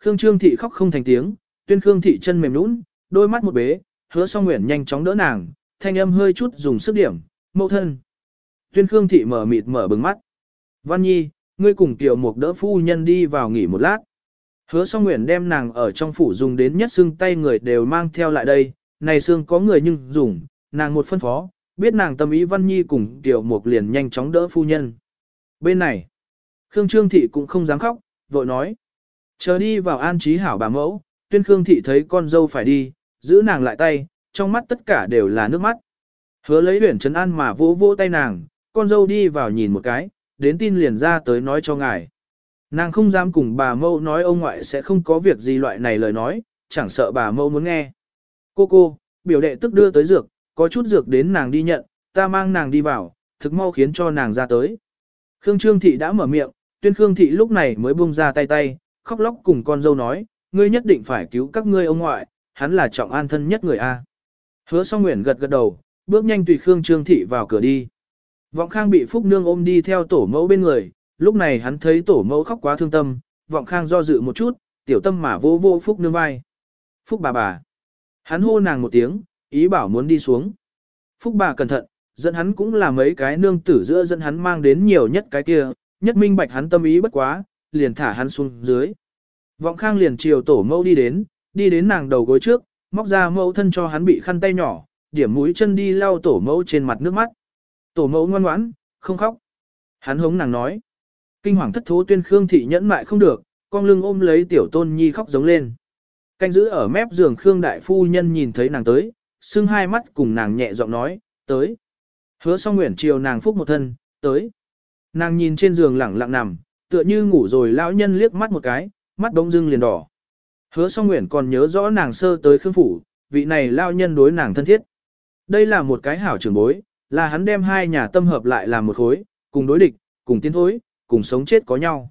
Khương Trương Thị khóc không thành tiếng, tuyên Khương Thị chân mềm nũng, đôi mắt một bế, hứa song nguyện nhanh chóng đỡ nàng, thanh âm hơi chút dùng sức điểm, mẫu thân. Tuyên Khương Thị mở mịt mở bừng mắt. Văn Nhi, ngươi cùng tiểu mục đỡ phu nhân đi vào nghỉ một lát. Hứa song nguyện đem nàng ở trong phủ dùng đến nhất xương tay người đều mang theo lại đây, này xương có người nhưng dùng, nàng một phân phó, biết nàng tâm ý Văn Nhi cùng tiểu mục liền nhanh chóng đỡ phu nhân. Bên này, Khương Trương Thị cũng không dám khóc, vội nói. Chờ đi vào an trí hảo bà mẫu, tuyên Khương Thị thấy con dâu phải đi, giữ nàng lại tay, trong mắt tất cả đều là nước mắt. Hứa lấy huyển trấn an mà vỗ vỗ tay nàng, con dâu đi vào nhìn một cái, đến tin liền ra tới nói cho ngài. Nàng không dám cùng bà mâu nói ông ngoại sẽ không có việc gì loại này lời nói, chẳng sợ bà mâu muốn nghe. Cô cô, biểu đệ tức đưa tới dược, có chút dược đến nàng đi nhận, ta mang nàng đi vào, thực mau khiến cho nàng ra tới. Khương Trương Thị đã mở miệng, tuyên Khương Thị lúc này mới buông ra tay tay, khóc lóc cùng con dâu nói, ngươi nhất định phải cứu các ngươi ông ngoại, hắn là trọng an thân nhất người A. Hứa song nguyện gật gật đầu, bước nhanh tùy Khương Trương Thị vào cửa đi. Vọng Khang bị Phúc Nương ôm đi theo tổ mẫu bên người, lúc này hắn thấy tổ mẫu khóc quá thương tâm, Vọng Khang do dự một chút, tiểu tâm mà vô vô Phúc Nương vai. Phúc bà bà. Hắn hô nàng một tiếng, ý bảo muốn đi xuống. Phúc bà cẩn thận, dẫn hắn cũng là mấy cái nương tử giữa dẫn hắn mang đến nhiều nhất cái kia, nhất minh bạch hắn tâm ý bất quá, liền thả hắn xuống dưới. Vọng Khang liền chiều tổ mẫu đi đến, đi đến nàng đầu gối trước, móc ra mẫu thân cho hắn bị khăn tay nhỏ, điểm mũi chân đi lau tổ mẫu trên mặt nước mắt. Tổ mẫu ngoan ngoãn, không khóc. Hắn hống nàng nói. Kinh hoàng thất thố tuyên Khương thị nhẫn mại không được, con lưng ôm lấy tiểu tôn nhi khóc giống lên. Canh giữ ở mép giường Khương đại phu nhân nhìn thấy nàng tới, sưng hai mắt cùng nàng nhẹ giọng nói, tới. Hứa song nguyện chiều nàng phúc một thân, tới. Nàng nhìn trên giường lẳng lặng nằm, tựa như ngủ rồi lão nhân liếc mắt một cái, mắt bỗng dưng liền đỏ. Hứa song nguyện còn nhớ rõ nàng sơ tới khương phủ, vị này lao nhân đối nàng thân thiết. Đây là một cái hảo trưởng bối, là hắn đem hai nhà tâm hợp lại làm một khối, cùng đối địch, cùng tiến thối, cùng sống chết có nhau.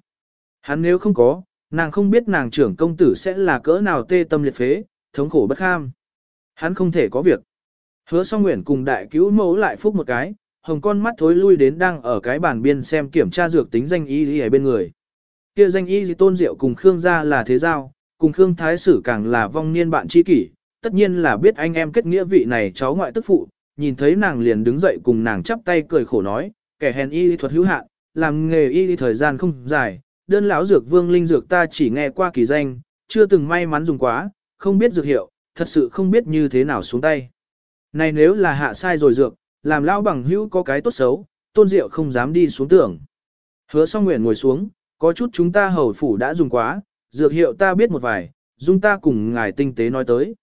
Hắn nếu không có, nàng không biết nàng trưởng công tử sẽ là cỡ nào tê tâm liệt phế, thống khổ bất kham. Hắn không thể có việc. Hứa song nguyện cùng đại cứu mẫu lại phúc một cái, hồng con mắt thối lui đến đang ở cái bàn biên xem kiểm tra dược tính danh y ở bên người. Kia danh y tôn diệu cùng Khương gia là thế giao, cùng Khương Thái Sử càng là vong niên bạn tri kỷ, tất nhiên là biết anh em kết nghĩa vị này cháu ngoại tức phụ, nhìn thấy nàng liền đứng dậy cùng nàng chắp tay cười khổ nói, kẻ hèn y thuật hữu hạn, làm nghề y thời gian không dài, đơn lão dược vương linh dược ta chỉ nghe qua kỳ danh, chưa từng may mắn dùng quá, không biết dược hiệu, thật sự không biết như thế nào xuống tay. Này nếu là hạ sai rồi dược, làm lão bằng hữu có cái tốt xấu, tôn diệu không dám đi xuống tưởng. Hứa song nguyện ngồi xuống, có chút chúng ta hầu phủ đã dùng quá, dược hiệu ta biết một vài, dung ta cùng ngài tinh tế nói tới.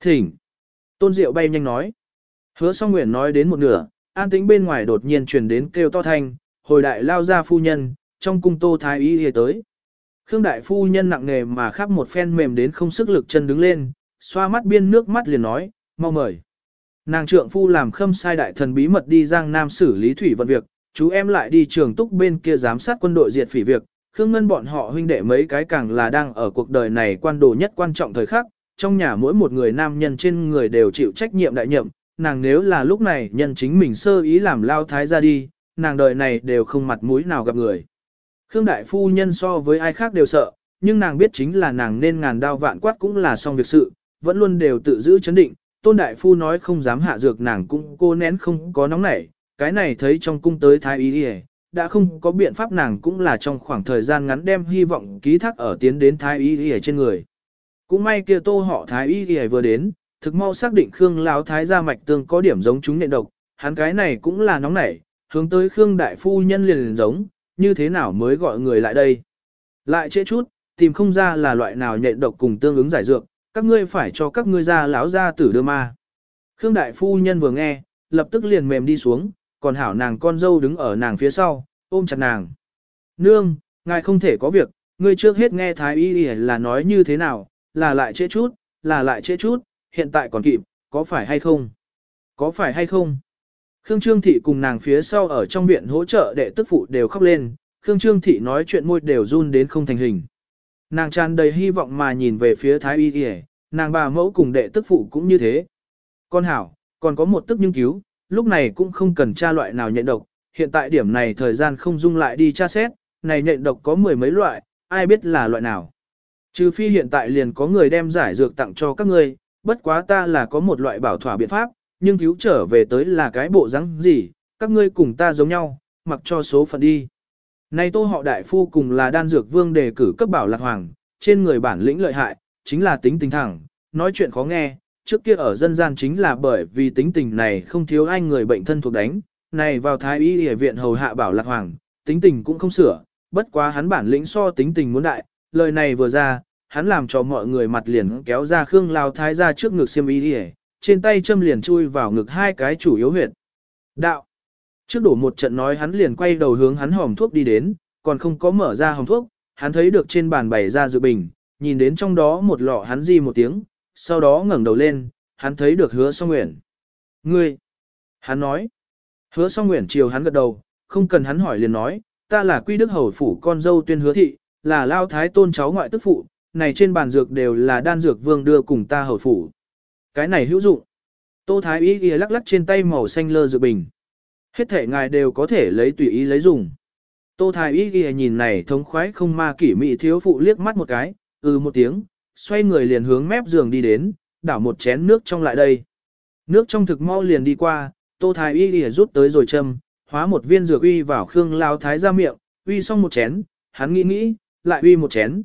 Thỉnh. Tôn diệu bay nhanh nói. Hứa song nguyện nói đến một nửa, an tĩnh bên ngoài đột nhiên truyền đến kêu to thanh, hồi đại lao ra phu nhân, trong cung tô thái y hề tới. Khương đại phu nhân nặng nề mà khắp một phen mềm đến không sức lực chân đứng lên, xoa mắt biên nước mắt liền nói, mau mời. Nàng trượng phu làm khâm sai đại thần bí mật đi giang nam xử lý thủy vận việc, chú em lại đi trường túc bên kia giám sát quân đội diệt phỉ việc, Khương Ngân bọn họ huynh đệ mấy cái càng là đang ở cuộc đời này quan đồ nhất quan trọng thời khắc, trong nhà mỗi một người nam nhân trên người đều chịu trách nhiệm đại nhậm, nàng nếu là lúc này nhân chính mình sơ ý làm lao thái ra đi, nàng đời này đều không mặt mũi nào gặp người. Khương đại phu nhân so với ai khác đều sợ, nhưng nàng biết chính là nàng nên ngàn đao vạn quát cũng là xong việc sự, vẫn luôn đều tự giữ chấn định, tôn đại phu nói không dám hạ dược nàng cũng cô nén không có nóng nảy, cái này thấy trong cung tới thái y y, đã không có biện pháp nàng cũng là trong khoảng thời gian ngắn đem hy vọng ký thác ở tiến đến thái y y trên người. Cũng may kia tô họ thái y y vừa đến, thực mau xác định Khương lão thái gia mạch tương có điểm giống chúng nện độc, hắn cái này cũng là nóng nảy, hướng tới Khương đại phu nhân liền, liền giống, như thế nào mới gọi người lại đây. Lại trễ chút, tìm không ra là loại nào nhện độc cùng tương ứng giải dược, các ngươi phải cho các ngươi ra lão gia tử đưa ma. Khương đại phu nhân vừa nghe, lập tức liền mềm đi xuống, còn hảo nàng con dâu đứng ở nàng phía sau, ôm chặt nàng. Nương, ngài không thể có việc, ngươi trước hết nghe thái y là nói như thế nào, là lại trễ chút, là lại trễ chút, hiện tại còn kịp, có phải hay không? Có phải hay không? Khương Trương Thị cùng nàng phía sau ở trong viện hỗ trợ đệ tức phụ đều khóc lên, Khương Trương Thị nói chuyện môi đều run đến không thành hình. Nàng tràn đầy hy vọng mà nhìn về phía Thái Y Y, nàng bà mẫu cùng đệ tức phụ cũng như thế. Con hảo, còn có một tức nhưng cứu, lúc này cũng không cần tra loại nào nhện độc, hiện tại điểm này thời gian không dung lại đi tra xét, này nhện độc có mười mấy loại, ai biết là loại nào. Trừ phi hiện tại liền có người đem giải dược tặng cho các ngươi, bất quá ta là có một loại bảo thỏa biện pháp, nhưng cứu trở về tới là cái bộ rắn gì, các ngươi cùng ta giống nhau, mặc cho số phận đi. Này tô họ đại phu cùng là đan dược vương đề cử cấp bảo lạc hoàng, trên người bản lĩnh lợi hại, chính là tính tình thẳng, nói chuyện khó nghe, trước kia ở dân gian chính là bởi vì tính tình này không thiếu ai người bệnh thân thuộc đánh, này vào thái y y viện hầu hạ bảo lạc hoàng, tính tình cũng không sửa, bất quá hắn bản lĩnh so tính tình muốn đại, lời này vừa ra, hắn làm cho mọi người mặt liền kéo ra Khương Lao Thái ra trước ngực xiêm y y, trên tay châm liền chui vào ngực hai cái chủ yếu huyệt. Đạo. Trước đổ một trận nói hắn liền quay đầu hướng hắn hòm thuốc đi đến, còn không có mở ra hòm thuốc, hắn thấy được trên bàn bày ra dự bình, nhìn đến trong đó một lọ hắn di một tiếng, sau đó ngẩng đầu lên, hắn thấy được hứa song nguyện. Ngươi! Hắn nói. Hứa song nguyện chiều hắn gật đầu, không cần hắn hỏi liền nói, ta là quy đức hầu phủ con dâu tuyên hứa thị, là lao thái tôn cháu ngoại tức phụ, này trên bàn dược đều là đan dược vương đưa cùng ta hầu phủ. Cái này hữu dụng. Tô thái y ghi lắc lắc trên tay màu xanh lơ dược bình. Hết thể ngài đều có thể lấy tùy ý lấy dùng. Tô thái y ghi nhìn này thống khoái không ma kỷ mị thiếu phụ liếc mắt một cái, ừ một tiếng, xoay người liền hướng mép giường đi đến, đảo một chén nước trong lại đây. Nước trong thực mau liền đi qua, tô thái y ghi rút tới rồi châm, hóa một viên dược uy vào khương lao thái ra miệng, uy xong một chén, hắn nghĩ nghĩ, lại uy một chén.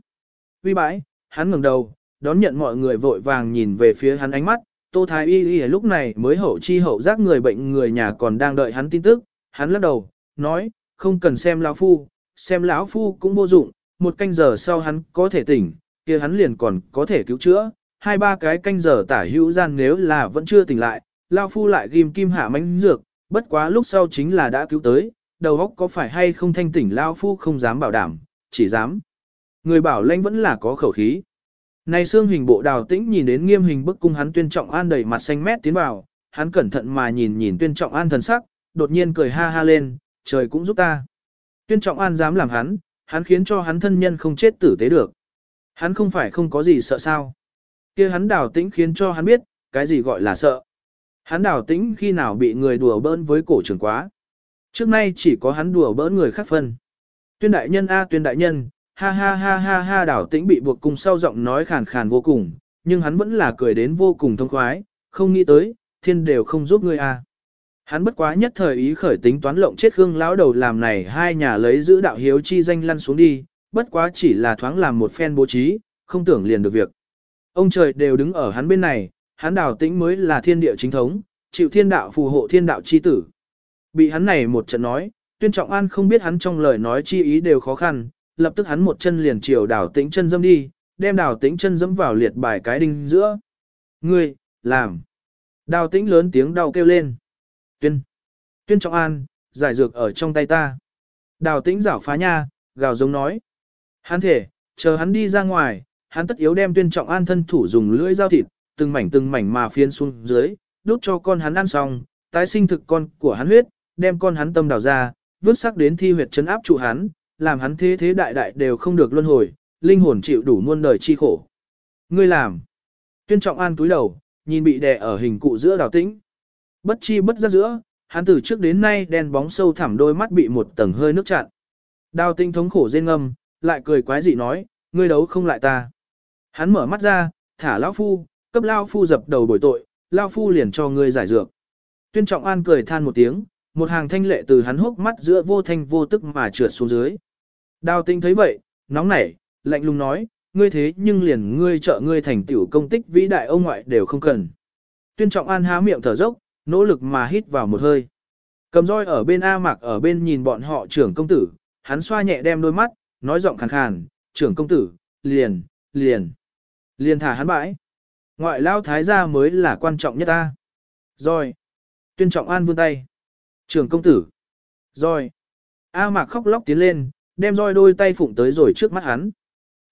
Uy bãi, hắn ngẩng đầu, đón nhận mọi người vội vàng nhìn về phía hắn ánh mắt, Tô Thái Y Y lúc này mới hậu chi hậu giác người bệnh người nhà còn đang đợi hắn tin tức, hắn lắc đầu, nói, không cần xem lão phu, xem lão phu cũng vô dụng, một canh giờ sau hắn có thể tỉnh, kia hắn liền còn có thể cứu chữa, hai ba cái canh giờ tả hữu gian nếu là vẫn chưa tỉnh lại, lão phu lại ghim kim hạ mánh dược, bất quá lúc sau chính là đã cứu tới, đầu óc có phải hay không thanh tỉnh lão phu không dám bảo đảm, chỉ dám. Người bảo lãnh vẫn là có khẩu khí. Này xương hình bộ đào tĩnh nhìn đến nghiêm hình bức cung hắn tuyên trọng an đầy mặt xanh mét tiến vào, hắn cẩn thận mà nhìn nhìn tuyên trọng an thần sắc, đột nhiên cười ha ha lên, trời cũng giúp ta. Tuyên trọng an dám làm hắn, hắn khiến cho hắn thân nhân không chết tử tế được. Hắn không phải không có gì sợ sao. kia hắn đào tĩnh khiến cho hắn biết, cái gì gọi là sợ. Hắn đào tĩnh khi nào bị người đùa bỡn với cổ trưởng quá. Trước nay chỉ có hắn đùa bỡn người khác phân. Tuyên đại nhân a tuyên đại nhân, ha ha ha ha ha đảo tĩnh bị buộc cùng sau giọng nói khàn khàn vô cùng, nhưng hắn vẫn là cười đến vô cùng thông khoái, không nghĩ tới, thiên đều không giúp ngươi à. Hắn bất quá nhất thời ý khởi tính toán lộng chết Khương lão đầu làm này hai nhà lấy giữ đạo hiếu chi danh lăn xuống đi, bất quá chỉ là thoáng làm một phen bố trí, không tưởng liền được việc. Ông trời đều đứng ở hắn bên này, hắn đào tĩnh mới là thiên địa chính thống, chịu thiên đạo phù hộ thiên đạo chi tử. Bị hắn này một trận nói, tuyên trọng an không biết hắn trong lời nói chi ý đều khó khăn, lập tức hắn một chân liền chiều đảo tĩnh chân dâm đi, đem đào tĩnh chân dẫm vào liệt bài cái đinh giữa. Ngươi, làm. Đào tĩnh lớn tiếng đau kêu lên. Tuyên. Tuyên trọng an, giải dược ở trong tay ta. Đào tĩnh rảo phá nha, gào giống nói. Hắn thể, chờ hắn đi ra ngoài, hắn tất yếu đem tuyên trọng an thân thủ dùng lưỡi dao thịt, từng mảnh từng mảnh mà phiến xuống dưới, đút cho con hắn ăn xong, tái sinh thực con của hắn huyết, đem con hắn tâm đào ra, vứt sắc đến thi huyệt chấn áp trụ hắn, làm hắn thế thế đại đại đều không được luân hồi, linh hồn chịu đủ muôn đời chi khổ. Ngươi làm. Tuyên trọng an túi đầu, nhìn bị đè ở hình cụ giữa đào tĩnh. Bất chi bất giác giữa, hắn từ trước đến nay đen bóng sâu thẳm đôi mắt bị một tầng hơi nước chặn. Đào tĩnh thống khổ rên ngâm, lại cười quái dị nói, ngươi đấu không lại ta. Hắn mở mắt ra, thả lão phu, cấp lão phu dập đầu bồi tội, lão phu liền cho ngươi giải dược. Tuyên trọng an cười than một tiếng, một hàng thanh lệ từ hắn hốc mắt giữa vô thanh vô tức mà trượt xuống dưới. Đào tinh thấy vậy, nóng nảy, lạnh lùng nói, ngươi thế nhưng liền ngươi trợ ngươi thành tiểu công tích vĩ đại ông ngoại đều không cần. Tuyên trọng an há miệng thở dốc, nỗ lực mà hít vào một hơi. Cầm roi ở bên A mạc ở bên nhìn bọn họ trưởng công tử, hắn xoa nhẹ đem đôi mắt, nói giọng khàn khàn, trưởng công tử, liền, liền, liền thả hắn bãi. Ngoại lao thái gia mới là quan trọng nhất ta. Rồi. Tuyên trọng an vươn tay. Trưởng công tử. Rồi. A mạc khóc lóc tiến lên, đem roi đôi tay phụng tới rồi trước mắt hắn.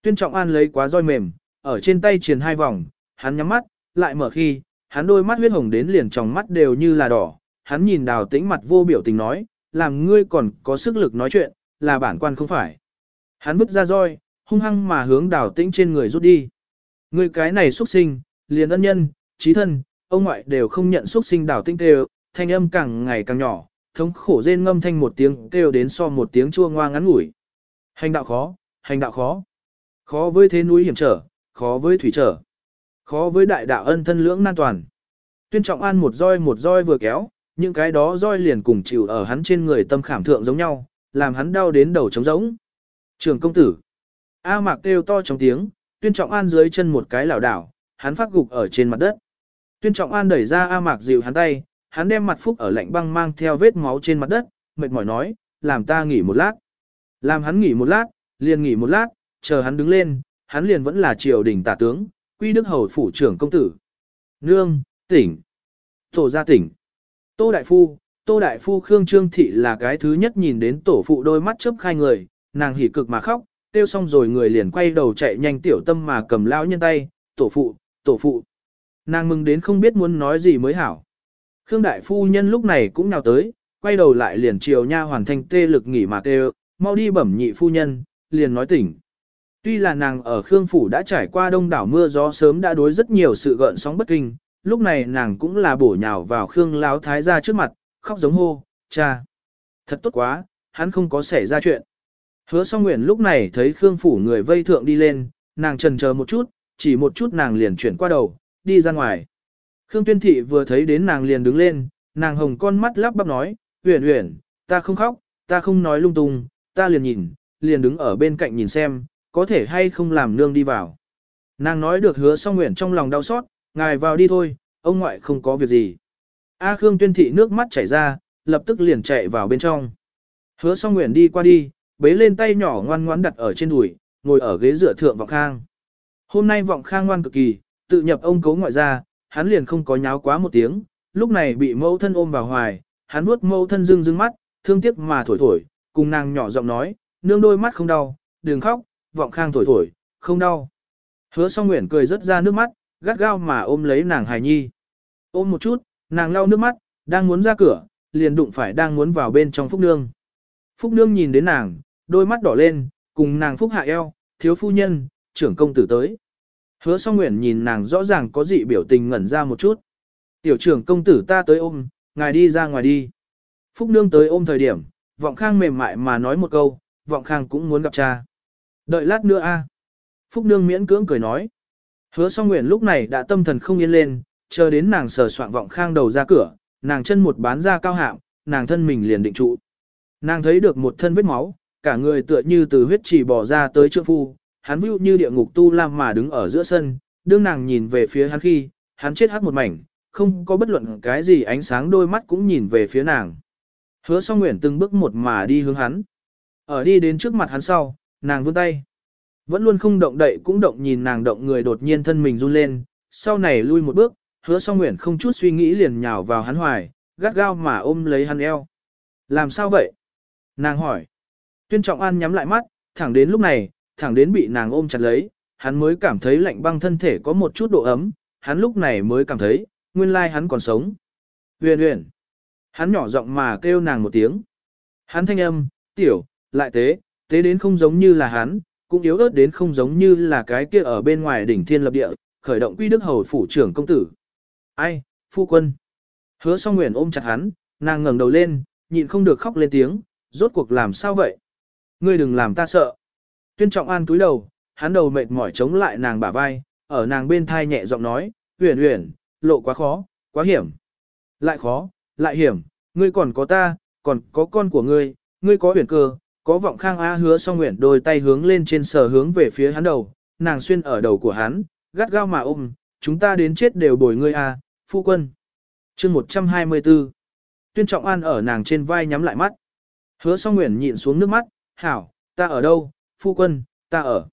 Tuyên trọng an lấy quá roi mềm, ở trên tay truyền hai vòng, hắn nhắm mắt, lại mở khi, hắn đôi mắt huyết hồng đến liền trong mắt đều như là đỏ. Hắn nhìn đào tĩnh mặt vô biểu tình nói, làm ngươi còn có sức lực nói chuyện, là bản quan không phải. Hắn vứt ra roi, hung hăng mà hướng đào tĩnh trên người rút đi. Ngươi cái này xuất sinh, liền ân nhân, trí thân, ông ngoại đều không nhận xuất sinh đào tĩnh đều, thanh âm càng ngày càng nhỏ, thống khổ rên ngâm thanh một tiếng kêu đến so một tiếng chua ngoa ngắn ngủi. Hành đạo khó, hành đạo khó. Khó với thế núi hiểm trở, khó với thủy trở. Khó với đại đạo ân thân lưỡng nan toàn. Tuyên trọng an một roi một roi vừa kéo, những cái đó roi liền cùng chịu ở hắn trên người tâm khảm thượng giống nhau, làm hắn đau đến đầu trống rỗng. Trường công tử. A mạc kêu to trong tiếng, tuyên trọng an dưới chân một cái lảo đảo, hắn phát gục ở trên mặt đất. Tuyên trọng an đẩy ra A mạc dịu hắn tay, hắn đem mặt phúc ở lạnh băng mang theo vết máu trên mặt đất, mệt mỏi nói, làm ta nghỉ một lát. Làm hắn nghỉ một lát, liền nghỉ một lát, chờ hắn đứng lên, hắn liền vẫn là triều đình tả tướng, quy đức hầu phủ trưởng công tử. Nương, tỉnh. Tổ gia tỉnh. Tô Đại Phu, Tô Đại Phu Khương Trương Thị là cái thứ nhất nhìn đến tổ phụ đôi mắt chớp khai người, nàng hỉ cực mà khóc, tiêu xong rồi người liền quay đầu chạy nhanh tiểu tâm mà cầm lão nhân tay, tổ phụ, tổ phụ. Nàng mừng đến không biết muốn nói gì mới hảo. Khương Đại Phu nhân lúc này cũng nào tới, quay đầu lại liền chiều nha hoàn thanh tê lực nghỉ mà kêu, mau đi bẩm nhị phu nhân, liền nói tỉnh. Tuy là nàng ở Khương Phủ đã trải qua đông đảo mưa gió sớm đã đối rất nhiều sự gợn sóng bất kinh, lúc này nàng cũng là bổ nhào vào Khương Láo Thái ra trước mặt, khóc giống hô, cha. Thật tốt quá, hắn không có xảy ra chuyện. Hứa song nguyện lúc này thấy Khương Phủ người vây thượng đi lên, nàng trần chờ một chút, chỉ một chút nàng liền chuyển qua đầu, đi ra ngoài. Khương Tuyên Thị vừa thấy đến nàng liền đứng lên, nàng hồng con mắt lắp bắp nói, Uyển Uyển, ta không khóc, ta không nói lung tung, ta liền nhìn, liền đứng ở bên cạnh nhìn xem, có thể hay không làm nương đi vào. Nàng nói được hứa song nguyện trong lòng đau xót, ngài vào đi thôi, ông ngoại không có việc gì. A Khương tuyên thị nước mắt chảy ra, lập tức liền chạy vào bên trong. Hứa song nguyện đi qua đi, bế lên tay nhỏ ngoan ngoãn đặt ở trên đùi, ngồi ở ghế dựa thượng vọng khang. Hôm nay vọng khang ngoan cực kỳ, tự nhập ông cấu ngoại ra, hắn liền không có nháo quá một tiếng, lúc này bị mẫu thân ôm vào hoài, hắn vuốt mẫu thân dưng dưng mắt, thương tiếc mà thổi thổi, cùng nàng nhỏ giọng nói, nương đôi mắt không đau, đừng khóc, vọng khang thổi thổi, không đau. Hứa song nguyện cười rất ra nước mắt, gắt gao mà ôm lấy nàng hài nhi. Ôm một chút, nàng lau nước mắt, đang muốn ra cửa, liền đụng phải đang muốn vào bên trong phúc nương. Phúc nương nhìn đến nàng, đôi mắt đỏ lên, cùng nàng phúc hạ eo, thiếu phu nhân, trưởng công tử tới. Hứa song nguyện nhìn nàng rõ ràng có dị biểu tình ngẩn ra một chút. Tiểu trưởng công tử ta tới ôm, ngài đi ra ngoài đi. Phúc nương tới ôm thời điểm, vọng khang mềm mại mà nói một câu, vọng khang cũng muốn gặp cha. Đợi lát nữa a. Phúc nương miễn cưỡng cười nói. Hứa song nguyện lúc này đã tâm thần không yên lên, chờ đến nàng sờ soạn vọng khang đầu ra cửa, nàng chân một bán ra cao hạng, nàng thân mình liền định trụ. Nàng thấy được một thân vết máu, cả người tựa như từ huyết chỉ bỏ ra tới trượng phu, hắn vưu như địa ngục tu lam mà đứng ở giữa sân, đương nàng nhìn về phía hắn khi, hắn chết hắt một mảnh, không có bất luận cái gì ánh sáng đôi mắt cũng nhìn về phía nàng. Hứa song nguyện từng bước một mà đi hướng hắn. Ở đi đến trước mặt hắn sau, nàng vươn tay. Vẫn luôn không động đậy cũng động nhìn nàng động người đột nhiên thân mình run lên, sau này lui một bước, hứa song nguyện không chút suy nghĩ liền nhào vào hắn hoài, gắt gao mà ôm lấy hắn eo. Làm sao vậy? Nàng hỏi. Tuyên trọng an nhắm lại mắt, thẳng đến lúc này, thẳng đến bị nàng ôm chặt lấy, hắn mới cảm thấy lạnh băng thân thể có một chút độ ấm, hắn lúc này mới cảm thấy, nguyên lai hắn còn sống. Huyền huyền. Hắn nhỏ giọng mà kêu nàng một tiếng. Hắn thanh âm, tiểu, lại tế, tế đến không giống như là hắn, cũng yếu ớt đến không giống như là cái kia ở bên ngoài đỉnh thiên lập địa, khởi động quy đức hầu phủ trưởng công tử. Ai, phu quân. Hứa song nguyện ôm chặt hắn, nàng ngẩng đầu lên, nhịn không được khóc lên tiếng, rốt cuộc làm sao vậy? Ngươi đừng làm ta sợ. Tuyên trọng an túi đầu, hắn đầu mệt mỏi chống lại nàng bả vai, ở nàng bên thai nhẹ giọng nói, "Uyển Uyển, lộ quá khó, quá hiểm. Lại khó, lại hiểm, ngươi còn có ta, còn có con của ngươi, ngươi có uyển cơ, có vọng khang a, hứa song nguyện đôi tay hướng lên trên sờ hướng về phía hắn đầu, nàng xuyên ở đầu của hắn, gắt gao mà ôm, chúng ta đến chết đều bồi ngươi a, phu quân. chương 124 Tuyên trọng an ở nàng trên vai nhắm lại mắt. Hứa song nguyện nhịn xuống nước mắt, hảo, ta ở đâu, phu quân, ta ở.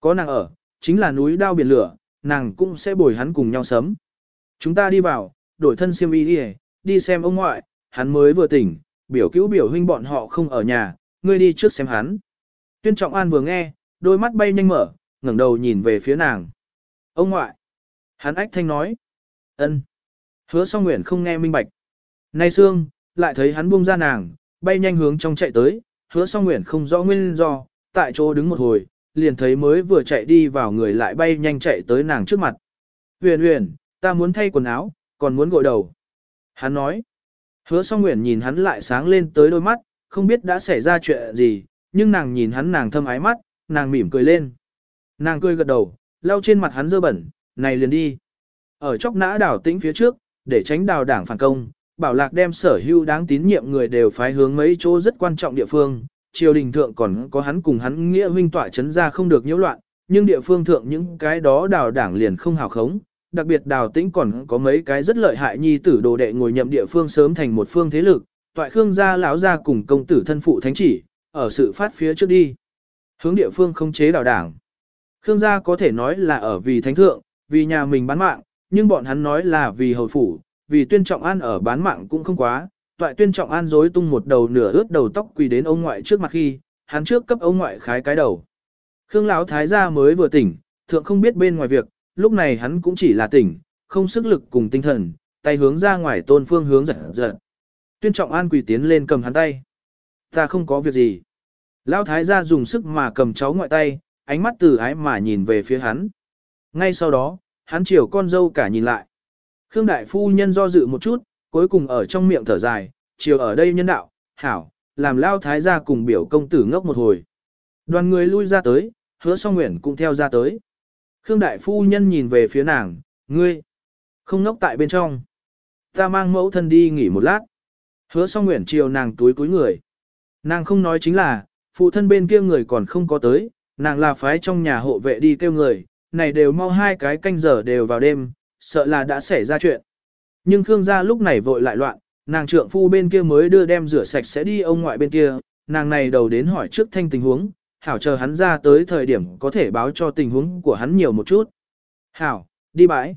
Có nàng ở, chính là núi đao biển lửa, nàng cũng sẽ bồi hắn cùng nhau sớm. Chúng ta đi vào, đổi thân siêm y đi, đi xem ông ngoại, hắn mới vừa tỉnh, biểu cứu biểu huynh bọn họ không ở nhà, ngươi đi trước xem hắn. Tuyên Trọng An vừa nghe, đôi mắt bay nhanh mở, ngẩng đầu nhìn về phía nàng. Ông ngoại. Hắn ách thanh nói. ân. Hứa song nguyện không nghe minh bạch. Nay xương, lại thấy hắn buông ra nàng, bay nhanh hướng trong chạy tới, hứa song nguyện không rõ nguyên do, tại chỗ đứng một hồi, liền thấy mới vừa chạy đi vào người lại bay nhanh chạy tới nàng trước mặt. Huyền huyền, ta muốn thay quần áo, còn muốn gội đầu. Hắn nói. Hứa song nguyện nhìn hắn lại sáng lên tới đôi mắt, không biết đã xảy ra chuyện gì, nhưng nàng nhìn hắn nàng thâm ái mắt, nàng mỉm cười lên. Nàng cười gật đầu, lau trên mặt hắn dơ bẩn, này liền đi. Ở chóc nã đảo tĩnh phía trước, để tránh đào đảng phản công, bảo lạc đem sở hữu đáng tín nhiệm người đều phái hướng mấy chỗ rất quan trọng địa phương. Triều đình thượng còn có hắn cùng hắn nghĩa huynh tọa chấn ra không được nhiễu loạn, nhưng địa phương thượng những cái đó đào đảng liền không hào khống. Đặc biệt đào tĩnh còn có mấy cái rất lợi hại nhi tử đồ đệ ngồi nhậm địa phương sớm thành một phương thế lực, toại khương gia lão gia cùng công tử thân phụ thánh chỉ, ở sự phát phía trước đi. Hướng địa phương không chế đào đảng. Khương gia có thể nói là ở vì thánh thượng, vì nhà mình bán mạng, nhưng bọn hắn nói là vì hầu phủ, vì tuyên trọng an ở bán mạng cũng không quá. Toại tuyên trọng an dối tung một đầu nửa ướt đầu tóc quỳ đến ông ngoại trước mặt khi, hắn trước cấp ông ngoại khái cái đầu. Khương lão thái gia mới vừa tỉnh, thượng không biết bên ngoài việc, lúc này hắn cũng chỉ là tỉnh, không sức lực cùng tinh thần, tay hướng ra ngoài tôn phương hướng giật giật. Tuyên trọng an quỳ tiến lên cầm hắn tay. Ta không có việc gì. Lão thái gia dùng sức mà cầm cháu ngoại tay, ánh mắt từ ái mà nhìn về phía hắn. Ngay sau đó, hắn chiều con dâu cả nhìn lại. Khương đại phu nhân do dự một chút, cuối cùng ở trong miệng thở dài, chiều ở đây nhân đạo, hảo, làm lao thái gia cùng biểu công tử ngốc một hồi. Đoàn người lui ra tới, hứa song nguyện cũng theo ra tới. Khương đại phu nhân nhìn về phía nàng, ngươi, không ngốc tại bên trong. Ta mang mẫu thân đi nghỉ một lát. Hứa song nguyện chiều nàng túi túi người. Nàng không nói chính là, phụ thân bên kia người còn không có tới, nàng là phái trong nhà hộ vệ đi kêu người, này đều mau hai cái canh giờ đều vào đêm, sợ là đã xảy ra chuyện. Nhưng Khương gia lúc này vội lại loạn, nàng trượng phu bên kia mới đưa đem rửa sạch sẽ đi ông ngoại bên kia, nàng này đầu đến hỏi trước thanh tình huống, hảo chờ hắn ra tới thời điểm có thể báo cho tình huống của hắn nhiều một chút. Hảo, đi bãi.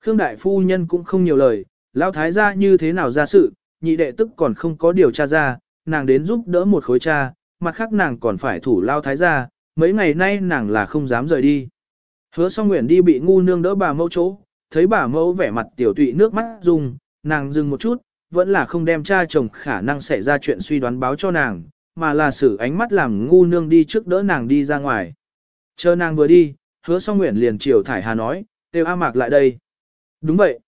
Khương đại phu nhân cũng không nhiều lời, lão thái gia như thế nào ra sự, nhị đệ tức còn không có điều tra ra, nàng đến giúp đỡ một khối cha, mặt khác nàng còn phải thủ lao thái gia, mấy ngày nay nàng là không dám rời đi. Hứa song nguyện đi bị ngu nương đỡ bà mẫu chỗ, thấy bà mẫu vẻ mặt tiểu tụy nước mắt rung, nàng dừng một chút, vẫn là không đem cha chồng khả năng xảy ra chuyện suy đoán báo cho nàng, mà là xử ánh mắt làm ngu nương đi trước đỡ nàng đi ra ngoài. Chờ nàng vừa đi, hứa song nguyện liền chiều thải hà nói, tiêu A Mạc lại đây. Đúng vậy.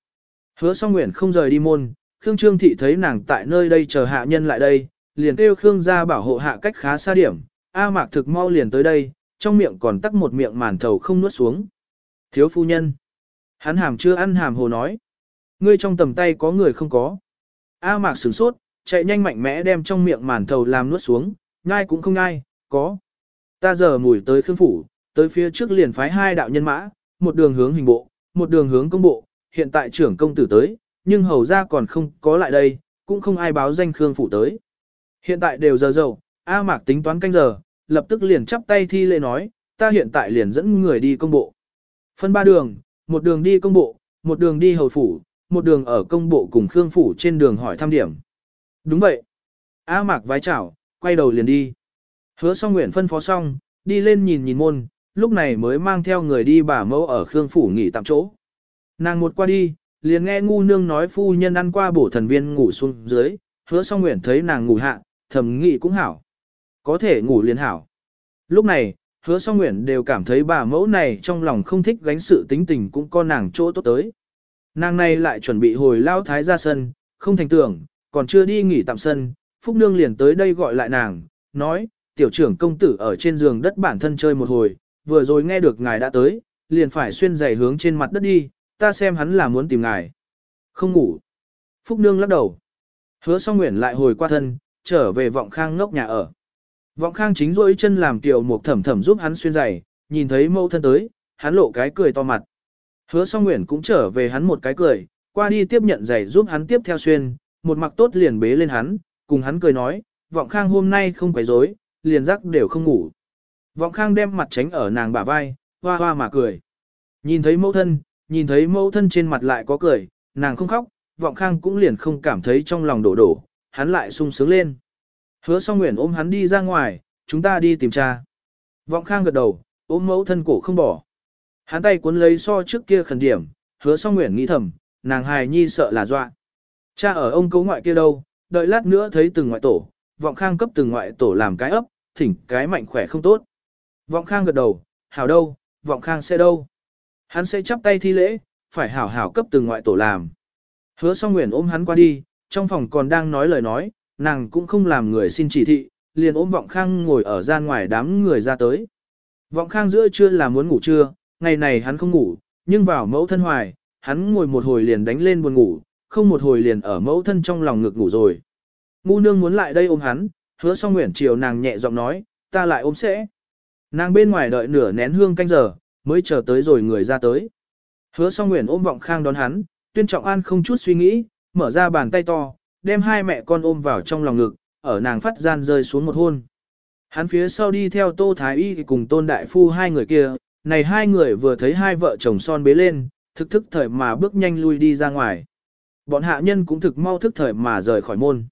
Hứa song nguyện không rời đi môn, Khương Trương Thị thấy nàng tại nơi đây chờ hạ nhân lại đây, liền kêu Khương ra bảo hộ hạ cách khá xa điểm, A Mạc thực mau liền tới đây, trong miệng còn tắc một miệng màn thầu không nuốt xuống. Thiếu phu nhân. Hắn hàm chưa ăn hàm hồ nói. Ngươi trong tầm tay có người không có. A Mạc sửng sốt, chạy nhanh mạnh mẽ đem trong miệng màn thầu làm nuốt xuống, ngai cũng không ngai, có. Ta giờ mùi tới khương phủ, tới phía trước liền phái hai đạo nhân mã, một đường hướng hình bộ, một đường hướng công bộ, hiện tại trưởng công tử tới, nhưng hầu ra còn không có lại đây, cũng không ai báo danh khương phủ tới. Hiện tại đều giờ dầu, A Mạc tính toán canh giờ, lập tức liền chắp tay thi lễ nói, ta hiện tại liền dẫn người đi công bộ. Phân ba đường, một đường đi công bộ, một đường đi hầu phủ, một đường ở công bộ cùng Khương phủ trên đường hỏi thăm điểm. Đúng vậy. A Mạc vái chào, quay đầu liền đi. Hứa xong nguyện phân phó xong, đi lên nhìn nhìn môn, lúc này mới mang theo người đi bà mẫu ở Khương phủ nghỉ tạm chỗ. Nàng một qua đi, liền nghe ngu nương nói phu nhân ăn qua bổ thần viên ngủ xuống dưới, hứa xong nguyện thấy nàng ngủ hạ, thầm nghĩ cũng hảo có thể ngủ liền hảo. Lúc này, hứa song nguyện đều cảm thấy bà mẫu này trong lòng không thích gánh sự tính tình cũng có nàng chỗ tốt tới. Nàng này lại chuẩn bị hồi lao thái ra sân, không thành tưởng, còn chưa đi nghỉ tạm sân, Phúc Nương liền tới đây gọi lại nàng, nói, tiểu trưởng công tử ở trên giường đất bản thân chơi một hồi, vừa rồi nghe được ngài đã tới, liền phải xuyên giày hướng trên mặt đất đi, ta xem hắn là muốn tìm ngài. Không ngủ. Phúc Nương lắc đầu. Hứa song nguyện lại hồi qua thân, trở về vọng khang ngốc nhà ở. Vọng khang chính rỗi chân làm tiểu một thẩm thẩm giúp hắn xuyên giày, nhìn thấy mẫu thân tới, hắn lộ cái cười to mặt. Hứa song nguyện cũng trở về hắn một cái cười, qua đi tiếp nhận giày giúp hắn tiếp theo xuyên, một mặc tốt liền bế lên hắn, cùng hắn cười nói, vọng khang hôm nay không quấy rối, liền giấc đều không ngủ. Vọng khang đem mặt tránh ở nàng bả vai, hoa hoa mà cười. Nhìn thấy mẫu thân, nhìn thấy mẫu thân trên mặt lại có cười, nàng không khóc, vọng khang cũng liền không cảm thấy trong lòng đổ đổ, hắn lại sung sướng lên. Hứa song nguyện ôm hắn đi ra ngoài, chúng ta đi tìm cha. Vọng khang gật đầu, ôm mẫu thân cổ không bỏ. Hắn tay cuốn lấy so trước kia khẩn điểm, hứa song nguyện nghĩ thầm, nàng hài nhi sợ là dọa. Cha ở ông cấu ngoại kia đâu, đợi lát nữa thấy từng ngoại tổ, vọng khang cấp từng ngoại tổ làm cái ấp, thỉnh cái mạnh khỏe không tốt. Vọng khang gật đầu, hảo đâu, vọng khang sẽ đâu. Hắn sẽ chắp tay thi lễ, phải hảo hảo cấp từng ngoại tổ làm. Hứa song nguyện ôm hắn qua đi, trong phòng còn đang nói lời nói, nàng cũng không làm người xin chỉ thị, liền ôm vọng khang ngồi ở gian ngoài đám người ra tới. Vọng khang giữa trưa là muốn ngủ trưa, ngày này hắn không ngủ, nhưng vào mẫu thân hoài, hắn ngồi một hồi liền đánh lên buồn ngủ, không một hồi liền ở mẫu thân trong lòng ngực ngủ rồi. Ngu nương muốn lại đây ôm hắn, hứa song nguyện chiều nàng nhẹ giọng nói, ta lại ôm sẽ. Nàng bên ngoài đợi nửa nén hương canh giờ, mới chờ tới rồi người ra tới. Hứa song nguyện ôm vọng khang đón hắn, tuyên trọng an không chút suy nghĩ, mở ra bàn tay to, đem hai mẹ con ôm vào trong lòng ngực, ở nàng phát gian rơi xuống một hôn. Hắn phía sau đi theo Tô Thái Y cùng Tôn Đại Phu hai người kia, này hai người vừa thấy hai vợ chồng son bế lên, thực thức thời mà bước nhanh lui đi ra ngoài. Bọn hạ nhân cũng thực mau thức thời mà rời khỏi môn.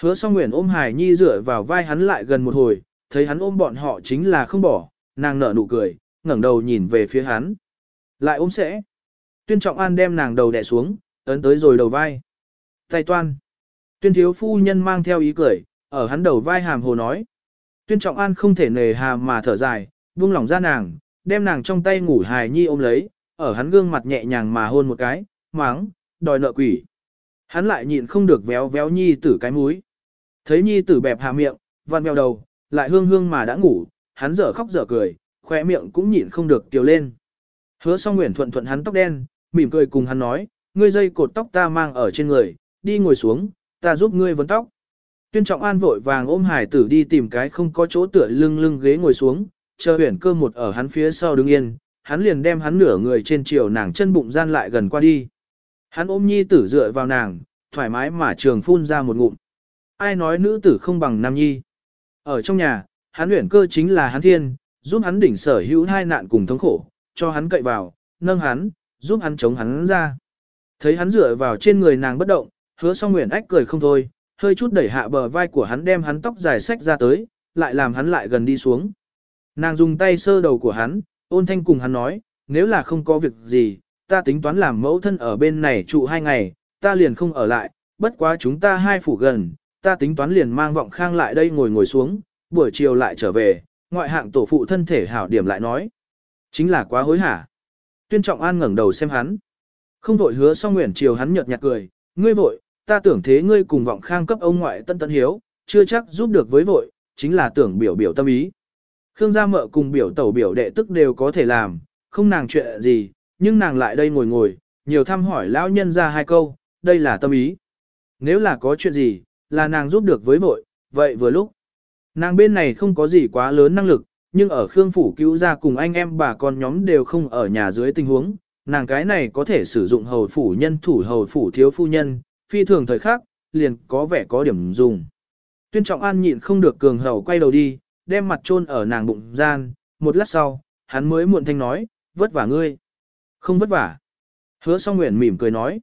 Hứa song nguyện ôm Hải Nhi dựa vào vai hắn lại gần một hồi, thấy hắn ôm bọn họ chính là không bỏ, nàng nở nụ cười, ngẩng đầu nhìn về phía hắn. Lại ôm sẽ. Tuyên trọng an đem nàng đầu đè xuống, ấn tới rồi đầu vai. Tay toan. Tuyên thiếu phu nhân mang theo ý cười, ở hắn đầu vai hàm hồ nói. Tuyên trọng an không thể nề hà mà thở dài, buông lỏng ra nàng, đem nàng trong tay ngủ hài nhi ôm lấy, ở hắn gương mặt nhẹ nhàng mà hôn một cái, máng, đòi nợ quỷ. Hắn lại nhịn không được véo véo nhi tử cái múi. Thấy nhi tử bẹp hạ miệng, văn mèo đầu, lại hương hương mà đã ngủ, hắn dở khóc dở cười, khóe miệng cũng nhịn không được tiểu lên. Hứa song nguyện thuận thuận hắn tóc đen, mỉm cười cùng hắn nói, ngươi dây cột tóc ta mang ở trên người, đi ngồi xuống, ta giúp ngươi vấn tóc. Tuyên trọng an vội vàng ôm hải tử đi tìm cái không có chỗ tựa lưng lưng ghế ngồi xuống, chờ huyển cơ một ở hắn phía sau đứng yên, hắn liền đem hắn nửa người trên chiều nàng chân bụng gian lại gần qua đi. Hắn ôm nhi tử dựa vào nàng, thoải mái mà trường phun ra một ngụm. Ai nói nữ tử không bằng nam nhi. Ở trong nhà, hắn huyển cơ chính là hắn thiên, giúp hắn đỉnh sở hữu hai nạn cùng thống khổ, cho hắn cậy vào, nâng hắn, giúp hắn chống hắn ra. Thấy hắn dựa vào trên người nàng bất động, hứa song nguyện ách cười không thôi, hơi chút đẩy hạ bờ vai của hắn đem hắn tóc dài sách ra tới, lại làm hắn lại gần đi xuống. Nàng dùng tay sơ đầu của hắn, ôn thanh cùng hắn nói, nếu là không có việc gì, ta tính toán làm mẫu thân ở bên này trụ hai ngày, ta liền không ở lại, bất quá chúng ta hai phủ gần, ta tính toán liền mang vọng khang lại đây ngồi ngồi xuống, buổi chiều lại trở về, ngoại hạng tổ phụ thân thể hảo điểm lại nói. Chính là quá hối hả. Tuyên trọng an ngẩng đầu xem hắn. Không vội hứa xong nguyện chiều hắn nhợt nhạt cười, ngươi vội, ta tưởng thế ngươi cùng vọng khang cấp ông ngoại tân tân hiếu, chưa chắc giúp được với vội, chính là tưởng biểu biểu tâm ý. Khương gia mợ cùng biểu tẩu biểu đệ tức đều có thể làm, không nàng chuyện gì, nhưng nàng lại đây ngồi ngồi, nhiều thăm hỏi lão nhân ra hai câu, đây là tâm ý. Nếu là có chuyện gì, là nàng giúp được với vội, vậy vừa lúc. Nàng bên này không có gì quá lớn năng lực, nhưng ở Khương Phủ cứu ra cùng anh em bà con nhóm đều không ở nhà dưới tình huống, nàng cái này có thể sử dụng hầu phủ nhân thủ hầu phủ thiếu phu nhân, phi thường thời khắc, liền có vẻ có điểm dùng. Tuyên trọng an nhịn không được cường hầu quay đầu đi, đem mặt chôn ở nàng bụng gian, một lát sau, hắn mới muộn thanh nói, vất vả ngươi. Không vất vả. Hứa song nguyện mỉm cười nói.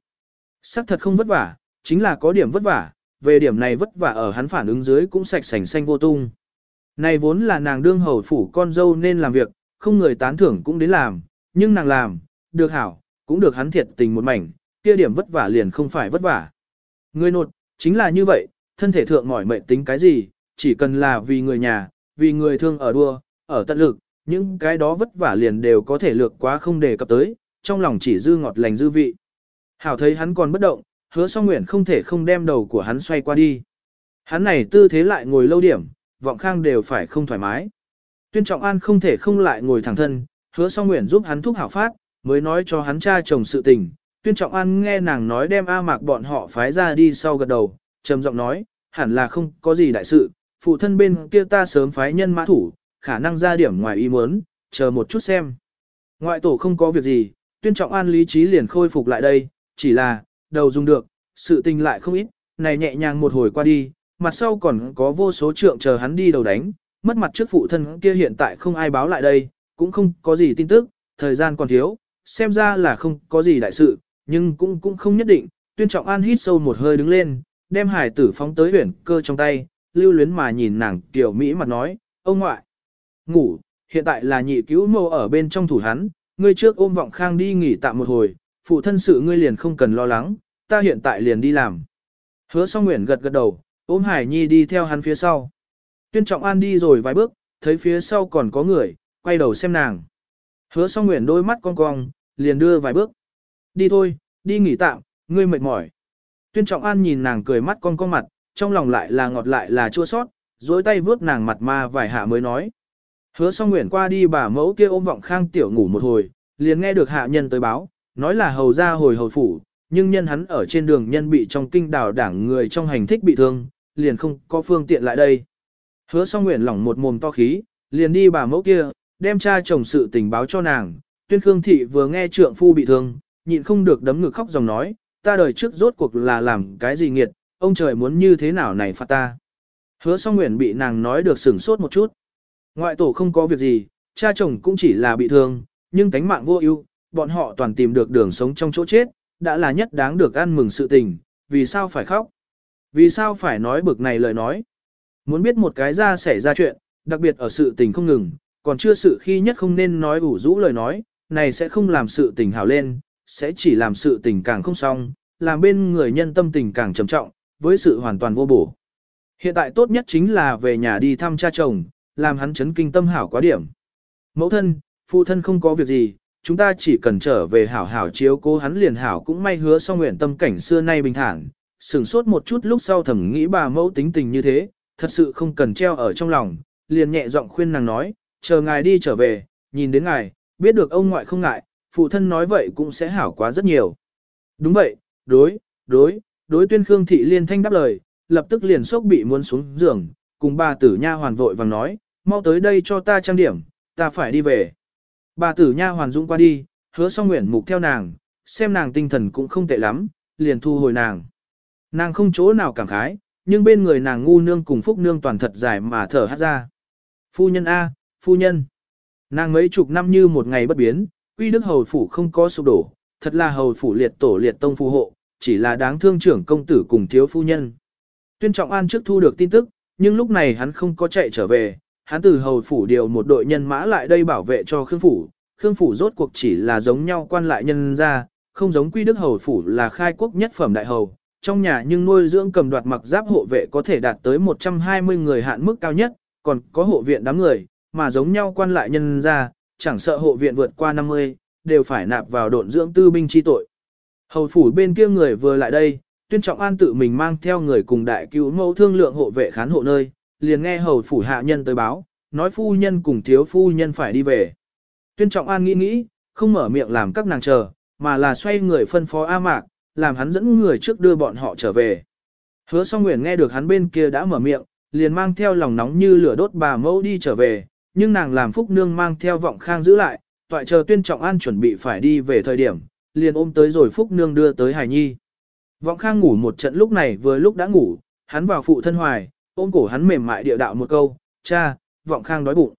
Sắc thật không vất vả, chính là có điểm vất vả, về điểm này vất vả ở hắn phản ứng dưới cũng sạch sành xanh vô tung. Này vốn là nàng đương hầu phủ con dâu nên làm việc, không người tán thưởng cũng đến làm, nhưng nàng làm, được hảo, cũng được hắn thiệt tình một mảnh, kia điểm vất vả liền không phải vất vả. Người nột, chính là như vậy, thân thể thượng mỏi mệt tính cái gì, chỉ cần là vì người nhà, vì người thương ở đua, ở tận lực, những cái đó vất vả liền đều có thể lược quá không đề cập tới, trong lòng chỉ dư ngọt lành dư vị. Hảo thấy hắn còn bất động, hứa song nguyện không thể không đem đầu của hắn xoay qua đi. Hắn này tư thế lại ngồi lâu điểm, vọng khang đều phải không thoải mái. Tuyên trọng an không thể không lại ngồi thẳng thân, hứa song nguyện giúp hắn thúc hảo phát, mới nói cho hắn cha chồng sự tình. Tuyên trọng an nghe nàng nói đem A mạc bọn họ phái ra đi sau gật đầu, trầm giọng nói, hẳn là không có gì đại sự, phụ thân bên kia ta sớm phái nhân mã thủ, khả năng ra điểm ngoài ý muốn, chờ một chút xem. Ngoại tổ không có việc gì, tuyên trọng an lý trí liền khôi phục lại đây, chỉ là, đầu dùng được, sự tình lại không ít, này nhẹ nhàng một hồi qua đi, mặt sau còn có vô số trượng chờ hắn đi đầu đánh, mất mặt trước phụ thân kia hiện tại không ai báo lại đây, cũng không có gì tin tức, thời gian còn thiếu, xem ra là không có gì đại sự, nhưng cũng cũng không nhất định, tuyên trọng an hít sâu một hơi đứng lên, đem hải tử phóng tới huyển cơ trong tay, lưu luyến mà nhìn nàng tiểu Mỹ mặt nói, ông ngoại, ngủ, hiện tại là nhị cứu mô ở bên trong thủ hắn, ngươi trước ôm vọng khang đi nghỉ tạm một hồi, phụ thân sự ngươi liền không cần lo lắng, ta hiện tại liền đi làm. Hứa song nguyện gật gật đầu, ôm Hải Nhi đi theo hắn phía sau. Tuyên Trọng An đi rồi vài bước, thấy phía sau còn có người, quay đầu xem nàng. Hứa song nguyện đôi mắt cong cong, liền đưa vài bước. Đi thôi, đi nghỉ tạm, ngươi mệt mỏi. Tuyên Trọng An nhìn nàng cười mắt con con mặt, trong lòng lại là ngọt lại là chua sót, dối tay vướt nàng mặt ma vài hạ mới nói. Hứa song nguyện qua đi bà mẫu kia ôm vọng khang tiểu ngủ một hồi, liền nghe được hạ nhân tới báo, nói là hầu ra hồi hầu phủ, nhưng nhân hắn ở trên đường nhân bị trong kinh đảo đảng người trong hành thích bị thương, liền không có phương tiện lại đây. Hứa song nguyện lỏng một mồm to khí, liền đi bà mẫu kia, đem cha chồng sự tình báo cho nàng, tuyên khương thị vừa nghe trượng phu bị thương, nhịn không được đấm ngực khóc dòng nói, ta đời trước rốt cuộc là làm cái gì nghiệt, ông trời muốn như thế nào này phạt ta. Hứa song nguyện bị nàng nói được sửng sốt một chút. Ngoại tổ không có việc gì, cha chồng cũng chỉ là bị thương, nhưng tánh mạng vô ưu, bọn họ toàn tìm được đường sống trong chỗ chết, đã là nhất đáng được ăn mừng sự tình, vì sao phải khóc? Vì sao phải nói bực này lời nói? Muốn biết một cái ra xảy ra chuyện, đặc biệt ở sự tình không ngừng, còn chưa sự khi nhất không nên nói ủ rũ lời nói, này sẽ không làm sự tình hảo lên, sẽ chỉ làm sự tình càng không xong, làm bên người nhân tâm tình càng trầm trọng, với sự hoàn toàn vô bổ. Hiện tại tốt nhất chính là về nhà đi thăm cha chồng, làm hắn chấn kinh tâm hảo quá điểm. Mẫu thân, phụ thân không có việc gì, chúng ta chỉ cần trở về hảo hảo chiếu cố hắn liền hảo cũng may hứa xong nguyện tâm cảnh xưa nay bình thản, sửng sốt một chút lúc sau thầm nghĩ bà mẫu tính tình như thế, thật sự không cần treo ở trong lòng, liền nhẹ giọng khuyên nàng nói, chờ ngài đi trở về, nhìn đến ngài, biết được ông ngoại không ngại, phụ thân nói vậy cũng sẽ hảo quá rất nhiều. Đúng vậy, đối, đối, đối tuyên Khương Thị liên thanh đáp lời, lập tức liền sốc bị muốn xuống giường, cùng bà tử nha hoàn vội vàng nói, mau tới đây cho ta trang điểm, ta phải đi về. Bà tử nha hoàn dũng qua đi, hứa xong nguyện mục theo nàng, xem nàng tinh thần cũng không tệ lắm, liền thu hồi nàng. Nàng không chỗ nào cảm khái, nhưng bên người nàng ngu nương cùng phúc nương toàn thật dài mà thở hát ra. Phu nhân A, phu nhân. Nàng mấy chục năm như một ngày bất biến, quy đức hầu phủ không có sụp đổ, thật là hầu phủ liệt tổ liệt tông phù hộ, chỉ là đáng thương trưởng công tử cùng thiếu phu nhân. Tuyên Trọng An trước thu được tin tức, nhưng lúc này hắn không có chạy trở về, hắn từ hầu phủ điều một đội nhân mã lại đây bảo vệ cho Khương phủ. Khương phủ rốt cuộc chỉ là giống nhau quan lại nhân ra, không giống quy đức hầu phủ là khai quốc nhất phẩm đại hầu. Trong nhà nhưng nuôi dưỡng cầm đoạt mặc giáp hộ vệ có thể đạt tới 120 người hạn mức cao nhất, còn có hộ viện đám người, mà giống nhau quan lại nhân ra, chẳng sợ hộ viện vượt qua 50, đều phải nạp vào độn dưỡng tư binh chi tội. Hầu phủ bên kia người vừa lại đây, tuyên trọng an tự mình mang theo người cùng đại cứu mẫu thương lượng hộ vệ khán hộ nơi, liền nghe hầu phủ hạ nhân tới báo, nói phu nhân cùng thiếu phu nhân phải đi về. Tuyên trọng an nghĩ nghĩ, không mở miệng làm các nàng chờ, mà là xoay người phân phó A Mạc, làm hắn dẫn người trước đưa bọn họ trở về. Hứa song nguyện nghe được hắn bên kia đã mở miệng, liền mang theo lòng nóng như lửa đốt bà mẫu đi trở về, nhưng nàng làm phúc nương mang theo vọng khang giữ lại, toại chờ tuyên trọng an chuẩn bị phải đi về thời điểm, liền ôm tới rồi phúc nương đưa tới hải nhi. Vọng khang ngủ một trận lúc này vừa lúc đã ngủ, hắn vào phụ thân hoài, ôm cổ hắn mềm mại địa đạo một câu, cha, vọng khang đói bụng.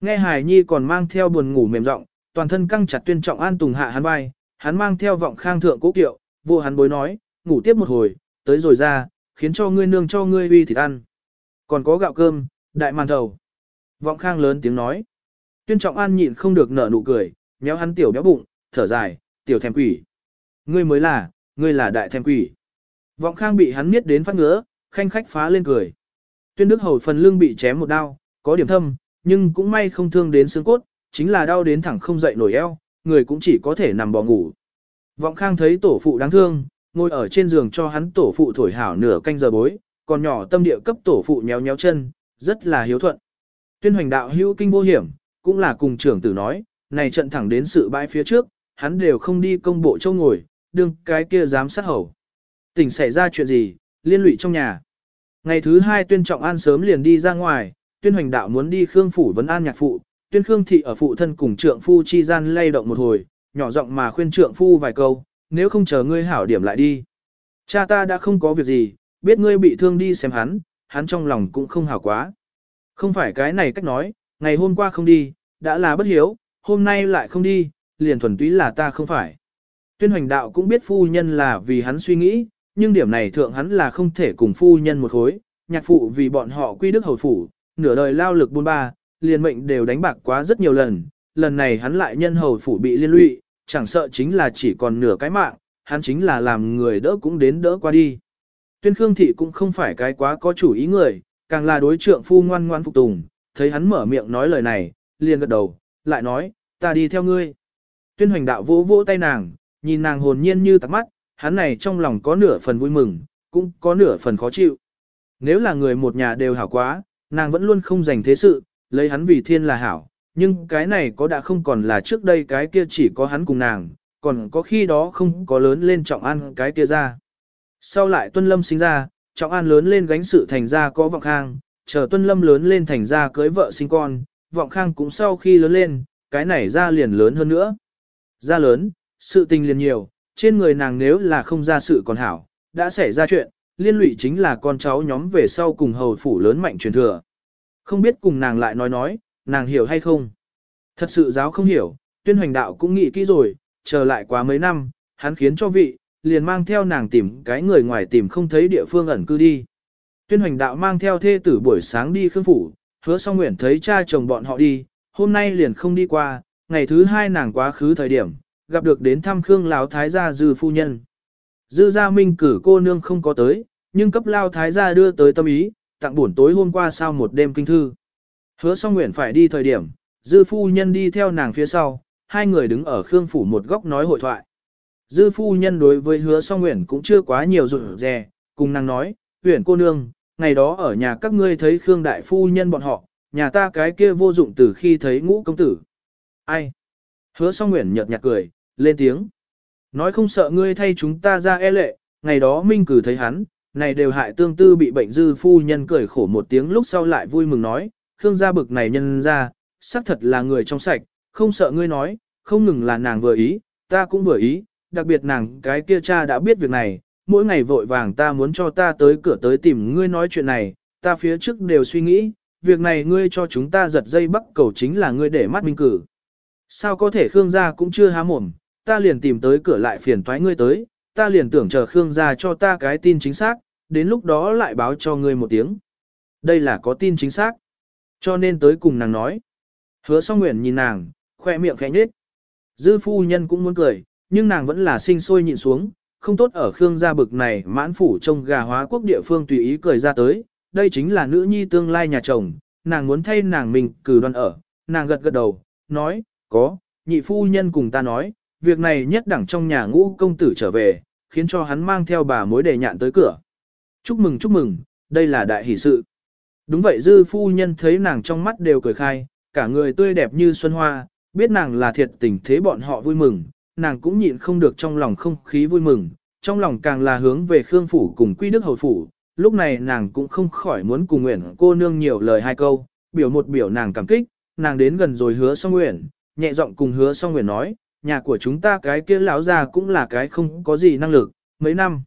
Nghe hải nhi còn mang theo buồn ngủ mềm giọng toàn thân căng chặt tuyên trọng an tùng hạ hắn vai, hắn mang theo vọng khang thượng cố kiệu, vô hắn bối nói, ngủ tiếp một hồi, tới rồi ra, khiến cho ngươi nương cho ngươi uy thịt ăn. Còn có gạo cơm, đại màn thầu. Vọng khang lớn tiếng nói. Tuyên trọng an nhịn không được nở nụ cười, nhéo hắn tiểu béo bụng, thở dài, tiểu thèm quỷ. Ngươi mới là, ngươi là đại thèm quỷ. Vọng khang bị hắn miết đến phát ngứa, khanh khách phá lên cười. Tuyên đức hầu phần lưng bị chém một đao, có điểm thâm, nhưng cũng may không thương đến xương cốt, chính là đau đến thẳng không dậy nổi eo, người cũng chỉ có thể nằm bò ngủ. Vọng khang thấy tổ phụ đáng thương, ngồi ở trên giường cho hắn tổ phụ thổi hảo nửa canh giờ bối, còn nhỏ tâm địa cấp tổ phụ nhéo nhéo chân, rất là hiếu thuận. Tuyên hoành đạo hữu kinh vô hiểm, cũng là cùng trưởng tử nói, này trận thẳng đến sự bãi phía trước, hắn đều không đi công bộ châu ngồi, đương cái kia dám sát hầu. Tỉnh xảy ra chuyện gì, liên lụy trong nhà. Ngày thứ hai tuyên trọng an sớm liền đi ra ngoài, tuyên hoành đạo muốn đi khương phủ vấn an nhạc phụ, tuyên khương thị ở phụ thân cùng trượng phu chi gian lay động một hồi, nhỏ giọng mà khuyên trượng phu vài câu, nếu không chờ ngươi hảo điểm lại đi. Cha ta đã không có việc gì, biết ngươi bị thương đi xem hắn, hắn trong lòng cũng không hảo quá. Không phải cái này cách nói, ngày hôm qua không đi, đã là bất hiếu, hôm nay lại không đi, liền thuần túy là ta không phải. Tuyên hoành đạo cũng biết phu nhân là vì hắn suy nghĩ, nhưng điểm này thượng hắn là không thể cùng phu nhân một khối, nhạc phụ vì bọn họ quy đức hầu phủ, nửa đời lao lực buôn ba, liền mệnh đều đánh bạc quá rất nhiều lần, lần này hắn lại nhân hầu phủ bị liên lụy, chẳng sợ chính là chỉ còn nửa cái mạng, hắn chính là làm người đỡ cũng đến đỡ qua đi. Tuyên Khương Thị cũng không phải cái quá có chủ ý người, càng là đối trượng phu ngoan ngoan phục tùng, thấy hắn mở miệng nói lời này, liền gật đầu, lại nói, ta đi theo ngươi. Tuyên hoành đạo vỗ vỗ tay nàng, nhìn nàng hồn nhiên như tắt mắt, hắn này trong lòng có nửa phần vui mừng, cũng có nửa phần khó chịu. Nếu là người một nhà đều hảo quá, nàng vẫn luôn không dành thế sự, lấy hắn vì thiên là hảo, nhưng cái này có đã không còn là trước đây cái kia chỉ có hắn cùng nàng, còn có khi đó không có lớn lên trọng ăn cái kia ra. Sau lại Tuân Lâm sinh ra, trọng an lớn lên gánh sự thành ra có vọng khang, chờ Tuân Lâm lớn lên thành ra cưới vợ sinh con, vọng khang cũng sau khi lớn lên, cái này ra liền lớn hơn nữa. Ra lớn, sự tình liền nhiều, trên người nàng nếu là không ra sự còn hảo, đã xảy ra chuyện, liên lụy chính là con cháu nhóm về sau cùng hầu phủ lớn mạnh truyền thừa. Không biết cùng nàng lại nói nói, nàng hiểu hay không? Thật sự giáo không hiểu, tuyên hoành đạo cũng nghĩ kỹ rồi, chờ lại quá mấy năm, hắn khiến cho vị, liền mang theo nàng tìm cái người ngoài tìm không thấy địa phương ẩn cư đi. Tuyên hoành đạo mang theo thê tử buổi sáng đi khương phủ, hứa song nguyện thấy cha chồng bọn họ đi, hôm nay liền không đi qua, ngày thứ hai nàng quá khứ thời điểm, gặp được đến thăm khương lão thái gia dư phu nhân. Dư gia minh cử cô nương không có tới, nhưng cấp lao thái gia đưa tới tâm ý, tặng buổi tối hôm qua sau một đêm kinh thư. Hứa song nguyện phải đi thời điểm, dư phu nhân đi theo nàng phía sau, hai người đứng ở khương phủ một góc nói hội thoại. Dư phu nhân đối với hứa song nguyện cũng chưa quá nhiều rủi rè, cùng nàng nói, huyện cô nương, ngày đó ở nhà các ngươi thấy khương đại phu nhân bọn họ, nhà ta cái kia vô dụng từ khi thấy ngũ công tử. Ai? Hứa song nguyện nhợt nhạt cười, lên tiếng. Nói không sợ ngươi thay chúng ta ra e lệ, ngày đó minh cử thấy hắn, này đều hại tương tư bị bệnh dư phu nhân cười khổ một tiếng lúc sau lại vui mừng nói, Khương gia bực này nhân ra, xác thật là người trong sạch, không sợ ngươi nói, không ngừng là nàng vừa ý, ta cũng vừa ý, đặc biệt nàng cái kia cha đã biết việc này, mỗi ngày vội vàng ta muốn cho ta tới cửa tới tìm ngươi nói chuyện này, ta phía trước đều suy nghĩ, việc này ngươi cho chúng ta giật dây bắt cầu chính là ngươi để mắt minh cử. Sao có thể Khương gia cũng chưa há mồm, ta liền tìm tới cửa lại phiền toái ngươi tới, ta liền tưởng chờ Khương gia cho ta cái tin chính xác, đến lúc đó lại báo cho ngươi một tiếng. Đây là có tin chính xác. Cho nên tới cùng nàng nói. Hứa song nguyện nhìn nàng, khoe miệng khẽ nhếch. Dư phu nhân cũng muốn cười, nhưng nàng vẫn là sinh sôi nhịn xuống, không tốt ở Khương gia bực này mãn phủ trông gà hóa quốc địa phương tùy ý cười ra tới. Đây chính là nữ nhi tương lai nhà chồng, nàng muốn thay nàng mình cử đoan ở. Nàng gật gật đầu, nói, có, nhị phu nhân cùng ta nói, việc này nhất đẳng trong nhà ngũ công tử trở về, khiến cho hắn mang theo bà mối đề nhạn tới cửa. Chúc mừng chúc mừng, đây là đại hỷ sự. Đúng vậy dư phu nhân thấy nàng trong mắt đều cười khai, cả người tươi đẹp như xuân hoa, biết nàng là thiệt tình thế bọn họ vui mừng, nàng cũng nhịn không được trong lòng không khí vui mừng, trong lòng càng là hướng về Khương Phủ cùng Quy Đức Hầu Phủ, lúc này nàng cũng không khỏi muốn cùng nguyện cô nương nhiều lời hai câu, biểu một biểu nàng cảm kích, nàng đến gần rồi hứa song nguyện, nhẹ giọng cùng hứa song nguyện nói, nhà của chúng ta cái kia lão già cũng là cái không có gì năng lực, mấy năm.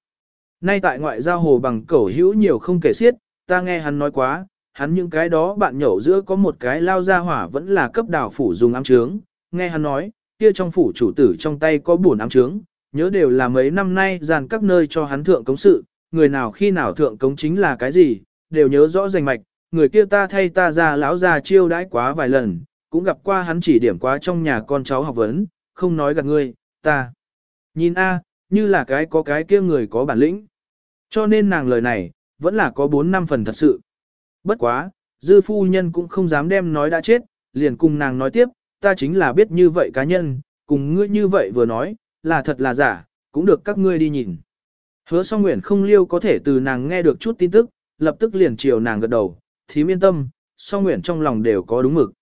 Nay tại ngoại giao hồ bằng cẩu hữu nhiều không kể xiết, ta nghe hắn nói quá, hắn những cái đó bạn nhậu giữa có một cái lao ra hỏa vẫn là cấp đảo phủ dùng ám trướng, nghe hắn nói, kia trong phủ chủ tử trong tay có buồn ám trướng, nhớ đều là mấy năm nay dàn các nơi cho hắn thượng cống sự, người nào khi nào thượng cống chính là cái gì, đều nhớ rõ rành mạch, người kia ta thay ta ra lão già chiêu đãi quá vài lần, cũng gặp qua hắn chỉ điểm quá trong nhà con cháu học vấn, không nói gạt ngươi, ta. Nhìn a, như là cái có cái kia người có bản lĩnh. Cho nên nàng lời này, vẫn là có 4 năm phần thật sự. Bất quá, dư phu nhân cũng không dám đem nói đã chết, liền cùng nàng nói tiếp, ta chính là biết như vậy cá nhân, cùng ngươi như vậy vừa nói, là thật là giả, cũng được các ngươi đi nhìn. Hứa song nguyện không liêu có thể từ nàng nghe được chút tin tức, lập tức liền chiều nàng gật đầu, thím yên tâm, song nguyện trong lòng đều có đúng mực.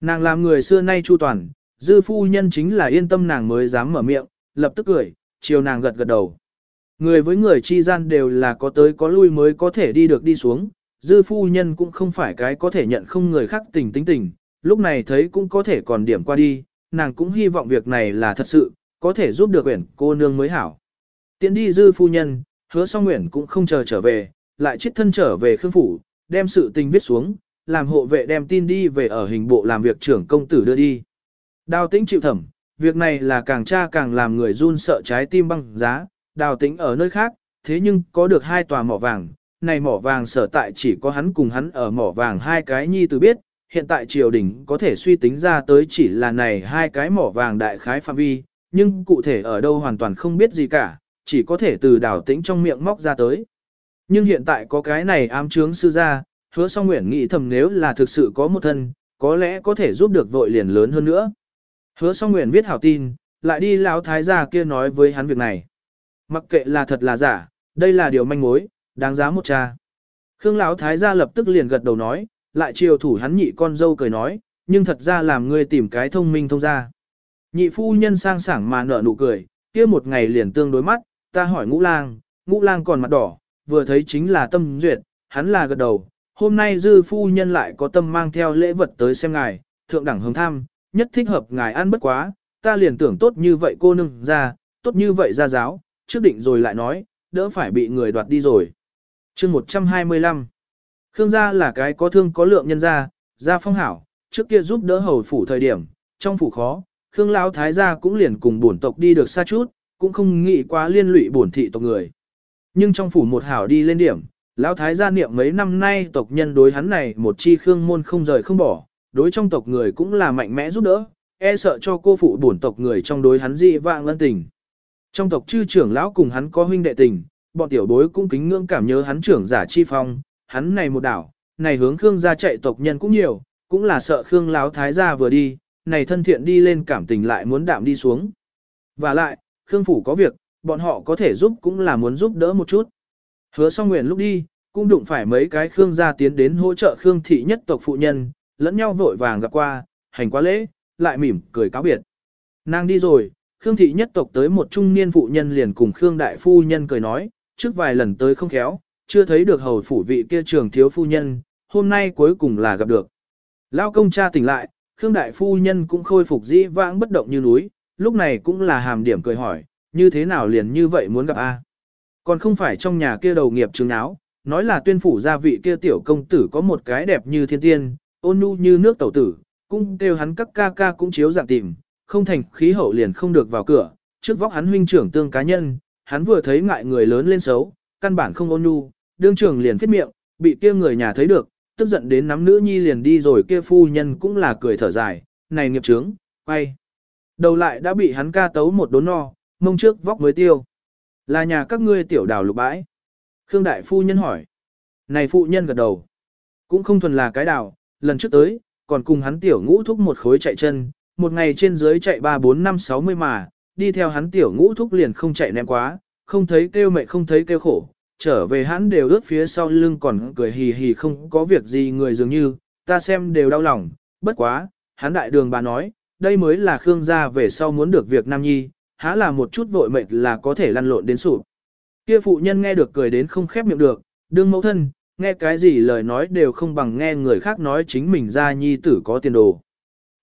Nàng làm người xưa nay chu toàn, dư phu nhân chính là yên tâm nàng mới dám mở miệng, lập tức cười, chiều nàng gật gật đầu. Người với người chi gian đều là có tới có lui mới có thể đi được đi xuống, dư phu nhân cũng không phải cái có thể nhận không người khác tình tính tình, lúc này thấy cũng có thể còn điểm qua đi, nàng cũng hy vọng việc này là thật sự, có thể giúp được Uyển cô nương mới hảo. Tiến đi dư phu nhân, hứa song Uyển cũng không chờ trở về, lại chết thân trở về khương phủ, đem sự tình viết xuống, làm hộ vệ đem tin đi về ở hình bộ làm việc trưởng công tử đưa đi. Đào tĩnh chịu thẩm, việc này là càng tra càng làm người run sợ trái tim băng giá, đào tĩnh ở nơi khác, thế nhưng có được hai tòa mỏ vàng, này mỏ vàng sở tại chỉ có hắn cùng hắn ở mỏ vàng hai cái nhi từ biết, hiện tại triều đình có thể suy tính ra tới chỉ là này hai cái mỏ vàng đại khái phạm vi, nhưng cụ thể ở đâu hoàn toàn không biết gì cả, chỉ có thể từ đảo tĩnh trong miệng móc ra tới. Nhưng hiện tại có cái này ám trướng sư ra, hứa song nguyện nghĩ thầm nếu là thực sự có một thân, có lẽ có thể giúp được vội liền lớn hơn nữa. Hứa song nguyện viết hảo tin, lại đi lão thái gia kia nói với hắn việc này. Mặc kệ là thật là giả, đây là điều manh mối, đáng giá một cha. Khương lão thái gia lập tức liền gật đầu nói, lại chiều thủ hắn nhị con dâu cười nói, nhưng thật ra làm ngươi tìm cái thông minh thông ra. Nhị phu nhân sang sảng mà nở nụ cười, kia một ngày liền tương đối mắt, ta hỏi ngũ lang, ngũ lang còn mặt đỏ, vừa thấy chính là tâm duyệt, hắn là gật đầu, hôm nay dư phu nhân lại có tâm mang theo lễ vật tới xem ngài, thượng đẳng hướng tham, nhất thích hợp ngài ăn bất quá, ta liền tưởng tốt như vậy cô nương ra, tốt như vậy ra giáo, trước định rồi lại nói, đỡ phải bị người đoạt đi rồi. chương 125 Khương gia là cái có thương có lượng nhân gia, gia phong hảo, trước kia giúp đỡ hầu phủ thời điểm, trong phủ khó, Khương lão thái gia cũng liền cùng bổn tộc đi được xa chút, cũng không nghĩ quá liên lụy bổn thị tộc người. Nhưng trong phủ một hảo đi lên điểm, lão thái gia niệm mấy năm nay tộc nhân đối hắn này một chi khương môn không rời không bỏ, đối trong tộc người cũng là mạnh mẽ giúp đỡ, e sợ cho cô phụ bổn tộc người trong đối hắn dị vạng ân tình. Trong tộc chư trưởng lão cùng hắn có huynh đệ tình, bọn tiểu bối cũng kính ngưỡng cảm nhớ hắn trưởng giả chi phong, hắn này một đảo, này hướng Khương gia chạy tộc nhân cũng nhiều, cũng là sợ Khương láo thái gia vừa đi, này thân thiện đi lên cảm tình lại muốn đạm đi xuống. Và lại, Khương phủ có việc, bọn họ có thể giúp cũng là muốn giúp đỡ một chút. Hứa song nguyện lúc đi, cũng đụng phải mấy cái Khương gia tiến đến hỗ trợ Khương thị nhất tộc phụ nhân, lẫn nhau vội vàng gặp qua, hành quá lễ, lại mỉm cười cáo biệt. Nàng đi rồi, Khương thị nhất tộc tới một trung niên phụ nhân liền cùng Khương đại phu nhân cười nói, trước vài lần tới không khéo, chưa thấy được hầu phủ vị kia trường thiếu phu nhân, hôm nay cuối cùng là gặp được. Lao công cha tỉnh lại, Khương đại phu nhân cũng khôi phục dĩ vãng bất động như núi, lúc này cũng là hàm điểm cười hỏi, như thế nào liền như vậy muốn gặp a? Còn không phải trong nhà kia đầu nghiệp chứng áo, nói là tuyên phủ gia vị kia tiểu công tử có một cái đẹp như thiên tiên, ôn nhu như nước tẩu tử, cũng kêu hắn các ca ca cũng chiếu dạng tìm, không thành khí hậu liền không được vào cửa, trước vóc hắn huynh trưởng tương cá nhân, hắn vừa thấy ngại người lớn lên xấu, căn bản không ôn nhu, đương trưởng liền phết miệng, bị kia người nhà thấy được, tức giận đến nắm nữ nhi liền đi rồi kia phu nhân cũng là cười thở dài, này nghiệp trướng, quay. Đầu lại đã bị hắn ca tấu một đốn no, mông trước vóc mới tiêu. Là nhà các ngươi tiểu đào lục bãi. Khương đại phu nhân hỏi. Này phụ nhân gật đầu. Cũng không thuần là cái đào, lần trước tới, còn cùng hắn tiểu ngũ thúc một khối chạy chân, một ngày trên dưới chạy 3 4 5 60 mà, đi theo hắn tiểu ngũ thúc liền không chạy ném quá, không thấy kêu mệt không thấy kêu khổ, trở về hắn đều ướt phía sau lưng còn cười hì hì không có việc gì người dường như, ta xem đều đau lòng, bất quá, hắn đại đường bà nói, đây mới là Khương gia về sau muốn được việc Nam Nhi, há là một chút vội mệt là có thể lăn lộn đến sụp. Kia phụ nhân nghe được cười đến không khép miệng được, đương mẫu thân, nghe cái gì lời nói đều không bằng nghe người khác nói chính mình gia nhi tử có tiền đồ.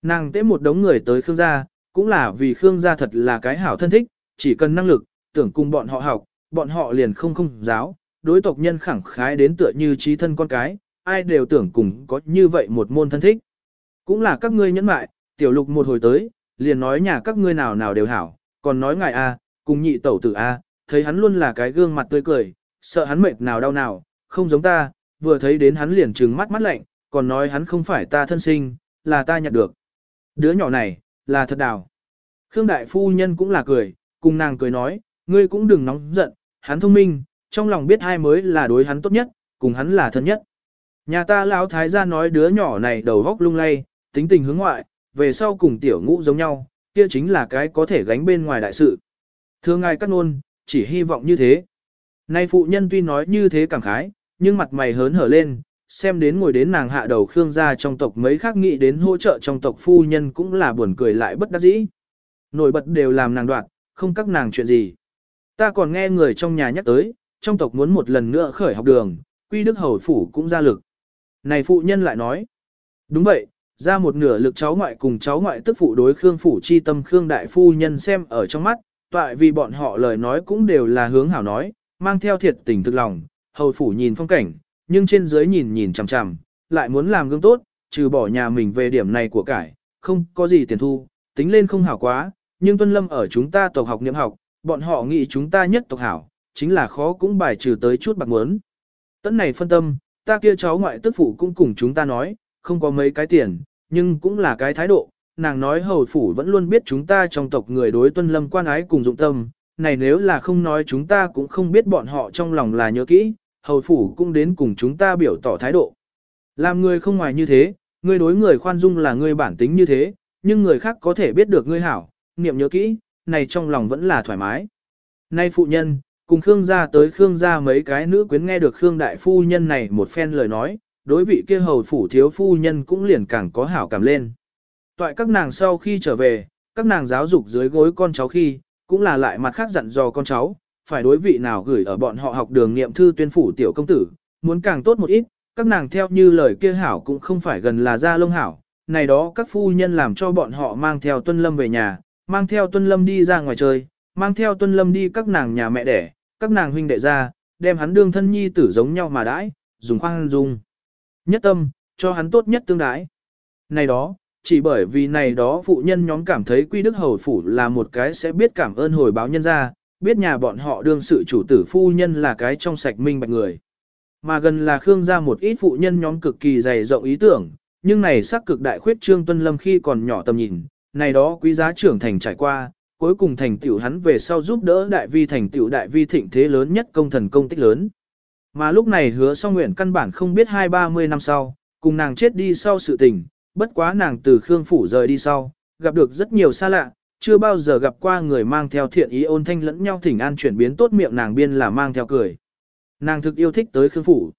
Nàng tế một đống người tới Khương gia, cũng là vì Khương gia thật là cái hảo thân thích, chỉ cần năng lực, tưởng cùng bọn họ học, bọn họ liền không không giáo, đối tộc nhân khẳng khái đến tựa như trí thân con cái, ai đều tưởng cùng có như vậy một môn thân thích. Cũng là các ngươi nhẫn mại, tiểu lục một hồi tới, liền nói nhà các ngươi nào nào đều hảo, còn nói ngài a, cùng nhị tẩu tử a, thấy hắn luôn là cái gương mặt tươi cười, sợ hắn mệt nào đau nào, không giống ta, vừa thấy đến hắn liền trừng mắt mắt lạnh, còn nói hắn không phải ta thân sinh, là ta nhặt được. Đứa nhỏ này, là thật đào. Khương đại phu nhân cũng là cười, cùng nàng cười nói, ngươi cũng đừng nóng giận, hắn thông minh, trong lòng biết hai mới là đối hắn tốt nhất, cùng hắn là thân nhất. Nhà ta lão thái gia nói đứa nhỏ này đầu góc lung lay, tính tình hướng ngoại, về sau cùng tiểu ngũ giống nhau, kia chính là cái có thể gánh bên ngoài đại sự. Thưa ngài cắt nôn, chỉ hy vọng như thế. Nay phụ nhân tuy nói như thế cảm khái, nhưng mặt mày hớn hở lên, xem đến ngồi đến nàng hạ đầu Khương gia trong tộc mấy khác nghĩ đến hỗ trợ trong tộc phu nhân cũng là buồn cười lại bất đắc dĩ. Nổi bật đều làm nàng đoạn, không các nàng chuyện gì. Ta còn nghe người trong nhà nhắc tới, trong tộc muốn một lần nữa khởi học đường, quy đức hầu phủ cũng ra lực. Này phụ nhân lại nói, đúng vậy, ra một nửa lực cháu ngoại cùng cháu ngoại tức phụ đối Khương phủ chi tâm Khương đại phu nhân xem ở trong mắt, tại vì bọn họ lời nói cũng đều là hướng hảo nói, mang theo thiệt tình thực lòng, hầu phủ nhìn phong cảnh, nhưng trên dưới nhìn nhìn chằm chằm, lại muốn làm gương tốt, trừ bỏ nhà mình về điểm này của cải, không có gì tiền thu, tính lên không hảo quá, nhưng tuân lâm ở chúng ta tộc học niệm học, bọn họ nghĩ chúng ta nhất tộc hảo, chính là khó cũng bài trừ tới chút bạc muốn. Tấn này phân tâm, ta kia cháu ngoại tức phụ cũng cùng chúng ta nói, không có mấy cái tiền, nhưng cũng là cái thái độ, nàng nói hầu phủ vẫn luôn biết chúng ta trong tộc người đối tuân lâm quan ái cùng dụng tâm, này nếu là không nói chúng ta cũng không biết bọn họ trong lòng là nhớ kỹ, hầu phủ cũng đến cùng chúng ta biểu tỏ thái độ. Làm người không ngoài như thế, người đối người khoan dung là người bản tính như thế, nhưng người khác có thể biết được ngươi hảo, niệm nhớ kỹ, này trong lòng vẫn là thoải mái. Nay phụ nhân, cùng Khương gia tới Khương gia mấy cái nữ quyến nghe được Khương đại phu nhân này một phen lời nói, đối vị kia hầu phủ thiếu phu nhân cũng liền càng có hảo cảm lên. Toại các nàng sau khi trở về, các nàng giáo dục dưới gối con cháu khi, cũng là lại mặt khác dặn dò con cháu, phải đối vị nào gửi ở bọn họ học đường niệm thư tuyên phủ tiểu công tử, muốn càng tốt một ít, các nàng theo như lời kia hảo cũng không phải gần là ra lông hảo, này đó các phu nhân làm cho bọn họ mang theo tuân lâm về nhà, mang theo tuân lâm đi ra ngoài chơi, mang theo tuân lâm đi các nàng nhà mẹ đẻ, các nàng huynh đệ ra, đem hắn đương thân nhi tử giống nhau mà đãi, dùng khoan dung. Nhất tâm, cho hắn tốt nhất tương đái. Này đó, chỉ bởi vì này đó phụ nhân nhóm cảm thấy quy đức hầu phủ là một cái sẽ biết cảm ơn hồi báo nhân ra, biết nhà bọn họ đương sự chủ tử phu nhân là cái trong sạch minh bạch người. Mà gần là Khương gia một ít phụ nhân nhóm cực kỳ dày rộng ý tưởng, nhưng này sắc cực đại khuyết trương tuân lâm khi còn nhỏ tầm nhìn, này đó quý giá trưởng thành trải qua, cuối cùng thành tiểu hắn về sau giúp đỡ đại vi thành tiểu đại vi thịnh thế lớn nhất công thần công tích lớn. Mà lúc này hứa song nguyện căn bản không biết hai ba mươi năm sau, cùng nàng chết đi sau sự tình, bất quá nàng từ Khương Phủ rời đi sau, gặp được rất nhiều xa lạ, chưa bao giờ gặp qua người mang theo thiện ý ôn thanh lẫn nhau thỉnh an chuyển biến tốt miệng nàng biên là mang theo cười. Nàng thực yêu thích tới Khương Phủ.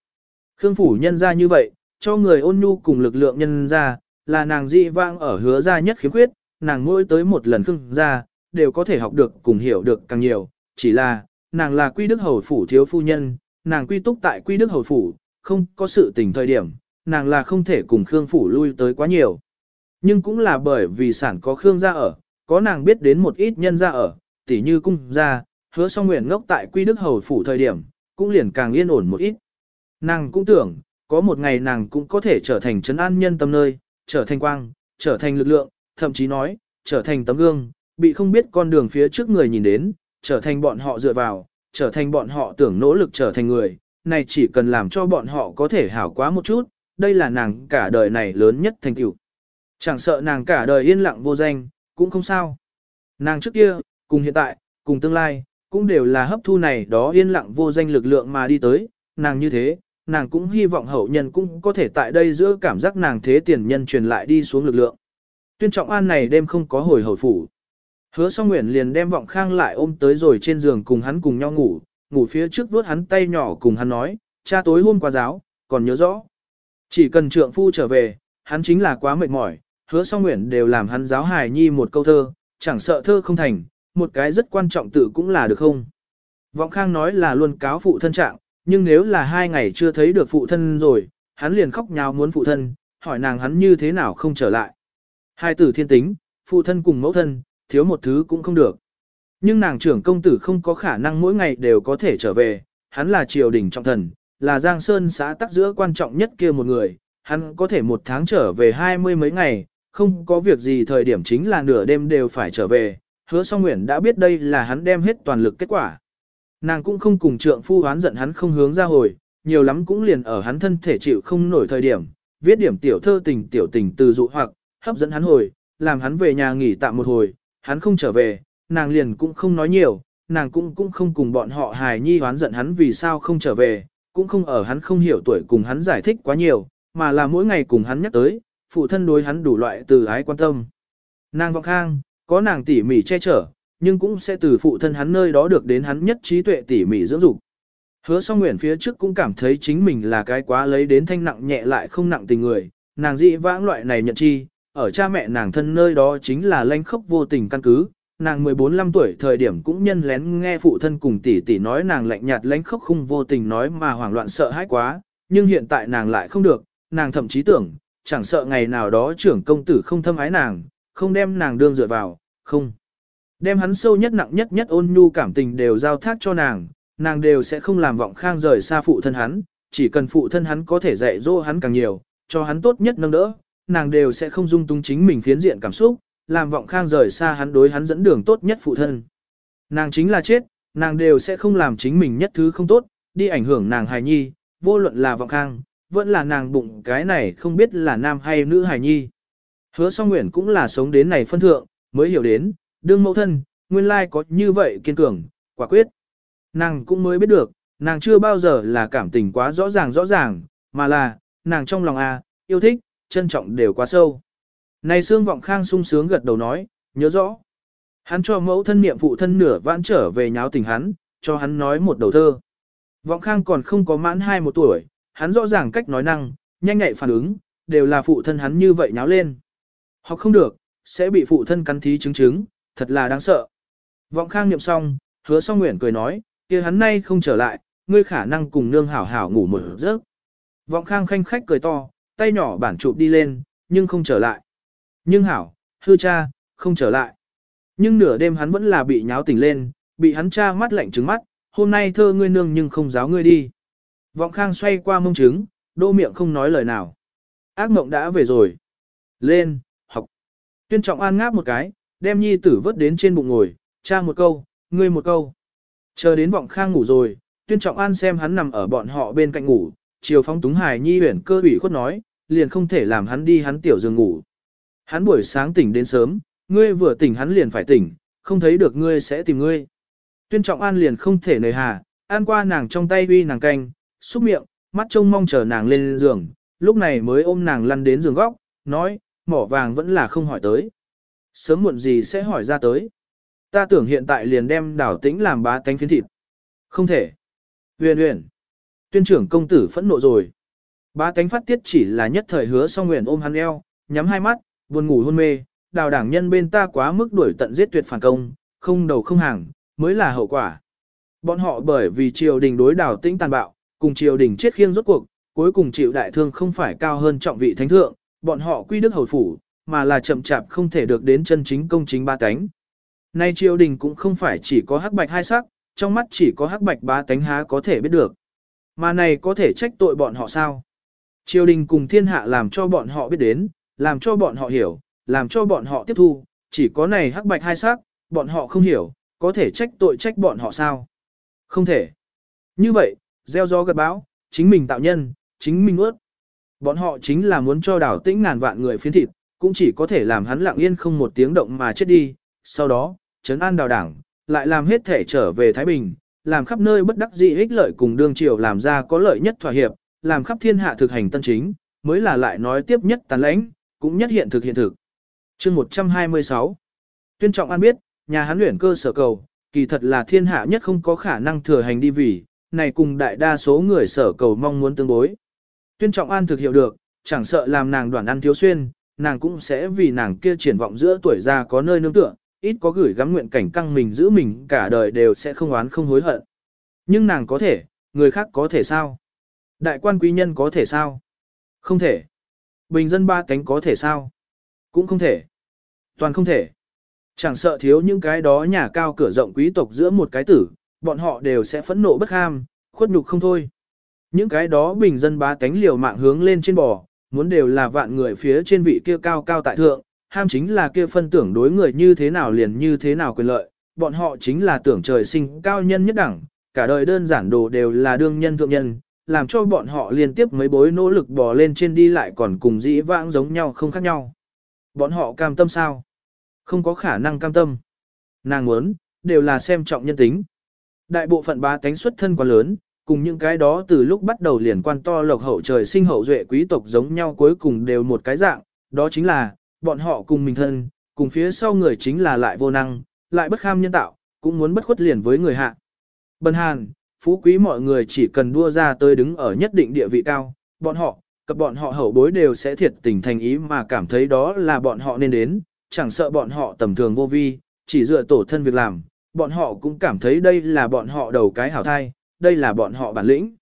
Khương Phủ nhân ra như vậy, cho người ôn nhu cùng lực lượng nhân ra, là nàng dị vang ở hứa ra nhất khiếm khuyết, nàng mỗi tới một lần khưng ra, đều có thể học được cùng hiểu được càng nhiều, chỉ là, nàng là quy đức hầu phủ thiếu phu nhân, nàng quy túc tại quy đức hầu phủ, không có sự tình thời điểm, nàng là không thể cùng Khương phủ lui tới quá nhiều. Nhưng cũng là bởi vì sản có Khương gia ở, có nàng biết đến một ít nhân gia ở, tỉ như cung gia, hứa song nguyện ngốc tại quy đức hầu phủ thời điểm, cũng liền càng yên ổn một ít. Nàng cũng tưởng, có một ngày nàng cũng có thể trở thành trấn an nhân tâm nơi, trở thành quang, trở thành lực lượng, thậm chí nói, trở thành tấm gương, bị không biết con đường phía trước người nhìn đến, trở thành bọn họ dựa vào, trở thành bọn họ tưởng nỗ lực trở thành người, này chỉ cần làm cho bọn họ có thể hảo quá một chút, đây là nàng cả đời này lớn nhất thành tựu. Chẳng sợ nàng cả đời yên lặng vô danh, cũng không sao. Nàng trước kia, cùng hiện tại, cùng tương lai, cũng đều là hấp thu này đó yên lặng vô danh lực lượng mà đi tới, nàng như thế, nàng cũng hy vọng hậu nhân cũng có thể tại đây giữa cảm giác nàng thế tiền nhân truyền lại đi xuống lực lượng. Tuyên trọng an này đêm không có hồi hồi phủ. Hứa song nguyện liền đem vọng khang lại ôm tới rồi trên giường cùng hắn cùng nhau ngủ, ngủ phía trước vuốt hắn tay nhỏ cùng hắn nói, cha tối hôm qua giáo, còn nhớ rõ. Chỉ cần trượng phu trở về, hắn chính là quá mệt mỏi, hứa song nguyện đều làm hắn giáo hài nhi một câu thơ, chẳng sợ thơ không thành, một cái rất quan trọng tự cũng là được không. Vọng khang nói là luôn cáo phụ thân trạng, nhưng nếu là hai ngày chưa thấy được phụ thân rồi, hắn liền khóc nhào muốn phụ thân, hỏi nàng hắn như thế nào không trở lại. Hai tử thiên tính, phụ thân cùng mẫu thân, thiếu một thứ cũng không được. Nhưng nàng trưởng công tử không có khả năng mỗi ngày đều có thể trở về, hắn là triều đình trọng thần, là Giang Sơn xã tắc giữa quan trọng nhất kia một người, hắn có thể một tháng trở về hai mươi mấy ngày, không có việc gì thời điểm chính là nửa đêm đều phải trở về, hứa song nguyện đã biết đây là hắn đem hết toàn lực kết quả. Nàng cũng không cùng trượng phu hoán giận hắn không hướng ra hồi, nhiều lắm cũng liền ở hắn thân thể chịu không nổi thời điểm, viết điểm tiểu thơ tình tiểu tình từ dụ hoặc, hấp dẫn hắn hồi, làm hắn về nhà nghỉ tạm một hồi, hắn không trở về, nàng liền cũng không nói nhiều, nàng cũng cũng không cùng bọn họ hài nhi hoán giận hắn vì sao không trở về, cũng không ở hắn không hiểu tuổi cùng hắn giải thích quá nhiều, mà là mỗi ngày cùng hắn nhắc tới, phụ thân đối hắn đủ loại từ ái quan tâm. Nàng vọng khang, có nàng tỉ mỉ che chở, nhưng cũng sẽ từ phụ thân hắn nơi đó được đến hắn nhất trí tuệ tỉ mỉ dưỡng dục. Hứa song nguyện phía trước cũng cảm thấy chính mình là cái quá lấy đến thanh nặng nhẹ lại không nặng tình người, nàng dị vãng loại này nhận chi, ở cha mẹ nàng thân nơi đó chính là lanh khốc vô tình căn cứ. Nàng 14-15 tuổi thời điểm cũng nhân lén nghe phụ thân cùng tỷ tỷ nói nàng lạnh nhạt lánh khốc không vô tình nói mà hoảng loạn sợ hãi quá, nhưng hiện tại nàng lại không được, nàng thậm chí tưởng, chẳng sợ ngày nào đó trưởng công tử không thâm ái nàng, không đem nàng đương dựa vào, không. Đem hắn sâu nhất nặng nhất nhất ôn nhu cảm tình đều giao thác cho nàng, nàng đều sẽ không làm vọng khang rời xa phụ thân hắn, chỉ cần phụ thân hắn có thể dạy dỗ hắn càng nhiều, cho hắn tốt nhất nâng đỡ, nàng đều sẽ không dung túng chính mình phiến diện cảm xúc, làm vọng khang rời xa hắn đối hắn dẫn đường tốt nhất phụ thân. Nàng chính là chết, nàng đều sẽ không làm chính mình nhất thứ không tốt, đi ảnh hưởng nàng hài nhi, vô luận là vọng khang, vẫn là nàng bụng cái này không biết là nam hay nữ hài nhi. Hứa song nguyện cũng là sống đến này phân thượng, mới hiểu đến, đương mẫu thân, nguyên lai có như vậy kiên cường, quả quyết. Nàng cũng mới biết được, nàng chưa bao giờ là cảm tình quá rõ ràng rõ ràng, mà là, nàng trong lòng a yêu thích, trân trọng đều quá sâu. Này xương vọng khang sung sướng gật đầu nói, nhớ rõ. Hắn cho mẫu thân niệm phụ thân nửa vãn trở về nháo tình hắn, cho hắn nói một đầu thơ. Vọng khang còn không có mãn hai một tuổi, hắn rõ ràng cách nói năng, nhanh nhạy phản ứng, đều là phụ thân hắn như vậy nháo lên. Học không được, sẽ bị phụ thân cắn thí chứng chứng, thật là đáng sợ. Vọng khang niệm xong, hứa song nguyện cười nói, kia hắn nay không trở lại, ngươi khả năng cùng nương hảo hảo ngủ một giấc. Vọng khang khanh khách cười to, tay nhỏ bản chụp đi lên, nhưng không trở lại. Nhưng hảo, hư cha, không trở lại. Nhưng nửa đêm hắn vẫn là bị nháo tỉnh lên, bị hắn cha mắt lạnh trứng mắt, hôm nay thơ ngươi nương nhưng không giáo ngươi đi. Vọng khang xoay qua mông trứng, đô miệng không nói lời nào. Ác mộng đã về rồi. Lên, học. Tuyên trọng an ngáp một cái, đem nhi tử vớt đến trên bụng ngồi, cha một câu, ngươi một câu. Chờ đến vọng khang ngủ rồi, tuyên trọng an xem hắn nằm ở bọn họ bên cạnh ngủ, chiều phóng túng hài nhi huyển cơ ủy khuất nói, liền không thể làm hắn đi hắn tiểu giường ngủ. Hắn buổi sáng tỉnh đến sớm, ngươi vừa tỉnh hắn liền phải tỉnh, không thấy được ngươi sẽ tìm ngươi. Tuyên trọng an liền không thể nề hà, an qua nàng trong tay uy nàng canh, xúc miệng, mắt trông mong chờ nàng lên giường, lúc này mới ôm nàng lăn đến giường góc, nói, mỏ vàng vẫn là không hỏi tới. Sớm muộn gì sẽ hỏi ra tới. Ta tưởng hiện tại liền đem đảo tĩnh làm bá tánh phiến thịt. Không thể. Huyền huyền. Tuyên trưởng công tử phẫn nộ rồi. Bá tánh phát tiết chỉ là nhất thời hứa song nguyện ôm hắn eo, nhắm hai mắt, buồn ngủ hôn mê, đào đảng nhân bên ta quá mức đuổi tận giết tuyệt phản công, không đầu không hàng, mới là hậu quả. Bọn họ bởi vì triều đình đối đảo tĩnh tàn bạo, cùng triều đình chết khiêng rốt cuộc, cuối cùng chịu đại thương không phải cao hơn trọng vị thánh thượng, bọn họ quy đức hầu phủ, mà là chậm chạp không thể được đến chân chính công chính ba tánh. Nay triều đình cũng không phải chỉ có hắc bạch hai sắc, trong mắt chỉ có hắc bạch ba tánh há có thể biết được. Mà này có thể trách tội bọn họ sao? Triều đình cùng thiên hạ làm cho bọn họ biết đến, làm cho bọn họ hiểu, làm cho bọn họ tiếp thu, chỉ có này hắc bạch hai sắc, bọn họ không hiểu, có thể trách tội trách bọn họ sao? Không thể. Như vậy, gieo gió gật bão, chính mình tạo nhân, chính mình ướt. Bọn họ chính là muốn cho đảo tĩnh ngàn vạn người phiến thịt, cũng chỉ có thể làm hắn lặng yên không một tiếng động mà chết đi, sau đó, trấn an đào đảng, lại làm hết thể trở về Thái Bình, làm khắp nơi bất đắc dĩ ích lợi cùng đương triều làm ra có lợi nhất thỏa hiệp, làm khắp thiên hạ thực hành tân chính, mới là lại nói tiếp nhất tàn lãnh, cũng nhất hiện thực hiện thực. chương 126 Tuyên trọng an biết, nhà hắn luyện cơ sở cầu, kỳ thật là thiên hạ nhất không có khả năng thừa hành đi vì, này cùng đại đa số người sở cầu mong muốn tương bối. Tuyên trọng an thực hiểu được, chẳng sợ làm nàng đoàn ăn thiếu xuyên, nàng cũng sẽ vì nàng kia triển vọng giữa tuổi già có nơi nương tựa, ít có gửi gắm nguyện cảnh căng mình giữ mình cả đời đều sẽ không oán không hối hận. Nhưng nàng có thể, người khác có thể sao? Đại quan quý nhân có thể sao? Không thể. Bình dân ba cánh có thể sao? Cũng không thể. Toàn không thể. Chẳng sợ thiếu những cái đó nhà cao cửa rộng quý tộc giữa một cái tử, bọn họ đều sẽ phẫn nộ bất ham, khuất nhục không thôi. Những cái đó bình dân ba cánh liều mạng hướng lên trên bò, muốn đều là vạn người phía trên vị kia cao cao tại thượng, ham chính là kia phân tưởng đối người như thế nào liền như thế nào quyền lợi, bọn họ chính là tưởng trời sinh cao nhân nhất đẳng, cả đời đơn giản đồ đều là đương nhân thượng nhân, làm cho bọn họ liên tiếp mấy bối nỗ lực bò lên trên đi lại còn cùng dĩ vãng giống nhau không khác nhau. Bọn họ cam tâm sao? Không có khả năng cam tâm. Nàng muốn, đều là xem trọng nhân tính. Đại bộ phận bá tánh xuất thân quá lớn, cùng những cái đó từ lúc bắt đầu liền quan to lộc hậu trời sinh hậu duệ quý tộc giống nhau cuối cùng đều một cái dạng, đó chính là, bọn họ cùng mình thân, cùng phía sau người chính là lại vô năng, lại bất kham nhân tạo, cũng muốn bất khuất liền với người hạ. Bần hàn, phú quý mọi người chỉ cần đua ra tới đứng ở nhất định địa vị cao, bọn họ, cặp bọn họ hậu bối đều sẽ thiệt tình thành ý mà cảm thấy đó là bọn họ nên đến, chẳng sợ bọn họ tầm thường vô vi, chỉ dựa tổ thân việc làm, bọn họ cũng cảm thấy đây là bọn họ đầu cái hảo thai, đây là bọn họ bản lĩnh.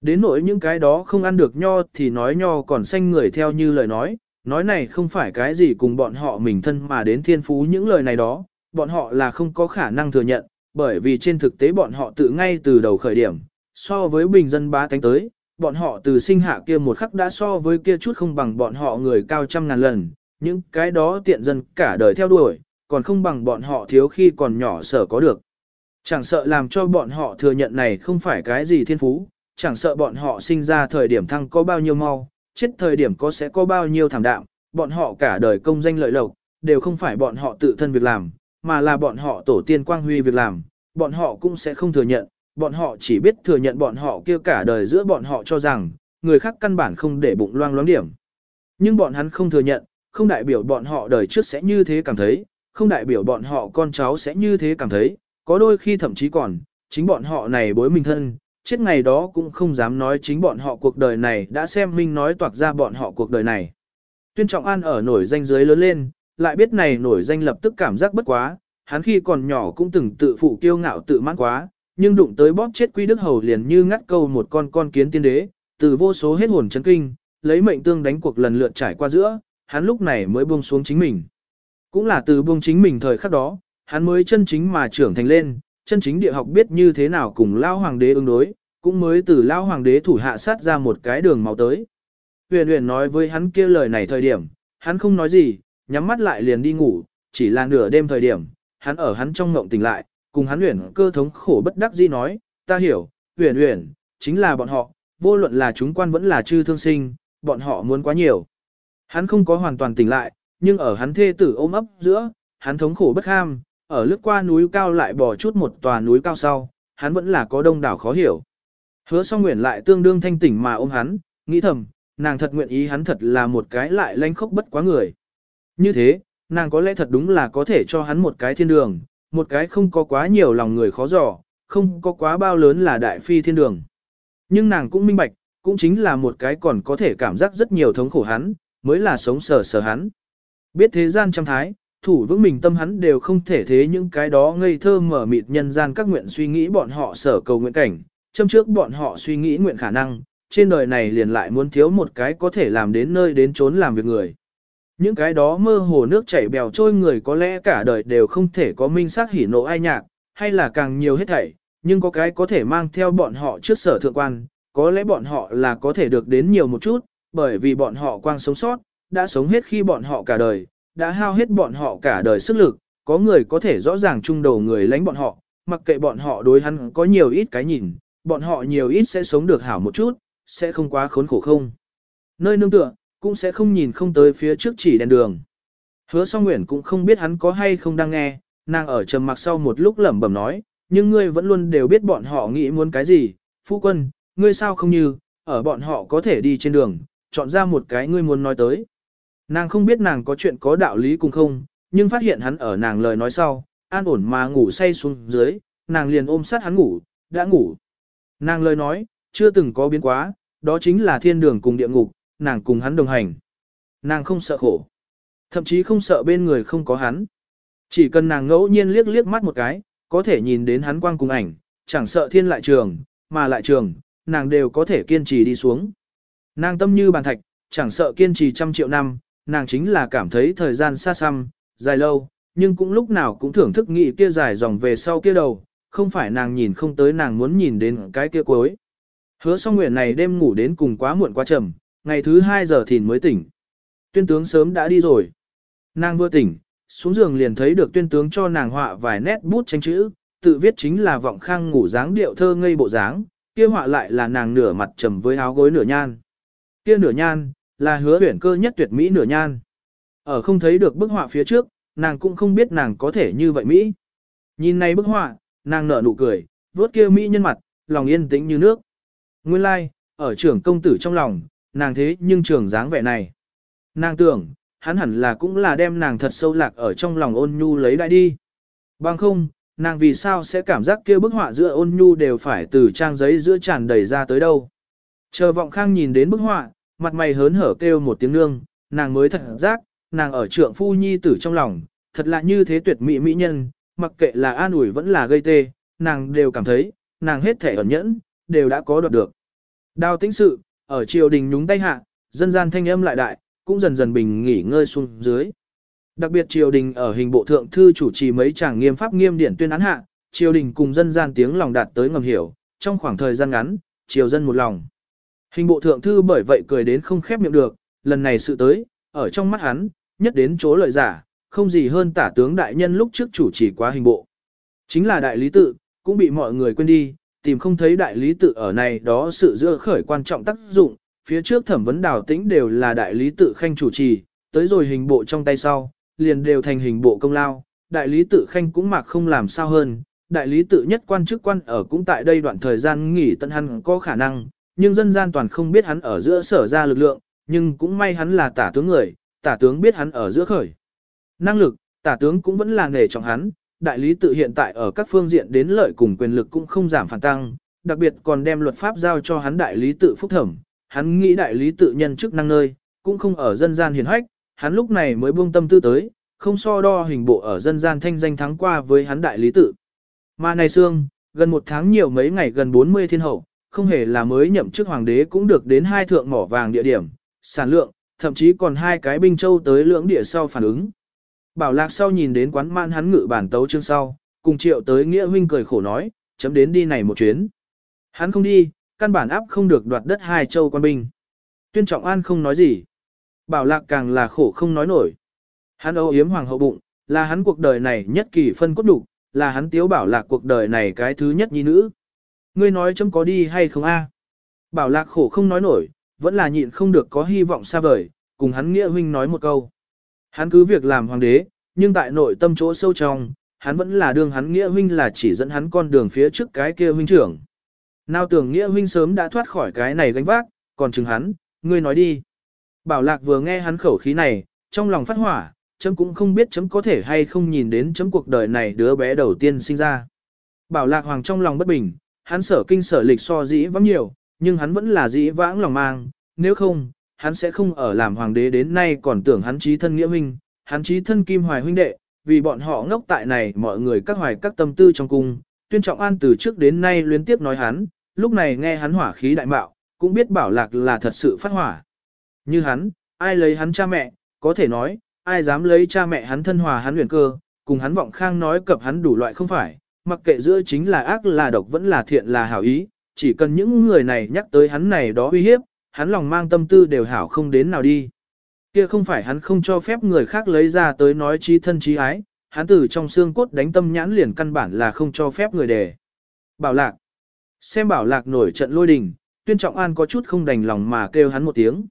Đến nỗi những cái đó không ăn được nho thì nói nho còn xanh người theo như lời nói, nói này không phải cái gì cùng bọn họ mình thân mà đến thiên phú những lời này đó, bọn họ là không có khả năng thừa nhận, bởi vì trên thực tế bọn họ tự ngay từ đầu khởi điểm, so với bình dân bá tánh tới, bọn họ từ sinh hạ kia một khắc đã so với kia chút không bằng bọn họ người cao trăm ngàn lần, những cái đó tiện dân cả đời theo đuổi, còn không bằng bọn họ thiếu khi còn nhỏ sở có được. Chẳng sợ làm cho bọn họ thừa nhận này không phải cái gì thiên phú, chẳng sợ bọn họ sinh ra thời điểm thăng có bao nhiêu mau, chết thời điểm có sẽ có bao nhiêu thảm đạm, bọn họ cả đời công danh lợi lộc, đều không phải bọn họ tự thân việc làm, mà là bọn họ tổ tiên quang huy việc làm, bọn họ cũng sẽ không thừa nhận, bọn họ chỉ biết thừa nhận bọn họ kia cả đời giữa bọn họ cho rằng, người khác căn bản không để bụng loang loáng điểm. Nhưng bọn hắn không thừa nhận, không đại biểu bọn họ đời trước sẽ như thế cảm thấy, không đại biểu bọn họ con cháu sẽ như thế cảm thấy, có đôi khi thậm chí còn, chính bọn họ này bối mình thân, chết ngày đó cũng không dám nói chính bọn họ cuộc đời này đã xem minh nói toạc ra bọn họ cuộc đời này. Tuyên Trọng An ở nổi danh dưới lớn lên, lại biết này nổi danh lập tức cảm giác bất quá, hắn khi còn nhỏ cũng từng tự phụ kiêu ngạo tự mãn quá, nhưng đụng tới bóp chết Quy Đức Hầu liền như ngắt câu một con con kiến tiên đế, từ vô số hết hồn chấn kinh, lấy mệnh tương đánh cuộc lần lượt trải qua giữa, hắn lúc này mới buông xuống chính mình. Cũng là từ buông chính mình thời khắc đó, hắn mới chân chính mà trưởng thành lên, chân chính địa học biết như thế nào cùng lao hoàng đế ứng đối, cũng mới từ lao hoàng đế thủ hạ sát ra một cái đường máu tới. Huyền huyền nói với hắn kia lời này thời điểm, hắn không nói gì, nhắm mắt lại liền đi ngủ, chỉ là nửa đêm thời điểm, hắn ở hắn trong ngộng tỉnh lại, cùng hắn huyền cơ thống khổ bất đắc dĩ nói, ta hiểu, huyền huyền, chính là bọn họ, vô luận là chúng quan vẫn là chư thương sinh, bọn họ muốn quá nhiều. Hắn không có hoàn toàn tỉnh lại, nhưng ở hắn thê tử ôm ấp giữa, hắn thống khổ bất ham, ở lướt qua núi cao lại bỏ chút một tòa núi cao sau, hắn vẫn là có đông đảo khó hiểu. Hứa song nguyện lại tương đương thanh tỉnh mà ôm hắn, nghĩ thầm, nàng thật nguyện ý hắn thật là một cái lại lanh khốc bất quá người. Như thế, nàng có lẽ thật đúng là có thể cho hắn một cái thiên đường, một cái không có quá nhiều lòng người khó dò, không có quá bao lớn là đại phi thiên đường. Nhưng nàng cũng minh bạch, cũng chính là một cái còn có thể cảm giác rất nhiều thống khổ hắn, mới là sống sờ sờ hắn. Biết thế gian trăm thái, thủ vững mình tâm hắn đều không thể thế những cái đó ngây thơ mở mịt nhân gian các nguyện suy nghĩ bọn họ sở cầu nguyện cảnh, châm trước bọn họ suy nghĩ nguyện khả năng, trên đời này liền lại muốn thiếu một cái có thể làm đến nơi đến trốn làm việc người. Những cái đó mơ hồ nước chảy bèo trôi người có lẽ cả đời đều không thể có minh xác hỉ nộ ai nhạc, hay là càng nhiều hết thảy, nhưng có cái có thể mang theo bọn họ trước sở thượng quan, có lẽ bọn họ là có thể được đến nhiều một chút, bởi vì bọn họ quang sống sót, đã sống hết khi bọn họ cả đời, đã hao hết bọn họ cả đời sức lực, có người có thể rõ ràng trung đầu người lánh bọn họ, mặc kệ bọn họ đối hắn có nhiều ít cái nhìn, bọn họ nhiều ít sẽ sống được hảo một chút, sẽ không quá khốn khổ không. Nơi nương tựa, cũng sẽ không nhìn không tới phía trước chỉ đèn đường. Hứa song nguyện cũng không biết hắn có hay không đang nghe, nàng ở trầm mặc sau một lúc lẩm bẩm nói, nhưng ngươi vẫn luôn đều biết bọn họ nghĩ muốn cái gì, phu quân, ngươi sao không như, ở bọn họ có thể đi trên đường, chọn ra một cái ngươi muốn nói tới. Nàng không biết nàng có chuyện có đạo lý cùng không, nhưng phát hiện hắn ở nàng lời nói sau, an ổn mà ngủ say xuống dưới, nàng liền ôm sát hắn ngủ, đã ngủ. Nàng lời nói, chưa từng có biến quá, đó chính là thiên đường cùng địa ngục, nàng cùng hắn đồng hành. Nàng không sợ khổ, thậm chí không sợ bên người không có hắn. Chỉ cần nàng ngẫu nhiên liếc liếc mắt một cái, có thể nhìn đến hắn quang cùng ảnh, chẳng sợ thiên lại trường, mà lại trường, nàng đều có thể kiên trì đi xuống. Nàng tâm như bàn thạch, chẳng sợ kiên trì trăm triệu năm, nàng chính là cảm thấy thời gian xa xăm, dài lâu, nhưng cũng lúc nào cũng thưởng thức nghị kia dài dòng về sau kia đầu, không phải nàng nhìn không tới nàng muốn nhìn đến cái kia cuối. Hứa song nguyện này đêm ngủ đến cùng quá muộn quá trầm, ngày thứ 2 giờ thìn mới tỉnh. Tuyên tướng sớm đã đi rồi. Nàng vừa tỉnh, xuống giường liền thấy được tuyên tướng cho nàng họa vài nét bút tranh chữ, tự viết chính là vọng khang ngủ dáng điệu thơ ngây bộ dáng, kia họa lại là nàng nửa mặt trầm với áo gối nửa nhan. Kia nửa nhan, là hứa huyển cơ nhất tuyệt mỹ nửa nhan. Ở không thấy được bức họa phía trước, nàng cũng không biết nàng có thể như vậy mỹ. Nhìn này bức họa, nàng nở nụ cười, vuốt kia mỹ nhân mặt, lòng yên tĩnh như nước. Nguyên lai, like, ở trưởng công tử trong lòng, nàng thế nhưng trưởng dáng vẻ này. Nàng tưởng, hắn hẳn là cũng là đem nàng thật sâu lạc ở trong lòng ôn nhu lấy lại đi. Bằng không, nàng vì sao sẽ cảm giác kia bức họa giữa ôn nhu đều phải từ trang giấy giữa tràn đầy ra tới đâu. Chờ vọng khang nhìn đến bức họa, mặt mày hớn hở kêu một tiếng nương, nàng mới thật giác, nàng ở trượng phu nhi tử trong lòng, thật là như thế tuyệt mỹ mỹ nhân, mặc kệ là an ủi vẫn là gây tê, nàng đều cảm thấy, nàng hết thể ẩn nhẫn, đều đã có đoạt được. Đào tĩnh sự, ở triều đình nhúng tay hạ, dân gian thanh âm lại đại, cũng dần dần bình nghỉ ngơi xuống dưới. Đặc biệt triều đình ở hình bộ thượng thư chủ trì mấy chàng nghiêm pháp nghiêm điển tuyên án hạ, triều đình cùng dân gian tiếng lòng đạt tới ngầm hiểu, trong khoảng thời gian ngắn, triều dân một lòng. Hình bộ thượng thư bởi vậy cười đến không khép miệng được, lần này sự tới, ở trong mắt hắn, nhất đến chỗ lợi giả, không gì hơn tả tướng đại nhân lúc trước chủ trì quá hình bộ. Chính là đại lý tự, cũng bị mọi người quên đi, tìm không thấy đại lý tự ở này đó sự giữa khởi quan trọng tác dụng, phía trước thẩm vấn đào tĩnh đều là đại lý tự khanh chủ trì, tới rồi hình bộ trong tay sau, liền đều thành hình bộ công lao, đại lý tự khanh cũng mặc không làm sao hơn, đại lý tự nhất quan chức quan ở cũng tại đây đoạn thời gian nghỉ tận hắn có khả năng, nhưng dân gian toàn không biết hắn ở giữa sở ra lực lượng, nhưng cũng may hắn là tả tướng người, tả tướng biết hắn ở giữa khởi. Năng lực, tả tướng cũng vẫn là nghề trọng hắn, đại lý tự hiện tại ở các phương diện đến lợi cùng quyền lực cũng không giảm phản tăng, đặc biệt còn đem luật pháp giao cho hắn đại lý tự phúc thẩm, hắn nghĩ đại lý tự nhân chức năng nơi, cũng không ở dân gian hiền hách, hắn lúc này mới buông tâm tư tới, không so đo hình bộ ở dân gian thanh danh thắng qua với hắn đại lý tự. Mà này xương, gần một tháng nhiều mấy ngày gần 40 thiên hậu, không hề là mới nhậm chức hoàng đế cũng được đến hai thượng mỏ vàng địa điểm, sản lượng, thậm chí còn hai cái binh châu tới lưỡng địa sau phản ứng. Bảo lạc sau nhìn đến quán man hắn ngự bản tấu chương sau, cùng triệu tới nghĩa huynh cười khổ nói, chấm đến đi này một chuyến. Hắn không đi, căn bản áp không được đoạt đất hai châu quan binh. Tuyên trọng an không nói gì. Bảo lạc càng là khổ không nói nổi. Hắn âu yếm hoàng hậu bụng, là hắn cuộc đời này nhất kỳ phân cốt đủ, là hắn tiếu bảo lạc cuộc đời này cái thứ nhất nhi nữ. Ngươi nói chấm có đi hay không a? Bảo lạc khổ không nói nổi, vẫn là nhịn không được có hy vọng xa vời, cùng hắn nghĩa huynh nói một câu. Hắn cứ việc làm hoàng đế, nhưng tại nội tâm chỗ sâu trong, hắn vẫn là đương hắn nghĩa huynh là chỉ dẫn hắn con đường phía trước cái kia huynh trưởng. Nào tưởng nghĩa huynh sớm đã thoát khỏi cái này gánh vác, còn chừng hắn, ngươi nói đi. Bảo lạc vừa nghe hắn khẩu khí này, trong lòng phát hỏa, chấm cũng không biết chấm có thể hay không nhìn đến chấm cuộc đời này đứa bé đầu tiên sinh ra. Bảo lạc hoàng trong lòng bất bình, hắn sở kinh sở lịch so dĩ vắng nhiều, nhưng hắn vẫn là dĩ vãng lòng mang, nếu không, hắn sẽ không ở làm hoàng đế đến nay còn tưởng hắn trí thân nghĩa huynh, hắn trí thân kim hoài huynh đệ, vì bọn họ ngốc tại này mọi người các hoài các tâm tư trong cung, tuyên trọng an từ trước đến nay liên tiếp nói hắn, lúc này nghe hắn hỏa khí đại mạo, cũng biết bảo lạc là thật sự phát hỏa. Như hắn, ai lấy hắn cha mẹ, có thể nói, ai dám lấy cha mẹ hắn thân hòa hắn huyền cơ, cùng hắn vọng khang nói cập hắn đủ loại không phải, mặc kệ giữa chính là ác là độc vẫn là thiện là hảo ý, chỉ cần những người này nhắc tới hắn này đó uy hiếp, hắn lòng mang tâm tư đều hảo không đến nào đi. Kia không phải hắn không cho phép người khác lấy ra tới nói trí thân trí ái, hắn từ trong xương cốt đánh tâm nhãn liền căn bản là không cho phép người đề. Bảo lạc. Xem bảo lạc nổi trận lôi đình, tuyên trọng an có chút không đành lòng mà kêu hắn một tiếng.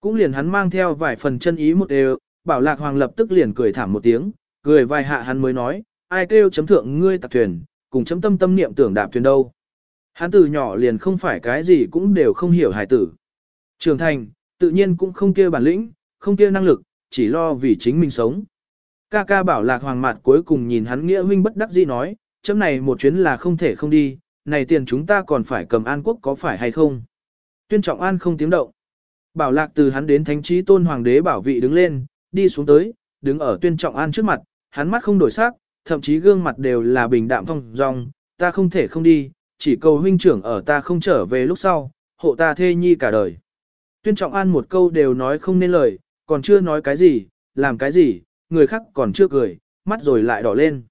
Cũng liền hắn mang theo vài phần chân ý một đều, bảo lạc hoàng lập tức liền cười thảm một tiếng, cười vài hạ hắn mới nói, ai kêu chấm thượng ngươi tạc thuyền, cùng chấm tâm tâm niệm tưởng đạp thuyền đâu. Hắn từ nhỏ liền không phải cái gì cũng đều không hiểu hài tử. Trưởng thành, tự nhiên cũng không kia bản lĩnh, không kia năng lực, chỉ lo vì chính mình sống. Ca ca bảo lạc hoàng Mạt cuối cùng nhìn hắn nghĩa huynh bất đắc dĩ nói, chấm này một chuyến là không thể không đi, này tiền chúng ta còn phải cầm an quốc có phải hay không. Tuyên trọng an không tiếng động. Bảo lạc từ hắn đến thánh trí tôn hoàng đế bảo vị đứng lên, đi xuống tới, đứng ở tuyên trọng an trước mặt, hắn mắt không đổi sắc, thậm chí gương mặt đều là bình đạm phong dong, ta không thể không đi, chỉ cầu huynh trưởng ở ta không trở về lúc sau, hộ ta thê nhi cả đời. Tuyên trọng an một câu đều nói không nên lời, còn chưa nói cái gì, làm cái gì, người khác còn chưa cười, mắt rồi lại đỏ lên.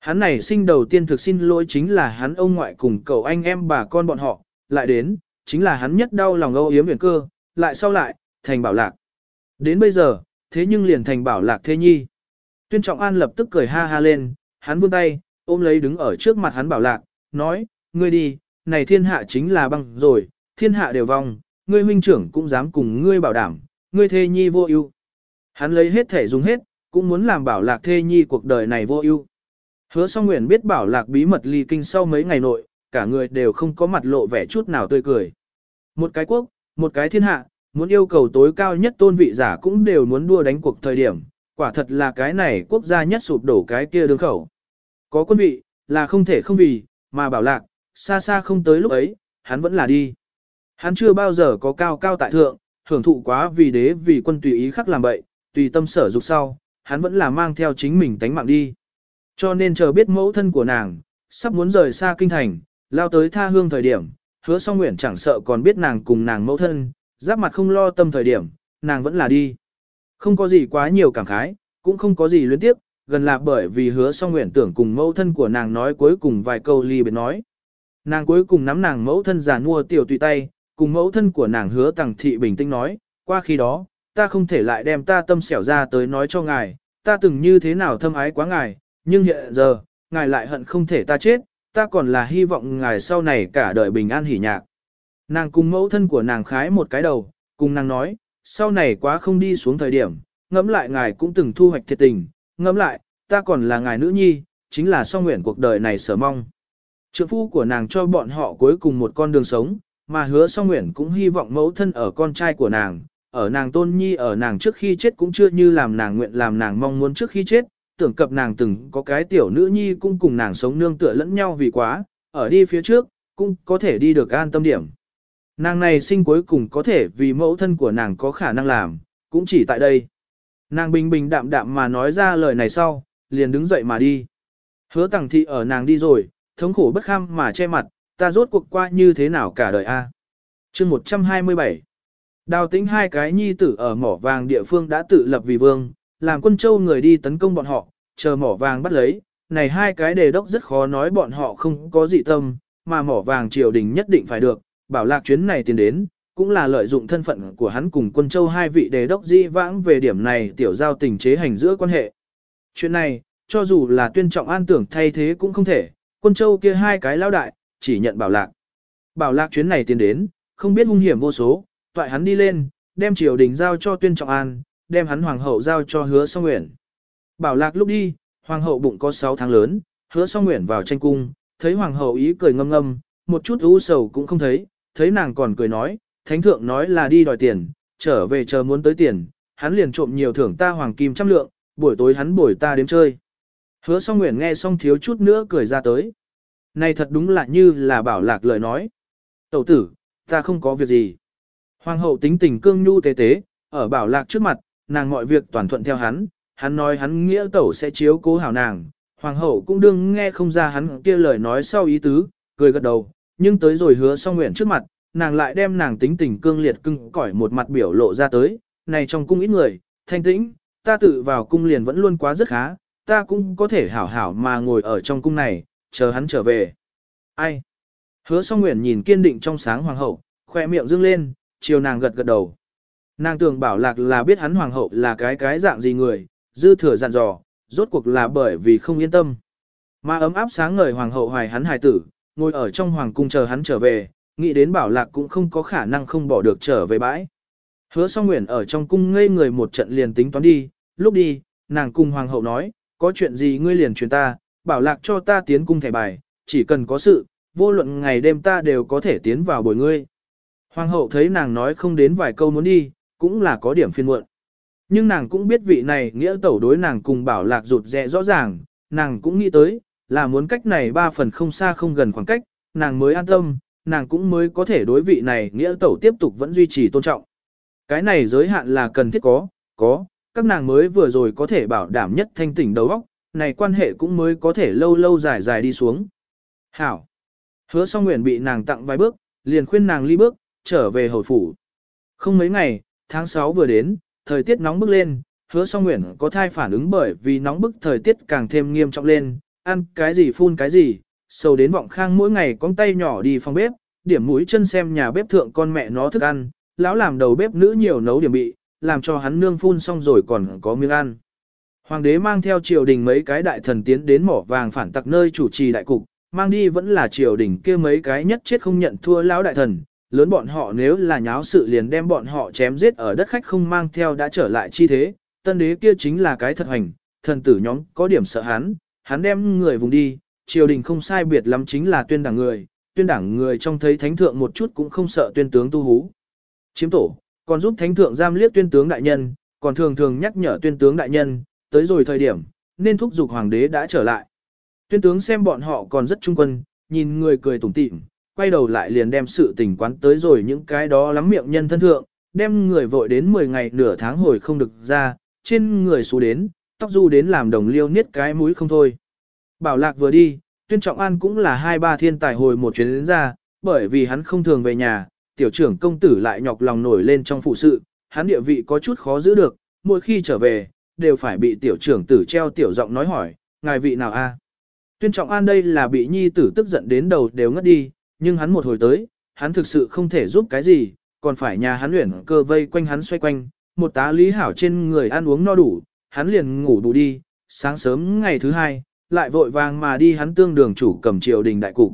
Hắn này sinh đầu tiên thực xin lỗi chính là hắn ông ngoại cùng cậu anh em bà con bọn họ, lại đến, chính là hắn nhất đau lòng âu yếm huyền cơ, lại sau lại, thành bảo lạc. Đến bây giờ, thế nhưng liền thành bảo lạc thế nhi. Tuyên Trọng An lập tức cười ha ha lên, hắn vươn tay, ôm lấy đứng ở trước mặt hắn bảo lạc, nói, ngươi đi, này thiên hạ chính là băng rồi, thiên hạ đều vong, ngươi huynh trưởng cũng dám cùng ngươi bảo đảm, ngươi thê nhi vô ưu. Hắn lấy hết thể dùng hết, cũng muốn làm bảo lạc thê nhi cuộc đời này vô ưu. Hứa song nguyện biết bảo lạc bí mật ly kinh sau mấy ngày nội, cả người đều không có mặt lộ vẻ chút nào tươi cười. Một cái quốc, một cái thiên hạ, muốn yêu cầu tối cao nhất tôn vị giả cũng đều muốn đua đánh cuộc thời điểm, quả thật là cái này quốc gia nhất sụp đổ cái kia đường khẩu. Có quân vị, là không thể không vì, mà bảo lạc, xa xa không tới lúc ấy, hắn vẫn là đi. Hắn chưa bao giờ có cao cao tại thượng, hưởng thụ quá vì đế vì quân tùy ý khắc làm bậy, tùy tâm sở dục sau, hắn vẫn là mang theo chính mình tánh mạng đi. Cho nên chờ biết mẫu thân của nàng, sắp muốn rời xa kinh thành, lao tới tha hương thời điểm, hứa song nguyện chẳng sợ còn biết nàng cùng nàng mẫu thân, giáp mặt không lo tâm thời điểm, nàng vẫn là đi. Không có gì quá nhiều cảm khái, cũng không có gì luyến tiếp, gần là bởi vì hứa song nguyện tưởng cùng mẫu thân của nàng nói cuối cùng vài câu ly biệt nói. Nàng cuối cùng nắm nàng mẫu thân giả mua tiểu tùy tay, cùng mẫu thân của nàng hứa tằng thị bình tĩnh nói, qua khi đó, ta không thể lại đem ta tâm xẻo ra tới nói cho ngài, ta từng như thế nào thâm ái quá ngài, nhưng hiện giờ, ngài lại hận không thể ta chết, ta còn là hy vọng ngài sau này cả đời bình an hỉ nhạc. Nàng cùng mẫu thân của nàng khái một cái đầu, cùng nàng nói, sau này quá không đi xuống thời điểm, ngẫm lại ngài cũng từng thu hoạch thiệt tình, ngẫm lại, ta còn là ngài nữ nhi, chính là song nguyện cuộc đời này sở mong. Trượng phu của nàng cho bọn họ cuối cùng một con đường sống, mà hứa song nguyện cũng hy vọng mẫu thân ở con trai của nàng, ở nàng tôn nhi ở nàng trước khi chết cũng chưa như làm nàng nguyện làm nàng mong muốn trước khi chết, tưởng cập nàng từng có cái tiểu nữ nhi cũng cùng nàng sống nương tựa lẫn nhau vì quá, ở đi phía trước, cũng có thể đi được an tâm điểm. Nàng này sinh cuối cùng có thể vì mẫu thân của nàng có khả năng làm, cũng chỉ tại đây. Nàng bình bình đạm đạm mà nói ra lời này sau, liền đứng dậy mà đi. Hứa tặng thị ở nàng đi rồi, thống khổ bất kham mà che mặt, ta rốt cuộc qua như thế nào cả đời a à? chương 127 Đào tính hai cái nhi tử ở mỏ vàng địa phương đã tự lập vì vương, làm quân châu người đi tấn công bọn họ, chờ mỏ vàng bắt lấy, này hai cái đề đốc rất khó nói bọn họ không có dị tâm, mà mỏ vàng triều đình nhất định phải được, bảo lạc chuyến này tiến đến, cũng là lợi dụng thân phận của hắn cùng quân châu hai vị đề đốc di vãng về điểm này tiểu giao tình chế hành giữa quan hệ. Chuyện này, cho dù là tuyên trọng an tưởng thay thế cũng không thể, quân châu kia hai cái lao đại, chỉ nhận bảo lạc. Bảo lạc chuyến này tiến đến, không biết hung hiểm vô số, toại hắn đi lên, đem triều đình giao cho tuyên trọng an, đem hắn hoàng hậu giao cho hứa song nguyện. Bảo lạc lúc đi, hoàng hậu bụng có 6 tháng lớn, hứa song nguyện vào tranh cung, thấy hoàng hậu ý cười ngâm ngâm, một chút u sầu cũng không thấy, thấy nàng còn cười nói, thánh thượng nói là đi đòi tiền, trở về chờ muốn tới tiền, hắn liền trộm nhiều thưởng ta hoàng kim trăm lượng, buổi tối hắn bồi ta đếm chơi. Hứa song nguyện nghe xong thiếu chút nữa cười ra tới. Này thật đúng là như là bảo lạc lời nói. Tẩu tử, ta không có việc gì. Hoàng hậu tính tình cương nhu tế tế, ở bảo lạc trước mặt, nàng mọi việc toàn thuận theo hắn, hắn nói hắn nghĩa tẩu sẽ chiếu cố hảo nàng. Hoàng hậu cũng đương nghe không ra hắn kia lời nói sau ý tứ, cười gật đầu, nhưng tới rồi hứa song nguyện trước mặt, nàng lại đem nàng tính tình cương liệt cưng cỏi một mặt biểu lộ ra tới, này trong cung ít người, thanh tĩnh, ta tự vào cung liền vẫn luôn quá rất khá, ta cũng có thể hảo hảo mà ngồi ở trong cung này, chờ hắn trở về. Ai? Hứa song nguyện nhìn kiên định trong sáng hoàng hậu, khoe miệng dương lên, chiều nàng gật gật đầu. Nàng tưởng bảo lạc là biết hắn hoàng hậu là cái cái dạng gì người, dư thừa dặn dò, rốt cuộc là bởi vì không yên tâm. Mà ấm áp sáng ngời hoàng hậu hoài hắn hài tử, ngồi ở trong hoàng cung chờ hắn trở về, nghĩ đến bảo lạc cũng không có khả năng không bỏ được trở về bãi. Hứa song nguyện ở trong cung ngây người một trận liền tính toán đi, lúc đi, nàng cùng hoàng hậu nói, có chuyện gì ngươi liền truyền ta, bảo lạc cho ta tiến cung thẻ bài, chỉ cần có sự, vô luận ngày đêm ta đều có thể tiến vào bồi ngươi. Hoàng hậu thấy nàng nói không đến vài câu muốn đi, cũng là có điểm phiên muộn. Nhưng nàng cũng biết vị này nghĩa tẩu đối nàng cùng bảo lạc rụt rẽ rõ ràng, nàng cũng nghĩ tới, là muốn cách này ba phần không xa không gần khoảng cách, nàng mới an tâm, nàng cũng mới có thể đối vị này nghĩa tẩu tiếp tục vẫn duy trì tôn trọng. Cái này giới hạn là cần thiết có, có, các nàng mới vừa rồi có thể bảo đảm nhất thanh tỉnh đầu óc, này quan hệ cũng mới có thể lâu lâu dài dài đi xuống. Hảo. Hứa song nguyện bị nàng tặng vài bước, liền khuyên nàng ly bước, trở về hồi phủ. Không mấy ngày, tháng 6 vừa đến, thời tiết nóng bức lên, hứa song nguyện có thai phản ứng bởi vì nóng bức thời tiết càng thêm nghiêm trọng lên, ăn cái gì phun cái gì, sầu đến vọng khang mỗi ngày con tay nhỏ đi phòng bếp, điểm mũi chân xem nhà bếp thượng con mẹ nó thức ăn, lão làm đầu bếp nữ nhiều nấu điểm bị, làm cho hắn nương phun xong rồi còn có miếng ăn. Hoàng đế mang theo triều đình mấy cái đại thần tiến đến mỏ vàng phản tặc nơi chủ trì đại cục, mang đi vẫn là triều đình kia mấy cái nhất chết không nhận thua lão đại thần, lớn bọn họ nếu là nháo sự liền đem bọn họ chém giết ở đất khách không mang theo đã trở lại chi thế, tân đế kia chính là cái thật hành, thần tử nhóm có điểm sợ hắn, hắn đem người vùng đi, triều đình không sai biệt lắm chính là tuyên đảng người, tuyên đảng người trong thấy thánh thượng một chút cũng không sợ tuyên tướng tu hú. Chiếm tổ, còn giúp thánh thượng giam liếc tuyên tướng đại nhân, còn thường thường nhắc nhở tuyên tướng đại nhân, tới rồi thời điểm, nên thúc giục hoàng đế đã trở lại. Tuyên tướng xem bọn họ còn rất trung quân, nhìn người cười tủm tỉm, quay đầu lại liền đem sự tình quán tới rồi những cái đó lắm miệng nhân thân thượng, đem người vội đến 10 ngày nửa tháng hồi không được ra, trên người xú đến, tóc du đến làm đồng liêu niết cái mũi không thôi. Bảo lạc vừa đi, tuyên trọng an cũng là hai ba thiên tài hồi một chuyến đến ra, bởi vì hắn không thường về nhà, tiểu trưởng công tử lại nhọc lòng nổi lên trong phụ sự, hắn địa vị có chút khó giữ được, mỗi khi trở về, đều phải bị tiểu trưởng tử treo tiểu giọng nói hỏi, ngài vị nào a? Tuyên trọng an đây là bị nhi tử tức giận đến đầu đều ngất đi, nhưng hắn một hồi tới, hắn thực sự không thể giúp cái gì, còn phải nhà hắn luyện cơ vây quanh hắn xoay quanh, một tá lý hảo trên người ăn uống no đủ, hắn liền ngủ đủ đi, sáng sớm ngày thứ hai, lại vội vàng mà đi hắn tương đường chủ cầm triều đình đại cục.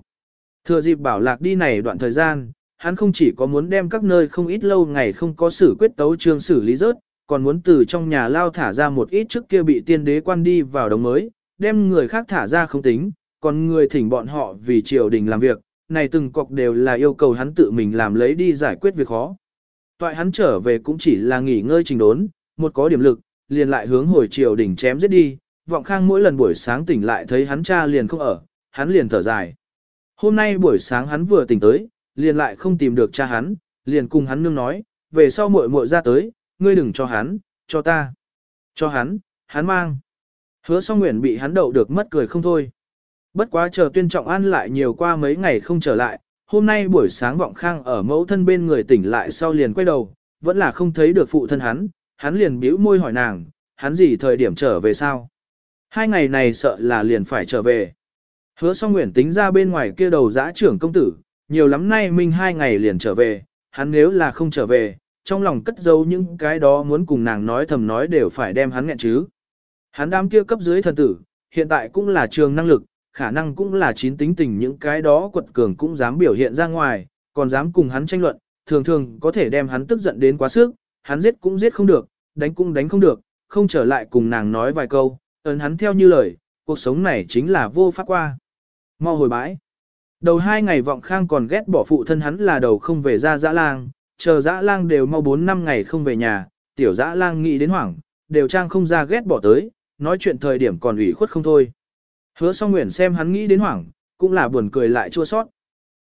Thừa dịp bảo lạc đi này đoạn thời gian, hắn không chỉ có muốn đem các nơi không ít lâu ngày không có xử quyết tấu trương xử lý rớt, còn muốn từ trong nhà lao thả ra một ít trước kia bị tiên đế quan đi vào đồng mới, đem người khác thả ra không tính, còn người thỉnh bọn họ vì triều đình làm việc, này từng cọc đều là yêu cầu hắn tự mình làm lấy đi giải quyết việc khó. Toại hắn trở về cũng chỉ là nghỉ ngơi trình đốn, một có điểm lực, liền lại hướng hồi triều đình chém giết đi, vọng khang mỗi lần buổi sáng tỉnh lại thấy hắn cha liền không ở, hắn liền thở dài. Hôm nay buổi sáng hắn vừa tỉnh tới, liền lại không tìm được cha hắn, liền cùng hắn nương nói, về sau muội muội ra tới, ngươi đừng cho hắn, cho ta. Cho hắn, hắn mang. Hứa song nguyện bị hắn đậu được mất cười không thôi. Bất quá chờ tuyên trọng an lại nhiều qua mấy ngày không trở lại, hôm nay buổi sáng vọng khang ở mẫu thân bên người tỉnh lại sau liền quay đầu, vẫn là không thấy được phụ thân hắn, hắn liền bĩu môi hỏi nàng, hắn gì thời điểm trở về sao? Hai ngày này sợ là liền phải trở về. Hứa song nguyện tính ra bên ngoài kia đầu giã trưởng công tử, nhiều lắm nay minh hai ngày liền trở về, hắn nếu là không trở về, trong lòng cất giấu những cái đó muốn cùng nàng nói thầm nói đều phải đem hắn nghẹn chứ. Hắn đám kia cấp dưới thần tử, hiện tại cũng là trường năng lực, khả năng cũng là chín tính tình những cái đó quật cường cũng dám biểu hiện ra ngoài, còn dám cùng hắn tranh luận, thường thường có thể đem hắn tức giận đến quá sức, hắn giết cũng giết không được, đánh cũng đánh không được, không trở lại cùng nàng nói vài câu, ấn hắn theo như lời, cuộc sống này chính là vô pháp qua. Mau hồi bãi. Đầu hai ngày vọng khang còn ghét bỏ phụ thân hắn là đầu không về ra dã lang, chờ dã lang đều mau 4 năm ngày không về nhà, tiểu dã lang nghĩ đến hoảng, đều trang không ra ghét bỏ tới, nói chuyện thời điểm còn ủy khuất không thôi. Hứa song nguyện xem hắn nghĩ đến hoảng, cũng là buồn cười lại chua sót.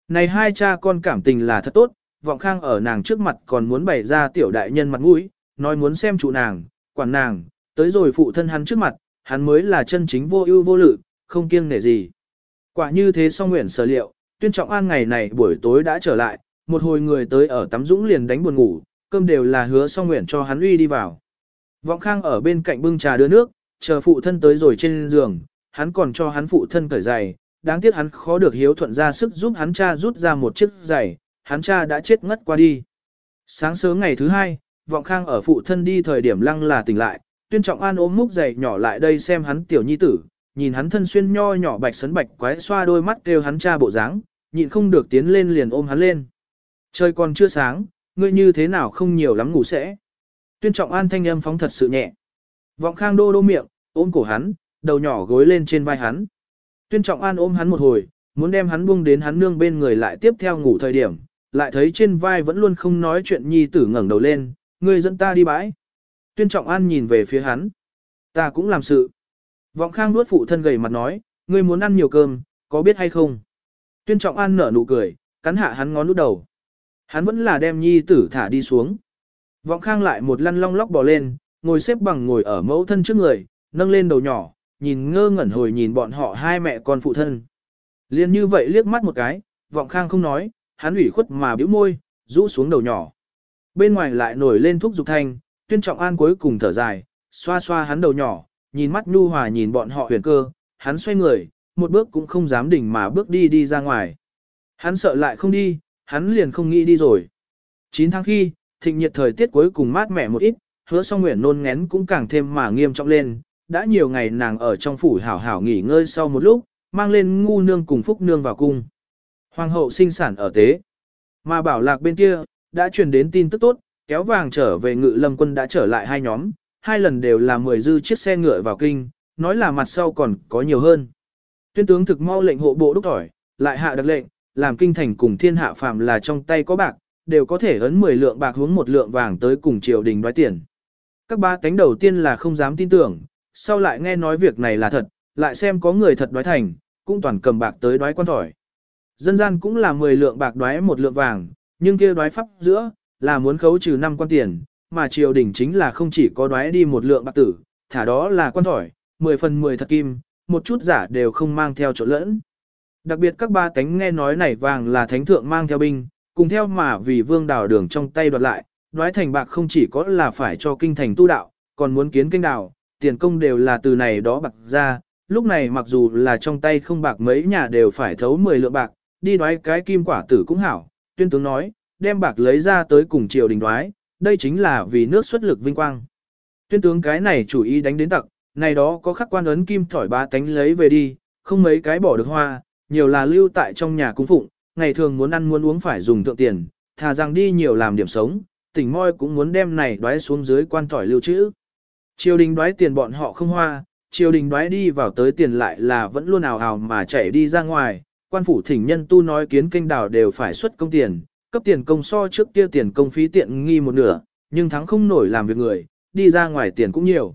Này hai cha con cảm tình là thật tốt, vọng khang ở nàng trước mặt còn muốn bày ra tiểu đại nhân mặt mũi, nói muốn xem chủ nàng, quản nàng, tới rồi phụ thân hắn trước mặt, hắn mới là chân chính vô ưu vô lự, không kiêng nể gì. Quả như thế song nguyện sở liệu, tuyên trọng an ngày này buổi tối đã trở lại, một hồi người tới ở tắm dũng liền đánh buồn ngủ, cơm đều là hứa song nguyện cho hắn uy đi vào. Vọng khang ở bên cạnh bưng trà đưa nước, chờ phụ thân tới rồi trên giường, hắn còn cho hắn phụ thân cởi giày, đáng tiếc hắn khó được hiếu thuận ra sức giúp hắn cha rút ra một chiếc giày, hắn cha đã chết ngất qua đi. Sáng sớm ngày thứ hai, vọng khang ở phụ thân đi thời điểm lăng là tỉnh lại, tuyên trọng an ôm múc giày nhỏ lại đây xem hắn tiểu nhi tử, nhìn hắn thân xuyên nho nhỏ bạch sấn bạch quái xoa đôi mắt kêu hắn cha bộ dáng, nhịn không được tiến lên liền ôm hắn lên. Trời còn chưa sáng, ngươi như thế nào không nhiều lắm ngủ sẽ. Tuyên trọng an thanh âm phóng thật sự nhẹ. Vọng khang đô đô miệng, ôm cổ hắn, đầu nhỏ gối lên trên vai hắn. Tuyên trọng an ôm hắn một hồi, muốn đem hắn buông đến hắn nương bên người lại tiếp theo ngủ thời điểm, lại thấy trên vai vẫn luôn không nói chuyện nhi tử ngẩng đầu lên, ngươi dẫn ta đi bãi. Tuyên trọng an nhìn về phía hắn. Ta cũng làm sự. Vọng khang nuốt phụ thân gầy mặt nói, ngươi muốn ăn nhiều cơm, có biết hay không? Tuyên trọng an nở nụ cười, cắn hạ hắn ngón nút đầu. Hắn vẫn là đem nhi tử thả đi xuống. Vọng khang lại một lăn long lóc bò lên, ngồi xếp bằng ngồi ở mẫu thân trước người, nâng lên đầu nhỏ, nhìn ngơ ngẩn hồi nhìn bọn họ hai mẹ con phụ thân. Liên như vậy liếc mắt một cái, vọng khang không nói, hắn ủy khuất mà bĩu môi, rũ xuống đầu nhỏ. Bên ngoài lại nổi lên thuốc dục thanh, tuyên trọng an cuối cùng thở dài, xoa xoa hắn đầu nhỏ, nhìn mắt nhu hòa nhìn bọn họ huyền cơ, hắn xoay người, một bước cũng không dám đỉnh mà bước đi đi ra ngoài. Hắn sợ lại không đi, hắn liền không nghĩ đi rồi. 9 tháng khi, thịnh nhiệt thời tiết cuối cùng mát mẻ một ít, hứa song nguyện nôn ngén cũng càng thêm mà nghiêm trọng lên, đã nhiều ngày nàng ở trong phủ hảo hảo nghỉ ngơi sau một lúc, mang lên ngu nương cùng phúc nương vào cung. Hoàng hậu sinh sản ở tế. Mà bảo lạc bên kia, đã truyền đến tin tức tốt, kéo vàng trở về ngự lâm quân đã trở lại hai nhóm, hai lần đều là mười dư chiếc xe ngựa vào kinh, nói là mặt sau còn có nhiều hơn. Tuyên tướng thực mau lệnh hộ bộ đúc tỏi, lại hạ đặc lệnh, làm kinh thành cùng thiên hạ phàm là trong tay có bạc, đều có thể ấn 10 lượng bạc hướng một lượng vàng tới cùng triều đình đoái tiền. Các ba cánh đầu tiên là không dám tin tưởng, sau lại nghe nói việc này là thật, lại xem có người thật đoái thành, cũng toàn cầm bạc tới đoái quan thỏi. Dân gian cũng là 10 lượng bạc đoái một lượng vàng, nhưng kia đoái pháp giữa, là muốn khấu trừ 5 quan tiền, mà triều đình chính là không chỉ có đoái đi một lượng bạc tử, thả đó là quan thỏi, 10 phần 10 thật kim, một chút giả đều không mang theo chỗ lẫn. Đặc biệt các ba tánh nghe nói này vàng là thánh thượng mang theo binh, cùng theo mà vì vương đào đường trong tay đoạt lại, đoái thành bạc không chỉ có là phải cho kinh thành tu đạo, còn muốn kiến kinh đào, tiền công đều là từ này đó bạc ra, lúc này mặc dù là trong tay không bạc mấy nhà đều phải thấu 10 lượng bạc, đi đoái cái kim quả tử cũng hảo, tuyên tướng nói, đem bạc lấy ra tới cùng triều đình đoái, đây chính là vì nước xuất lực vinh quang. Tuyên tướng cái này chủ ý đánh đến tặc, này đó có khắc quan ấn kim thỏi ba tánh lấy về đi, không mấy cái bỏ được hoa, nhiều là lưu tại trong nhà cung phụng, ngày thường muốn ăn muốn uống phải dùng thượng tiền, thà rằng đi nhiều làm điểm sống, tỉnh môi cũng muốn đem này đoái xuống dưới quan tỏi lưu trữ. Triều đình đoái tiền bọn họ không hoa, triều đình đoái đi vào tới tiền lại là vẫn luôn ào ào mà chạy đi ra ngoài, quan phủ thỉnh nhân tu nói kiến kênh đảo đều phải xuất công tiền, cấp tiền công so trước kia tiền công phí tiện nghi một nửa, nhưng thắng không nổi làm việc người, đi ra ngoài tiền cũng nhiều.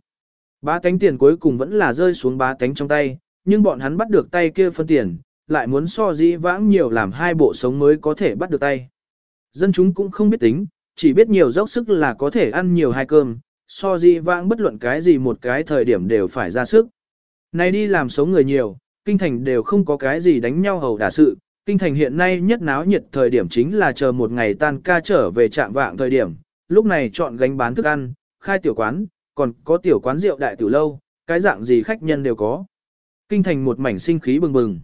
Ba tánh tiền cuối cùng vẫn là rơi xuống ba tánh trong tay, nhưng bọn hắn bắt được tay kia phân tiền, lại muốn so dĩ vãng nhiều làm hai bộ sống mới có thể bắt được tay. Dân chúng cũng không biết tính, chỉ biết nhiều dốc sức là có thể ăn nhiều hai cơm, so dĩ vãng bất luận cái gì một cái thời điểm đều phải ra sức. nay đi làm sống người nhiều, kinh thành đều không có cái gì đánh nhau hầu đả sự, kinh thành hiện nay nhất náo nhiệt thời điểm chính là chờ một ngày tan ca trở về trạm vạng thời điểm, lúc này chọn gánh bán thức ăn, khai tiểu quán, còn có tiểu quán rượu đại tiểu lâu, cái dạng gì khách nhân đều có. Kinh thành một mảnh sinh khí bừng bừng.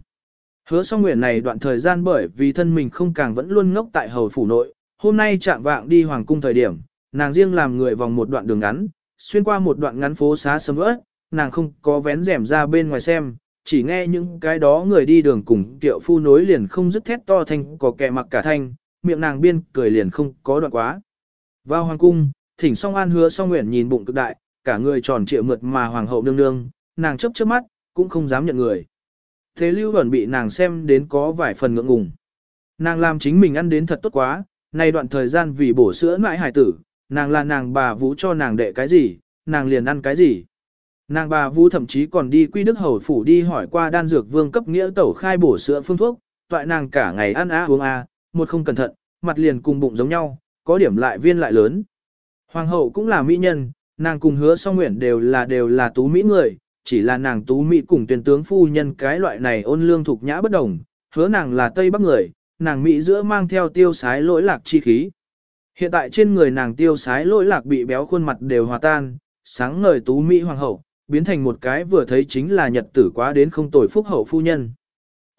Hứa song nguyện này đoạn thời gian bởi vì thân mình không càng vẫn luôn ngốc tại hầu phủ nội, hôm nay chạm vạng đi hoàng cung thời điểm, nàng riêng làm người vòng một đoạn đường ngắn, xuyên qua một đoạn ngắn phố xá sầm ớt, nàng không có vén rèm ra bên ngoài xem, chỉ nghe những cái đó người đi đường cùng tiệu phu nối liền không dứt thét to thanh có kẻ mặc cả thanh, miệng nàng biên cười liền không có đoạn quá. Vào hoàng cung, thỉnh song an hứa song nguyện nhìn bụng cực đại, cả người tròn trịa mượt mà hoàng hậu nương nương, nàng chấp chớp mắt, cũng không dám nhận người. Thế lưu ẩn bị nàng xem đến có vài phần ngượng ngùng. Nàng làm chính mình ăn đến thật tốt quá, nay đoạn thời gian vì bổ sữa mãi hải tử, nàng là nàng bà vũ cho nàng đệ cái gì, nàng liền ăn cái gì. Nàng bà vũ thậm chí còn đi quy đức hầu phủ đi hỏi qua đan dược vương cấp nghĩa tẩu khai bổ sữa phương thuốc, toại nàng cả ngày ăn á uống a, một không cẩn thận, mặt liền cùng bụng giống nhau, có điểm lại viên lại lớn. Hoàng hậu cũng là mỹ nhân, nàng cùng hứa song nguyện đều là đều là tú mỹ người, chỉ là nàng tú mỹ cùng tuyển tướng phu nhân cái loại này ôn lương thục nhã bất đồng, hứa nàng là Tây Bắc người, nàng mỹ giữa mang theo tiêu sái lỗi lạc chi khí. Hiện tại trên người nàng tiêu sái lỗi lạc bị béo khuôn mặt đều hòa tan, sáng ngời tú mỹ hoàng hậu, biến thành một cái vừa thấy chính là nhật tử quá đến không tồi phúc hậu phu nhân.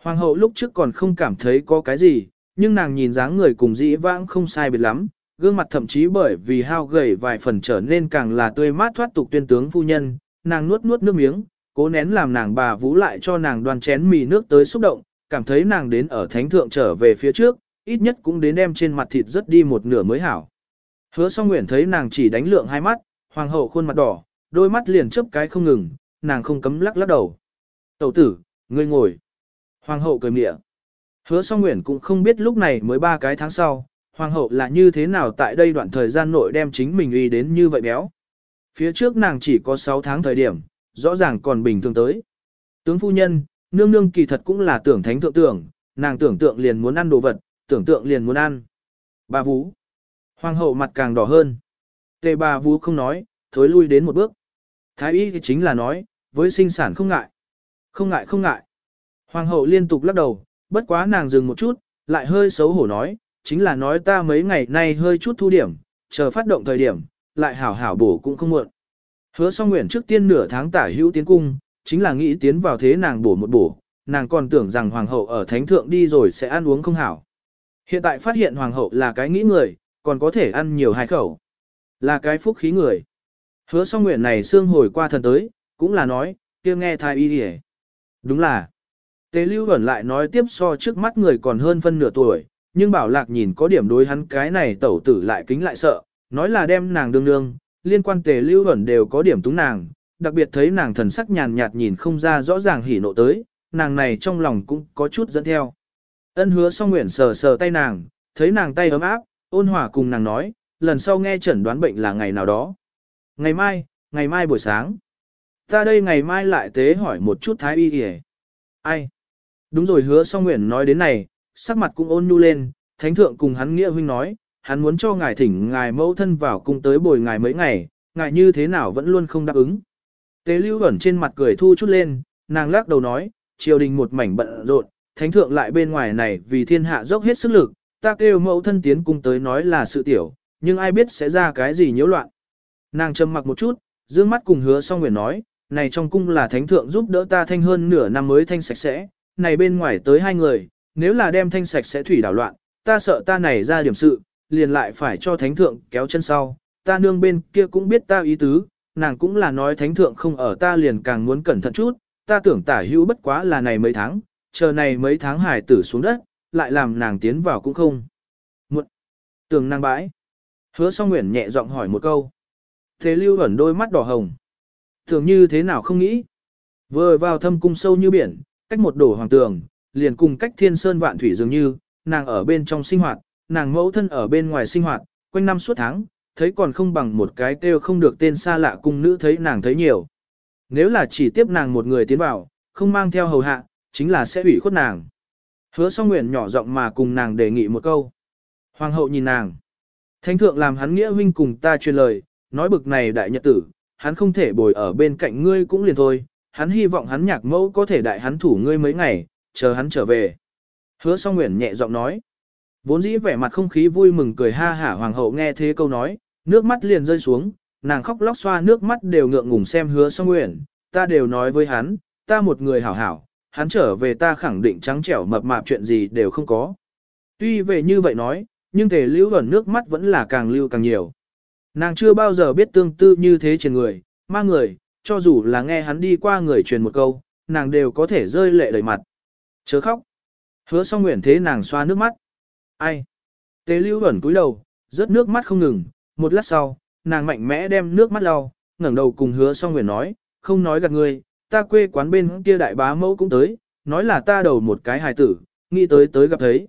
Hoàng hậu lúc trước còn không cảm thấy có cái gì, nhưng nàng nhìn dáng người cùng dĩ vãng không sai biệt lắm, gương mặt thậm chí bởi vì hao gầy vài phần trở nên càng là tươi mát thoát tục tuyên tướng phu nhân, nàng nuốt nuốt nước miếng, cố nén làm nàng bà vũ lại cho nàng đoan chén mì nước tới xúc động, cảm thấy nàng đến ở thánh thượng trở về phía trước, ít nhất cũng đến đem trên mặt thịt rất đi một nửa mới hảo. Hứa song nguyện thấy nàng chỉ đánh lượng hai mắt, hoàng hậu khuôn mặt đỏ, đôi mắt liền chớp cái không ngừng, nàng không cấm lắc lắc đầu. Tẩu tử, ngươi ngồi. Hoàng hậu cười mịa. Hứa song nguyện cũng không biết lúc này mới ba cái tháng sau, hoàng hậu là như thế nào tại đây đoạn thời gian nội đem chính mình uy đến như vậy béo. Phía trước nàng chỉ có 6 tháng thời điểm, rõ ràng còn bình thường tới. Tướng phu nhân, nương nương kỳ thật cũng là tưởng thánh thượng tưởng, nàng tưởng tượng liền muốn ăn đồ vật, tưởng tượng liền muốn ăn. Bà Vũ. Hoàng hậu mặt càng đỏ hơn. Tề bà Vũ không nói, thối lui đến một bước. Thái y thì chính là nói, với sinh sản không ngại. Không ngại không ngại. Hoàng hậu liên tục lắc đầu, bất quá nàng dừng một chút, lại hơi xấu hổ nói, chính là nói ta mấy ngày nay hơi chút thu điểm, chờ phát động thời điểm, lại hảo hảo bổ cũng không muộn. Hứa song nguyện trước tiên nửa tháng tả hữu tiến cung, chính là nghĩ tiến vào thế nàng bổ một bổ, nàng còn tưởng rằng hoàng hậu ở thánh thượng đi rồi sẽ ăn uống không hảo. Hiện tại phát hiện hoàng hậu là cái nghĩ người, còn có thể ăn nhiều hai khẩu. Là cái phúc khí người. Hứa song nguyện này xương hồi qua thần tới, cũng là nói, kia nghe thai y đi Đúng là. Tế lưu ẩn lại nói tiếp so trước mắt người còn hơn phân nửa tuổi, nhưng bảo lạc nhìn có điểm đối hắn cái này tẩu tử lại kính lại sợ, nói là đem nàng đương đương, liên quan tề lưu ẩn đều có điểm túng nàng, đặc biệt thấy nàng thần sắc nhàn nhạt nhìn không ra rõ ràng hỉ nộ tới, nàng này trong lòng cũng có chút dẫn theo. Ân hứa song nguyện sờ sờ tay nàng, thấy nàng tay ấm áp, ôn hòa cùng nàng nói, lần sau nghe chẩn đoán bệnh là ngày nào đó. Ngày mai, ngày mai buổi sáng. Ta đây ngày mai lại tế hỏi một chút thái y kìa. Ai? Đúng rồi hứa song nguyện nói đến này, sắc mặt cũng ôn nhu lên, thánh thượng cùng hắn nghĩa huynh nói, hắn muốn cho ngài thỉnh ngài mẫu thân vào cung tới bồi ngài mấy ngày, ngài như thế nào vẫn luôn không đáp ứng. Tế lưu ẩn trên mặt cười thu chút lên, nàng lắc đầu nói, triều đình một mảnh bận rộn, thánh thượng lại bên ngoài này vì thiên hạ dốc hết sức lực, ta kêu mẫu thân tiến cung tới nói là sự tiểu, nhưng ai biết sẽ ra cái gì nhiễu loạn. Nàng trầm mặc một chút, dương mắt cùng hứa song nguyện nói, này trong cung là thánh thượng giúp đỡ ta thanh hơn nửa năm mới thanh sạch sẽ, này bên ngoài tới hai người, nếu là đem thanh sạch sẽ thủy đảo loạn, ta sợ ta này ra điểm sự, liền lại phải cho thánh thượng kéo chân sau, ta nương bên kia cũng biết ta ý tứ, nàng cũng là nói thánh thượng không ở ta liền càng muốn cẩn thận chút, ta tưởng tả hữu bất quá là này mấy tháng, chờ này mấy tháng hải tử xuống đất, lại làm nàng tiến vào cũng không. Một, tưởng nàng bãi. Hứa song nguyện nhẹ giọng hỏi một câu. Thế lưu ẩn đôi mắt đỏ hồng. Tưởng như thế nào không nghĩ. Vừa vào thâm cung sâu như biển, cách một đổ hoàng tường, liền cùng cách thiên sơn vạn thủy dường như, nàng ở bên trong sinh hoạt, nàng mẫu thân ở bên ngoài sinh hoạt, quanh năm suốt tháng, thấy còn không bằng một cái kêu không được tên xa lạ cung nữ thấy nàng thấy nhiều. Nếu là chỉ tiếp nàng một người tiến vào, không mang theo hầu hạ, chính là sẽ ủy khuất nàng. Hứa song nguyện nhỏ giọng mà cùng nàng đề nghị một câu. Hoàng hậu nhìn nàng. Thánh thượng làm hắn nghĩa huynh cùng ta truyền lời, nói bực này đại nhật tử, hắn không thể bồi ở bên cạnh ngươi cũng liền thôi, hắn hy vọng hắn nhạc mẫu có thể đại hắn thủ ngươi mấy ngày, chờ hắn trở về. Hứa song nguyện nhẹ giọng nói. Vốn dĩ vẻ mặt không khí vui mừng cười ha hả hoàng hậu nghe thế câu nói, nước mắt liền rơi xuống, nàng khóc lóc xoa nước mắt đều ngượng ngùng xem hứa song nguyện, ta đều nói với hắn, ta một người hảo hảo, hắn trở về ta khẳng định trắng trẻo mập mạp chuyện gì đều không có. Tuy về như vậy nói, nhưng thể lưu ẩn nước mắt vẫn là càng lưu càng nhiều. Nàng chưa bao giờ biết tương tư như thế trên người, ma người, cho dù là nghe hắn đi qua người truyền một câu, nàng đều có thể rơi lệ đầy mặt. Chớ khóc. Hứa song nguyện thế nàng xoa nước mắt. Ai? Tế lưu ẩn cúi đầu, rớt nước mắt không ngừng, một lát sau, nàng mạnh mẽ đem nước mắt lau, ngẩng đầu cùng hứa song nguyện nói, không nói gạt ngươi, ta quê quán bên kia đại bá mẫu cũng tới, nói là ta đầu một cái hài tử, nghĩ tới tới gặp thấy.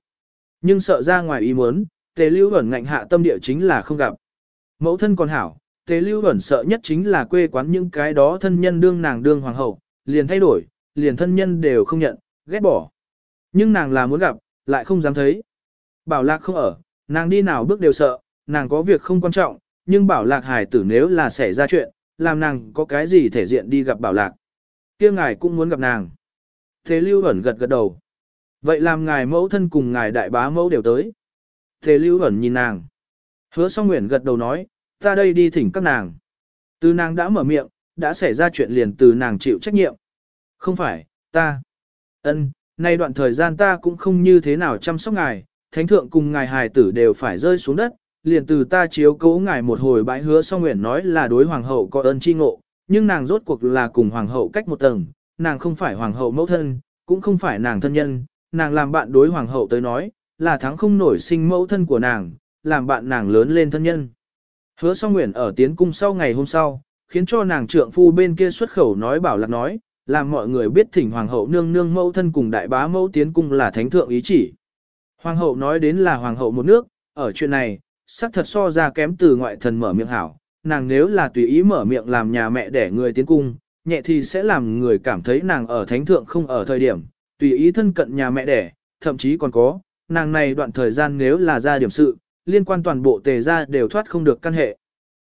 Nhưng sợ ra ngoài ý muốn, tề lưu ẩn ngạnh hạ tâm địa chính là không gặp. Mẫu thân còn hảo, tề lưu ẩn sợ nhất chính là quê quán những cái đó thân nhân đương nàng đương hoàng hậu, liền thay đổi, liền thân nhân đều không nhận, ghét bỏ. Nhưng nàng là muốn gặp, lại không dám thấy. Bảo lạc không ở, nàng đi nào bước đều sợ, nàng có việc không quan trọng, nhưng bảo lạc hài tử nếu là xảy ra chuyện, làm nàng có cái gì thể diện đi gặp bảo lạc. kia ngài cũng muốn gặp nàng. Thế lưu ẩn gật gật đầu. Vậy làm ngài mẫu thân cùng ngài đại bá mẫu đều tới. Thế lưu ẩn nhìn nàng. Hứa song nguyện gật đầu nói, ta đây đi thỉnh các nàng. Từ nàng đã mở miệng, đã xảy ra chuyện liền từ nàng chịu trách nhiệm. Không phải, ta. ân, nay đoạn thời gian ta cũng không như thế nào chăm sóc ngài, thánh thượng cùng ngài hài tử đều phải rơi xuống đất, liền từ ta chiếu cố ngài một hồi bãi hứa song nguyện nói là đối hoàng hậu có ơn chi ngộ, nhưng nàng rốt cuộc là cùng hoàng hậu cách một tầng, nàng không phải hoàng hậu mẫu thân, cũng không phải nàng thân nhân, nàng làm bạn đối hoàng hậu tới nói, là thắng không nổi sinh mẫu thân của nàng, làm bạn nàng lớn lên thân nhân. Hứa song nguyện ở tiến cung sau ngày hôm sau, khiến cho nàng trượng phu bên kia xuất khẩu nói bảo lạc nói, làm mọi người biết thỉnh hoàng hậu nương nương mẫu thân cùng đại bá mẫu tiến cung là thánh thượng ý chỉ. Hoàng hậu nói đến là hoàng hậu một nước, ở chuyện này, sắc thật so ra kém từ ngoại thần mở miệng hảo, nàng nếu là tùy ý mở miệng làm nhà mẹ để người tiến cung, nhẹ thì sẽ làm người cảm thấy nàng ở thánh thượng không ở thời điểm, tùy ý thân cận nhà mẹ đẻ, thậm chí còn có, nàng này đoạn thời gian nếu là ra điểm sự, liên quan toàn bộ tề gia đều thoát không được căn hệ.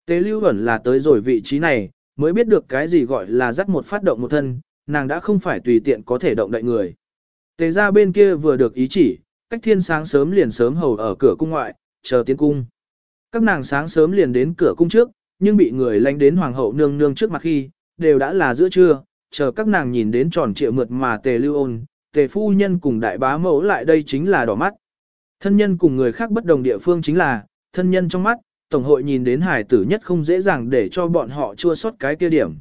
Tề lưu ẩn là tới rồi vị trí này, mới biết được cái gì gọi là dắt một phát động một thân, nàng đã không phải tùy tiện có thể động đại người. Tề gia bên kia vừa được ý chỉ, cách thiên sáng sớm liền sớm hầu ở cửa cung ngoại, chờ tiến cung. Các nàng sáng sớm liền đến cửa cung trước, nhưng bị người lánh đến hoàng hậu nương nương trước mặt khi, đều đã là giữa trưa, chờ các nàng nhìn đến tròn trịa mượt mà tề lưu ôn, tề phu nhân cùng đại bá mẫu lại đây chính là đỏ mắt. Thân nhân cùng người khác bất đồng địa phương chính là, thân nhân trong mắt, Tổng hội nhìn đến hải tử nhất không dễ dàng để cho bọn họ chua sót cái kia điểm.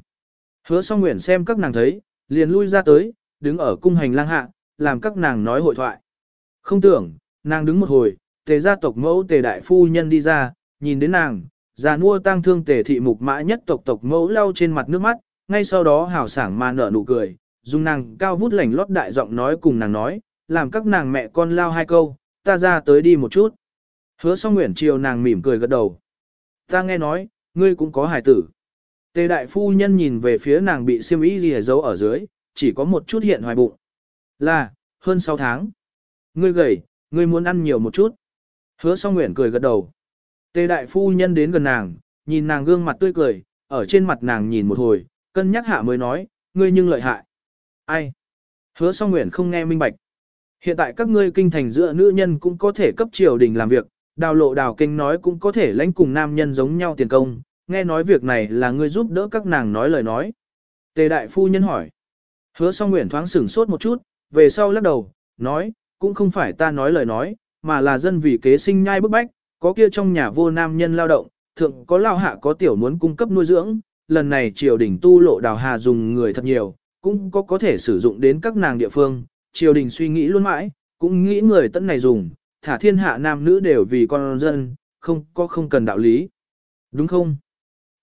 Hứa song nguyện xem các nàng thấy, liền lui ra tới, đứng ở cung hành lang hạ, làm các nàng nói hội thoại. Không tưởng, nàng đứng một hồi, tề gia tộc mẫu tề đại phu nhân đi ra, nhìn đến nàng, già nua tang thương tề thị mục mã nhất tộc tộc mẫu lau trên mặt nước mắt, ngay sau đó hào sảng mà nở nụ cười, dùng nàng cao vút lảnh lót đại giọng nói cùng nàng nói, làm các nàng mẹ con lao hai câu, ta ra tới đi một chút. Hứa song nguyện chiều nàng mỉm cười gật đầu. Ta nghe nói, ngươi cũng có hài tử. Tề đại phu nhân nhìn về phía nàng bị siêm ý gì giấu ở dưới, chỉ có một chút hiện hoài bụng. Là, hơn 6 tháng. Ngươi gầy, ngươi muốn ăn nhiều một chút. Hứa song nguyện cười gật đầu. Tề đại phu nhân đến gần nàng, nhìn nàng gương mặt tươi cười, ở trên mặt nàng nhìn một hồi, cân nhắc hạ mới nói, ngươi nhưng lợi hại. Ai? Hứa song nguyện không nghe minh bạch. Hiện tại các ngươi kinh thành giữa nữ nhân cũng có thể cấp triều đình làm việc, đào lộ đào kinh nói cũng có thể lãnh cùng nam nhân giống nhau tiền công, nghe nói việc này là ngươi giúp đỡ các nàng nói lời nói. Tề đại phu nhân hỏi. Hứa song nguyện thoáng sửng sốt một chút, về sau lắc đầu, nói, cũng không phải ta nói lời nói, mà là dân vì kế sinh nhai bức bách, có kia trong nhà vô nam nhân lao động, thượng có lao hạ có tiểu muốn cung cấp nuôi dưỡng, lần này triều đình tu lộ đào hà dùng người thật nhiều, cũng có có thể sử dụng đến các nàng địa phương, triều đình suy nghĩ luôn mãi, cũng nghĩ người tận này dùng, thả thiên hạ nam nữ đều vì con dân, không có không cần đạo lý. Đúng không?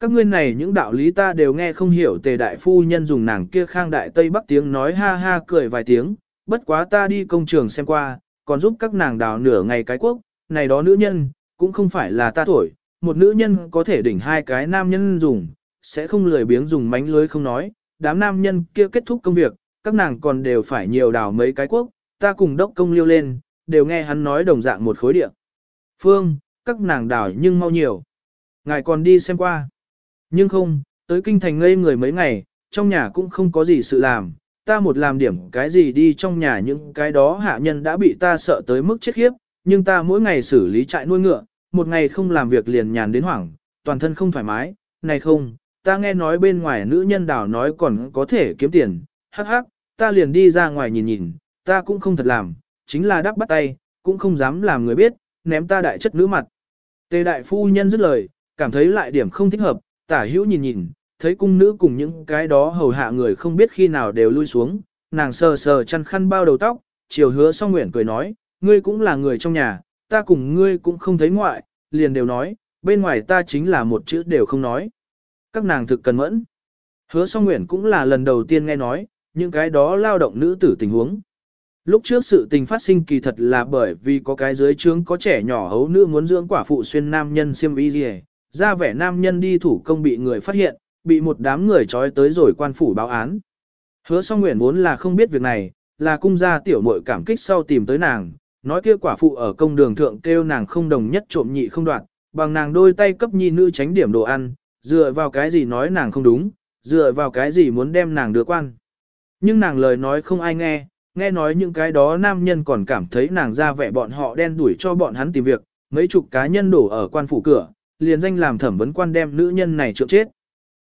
Các ngươi này những đạo lý ta đều nghe không hiểu tề đại phu nhân dùng nàng kia khang đại tây bắc tiếng nói ha ha cười vài tiếng, bất quá ta đi công trường xem qua, còn giúp các nàng đào nửa ngày cái quốc, này đó nữ nhân, cũng không phải là ta thổi, một nữ nhân có thể đỉnh hai cái nam nhân dùng, sẽ không lười biếng dùng mánh lưới không nói, đám nam nhân kia kết thúc công việc, các nàng còn đều phải nhiều đào mấy cái quốc, ta cùng đốc công liêu lên, đều nghe hắn nói đồng dạng một khối địa. Phương, các nàng đào nhưng mau nhiều. Ngài còn đi xem qua. Nhưng không, tới kinh thành ngây người mấy ngày, trong nhà cũng không có gì sự làm. Ta một làm điểm cái gì đi trong nhà những cái đó hạ nhân đã bị ta sợ tới mức chết khiếp, nhưng ta mỗi ngày xử lý trại nuôi ngựa, một ngày không làm việc liền nhàn đến hoảng, toàn thân không thoải mái, này không, ta nghe nói bên ngoài nữ nhân đảo nói còn có thể kiếm tiền, hắc hắc, ta liền đi ra ngoài nhìn nhìn, ta cũng không thật làm, chính là đắp bắt tay, cũng không dám làm người biết, ném ta đại chất nữ mặt. Tề đại phu nhân dứt lời, cảm thấy lại điểm không thích hợp, tả hữu nhìn nhìn, thấy cung nữ cùng những cái đó hầu hạ người không biết khi nào đều lui xuống, nàng sờ sờ chăn khăn bao đầu tóc, chiều hứa song nguyện cười nói, ngươi cũng là người trong nhà, ta cùng ngươi cũng không thấy ngoại, liền đều nói, bên ngoài ta chính là một chữ đều không nói. Các nàng thực cần mẫn. Hứa song nguyện cũng là lần đầu tiên nghe nói, những cái đó lao động nữ tử tình huống. Lúc trước sự tình phát sinh kỳ thật là bởi vì có cái dưới trướng có trẻ nhỏ hấu nữ muốn dưỡng quả phụ xuyên nam nhân siêm y ra vẻ nam nhân đi thủ công bị người phát hiện, bị một đám người trói tới rồi quan phủ báo án. Hứa song nguyện vốn là không biết việc này, là cung gia tiểu muội cảm kích sau tìm tới nàng, nói kia quả phụ ở công đường thượng kêu nàng không đồng nhất trộm nhị không đoạn, bằng nàng đôi tay cấp nhi nữ tránh điểm đồ ăn, dựa vào cái gì nói nàng không đúng, dựa vào cái gì muốn đem nàng đưa quan. Nhưng nàng lời nói không ai nghe, nghe nói những cái đó nam nhân còn cảm thấy nàng ra vẻ bọn họ đen đuổi cho bọn hắn tìm việc, mấy chục cá nhân đổ ở quan phủ cửa, liền danh làm thẩm vấn quan đem nữ nhân này trượng chết.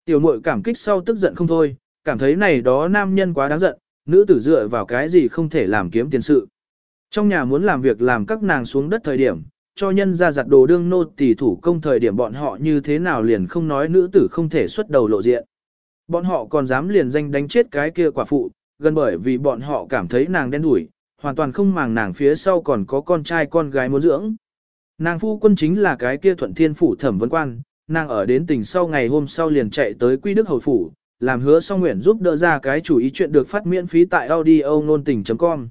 Tiểu muội cảm kích sau tức giận không thôi, cảm thấy này đó nam nhân quá đáng giận, nữ tử dựa vào cái gì không thể làm kiếm tiền sự. Trong nhà muốn làm việc làm các nàng xuống đất thời điểm, cho nhân ra giặt đồ đương nô tỷ thủ công thời điểm bọn họ như thế nào liền không nói nữ tử không thể xuất đầu lộ diện. Bọn họ còn dám liền danh đánh chết cái kia quả phụ, gần bởi vì bọn họ cảm thấy nàng đen đủi, hoàn toàn không màng nàng phía sau còn có con trai con gái muốn dưỡng. Nàng phu quân chính là cái kia thuận thiên phủ thẩm vấn quan, nàng ở đến tỉnh sau ngày hôm sau liền chạy tới quy đức hầu phủ, làm hứa song nguyện giúp đỡ ra cái chủ ý chuyện được phát miễn phí tại audio nôn tình.com.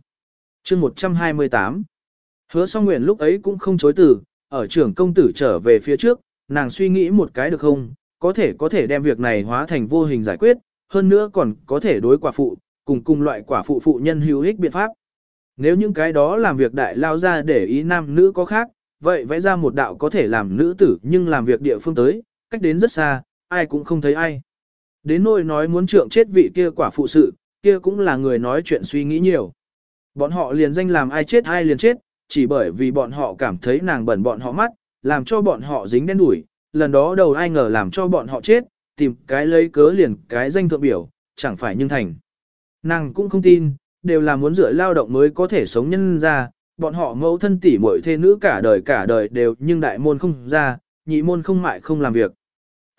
Chương 128 Hứa song nguyện lúc ấy cũng không chối từ, ở trưởng công tử trở về phía trước, nàng suy nghĩ một cái được không, có thể có thể đem việc này hóa thành vô hình giải quyết, hơn nữa còn có thể đối quả phụ, cùng cùng loại quả phụ phụ nhân hữu ích biện pháp. Nếu những cái đó làm việc đại lao ra để ý nam nữ có khác, vậy vẽ ra một đạo có thể làm nữ tử nhưng làm việc địa phương tới, cách đến rất xa, ai cũng không thấy ai. Đến nỗi nói muốn trượng chết vị kia quả phụ sự, kia cũng là người nói chuyện suy nghĩ nhiều. Bọn họ liền danh làm ai chết ai liền chết, chỉ bởi vì bọn họ cảm thấy nàng bẩn bọn họ mắt, làm cho bọn họ dính đen đuổi, lần đó đầu ai ngờ làm cho bọn họ chết, tìm cái lấy cớ liền cái danh thượng biểu, chẳng phải nhưng thành. Nàng cũng không tin, đều là muốn rửa lao động mới có thể sống nhân ra, bọn họ mẫu thân tỷ muội thê nữ cả đời cả đời đều nhưng đại môn không ra, nhị môn không mại không làm việc.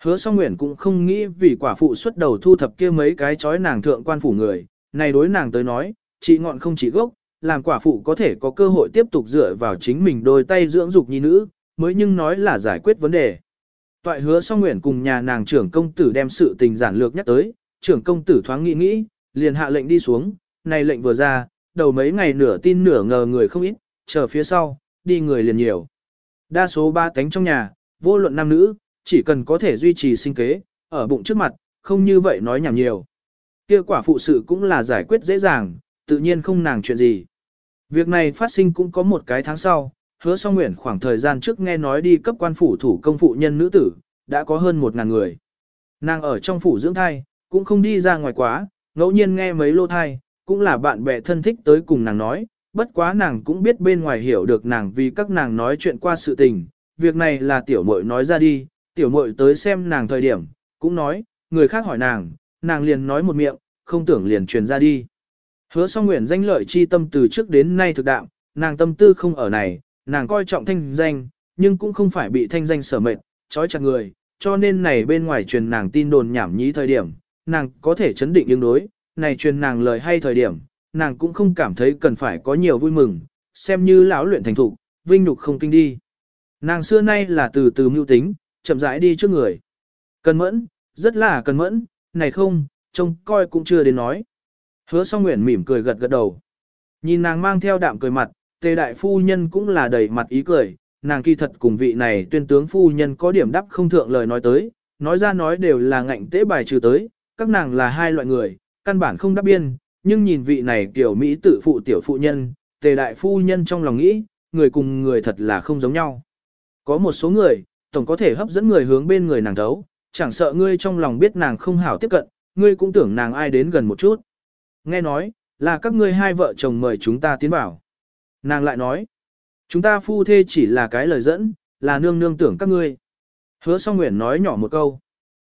Hứa song nguyện cũng không nghĩ vì quả phụ xuất đầu thu thập kia mấy cái chói nàng thượng quan phủ người, này đối nàng tới nói, chị ngọn không chỉ gốc, làm quả phụ có thể có cơ hội tiếp tục dựa vào chính mình đôi tay dưỡng dục nhi nữ, mới nhưng nói là giải quyết vấn đề. Toại hứa song nguyện cùng nhà nàng trưởng công tử đem sự tình giản lược nhắc tới, trưởng công tử thoáng nghĩ nghĩ, liền hạ lệnh đi xuống, này lệnh vừa ra, đầu mấy ngày nửa tin nửa ngờ người không ít, chờ phía sau, đi người liền nhiều. Đa số ba tánh trong nhà, vô luận nam nữ, chỉ cần có thể duy trì sinh kế, ở bụng trước mặt, không như vậy nói nhảm nhiều. Kia quả phụ sự cũng là giải quyết dễ dàng, tự nhiên không nàng chuyện gì. Việc này phát sinh cũng có một cái tháng sau, hứa song nguyện khoảng thời gian trước nghe nói đi cấp quan phủ thủ công phụ nhân nữ tử, đã có hơn một ngàn người. Nàng ở trong phủ dưỡng thai, cũng không đi ra ngoài quá, ngẫu nhiên nghe mấy lô thai, cũng là bạn bè thân thích tới cùng nàng nói, bất quá nàng cũng biết bên ngoài hiểu được nàng vì các nàng nói chuyện qua sự tình, việc này là tiểu muội nói ra đi, tiểu muội tới xem nàng thời điểm, cũng nói, người khác hỏi nàng, nàng liền nói một miệng, không tưởng liền truyền ra đi. Hứa song nguyện danh lợi chi tâm từ trước đến nay thực đạo, nàng tâm tư không ở này, nàng coi trọng thanh danh, nhưng cũng không phải bị thanh danh sở mệt, trói chặt người, cho nên này bên ngoài truyền nàng tin đồn nhảm nhí thời điểm, nàng có thể chấn định ứng đối, này truyền nàng lời hay thời điểm, nàng cũng không cảm thấy cần phải có nhiều vui mừng, xem như lão luyện thành thục, vinh nhục không kinh đi. Nàng xưa nay là từ từ mưu tính, chậm rãi đi trước người. Cần mẫn, rất là cần mẫn, này không, trông coi cũng chưa đến nói. Hứa song nguyện mỉm cười gật gật đầu. Nhìn nàng mang theo đạm cười mặt, tề đại phu nhân cũng là đầy mặt ý cười, nàng kỳ thật cùng vị này tuyên tướng phu nhân có điểm đắp không thượng lời nói tới, nói ra nói đều là ngạnh tế bài trừ tới, các nàng là hai loại người, căn bản không đáp biên, nhưng nhìn vị này kiểu Mỹ tự phụ tiểu phụ nhân, tề đại phu nhân trong lòng nghĩ, người cùng người thật là không giống nhau. Có một số người, tổng có thể hấp dẫn người hướng bên người nàng đấu, chẳng sợ ngươi trong lòng biết nàng không hảo tiếp cận, ngươi cũng tưởng nàng ai đến gần một chút. Nghe nói, là các ngươi hai vợ chồng mời chúng ta tiến vào. Nàng lại nói, chúng ta phu thê chỉ là cái lời dẫn, là nương nương tưởng các ngươi. Hứa song nguyện nói nhỏ một câu.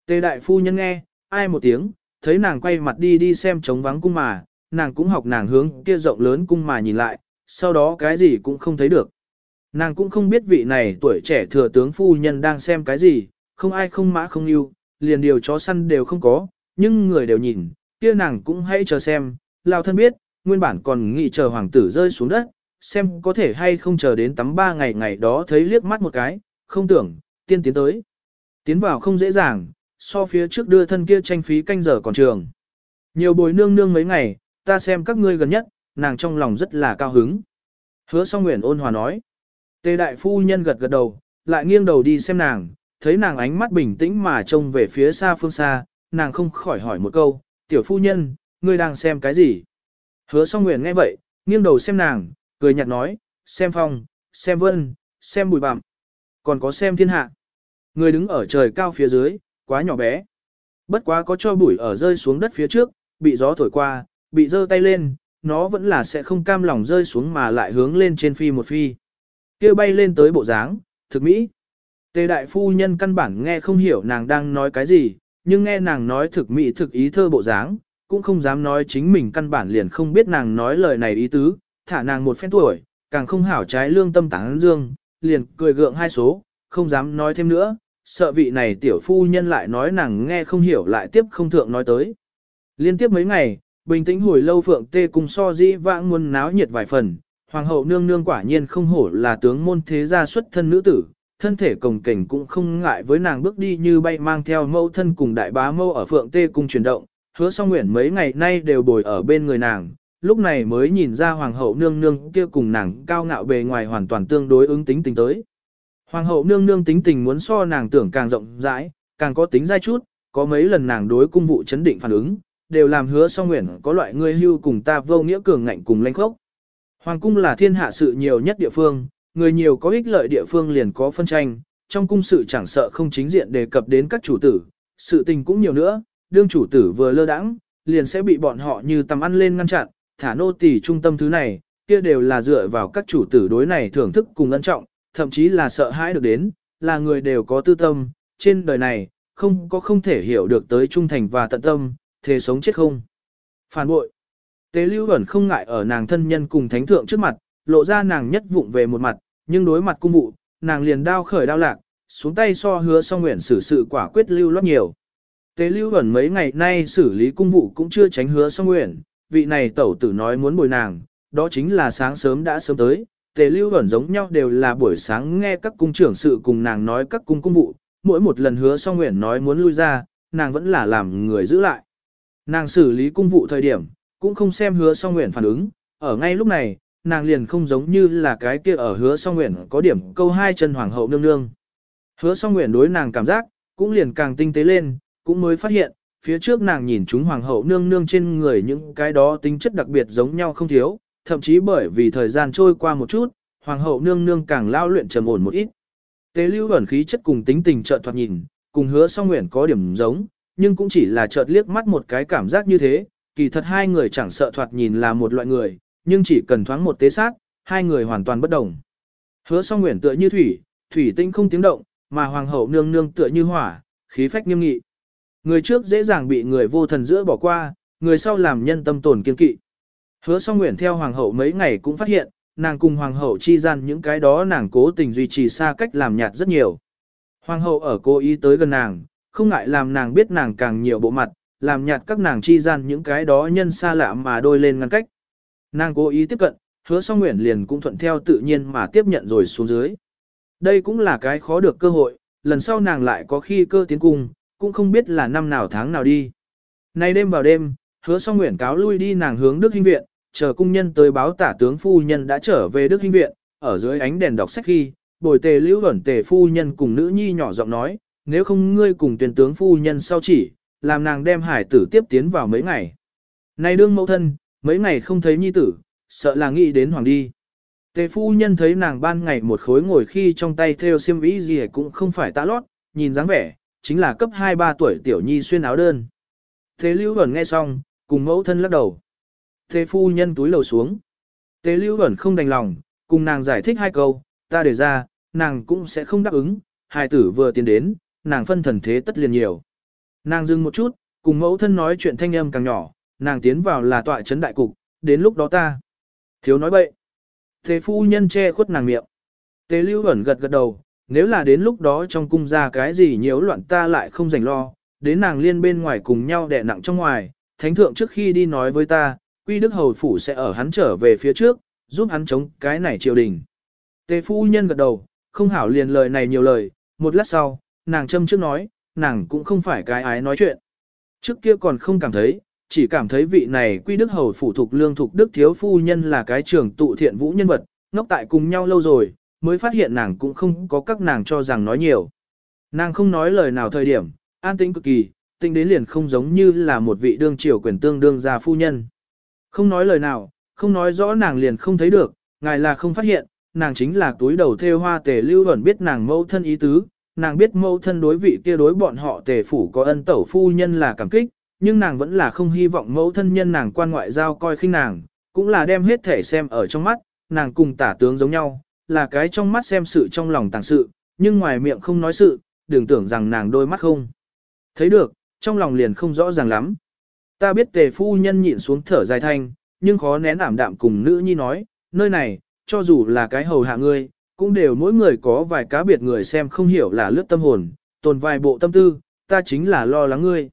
Tề đại phu nhân nghe, ai một tiếng, thấy nàng quay mặt đi đi xem trống vắng cung mà, nàng cũng học nàng hướng kia rộng lớn cung mà nhìn lại, sau đó cái gì cũng không thấy được. Nàng cũng không biết vị này tuổi trẻ thừa tướng phu nhân đang xem cái gì, không ai không mã không yêu, liền điều chó săn đều không có, nhưng người đều nhìn, kia nàng cũng hãy chờ xem, lao thân biết, nguyên bản còn nghĩ chờ hoàng tử rơi xuống đất, xem có thể hay không chờ đến tắm ba ngày ngày đó thấy liếc mắt một cái, không tưởng, tiên tiến tới. Tiến vào không dễ dàng, so phía trước đưa thân kia tranh phí canh giờ còn trường. Nhiều bồi nương nương mấy ngày, ta xem các ngươi gần nhất, nàng trong lòng rất là cao hứng. Hứa song nguyện ôn hòa nói. Tề đại phu nhân gật gật đầu, lại nghiêng đầu đi xem nàng, thấy nàng ánh mắt bình tĩnh mà trông về phía xa phương xa, nàng không khỏi hỏi một câu, tiểu phu nhân, ngươi đang xem cái gì? Hứa song nguyện nghe vậy, nghiêng đầu xem nàng, cười nhạt nói, xem phong, xem vân, xem bụi bặm, còn có xem thiên hạ. Người đứng ở trời cao phía dưới, quá nhỏ bé. Bất quá có cho bụi ở rơi xuống đất phía trước, bị gió thổi qua, bị giơ tay lên, nó vẫn là sẽ không cam lòng rơi xuống mà lại hướng lên trên phi một phi. kia bay lên tới bộ dáng, thực mỹ. Tề đại phu nhân căn bản nghe không hiểu nàng đang nói cái gì, nhưng nghe nàng nói thực mỹ thực ý thơ bộ dáng, cũng không dám nói chính mình căn bản liền không biết nàng nói lời này ý tứ, thả nàng một phen tuổi, càng không hảo trái lương tâm tán dương, liền cười gượng hai số, không dám nói thêm nữa, sợ vị này tiểu phu nhân lại nói nàng nghe không hiểu lại tiếp không thượng nói tới. Liên tiếp mấy ngày, bình tĩnh hồi lâu phượng tê cùng so dĩ vãng muôn náo nhiệt vài phần, hoàng hậu nương nương quả nhiên không hổ là tướng môn thế gia xuất thân nữ tử, thân thể cồng kềnh cũng không ngại với nàng bước đi như bay mang theo mẫu thân cùng đại bá mâu ở phượng tê cung chuyển động, hứa song nguyện mấy ngày nay đều bồi ở bên người nàng, lúc này mới nhìn ra hoàng hậu nương nương kia cùng nàng cao ngạo bề ngoài hoàn toàn tương đối ứng tính tình tới. Hoàng hậu nương nương tính tình muốn so nàng tưởng càng rộng rãi, càng có tính dai chút, có mấy lần nàng đối cung vụ chấn định phản ứng, đều làm hứa song nguyện có loại người hưu cùng ta vô nghĩa cường ngạnh cùng lãnh khốc. Hoàng cung là thiên hạ sự nhiều nhất địa phương, người nhiều có ích lợi địa phương liền có phân tranh, trong cung sự chẳng sợ không chính diện đề cập đến các chủ tử, sự tình cũng nhiều nữa, đương chủ tử vừa lơ đãng, liền sẽ bị bọn họ như tầm ăn lên ngăn chặn, thả nô tỳ trung tâm thứ này, kia đều là dựa vào các chủ tử đối này thưởng thức cùng ân trọng, thậm chí là sợ hãi được đến, là người đều có tư tâm, trên đời này, không có không thể hiểu được tới trung thành và tận tâm, thế sống chết không. Phản bội. Tế lưu ẩn không ngại ở nàng thân nhân cùng thánh thượng trước mặt, lộ ra nàng nhất vụng về một mặt, nhưng đối mặt cung vụ, nàng liền đao khởi đao lạc, xuống tay so hứa song nguyện xử sự quả quyết lưu loát nhiều. Tế lưu ẩn mấy ngày nay xử lý cung vụ cũng chưa tránh hứa song nguyện, vị này tẩu tử nói muốn bồi nàng, đó chính là sáng sớm đã sớm tới. Tề lưu ẩn giống nhau đều là buổi sáng nghe các cung trưởng sự cùng nàng nói các cung cung vụ, mỗi một lần hứa song nguyện nói muốn lui ra, nàng vẫn là làm người giữ lại. Nàng xử lý cung vụ thời điểm, cũng không xem hứa song nguyện phản ứng, ở ngay lúc này, nàng liền không giống như là cái kia ở hứa song nguyện có điểm câu hai chân hoàng hậu nương nương. Hứa song nguyện đối nàng cảm giác, cũng liền càng tinh tế lên, cũng mới phát hiện, phía trước nàng nhìn chúng hoàng hậu nương nương trên người những cái đó tính chất đặc biệt giống nhau không thiếu, thậm chí bởi vì thời gian trôi qua một chút, hoàng hậu nương nương càng lao luyện trầm ổn một ít. Tế lưu ẩn khí chất cùng tính tình chợt thoạt nhìn, cùng hứa song nguyện có điểm giống, nhưng cũng chỉ là chợt liếc mắt một cái cảm giác như thế, kỳ thật hai người chẳng sợ thoạt nhìn là một loại người, nhưng chỉ cần thoáng một tế sát, hai người hoàn toàn bất đồng. Hứa song nguyện tựa như thủy, thủy tinh không tiếng động, mà hoàng hậu nương nương tựa như hỏa, khí phách nghiêm nghị. Người trước dễ dàng bị người vô thần giữa bỏ qua, người sau làm nhân tâm tổn kiên kỵ. Hứa song nguyện theo hoàng hậu mấy ngày cũng phát hiện, nàng cùng hoàng hậu chi gian những cái đó nàng cố tình duy trì xa cách làm nhạt rất nhiều. Hoàng hậu ở cố ý tới gần nàng, không ngại làm nàng biết nàng càng nhiều bộ mặt, làm nhạt các nàng chi gian những cái đó nhân xa lạ mà đôi lên ngăn cách. Nàng cố ý tiếp cận, hứa song nguyện liền cũng thuận theo tự nhiên mà tiếp nhận rồi xuống dưới. Đây cũng là cái khó được cơ hội, lần sau nàng lại có khi cơ tiến cung, cũng không biết là năm nào tháng nào đi. Nay đêm vào đêm, hứa song nguyện cáo lui đi nàng hướng Đức Hinh Viện, chờ cung nhân tới báo tả tướng phu nhân đã trở về Đức Hinh Viện, ở dưới ánh đèn đọc sách khi, bồi tề lưu ẩn tề phu nhân cùng nữ nhi nhỏ giọng nói, nếu không ngươi cùng tuyển tướng phu nhân sau chỉ, làm nàng đem hải tử tiếp tiến vào mấy ngày. Này đương mẫu thân, mấy ngày không thấy nhi tử, sợ là nghĩ đến hoàng đi. Tề phu nhân thấy nàng ban ngày một khối ngồi khi trong tay theo xiêm vĩ gì cũng không phải tã lót, nhìn dáng vẻ, chính là cấp 2-3 tuổi tiểu nhi xuyên áo đơn. thế lưu ẩn nghe xong, cùng mẫu thân lắc đầu. Tề phu nhân túi lầu xuống. Tề lưu ẩn không đành lòng, cùng nàng giải thích hai câu, ta để ra, nàng cũng sẽ không đáp ứng, hài tử vừa tiến đến, nàng phân thần thế tất liền nhiều. Nàng dừng một chút, cùng mẫu thân nói chuyện thanh âm càng nhỏ, nàng tiến vào là tọa chấn đại cục, đến lúc đó ta. Thiếu nói bậy. Thế phu nhân che khuất nàng miệng. Tề lưu ẩn gật gật đầu, nếu là đến lúc đó trong cung ra cái gì nhiễu loạn ta lại không rảnh lo, đến nàng liên bên ngoài cùng nhau đè nặng trong ngoài, thánh thượng trước khi đi nói với ta, quy đức hầu phủ sẽ ở hắn trở về phía trước, giúp hắn chống cái này triều đình. Tề phu nhân gật đầu, không hảo liền lời này nhiều lời, một lát sau, nàng châm trước nói, nàng cũng không phải cái ái nói chuyện. Trước kia còn không cảm thấy, chỉ cảm thấy vị này quy đức hầu phủ thuộc lương thuộc đức thiếu phu nhân là cái trưởng tụ thiện vũ nhân vật, ngốc tại cùng nhau lâu rồi, mới phát hiện nàng cũng không có các nàng cho rằng nói nhiều. Nàng không nói lời nào thời điểm, an tĩnh cực kỳ, tinh đến liền không giống như là một vị đương triều quyền tương đương gia phu nhân. Không nói lời nào, không nói rõ nàng liền không thấy được, ngài là không phát hiện, nàng chính là túi đầu theo hoa tề lưu ẩn biết nàng mẫu thân ý tứ, nàng biết mẫu thân đối vị kia đối bọn họ tề phủ có ân tẩu phu nhân là cảm kích, nhưng nàng vẫn là không hy vọng mẫu thân nhân nàng quan ngoại giao coi khinh nàng, cũng là đem hết thể xem ở trong mắt, nàng cùng tả tướng giống nhau, là cái trong mắt xem sự trong lòng tàng sự, nhưng ngoài miệng không nói sự, đừng tưởng rằng nàng đôi mắt không. Thấy được, trong lòng liền không rõ ràng lắm. Ta biết tề phu nhân nhịn xuống thở dài thanh, nhưng khó nén ảm đạm cùng nữ nhi nói, nơi này, cho dù là cái hầu hạ ngươi, cũng đều mỗi người có vài cá biệt người xem không hiểu là lướt tâm hồn, tồn vài bộ tâm tư, ta chính là lo lắng ngươi.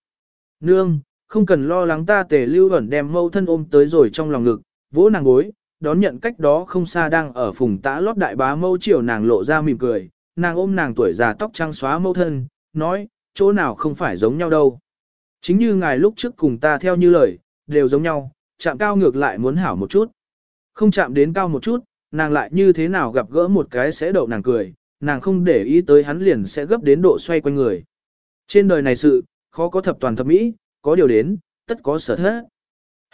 Nương, không cần lo lắng ta tề lưu ẩn đem mâu thân ôm tới rồi trong lòng ngực, vỗ nàng gối, đón nhận cách đó không xa đang ở phùng tã lót đại bá mâu chiều nàng lộ ra mỉm cười, nàng ôm nàng tuổi già tóc trắng xóa mâu thân, nói, chỗ nào không phải giống nhau đâu. Chính như ngài lúc trước cùng ta theo như lời, đều giống nhau, chạm cao ngược lại muốn hảo một chút. Không chạm đến cao một chút, nàng lại như thế nào gặp gỡ một cái sẽ đậu nàng cười, nàng không để ý tới hắn liền sẽ gấp đến độ xoay quanh người. Trên đời này sự, khó có thập toàn thập mỹ, có điều đến, tất có sở thất.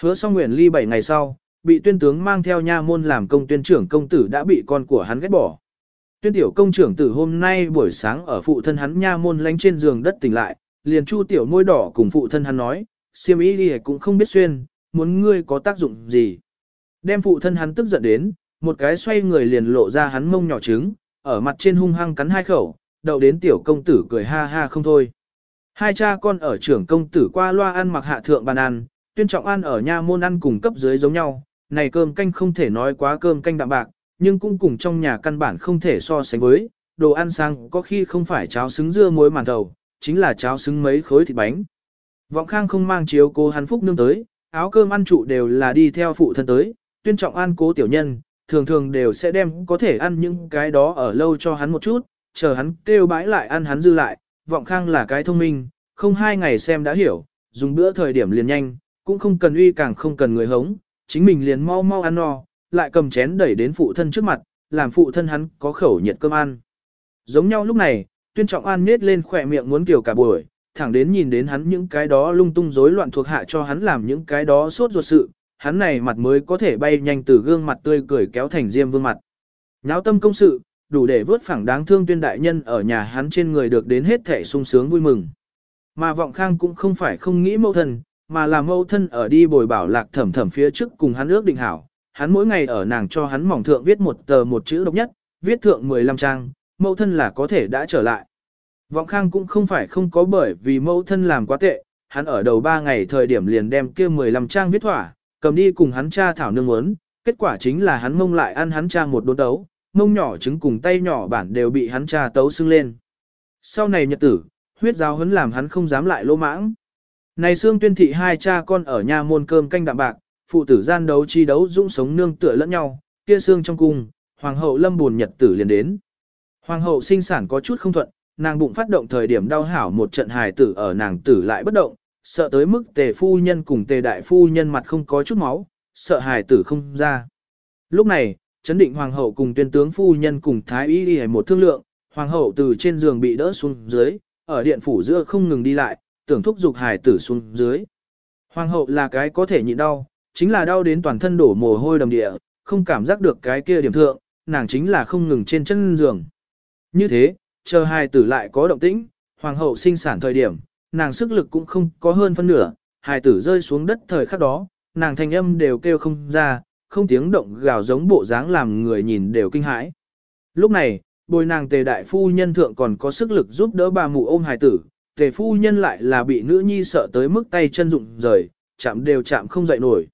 Hứa song nguyện ly 7 ngày sau, bị tuyên tướng mang theo nha môn làm công tuyên trưởng công tử đã bị con của hắn ghét bỏ. Tuyên tiểu công trưởng tử hôm nay buổi sáng ở phụ thân hắn nha môn lánh trên giường đất tỉnh lại, liền chu tiểu môi đỏ cùng phụ thân hắn nói, siêm ý đi cũng không biết xuyên, muốn ngươi có tác dụng gì. Đem phụ thân hắn tức giận đến, một cái xoay người liền lộ ra hắn mông nhỏ trứng, ở mặt trên hung hăng cắn hai khẩu, đậu đến tiểu công tử cười ha ha không thôi. Hai cha con ở trưởng công tử qua loa ăn mặc hạ thượng bàn ăn, tuyên trọng ăn ở nhà môn ăn cùng cấp dưới giống nhau, này cơm canh không thể nói quá cơm canh đạm bạc, nhưng cũng cùng trong nhà căn bản không thể so sánh với, đồ ăn sang có khi không phải cháo xứng dưa muối màn đầu chính là cháo xứng mấy khối thịt bánh. Vọng Khang không mang chiếu cô hắn phúc nương tới, áo cơm ăn trụ đều là đi theo phụ thân tới, tuyên trọng ăn cố tiểu nhân, thường thường đều sẽ đem có thể ăn những cái đó ở lâu cho hắn một chút, chờ hắn kêu bãi lại ăn hắn dư lại, vọng khang là cái thông minh, không hai ngày xem đã hiểu, dùng bữa thời điểm liền nhanh, cũng không cần uy càng không cần người hống, chính mình liền mau mau ăn no, lại cầm chén đẩy đến phụ thân trước mặt, làm phụ thân hắn có khẩu nhiệt cơm ăn. Giống nhau lúc này, tuyên trọng an nết lên khỏe miệng muốn kiểu cả buổi, thẳng đến nhìn đến hắn những cái đó lung tung rối loạn thuộc hạ cho hắn làm những cái đó sốt ruột sự, hắn này mặt mới có thể bay nhanh từ gương mặt tươi cười kéo thành diêm vương mặt. Nháo tâm công sự, đủ để vớt phẳng đáng thương tuyên đại nhân ở nhà hắn trên người được đến hết thể sung sướng vui mừng. Mà vọng khang cũng không phải không nghĩ mâu thân, mà là mâu thân ở đi bồi bảo lạc thẩm thẩm phía trước cùng hắn ước định hảo. Hắn mỗi ngày ở nàng cho hắn mỏng thượng viết một tờ một chữ độc nhất, viết thượng 15 trang, Mẫu thân là có thể đã trở lại. Vọng khang cũng không phải không có bởi vì mẫu thân làm quá tệ, hắn ở đầu 3 ngày thời điểm liền đem kia 15 trang viết thỏa, cầm đi cùng hắn cha thảo nương muốn, kết quả chính là hắn mông lại ăn hắn cha một đốn tấu, mông nhỏ trứng cùng tay nhỏ bản đều bị hắn cha tấu xưng lên. Sau này nhật tử, huyết giáo huấn làm hắn không dám lại lỗ mãng. Này xương tuyên thị hai cha con ở nhà môn cơm canh đạm bạc, phụ tử gian đấu chi đấu dũng sống nương tựa lẫn nhau, kia xương trong cung, hoàng hậu lâm buồn nhật tử liền đến. Hoàng hậu sinh sản có chút không thuận, nàng bụng phát động thời điểm đau hảo một trận hài tử ở nàng tử lại bất động, sợ tới mức tề phu nhân cùng tề đại phu nhân mặt không có chút máu, sợ hài tử không ra. Lúc này, chấn định hoàng hậu cùng tuyên tướng phu nhân cùng thái y đi một thương lượng, hoàng hậu từ trên giường bị đỡ xuống dưới, ở điện phủ giữa không ngừng đi lại, tưởng thúc dục hài tử xuống dưới. Hoàng hậu là cái có thể nhịn đau, chính là đau đến toàn thân đổ mồ hôi đầm địa, không cảm giác được cái kia điểm thượng, nàng chính là không ngừng trên chân giường. Như thế, chờ hài tử lại có động tĩnh, hoàng hậu sinh sản thời điểm, nàng sức lực cũng không có hơn phân nửa, hài tử rơi xuống đất thời khắc đó, nàng thanh âm đều kêu không ra, không tiếng động gào giống bộ dáng làm người nhìn đều kinh hãi. Lúc này, bồi nàng tề đại phu nhân thượng còn có sức lực giúp đỡ bà mụ ôm hài tử, tề phu nhân lại là bị nữ nhi sợ tới mức tay chân rụng rời, chạm đều chạm không dậy nổi.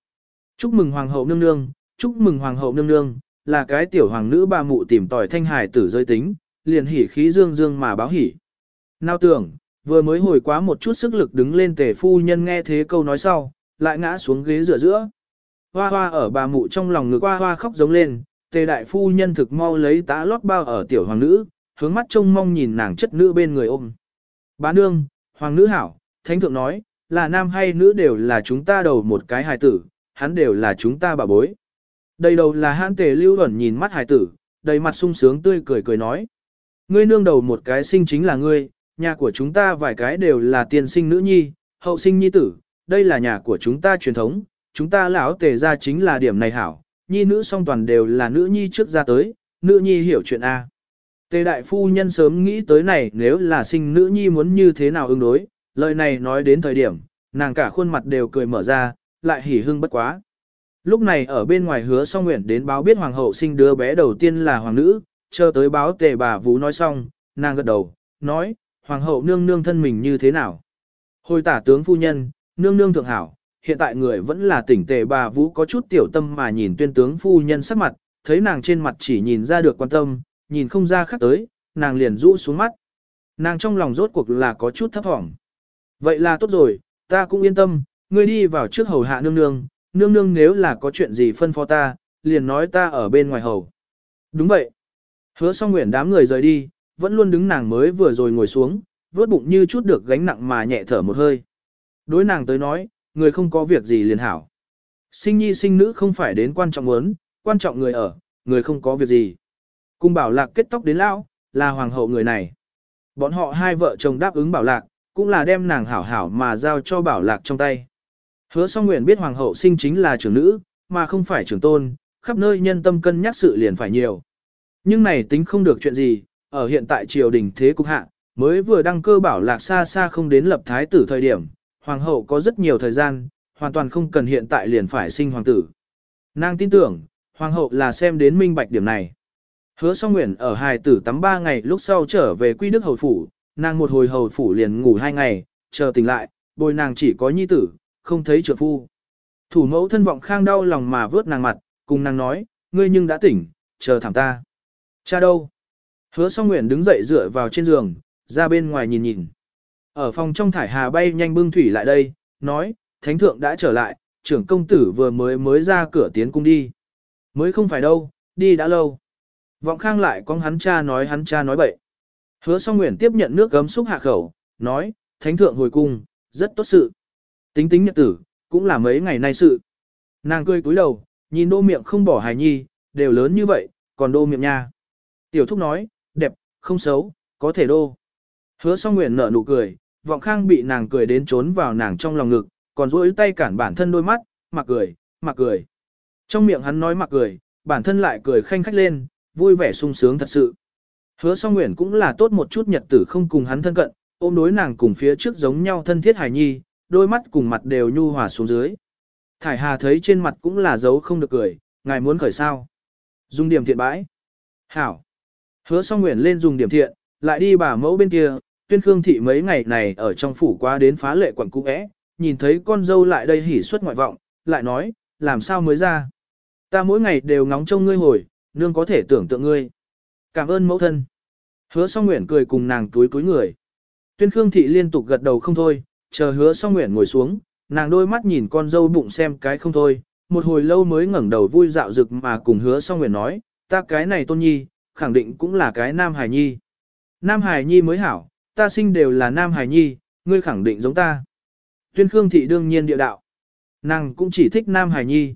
Chúc mừng hoàng hậu nương nương, chúc mừng hoàng hậu nương nương, là cái tiểu hoàng nữ bà mụ tìm tòi thanh hài tử rơi tính, liền hỉ khí dương dương mà báo hỉ. Nào tưởng, vừa mới hồi quá một chút sức lực đứng lên tề phu nhân nghe thế câu nói sau, lại ngã xuống ghế dựa giữa. Hoa hoa ở bà mụ trong lòng ngực hoa hoa khóc giống lên, tề đại phu nhân thực mau lấy tá lót bao ở tiểu hoàng nữ, hướng mắt trông mong nhìn nàng chất nữ bên người ôm. Bá nương, hoàng nữ hảo, thánh thượng nói, là nam hay nữ đều là chúng ta đầu một cái hài tử, hắn đều là chúng ta bà bối. đây đầu là hãn tề lưu ẩn nhìn mắt hài tử, đầy mặt sung sướng tươi cười cười nói. Ngươi nương đầu một cái sinh chính là ngươi, nhà của chúng ta vài cái đều là tiên sinh nữ nhi, hậu sinh nhi tử, đây là nhà của chúng ta truyền thống, chúng ta lão tề ra chính là điểm này hảo, nhi nữ song toàn đều là nữ nhi trước ra tới, nữ nhi hiểu chuyện A. Tề đại phu nhân sớm nghĩ tới này nếu là sinh nữ nhi muốn như thế nào ứng đối, lời này nói đến thời điểm, nàng cả khuôn mặt đều cười mở ra, lại hỉ hưng bất quá. Lúc này ở bên ngoài hứa song nguyện đến báo biết hoàng hậu sinh đứa bé đầu tiên là hoàng nữ, chờ tới báo tề bà vũ nói xong, nàng gật đầu, nói, hoàng hậu nương nương thân mình như thế nào. Hồi tả tướng phu nhân, nương nương thượng hảo, hiện tại người vẫn là tỉnh tề bà vũ có chút tiểu tâm mà nhìn tuyên tướng phu nhân sắc mặt, thấy nàng trên mặt chỉ nhìn ra được quan tâm, nhìn không ra khác tới, nàng liền rũ xuống mắt. Nàng trong lòng rốt cuộc là có chút thấp thỏm. Vậy là tốt rồi, ta cũng yên tâm, ngươi đi vào trước hầu hạ nương nương, nương nương nếu là có chuyện gì phân phó ta, liền nói ta ở bên ngoài hầu. Đúng vậy. Hứa song nguyện đám người rời đi, vẫn luôn đứng nàng mới vừa rồi ngồi xuống, vớt bụng như chút được gánh nặng mà nhẹ thở một hơi. Đối nàng tới nói, người không có việc gì liền hảo. Sinh nhi sinh nữ không phải đến quan trọng muốn, quan trọng người ở, người không có việc gì. Cung bảo lạc kết tóc đến lão, là hoàng hậu người này. Bọn họ hai vợ chồng đáp ứng bảo lạc, cũng là đem nàng hảo hảo mà giao cho bảo lạc trong tay. Hứa song nguyện biết hoàng hậu sinh chính là trưởng nữ, mà không phải trưởng tôn, khắp nơi nhân tâm cân nhắc sự liền phải nhiều. Nhưng này tính không được chuyện gì, ở hiện tại triều đình thế cục hạ, mới vừa đăng cơ bảo lạc xa xa không đến lập thái tử thời điểm, hoàng hậu có rất nhiều thời gian, hoàn toàn không cần hiện tại liền phải sinh hoàng tử. Nàng tin tưởng, hoàng hậu là xem đến minh bạch điểm này. Hứa song nguyện ở hài tử tắm ba ngày lúc sau trở về quy đức hầu phủ, nàng một hồi hầu phủ liền ngủ hai ngày, chờ tỉnh lại, bồi nàng chỉ có nhi tử, không thấy trợ phu. Thủ mẫu thân vọng khang đau lòng mà vớt nàng mặt, cùng nàng nói, ngươi nhưng đã tỉnh, chờ thẳng ta. Cha đâu? Hứa song nguyện đứng dậy dựa vào trên giường, ra bên ngoài nhìn nhìn. Ở phòng trong thải hà bay nhanh bưng thủy lại đây, nói, thánh thượng đã trở lại, trưởng công tử vừa mới mới ra cửa tiến cung đi. Mới không phải đâu, đi đã lâu. Vọng khang lại con hắn cha nói hắn cha nói bậy. Hứa song nguyện tiếp nhận nước gấm xúc hạ khẩu, nói, thánh thượng hồi cung, rất tốt sự. Tính tính nhật tử, cũng là mấy ngày nay sự. Nàng cười cúi đầu, nhìn đô miệng không bỏ hài nhi, đều lớn như vậy, còn đô miệng nha. Tiểu thúc nói, đẹp, không xấu, có thể đô. Hứa song nguyện nở nụ cười, vọng khang bị nàng cười đến trốn vào nàng trong lòng ngực, còn duỗi tay cản bản thân đôi mắt, mặc cười, mặc cười. Trong miệng hắn nói mặc cười, bản thân lại cười khanh khách lên, vui vẻ sung sướng thật sự. Hứa song nguyện cũng là tốt một chút nhật tử không cùng hắn thân cận, ôm đối nàng cùng phía trước giống nhau thân thiết hài nhi, đôi mắt cùng mặt đều nhu hòa xuống dưới. Thải Hà thấy trên mặt cũng là dấu không được cười, ngài muốn khởi sao. Dung điểm thiện bãi. Hảo. Hứa song nguyện lên dùng điểm thiện, lại đi bà mẫu bên kia, tuyên khương thị mấy ngày này ở trong phủ qua đến phá lệ quận cũ é, nhìn thấy con dâu lại đây hỉ suất ngoại vọng, lại nói, làm sao mới ra. Ta mỗi ngày đều ngóng trông ngươi hồi, nương có thể tưởng tượng ngươi. Cảm ơn mẫu thân. Hứa song nguyện cười cùng nàng túi túi người. Tuyên khương thị liên tục gật đầu không thôi, chờ hứa song nguyện ngồi xuống, nàng đôi mắt nhìn con dâu bụng xem cái không thôi, một hồi lâu mới ngẩng đầu vui dạo rực mà cùng hứa song nguyện nói, ta cái này tôn nhi, khẳng định cũng là cái nam Hải nhi. Nam Hải nhi mới hảo, ta sinh đều là nam Hải nhi, ngươi khẳng định giống ta. Tuyên Khương thị đương nhiên địa đạo. Nàng cũng chỉ thích nam Hải nhi.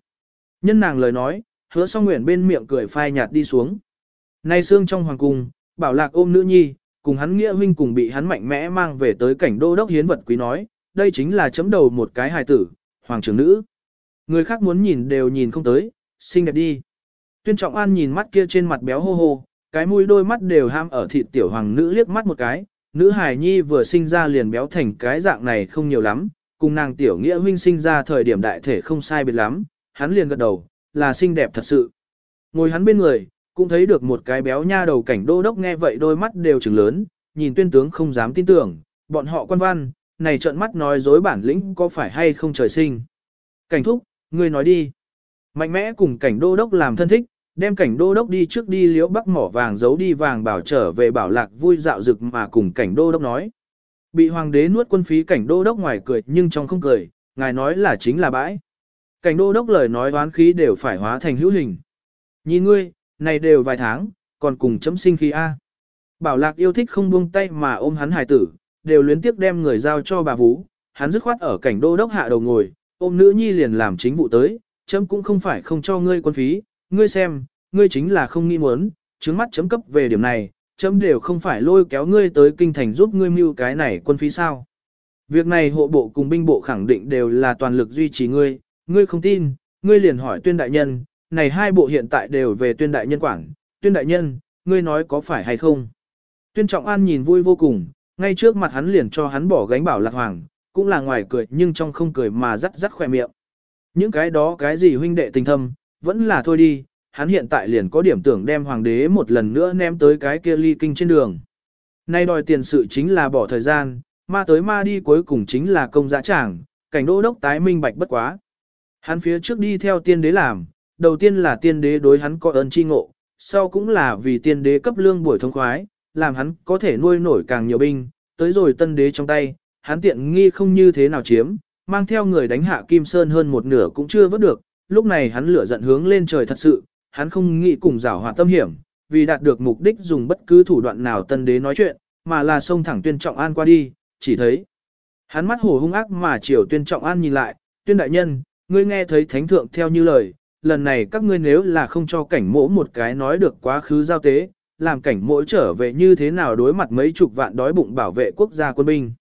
Nhân nàng lời nói, hứa song nguyện bên miệng cười phai nhạt đi xuống. Nay xương trong hoàng cung, bảo lạc ôm nữ nhi, cùng hắn nghĩa huynh cùng bị hắn mạnh mẽ mang về tới cảnh đô đốc hiến vật quý nói, đây chính là chấm đầu một cái hài tử, hoàng trưởng nữ. Người khác muốn nhìn đều nhìn không tới, xinh đẹp đi. Tuyên Trọng An nhìn mắt kia trên mặt béo hô hô, cái mũi đôi mắt đều ham ở thịt tiểu hoàng nữ liếc mắt một cái, nữ hài nhi vừa sinh ra liền béo thành cái dạng này không nhiều lắm, cùng nàng tiểu nghĩa huynh sinh ra thời điểm đại thể không sai biệt lắm, hắn liền gật đầu, là xinh đẹp thật sự. Ngồi hắn bên người, cũng thấy được một cái béo nha đầu cảnh đô đốc nghe vậy đôi mắt đều trừng lớn, nhìn tuyên tướng không dám tin tưởng, bọn họ quan văn, này trợn mắt nói dối bản lĩnh có phải hay không trời sinh. Cảnh thúc, ngươi nói đi. Mạnh mẽ cùng cảnh đô đốc làm thân thích, đem cảnh đô đốc đi trước đi liễu bắc mỏ vàng giấu đi vàng bảo trở về bảo lạc vui dạo rực mà cùng cảnh đô đốc nói. Bị hoàng đế nuốt quân phí cảnh đô đốc ngoài cười nhưng trong không cười, ngài nói là chính là bãi. Cảnh đô đốc lời nói đoán khí đều phải hóa thành hữu hình. Nhìn ngươi, này đều vài tháng, còn cùng chấm sinh khí A. Bảo lạc yêu thích không buông tay mà ôm hắn hài tử, đều luyến tiếc đem người giao cho bà Vũ, hắn dứt khoát ở cảnh đô đốc hạ đầu ngồi, ôm nữ nhi liền làm chính vụ tới, chấm cũng không phải không cho ngươi quân phí, ngươi xem, ngươi chính là không nghĩ muốn, trướng mắt chấm cấp về điểm này, chấm đều không phải lôi kéo ngươi tới kinh thành giúp ngươi mưu cái này quân phí sao. Việc này hộ bộ cùng binh bộ khẳng định đều là toàn lực duy trì ngươi, ngươi không tin, ngươi liền hỏi tuyên đại nhân, này hai bộ hiện tại đều về tuyên đại nhân quản, tuyên đại nhân, ngươi nói có phải hay không. Tuyên trọng an nhìn vui vô cùng, ngay trước mặt hắn liền cho hắn bỏ gánh bảo lạc hoàng, cũng là ngoài cười nhưng trong không cười mà rắt rắt khỏe miệng. Những cái đó cái gì huynh đệ tình thâm, vẫn là thôi đi, hắn hiện tại liền có điểm tưởng đem hoàng đế một lần nữa ném tới cái kia ly kinh trên đường. Nay đòi tiền sự chính là bỏ thời gian, ma tới ma đi cuối cùng chính là công dã tràng, cảnh đô đốc tái minh bạch bất quá. Hắn phía trước đi theo tiên đế làm, đầu tiên là tiên đế đối hắn có ơn chi ngộ, sau cũng là vì tiên đế cấp lương buổi thông khoái, làm hắn có thể nuôi nổi càng nhiều binh, tới rồi tân đế trong tay, hắn tiện nghi không như thế nào chiếm, mang theo người đánh hạ Kim Sơn hơn một nửa cũng chưa vớt được, lúc này hắn lửa giận hướng lên trời thật sự, hắn không nghĩ cùng giảo hòa tâm hiểm, vì đạt được mục đích dùng bất cứ thủ đoạn nào tân đế nói chuyện, mà là xông thẳng tuyên trọng an qua đi, chỉ thấy. Hắn mắt hổ hung ác mà chiều tuyên trọng an nhìn lại, tuyên đại nhân, ngươi nghe thấy thánh thượng theo như lời, lần này các ngươi nếu là không cho cảnh mỗ một cái nói được quá khứ giao tế, làm cảnh mỗ trở về như thế nào đối mặt mấy chục vạn đói bụng bảo vệ quốc gia quân binh.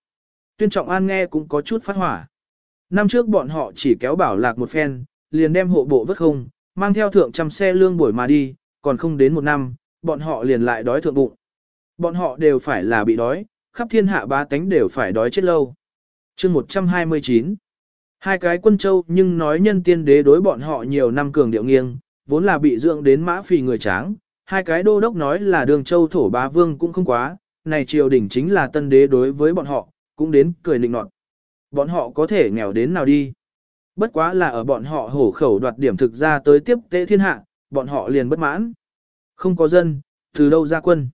Tuyên trọng an nghe cũng có chút phát hỏa. Năm trước bọn họ chỉ kéo bảo lạc một phen, liền đem hộ bộ vứt không, mang theo thượng trăm xe lương buổi mà đi, còn không đến một năm, bọn họ liền lại đói thượng bụng. Bọn họ đều phải là bị đói, khắp thiên hạ ba tánh đều phải đói chết lâu. chương 129 Hai cái quân châu nhưng nói nhân tiên đế đối bọn họ nhiều năm cường điệu nghiêng, vốn là bị dưỡng đến mã phì người tráng. Hai cái đô đốc nói là đường châu thổ bá vương cũng không quá, này triều đỉnh chính là tân đế đối với bọn họ, cũng đến cười nịnh nọt. Bọn họ có thể nghèo đến nào đi. Bất quá là ở bọn họ hổ khẩu đoạt điểm thực ra tới tiếp tế thiên hạ, bọn họ liền bất mãn. Không có dân, từ đâu ra quân.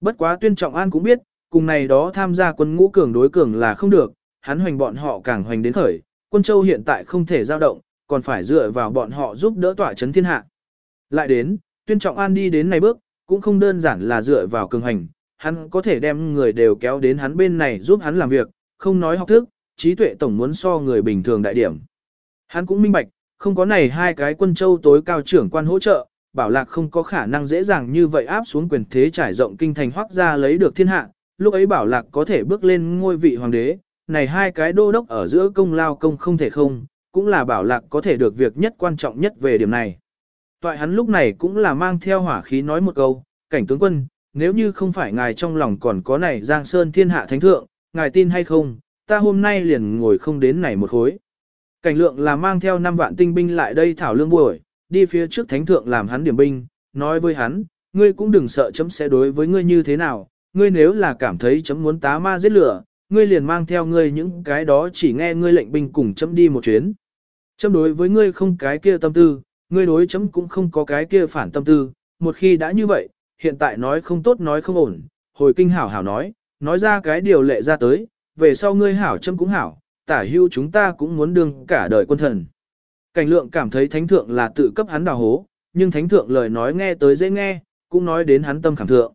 Bất quá tuyên trọng an cũng biết, cùng này đó tham gia quân ngũ cường đối cường là không được, hắn hoành bọn họ càng hoành đến khởi, quân châu hiện tại không thể giao động, còn phải dựa vào bọn họ giúp đỡ tỏa chấn thiên hạ. Lại đến, tuyên trọng an đi đến này bước, cũng không đơn giản là dựa vào cường hành, hắn có thể đem người đều kéo đến hắn bên này giúp hắn làm việc, không nói học thức, trí tuệ tổng muốn so người bình thường đại điểm. Hắn cũng minh bạch, không có này hai cái quân châu tối cao trưởng quan hỗ trợ, bảo lạc không có khả năng dễ dàng như vậy áp xuống quyền thế trải rộng kinh thành hoác ra lấy được thiên hạ, lúc ấy bảo lạc có thể bước lên ngôi vị hoàng đế, này hai cái đô đốc ở giữa công lao công không thể không, cũng là bảo lạc có thể được việc nhất quan trọng nhất về điểm này. Toại hắn lúc này cũng là mang theo hỏa khí nói một câu, cảnh tướng quân, nếu như không phải ngài trong lòng còn có này Giang Sơn thiên hạ thánh thượng, ngài tin hay không, ta hôm nay liền ngồi không đến này một khối. Cảnh lượng là mang theo 5 vạn tinh binh lại đây thảo lương buổi, đi phía trước thánh thượng làm hắn điểm binh, nói với hắn, ngươi cũng đừng sợ chấm sẽ đối với ngươi như thế nào, ngươi nếu là cảm thấy chấm muốn tá ma giết lửa, ngươi liền mang theo ngươi những cái đó chỉ nghe ngươi lệnh binh cùng chấm đi một chuyến. Chấm đối với ngươi không cái kia tâm tư, ngươi đối chấm cũng không có cái kia phản tâm tư, một khi đã như vậy, hiện tại nói không tốt nói không ổn, hồi kinh hảo hảo nói, nói ra cái điều lệ ra tới, về sau ngươi hảo chấm cũng hảo, tả hưu chúng ta cũng muốn đương cả đời quân thần. Cảnh lượng cảm thấy thánh thượng là tự cấp hắn đào hố, nhưng thánh thượng lời nói nghe tới dễ nghe, cũng nói đến hắn tâm cảm thượng.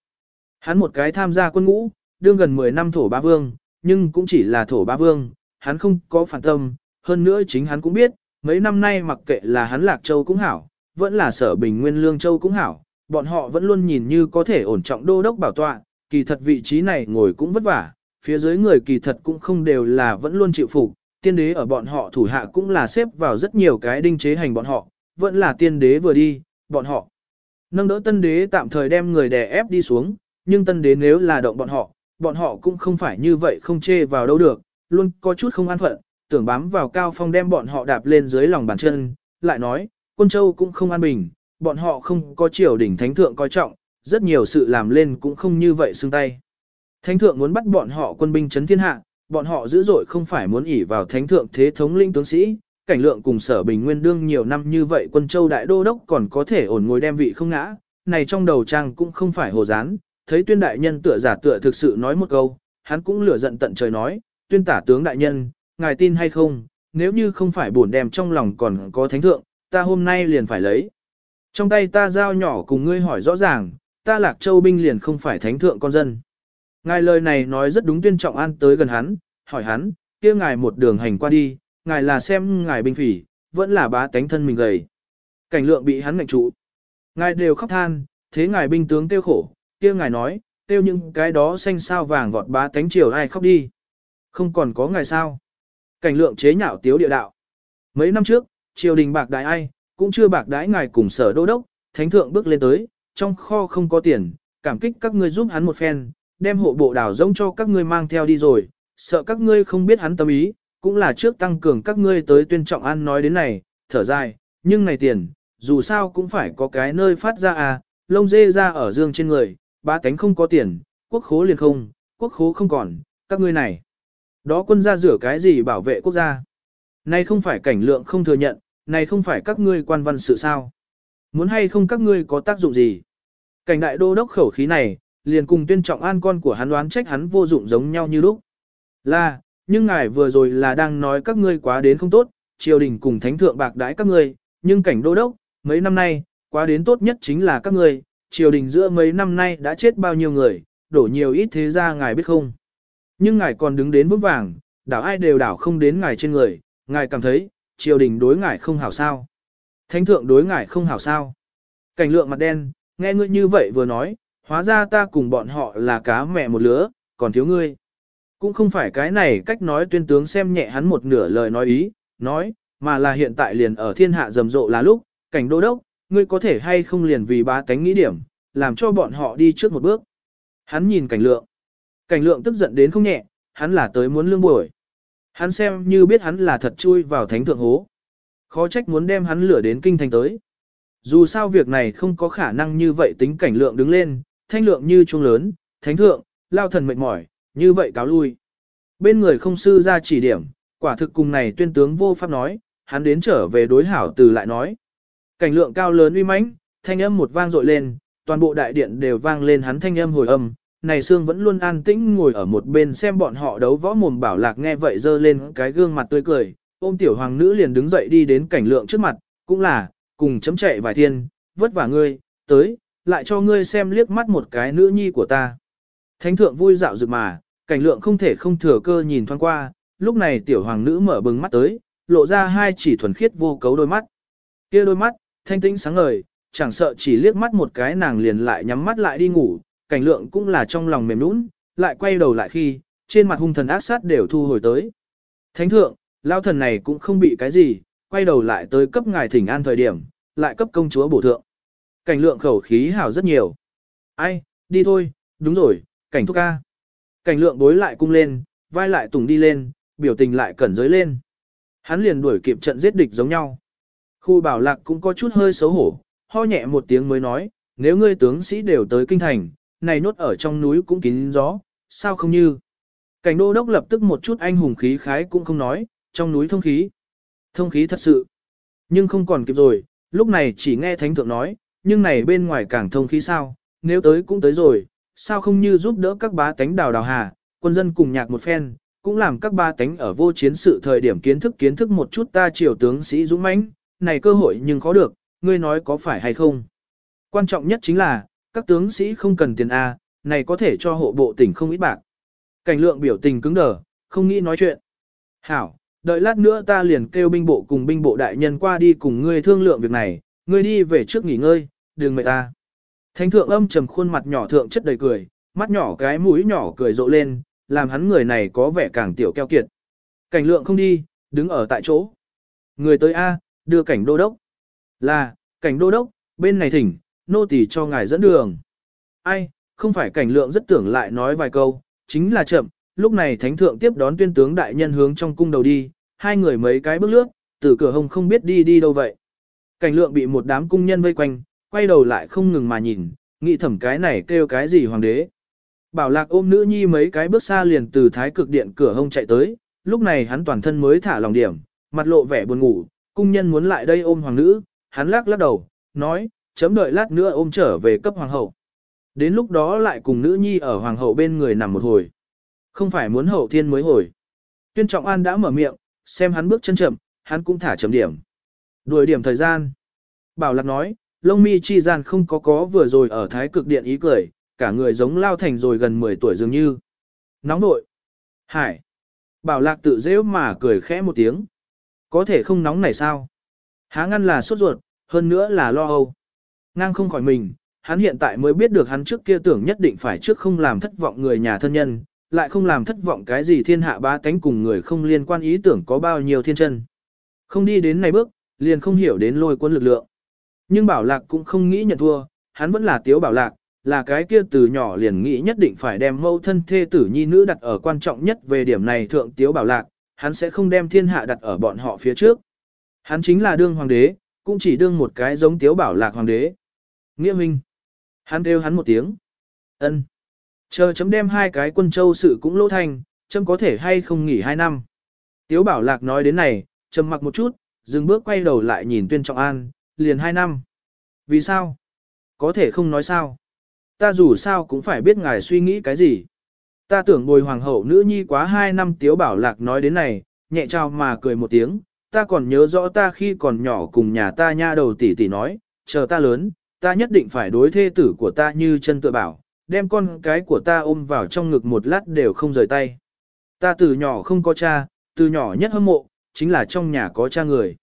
Hắn một cái tham gia quân ngũ, đương gần 10 năm thổ ba vương, nhưng cũng chỉ là thổ ba vương, hắn không có phản tâm, hơn nữa chính hắn cũng biết, mấy năm nay mặc kệ là hắn Lạc Châu cũng hảo, vẫn là sở bình nguyên Lương Châu cũng hảo, bọn họ vẫn luôn nhìn như có thể ổn trọng đô đốc bảo tọa, kỳ thật vị trí này ngồi cũng vất vả, phía dưới người kỳ thật cũng không đều là vẫn luôn chịu phục, tiên đế ở bọn họ thủ hạ cũng là xếp vào rất nhiều cái đinh chế hành bọn họ, vẫn là tiên đế vừa đi, bọn họ. Nâng đỡ tân đế tạm thời đem người đè ép đi xuống, nhưng tân đế nếu là động bọn họ, bọn họ cũng không phải như vậy không chê vào đâu được, luôn có chút không an phận, tưởng bám vào cao phong đem bọn họ đạp lên dưới lòng bàn chân, lại nói, quân châu cũng không an bình, bọn họ không có triều đỉnh thánh thượng coi trọng, rất nhiều sự làm lên cũng không như vậy xương tay. Thánh thượng muốn bắt bọn họ quân binh chấn thiên hạ, bọn họ dữ dội không phải muốn ỉ vào thánh thượng thế thống linh tướng sĩ, cảnh lượng cùng sở bình nguyên đương nhiều năm như vậy quân châu đại đô đốc còn có thể ổn ngồi đem vị không ngã, này trong đầu trang cũng không phải hồ gián, thấy tuyên đại nhân tựa giả tựa thực sự nói một câu, hắn cũng lửa giận tận trời nói, tuyên tả tướng đại nhân, ngài tin hay không, nếu như không phải buồn đem trong lòng còn có thánh thượng, ta hôm nay liền phải lấy. Trong tay ta giao nhỏ cùng ngươi hỏi rõ ràng, ta lạc châu binh liền không phải thánh thượng con dân. Ngài lời này nói rất đúng tuyên trọng an tới gần hắn, hỏi hắn, kia ngài một đường hành qua đi, ngài là xem ngài binh phỉ, vẫn là bá tánh thân mình gầy. Cảnh lượng bị hắn ngạnh trụ. Ngài đều khóc than, thế ngài binh tướng tiêu khổ, kia ngài nói, tiêu những cái đó xanh sao vàng vọt bá tánh chiều ai khóc đi. Không còn có ngài sao. Cảnh lượng chế nhạo tiếu địa đạo. Mấy năm trước, triều đình bạc đại ai, cũng chưa bạc đãi ngài cùng sở đô đốc, thánh thượng bước lên tới, trong kho không có tiền, cảm kích các ngươi giúp hắn một phen, đem hộ bộ đảo rông cho các ngươi mang theo đi rồi, sợ các ngươi không biết hắn tâm ý, cũng là trước tăng cường các ngươi tới tuyên trọng an nói đến này, thở dài, nhưng này tiền, dù sao cũng phải có cái nơi phát ra à, lông dê ra ở dương trên người, ba cánh không có tiền, quốc khố liền không, quốc khố không còn, các ngươi này. Đó quân gia rửa cái gì bảo vệ quốc gia? Này không phải cảnh lượng không thừa nhận, này không phải các ngươi quan văn sự sao? Muốn hay không các ngươi có tác dụng gì? Cảnh đại đô đốc khẩu khí này, liền cùng tuyên trọng an con của hắn đoán trách hắn vô dụng giống nhau như lúc. Là, nhưng ngài vừa rồi là đang nói các ngươi quá đến không tốt, triều đình cùng thánh thượng bạc đãi các ngươi, nhưng cảnh đô đốc, mấy năm nay, quá đến tốt nhất chính là các ngươi, triều đình giữa mấy năm nay đã chết bao nhiêu người, đổ nhiều ít thế ra ngài biết không. Nhưng ngài còn đứng đến vững vàng, đảo ai đều đảo không đến ngài trên người, ngài cảm thấy, triều đình đối ngài không hảo sao. Thánh thượng đối ngài không hảo sao. Cảnh lượng mặt đen, nghe ngươi như vậy vừa nói, hóa ra ta cùng bọn họ là cá mẹ một lứa, còn thiếu ngươi. Cũng không phải cái này cách nói tuyên tướng xem nhẹ hắn một nửa lời nói ý, nói, mà là hiện tại liền ở thiên hạ rầm rộ là lúc, cảnh đô đốc, ngươi có thể hay không liền vì ba tánh nghĩ điểm, làm cho bọn họ đi trước một bước. Hắn nhìn cảnh lượng. Cảnh lượng tức giận đến không nhẹ, hắn là tới muốn lương bồi. Hắn xem như biết hắn là thật chui vào thánh thượng hố. Khó trách muốn đem hắn lửa đến kinh thành tới. Dù sao việc này không có khả năng như vậy tính cảnh lượng đứng lên, thanh lượng như chuông lớn, thánh thượng, lao thần mệt mỏi, như vậy cáo lui. Bên người không sư ra chỉ điểm, quả thực cùng này tuyên tướng vô pháp nói, hắn đến trở về đối hảo từ lại nói. Cảnh lượng cao lớn uy mãnh, thanh âm một vang dội lên, toàn bộ đại điện đều vang lên hắn thanh âm hồi âm. Này Sương vẫn luôn an tĩnh ngồi ở một bên xem bọn họ đấu võ mồm bảo lạc nghe vậy dơ lên cái gương mặt tươi cười, ôm tiểu hoàng nữ liền đứng dậy đi đến cảnh lượng trước mặt, cũng là, cùng chấm chạy vài thiên, vất vả ngươi, tới, lại cho ngươi xem liếc mắt một cái nữ nhi của ta. Thánh thượng vui dạo rực mà, cảnh lượng không thể không thừa cơ nhìn thoáng qua, lúc này tiểu hoàng nữ mở bừng mắt tới, lộ ra hai chỉ thuần khiết vô cấu đôi mắt. kia đôi mắt, thanh tĩnh sáng ngời, chẳng sợ chỉ liếc mắt một cái nàng liền lại nhắm mắt lại đi ngủ, cảnh lượng cũng là trong lòng mềm nũng, lại quay đầu lại khi, trên mặt hung thần ác sát đều thu hồi tới. Thánh thượng, lao thần này cũng không bị cái gì, quay đầu lại tới cấp ngài thỉnh an thời điểm, lại cấp công chúa bổ thượng. Cảnh lượng khẩu khí hảo rất nhiều. Ai, đi thôi, đúng rồi, cảnh thúc ca. Cảnh lượng bối lại cung lên, vai lại tùng đi lên, biểu tình lại cẩn giới lên. Hắn liền đuổi kịp trận giết địch giống nhau. Khu bảo lạc cũng có chút hơi xấu hổ, ho nhẹ một tiếng mới nói, nếu ngươi tướng sĩ đều tới kinh thành, này nốt ở trong núi cũng kín gió, sao không như. Cảnh đô đốc lập tức một chút anh hùng khí khái cũng không nói, trong núi thông khí. Thông khí thật sự. Nhưng không còn kịp rồi, lúc này chỉ nghe thánh thượng nói, nhưng này bên ngoài càng thông khí sao, nếu tới cũng tới rồi, sao không như giúp đỡ các bá tánh đào đào hà, quân dân cùng nhạc một phen, cũng làm các ba tánh ở vô chiến sự thời điểm kiến thức kiến thức một chút ta triều tướng sĩ dũng mãnh, này cơ hội nhưng khó được, ngươi nói có phải hay không. Quan trọng nhất chính là, các tướng sĩ không cần tiền A, này có thể cho hộ bộ tỉnh không ít bạc. Cảnh lượng biểu tình cứng đờ, không nghĩ nói chuyện. Hảo, đợi lát nữa ta liền kêu binh bộ cùng binh bộ đại nhân qua đi cùng ngươi thương lượng việc này, ngươi đi về trước nghỉ ngơi, đừng mệt ta. Thánh thượng âm trầm khuôn mặt nhỏ thượng chất đầy cười, mắt nhỏ cái mũi nhỏ cười rộ lên, làm hắn người này có vẻ càng tiểu keo kiệt. Cảnh lượng không đi, Đứng ở tại chỗ. Người tới A, đưa cảnh đô đốc. Là, cảnh đô đốc, bên này thỉnh, nô tỳ cho ngài dẫn đường. Ai, không phải cảnh lượng rất tưởng lại nói vài câu, chính là chậm, lúc này thánh thượng tiếp đón tuyên tướng đại nhân hướng trong cung đầu đi, hai người mấy cái bước lướt, từ cửa hông không biết đi đi đâu vậy. Cảnh lượng bị một đám cung nhân vây quanh, quay đầu lại không ngừng mà nhìn, nghĩ thẩm cái này kêu cái gì hoàng đế. Bảo lạc ôm nữ nhi mấy cái bước xa liền từ thái cực điện cửa hông chạy tới, lúc này hắn toàn thân mới thả lòng điểm, mặt lộ vẻ buồn ngủ, cung nhân muốn lại đây ôm hoàng nữ, hắn lắc lắc đầu, nói, chấm đợi lát nữa ôm trở về cấp hoàng hậu. Đến lúc đó lại cùng nữ nhi ở hoàng hậu bên người nằm một hồi. Không phải muốn hậu thiên mới hồi. Tuyên trọng an đã mở miệng, xem hắn bước chân chậm, hắn cũng thả chấm điểm. Đuổi điểm thời gian. Bảo lạc nói, lông mi chi gian không có có vừa rồi ở thái cực điện ý cười, cả người giống lao thành rồi gần 10 tuổi dường như. Nóng nội. Hải. Bảo lạc tự dễ mà cười khẽ một tiếng. Có thể không nóng này sao? Há ngăn là sốt ruột, hơn nữa là lo âu. Ngang không khỏi mình, hắn hiện tại mới biết được hắn trước kia tưởng nhất định phải trước không làm thất vọng người nhà thân nhân, lại không làm thất vọng cái gì thiên hạ ba tánh cùng người không liên quan ý tưởng có bao nhiêu thiên chân. Không đi đến này bước, liền không hiểu đến lôi quân lực lượng. Nhưng bảo lạc cũng không nghĩ nhận thua, hắn vẫn là tiếu bảo lạc, là cái kia từ nhỏ liền nghĩ nhất định phải đem mâu thân thê tử nhi nữ đặt ở quan trọng nhất về điểm này thượng tiếu bảo lạc, hắn sẽ không đem thiên hạ đặt ở bọn họ phía trước. Hắn chính là đương hoàng đế, cũng chỉ đương một cái giống tiếu bảo lạc hoàng đế. Nghĩa minh. Hắn kêu hắn một tiếng. ân Chờ chấm đem hai cái quân châu sự cũng lỗ thành, chấm có thể hay không nghỉ hai năm. Tiếu bảo lạc nói đến này, trầm mặc một chút, dừng bước quay đầu lại nhìn tuyên trọng an, liền hai năm. Vì sao? Có thể không nói sao. Ta dù sao cũng phải biết ngài suy nghĩ cái gì. Ta tưởng bồi hoàng hậu nữ nhi quá hai năm tiếu bảo lạc nói đến này, nhẹ trao mà cười một tiếng, ta còn nhớ rõ ta khi còn nhỏ cùng nhà ta nha đầu tỷ tỷ nói, chờ ta lớn, ta nhất định phải đối thê tử của ta như chân tựa bảo, đem con cái của ta ôm vào trong ngực một lát đều không rời tay. Ta từ nhỏ không có cha, từ nhỏ nhất hâm mộ, chính là trong nhà có cha người.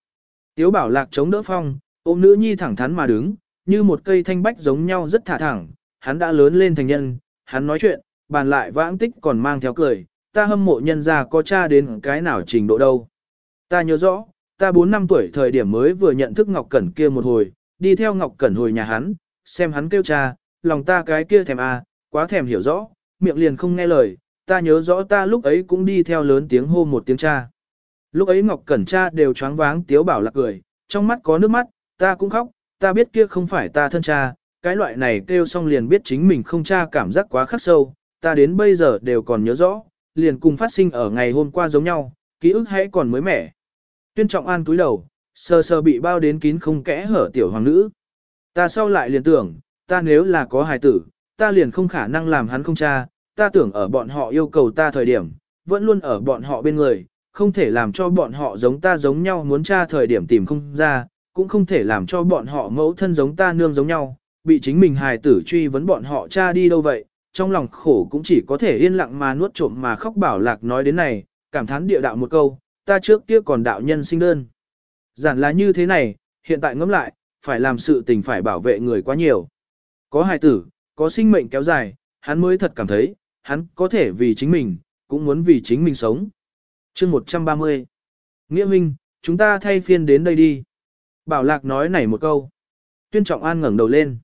Tiếu bảo lạc chống đỡ phong, ôm nữ nhi thẳng thắn mà đứng, như một cây thanh bách giống nhau rất thả thẳng, hắn đã lớn lên thành nhân, hắn nói chuyện, bàn lại vãng tích còn mang theo cười, ta hâm mộ nhân ra có cha đến cái nào trình độ đâu. Ta nhớ rõ, ta 4 năm tuổi thời điểm mới vừa nhận thức Ngọc Cẩn kia một hồi, đi theo Ngọc Cẩn hồi nhà hắn, xem hắn kêu cha, lòng ta cái kia thèm à, quá thèm hiểu rõ, miệng liền không nghe lời, ta nhớ rõ ta lúc ấy cũng đi theo lớn tiếng hô một tiếng cha. Lúc ấy Ngọc Cẩn cha đều choáng váng tiếu bảo lạc cười, trong mắt có nước mắt, ta cũng khóc, ta biết kia không phải ta thân cha, cái loại này kêu xong liền biết chính mình không cha cảm giác quá khắc sâu, ta đến bây giờ đều còn nhớ rõ, liền cùng phát sinh ở ngày hôm qua giống nhau, ký ức hãy còn mới mẻ. Tuyên trọng an túi đầu, sờ sờ bị bao đến kín không kẽ hở tiểu hoàng nữ. Ta sau lại liền tưởng, ta nếu là có hài tử, ta liền không khả năng làm hắn không cha, ta tưởng ở bọn họ yêu cầu ta thời điểm, vẫn luôn ở bọn họ bên người, không thể làm cho bọn họ giống ta giống nhau muốn cha thời điểm tìm không ra, cũng không thể làm cho bọn họ mẫu thân giống ta nương giống nhau, bị chính mình hài tử truy vấn bọn họ cha đi đâu vậy, trong lòng khổ cũng chỉ có thể yên lặng mà nuốt trộm mà khóc bảo lạc nói đến này, cảm thán địa đạo một câu, ta trước kia còn đạo nhân sinh đơn. Giản là như thế này, hiện tại ngẫm lại, phải làm sự tình phải bảo vệ người quá nhiều. Có hài tử, có sinh mệnh kéo dài, hắn mới thật cảm thấy, hắn có thể vì chính mình, cũng muốn vì chính mình sống. chương 130 Nghĩa Minh, chúng ta thay phiên đến đây đi. Bảo Lạc nói này một câu. Tuyên Trọng An ngẩng đầu lên.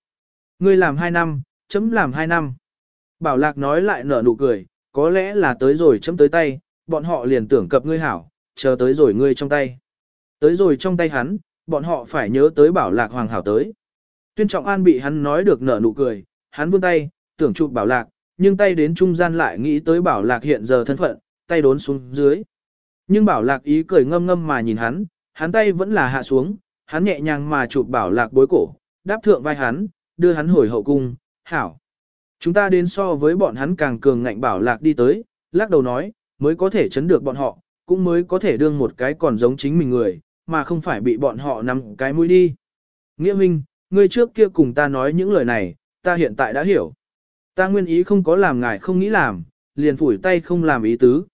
Ngươi làm hai năm, chấm làm hai năm. Bảo Lạc nói lại nở nụ cười, có lẽ là tới rồi chấm tới tay, bọn họ liền tưởng cập ngươi hảo, chờ tới rồi ngươi trong tay. Tới rồi trong tay hắn, bọn họ phải nhớ tới Bảo Lạc Hoàng hảo tới. Tuyên Trọng An bị hắn nói được nở nụ cười, hắn vươn tay, tưởng chụp Bảo Lạc, nhưng tay đến trung gian lại nghĩ tới Bảo Lạc hiện giờ thân phận, tay đốn xuống dưới. Nhưng Bảo Lạc ý cười ngâm ngâm mà nhìn hắn, hắn tay vẫn là hạ xuống, hắn nhẹ nhàng mà chụp Bảo Lạc bối cổ, đáp thượng vai hắn, đưa hắn hồi hậu cung, hảo. Chúng ta đến so với bọn hắn càng cường ngạnh Bảo Lạc đi tới, lắc đầu nói, mới có thể chấn được bọn họ, cũng mới có thể đương một cái còn giống chính mình người, mà không phải bị bọn họ nắm cái mũi đi. Nghĩa Minh, ngươi trước kia cùng ta nói những lời này, ta hiện tại đã hiểu. Ta nguyên ý không có làm ngài không nghĩ làm, liền phủi tay không làm ý tứ.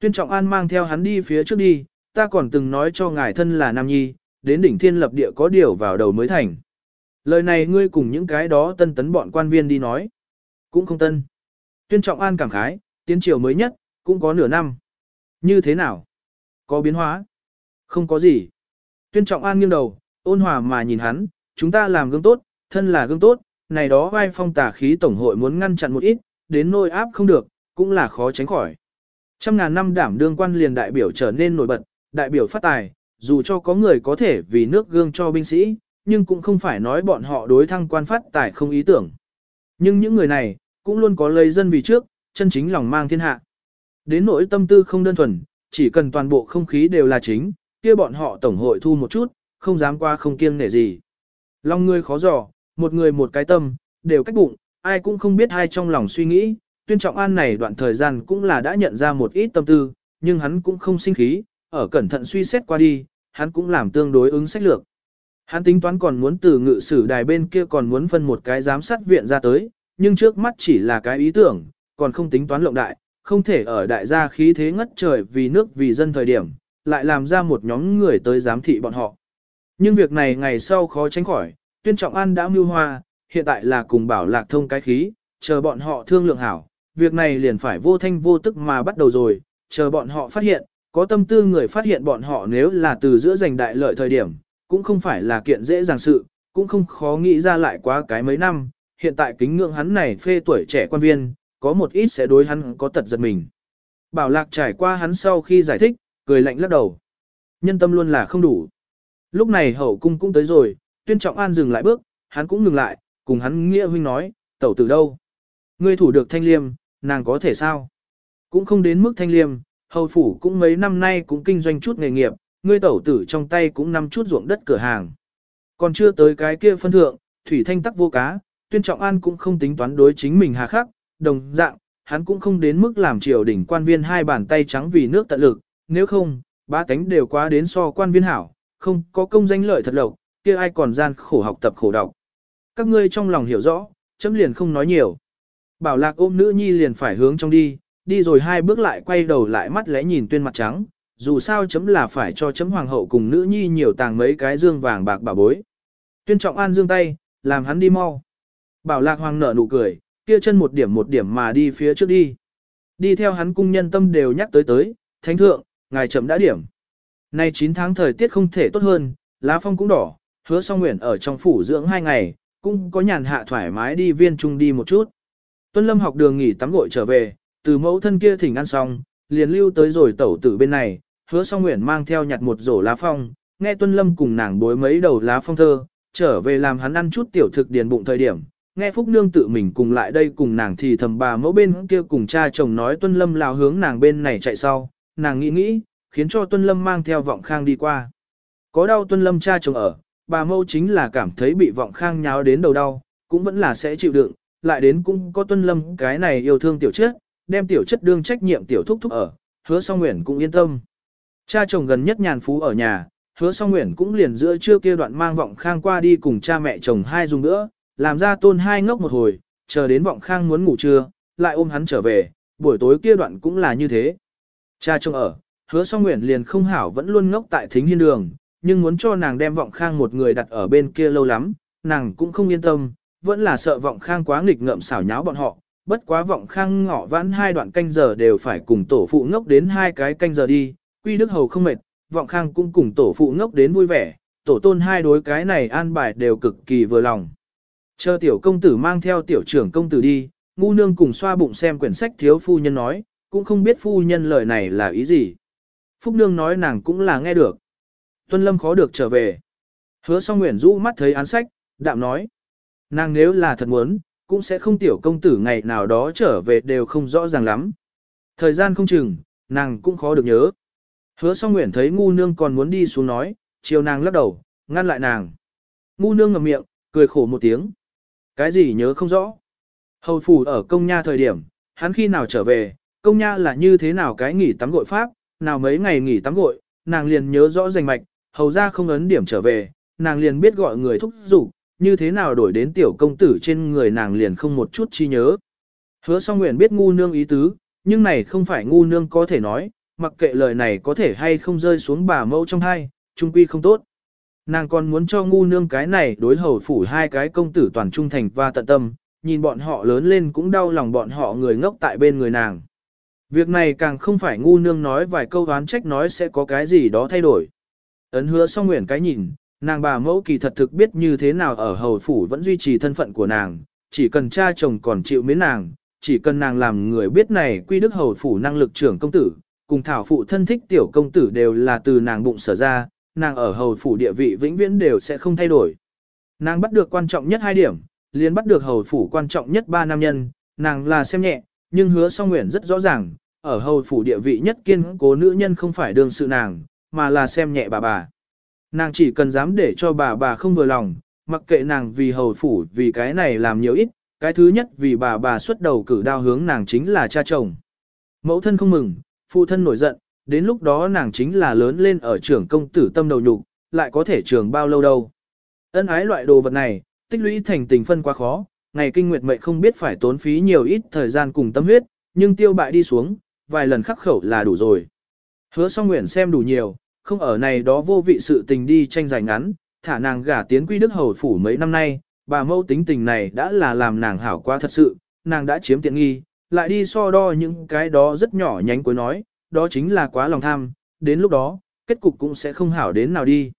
Tuyên Trọng An mang theo hắn đi phía trước đi, ta còn từng nói cho ngài thân là Nam Nhi, đến đỉnh thiên lập địa có điều vào đầu mới thành. Lời này ngươi cùng những cái đó tân tấn bọn quan viên đi nói. Cũng không tân. Tuyên Trọng An cảm khái, tiến triều mới nhất, cũng có nửa năm. Như thế nào? Có biến hóa? Không có gì. Tuyên trọng an nghiêng đầu, ôn hòa mà nhìn hắn, chúng ta làm gương tốt, thân là gương tốt, này đó vai phong tà khí tổng hội muốn ngăn chặn một ít, đến nôi áp không được, cũng là khó tránh khỏi. Trăm ngàn năm đảm đương quan liền đại biểu trở nên nổi bật, đại biểu phát tài, dù cho có người có thể vì nước gương cho binh sĩ, nhưng cũng không phải nói bọn họ đối thăng quan phát tài không ý tưởng. Nhưng những người này, cũng luôn có lấy dân vì trước, chân chính lòng mang thiên hạ. Đến nỗi tâm tư không đơn thuần, chỉ cần toàn bộ không khí đều là chính, kia bọn họ tổng hội thu một chút, không dám qua không kiêng nể gì. Lòng người khó dò, một người một cái tâm, đều cách bụng, ai cũng không biết ai trong lòng suy nghĩ, tuyên trọng an này đoạn thời gian cũng là đã nhận ra một ít tâm tư, nhưng hắn cũng không sinh khí, ở cẩn thận suy xét qua đi, hắn cũng làm tương đối ứng sách lược. Hắn tính toán còn muốn từ ngự sử đài bên kia còn muốn phân một cái giám sát viện ra tới, nhưng trước mắt chỉ là cái ý tưởng, còn không tính toán lộng đại, không thể ở đại gia khí thế ngất trời vì nước vì dân thời điểm, lại làm ra một nhóm người tới giám thị bọn họ. Nhưng việc này ngày sau khó tránh khỏi, tuyên trọng an đã mưu hoa, hiện tại là cùng bảo lạc thông cái khí, chờ bọn họ thương lượng hảo, việc này liền phải vô thanh vô tức mà bắt đầu rồi, chờ bọn họ phát hiện, có tâm tư người phát hiện bọn họ nếu là từ giữa giành đại lợi thời điểm, cũng không phải là kiện dễ dàng sự, cũng không khó nghĩ ra lại quá cái mấy năm, hiện tại kính ngưỡng hắn này phê tuổi trẻ quan viên, có một ít sẽ đối hắn có tật giật mình. Bảo lạc trải qua hắn sau khi giải thích, cười lạnh lắc đầu. Nhân tâm luôn là không đủ. Lúc này hậu cung cũng tới rồi, tuyên trọng an dừng lại bước, hắn cũng ngừng lại, cùng hắn nghĩa huynh nói, tẩu từ đâu? Ngươi thủ được thanh liêm, nàng có thể sao? Cũng không đến mức thanh liêm, hầu phủ cũng mấy năm nay cũng kinh doanh chút nghề nghiệp, ngươi tẩu tử trong tay cũng nắm chút ruộng đất cửa hàng. Còn chưa tới cái kia phân thượng, thủy thanh tắc vô cá, tuyên trọng an cũng không tính toán đối chính mình hà khắc, đồng dạng, hắn cũng không đến mức làm triều đỉnh quan viên hai bàn tay trắng vì nước tận lực, nếu không, ba tánh đều quá đến so quan viên hảo, không có công danh lợi thật lộc, kia ai còn gian khổ học tập khổ đọc. Các ngươi trong lòng hiểu rõ, chấm liền không nói nhiều. Bảo lạc ôm nữ nhi liền phải hướng trong đi, đi rồi hai bước lại quay đầu lại mắt lẽ nhìn tuyên mặt trắng, dù sao chấm là phải cho chấm hoàng hậu cùng nữ nhi nhiều tàng mấy cái dương vàng bạc bà bối. Tuyên trọng an dương tay, làm hắn đi mau. Bảo lạc hoàng nở nụ cười, kia chân một điểm một điểm mà đi phía trước đi. Đi theo hắn cung nhân tâm đều nhắc tới tới, thánh thượng, ngài chậm đã điểm. Nay 9 tháng thời tiết không thể tốt hơn, lá phong cũng đỏ, hứa song nguyện ở trong phủ dưỡng hai ngày, cũng có nhàn hạ thoải mái đi viên trung đi một chút. Tuân lâm học đường nghỉ tắm gội trở về, từ mẫu thân kia thỉnh ăn xong, liền lưu tới rồi tẩu tử bên này, hứa song nguyện mang theo nhặt một rổ lá phong, nghe tuân lâm cùng nàng bối mấy đầu lá phong thơ, trở về làm hắn ăn chút tiểu thực điền bụng thời điểm. Nghe Phúc Nương tự mình cùng lại đây cùng nàng thì thầm bà mẫu bên kia cùng cha chồng nói Tuân Lâm lao hướng nàng bên này chạy sau, nàng nghĩ nghĩ, khiến cho Tuân Lâm mang theo vọng khang đi qua. Có đau Tuân Lâm cha chồng ở, bà mẫu chính là cảm thấy bị vọng khang nháo đến đầu đau, cũng vẫn là sẽ chịu đựng, lại đến cũng có Tuân Lâm cái này yêu thương tiểu chết, đem tiểu chất đương trách nhiệm tiểu thúc thúc ở, hứa song nguyện cũng yên tâm. Cha chồng gần nhất nhàn phú ở nhà, hứa song nguyện cũng liền giữa trưa kia đoạn mang vọng khang qua đi cùng cha mẹ chồng hai dùng nữa, làm ra tôn hai ngốc một hồi, chờ đến vọng khang muốn ngủ trưa, lại ôm hắn trở về, buổi tối kia đoạn cũng là như thế. Cha chồng ở, hứa song nguyện liền không hảo vẫn luôn ngốc tại thính hiên đường, nhưng muốn cho nàng đem vọng khang một người đặt ở bên kia lâu lắm, nàng cũng không yên tâm, vẫn là sợ vọng khang quá nghịch ngợm xảo nháo bọn họ, bất quá vọng khang ngọ vãn hai đoạn canh giờ đều phải cùng tổ phụ ngốc đến hai cái canh giờ đi, quy đức hầu không mệt, vọng khang cũng cùng tổ phụ ngốc đến vui vẻ, tổ tôn hai đối cái này an bài đều cực kỳ vừa lòng. Chờ tiểu công tử mang theo tiểu trưởng công tử đi, ngu nương cùng xoa bụng xem quyển sách thiếu phu nhân nói, cũng không biết phu nhân lời này là ý gì. Phúc nương nói nàng cũng là nghe được. Tuân lâm khó được trở về. Hứa song nguyện rũ mắt thấy án sách, đạm nói. Nàng nếu là thật muốn, cũng sẽ không tiểu công tử ngày nào đó trở về đều không rõ ràng lắm. Thời gian không chừng, nàng cũng khó được nhớ. Hứa song nguyện thấy ngu nương còn muốn đi xuống nói, chiều nàng lắc đầu, ngăn lại nàng. Ngu nương ngậm miệng, cười khổ một tiếng. Cái gì nhớ không rõ. Hầu phủ ở công nha thời điểm, hắn khi nào trở về, công nha là như thế nào cái nghỉ tắm gội pháp, nào mấy ngày nghỉ tắm gội, nàng liền nhớ rõ rành mạch, hầu ra không ấn điểm trở về, nàng liền biết gọi người thúc giục, như thế nào đổi đến tiểu công tử trên người nàng liền không một chút chi nhớ. Hứa song nguyện biết ngu nương ý tứ, nhưng này không phải ngu nương có thể nói, mặc kệ lời này có thể hay không rơi xuống bà mẫu trong hai, trung quy không tốt. Nàng còn muốn cho ngu nương cái này đối hầu phủ hai cái công tử toàn trung thành và tận tâm, nhìn bọn họ lớn lên cũng đau lòng bọn họ người ngốc tại bên người nàng. Việc này càng không phải ngu nương nói vài câu đoán trách nói sẽ có cái gì đó thay đổi. Ấn hứa song nguyện cái nhìn, nàng bà mẫu kỳ thật thực biết như thế nào ở hầu phủ vẫn duy trì thân phận của nàng, chỉ cần cha chồng còn chịu mến nàng, chỉ cần nàng làm người biết này quy đức hầu phủ năng lực trưởng công tử, cùng thảo phụ thân thích tiểu công tử đều là từ nàng bụng sở ra, nàng ở hầu phủ địa vị vĩnh viễn đều sẽ không thay đổi. Nàng bắt được quan trọng nhất hai điểm, liền bắt được hầu phủ quan trọng nhất ba nam nhân, nàng là xem nhẹ, nhưng hứa song nguyện rất rõ ràng, ở hầu phủ địa vị nhất kiên cố nữ nhân không phải đương sự nàng, mà là xem nhẹ bà bà. Nàng chỉ cần dám để cho bà bà không vừa lòng, mặc kệ nàng vì hầu phủ vì cái này làm nhiều ít, cái thứ nhất vì bà bà xuất đầu cử đao hướng nàng chính là cha chồng. Mẫu thân không mừng, phụ thân nổi giận, đến lúc đó nàng chính là lớn lên ở trưởng công tử tâm đầu nhục, lại có thể trường bao lâu đâu. Ân ái loại đồ vật này, tích lũy thành tình phân quá khó, ngày kinh nguyệt mệnh không biết phải tốn phí nhiều ít thời gian cùng tâm huyết, nhưng tiêu bại đi xuống, vài lần khắc khẩu là đủ rồi. Hứa song nguyện xem đủ nhiều, không ở này đó vô vị sự tình đi tranh giành ngắn, thả nàng gả tiến quy đức hầu phủ mấy năm nay, bà mâu tính tình này đã là làm nàng hảo quá thật sự, nàng đã chiếm tiện nghi, lại đi so đo những cái đó rất nhỏ nhánh cuối nói, đó chính là quá lòng tham, đến lúc đó, kết cục cũng sẽ không hảo đến nào đi.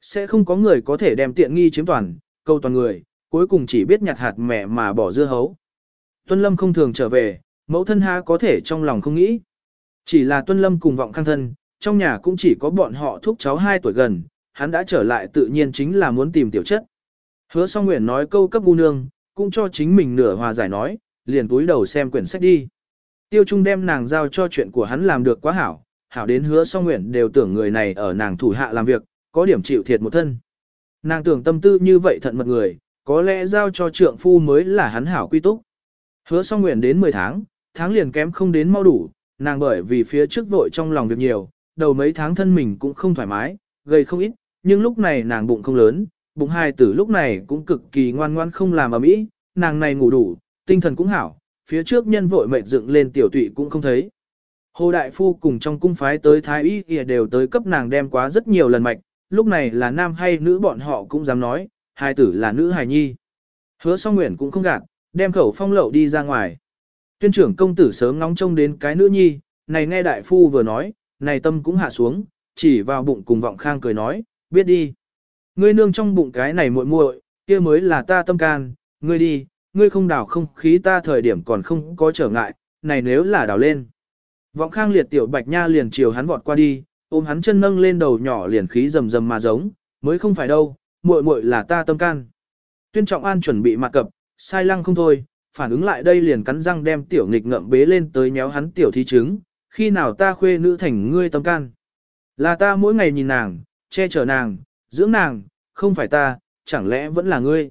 Sẽ không có người có thể đem tiện nghi chiếm toàn, câu toàn người, cuối cùng chỉ biết nhặt hạt mẹ mà bỏ dưa hấu. Tuân Lâm không thường trở về, mẫu thân ha có thể trong lòng không nghĩ. Chỉ là Tuân Lâm cùng vọng khang thân, trong nhà cũng chỉ có bọn họ thúc cháu 2 tuổi gần, hắn đã trở lại tự nhiên chính là muốn tìm tiểu chất. Hứa song nguyện nói câu cấp bu nương, cũng cho chính mình nửa hòa giải nói, liền túi đầu xem quyển sách đi. Tiêu Trung đem nàng giao cho chuyện của hắn làm được quá hảo, hảo đến hứa song nguyện đều tưởng người này ở nàng thủ hạ làm việc, có điểm chịu thiệt một thân. Nàng tưởng tâm tư như vậy thận mật người, có lẽ giao cho trượng phu mới là hắn hảo quy túc. Hứa song nguyện đến 10 tháng, tháng liền kém không đến mau đủ, nàng bởi vì phía trước vội trong lòng việc nhiều, đầu mấy tháng thân mình cũng không thoải mái, gầy không ít, nhưng lúc này nàng bụng không lớn, bụng hai tử lúc này cũng cực kỳ ngoan ngoan không làm ở mỹ, nàng này ngủ đủ, tinh thần cũng hảo, phía trước nhân vội mệt dựng lên tiểu tụy cũng không thấy. Hồ Đại Phu cùng trong cung phái tới Thái Y kìa đều tới cấp nàng đem quá rất nhiều lần mạch, lúc này là nam hay nữ bọn họ cũng dám nói, hai tử là nữ hài nhi. Hứa song nguyện cũng không gạt, đem khẩu phong lậu đi ra ngoài. Tuyên trưởng công tử sớm ngóng trông đến cái nữ nhi, này nghe đại phu vừa nói, này tâm cũng hạ xuống, chỉ vào bụng cùng vọng khang cười nói, biết đi. Ngươi nương trong bụng cái này muội muội, kia mới là ta tâm can, ngươi đi, ngươi không đào không khí ta thời điểm còn không có trở ngại, này nếu là đào lên. Vọng khang liệt tiểu bạch nha liền chiều hắn vọt qua đi, ôm hắn chân nâng lên đầu nhỏ liền khí rầm rầm mà giống, mới không phải đâu, muội muội là ta tâm can. Tuyên trọng an chuẩn bị mặt cập, sai lăng không thôi, phản ứng lại đây liền cắn răng đem tiểu nghịch ngậm bế lên tới nhéo hắn tiểu thi trứng, khi nào ta khuê nữ thành ngươi tâm can. Là ta mỗi ngày nhìn nàng, che chở nàng, dưỡng nàng, không phải ta, chẳng lẽ vẫn là ngươi.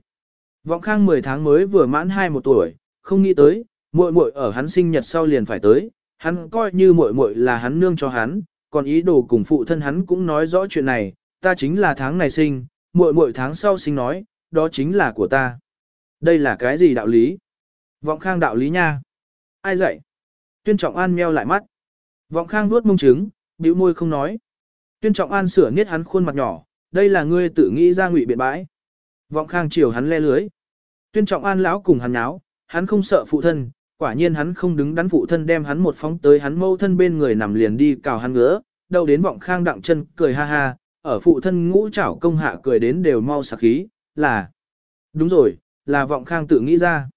Vọng khang 10 tháng mới vừa mãn 21 tuổi, không nghĩ tới, muội muội ở hắn sinh nhật sau liền phải tới, hắn coi như muội muội là hắn nương cho hắn, còn ý đồ cùng phụ thân hắn cũng nói rõ chuyện này, ta chính là tháng này sinh, muội muội tháng sau sinh nói, đó chính là của ta. Đây là cái gì đạo lý? Vọng khang đạo lý nha. Ai dạy? Tuyên trọng an meo lại mắt. Vọng khang nuốt mông trứng, bĩu môi không nói. Tuyên trọng an sửa niết hắn khuôn mặt nhỏ, đây là ngươi tự nghĩ ra ngụy biện bãi. Vọng khang chiều hắn le lưới. Tuyên trọng an lão cùng hắn náo, hắn không sợ phụ thân, quả nhiên hắn không đứng đắn phụ thân đem hắn một phóng tới hắn mâu thân bên người nằm liền đi cào hắn ngứa, đầu đến vọng khang đặng chân cười ha ha, ở phụ thân ngũ chảo công hạ cười đến đều mau sạc khí, là. Đúng rồi, là vọng khang tự nghĩ ra.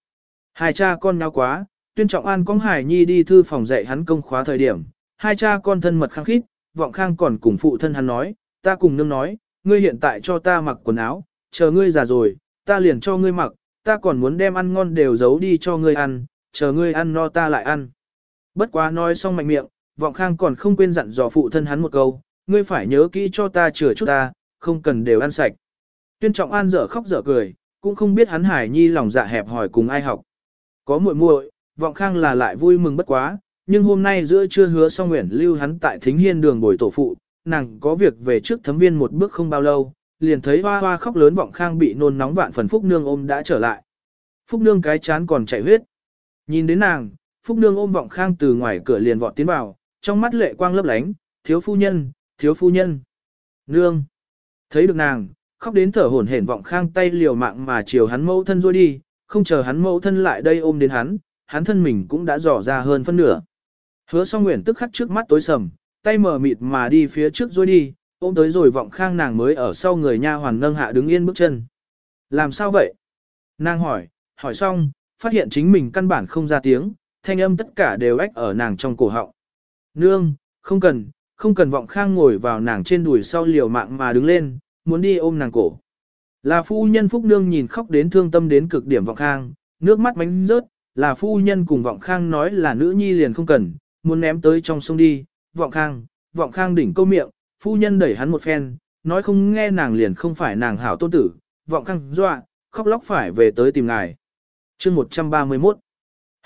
Hai cha con nhau quá, tuyên trọng an có hải nhi đi thư phòng dạy hắn công khóa thời điểm, hai cha con thân mật khăng khít, vọng khang còn cùng phụ thân hắn nói, ta cùng nương nói, ngươi hiện tại cho ta mặc quần áo, chờ ngươi già rồi, ta liền cho ngươi mặc, ta còn muốn đem ăn ngon đều giấu đi cho ngươi ăn, chờ ngươi ăn no ta lại ăn. Bất quá nói xong mạnh miệng, vọng khang còn không quên dặn dò phụ thân hắn một câu, ngươi phải nhớ kỹ cho ta chừa chút ta, không cần đều ăn sạch. Tuyên trọng an dở khóc dở cười, cũng không biết hắn hải nhi lòng dạ hẹp hỏi cùng ai học. Có muội muội, vọng khang là lại vui mừng bất quá, nhưng hôm nay giữa trưa hứa xong nguyện lưu hắn tại thính hiên đường bồi tổ phụ, nàng có việc về trước thấm viên một bước không bao lâu, liền thấy hoa hoa khóc lớn vọng khang bị nôn nóng vạn phần Phúc Nương ôm đã trở lại. Phúc Nương cái chán còn chảy huyết. Nhìn đến nàng, Phúc Nương ôm vọng khang từ ngoài cửa liền vọt tiến vào, trong mắt lệ quang lấp lánh, thiếu phu nhân, thiếu phu nhân. Nương. Thấy được nàng, khóc đến thở hổn hển vọng khang tay liều mạng mà chiều hắn mẫu thân rồi đi, không chờ hắn mẫu thân lại đây ôm đến hắn, hắn thân mình cũng đã dò ra hơn phân nửa. Hứa song nguyện tức khắc trước mắt tối sầm, tay mở mịt mà đi phía trước rồi đi, ôm tới rồi vọng khang nàng mới ở sau người nha hoàn nâng hạ đứng yên bước chân. Làm sao vậy? Nàng hỏi, hỏi xong, phát hiện chính mình căn bản không ra tiếng, thanh âm tất cả đều ách ở nàng trong cổ họng. Nương, không cần, không cần vọng khang ngồi vào nàng trên đùi sau liều mạng mà đứng lên, muốn đi ôm nàng cổ. Là phu nhân Phúc Nương nhìn khóc đến thương tâm đến cực điểm vọng khang, nước mắt bánh rớt, là phu nhân cùng vọng khang nói là nữ nhi liền không cần, muốn ném tới trong sông đi, vọng khang, vọng khang đỉnh câu miệng, phu nhân đẩy hắn một phen, nói không nghe nàng liền không phải nàng hảo tôn tử, vọng khang dọa, khóc lóc phải về tới tìm ngài. chương 131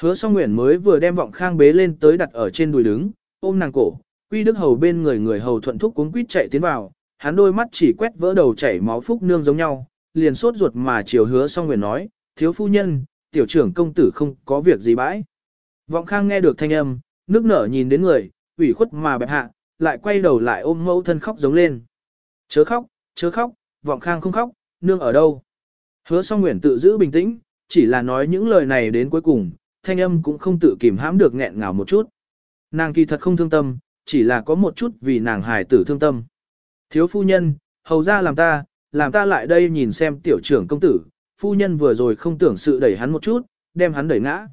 Hứa song nguyện mới vừa đem vọng khang bế lên tới đặt ở trên đùi đứng, ôm nàng cổ, quy đức hầu bên người người hầu thuận thúc cuốn quýt chạy tiến vào, hắn đôi mắt chỉ quét vỡ đầu chảy máu phúc nương giống nhau, liền sốt ruột mà chiều hứa song nguyện nói, thiếu phu nhân, tiểu trưởng công tử không có việc gì bãi. Vọng khang nghe được thanh âm, nước nở nhìn đến người, ủy khuất mà bẹp hạ, lại quay đầu lại ôm mẫu thân khóc giống lên. Chớ khóc, chớ khóc, vọng khang không khóc, nương ở đâu. Hứa song nguyện tự giữ bình tĩnh, chỉ là nói những lời này đến cuối cùng, thanh âm cũng không tự kìm hãm được nghẹn ngào một chút. Nàng kỳ thật không thương tâm, chỉ là có một chút vì nàng hài tử thương tâm. Thiếu phu nhân, hầu ra làm ta, làm ta lại đây nhìn xem tiểu trưởng công tử, phu nhân vừa rồi không tưởng sự đẩy hắn một chút, đem hắn đẩy ngã.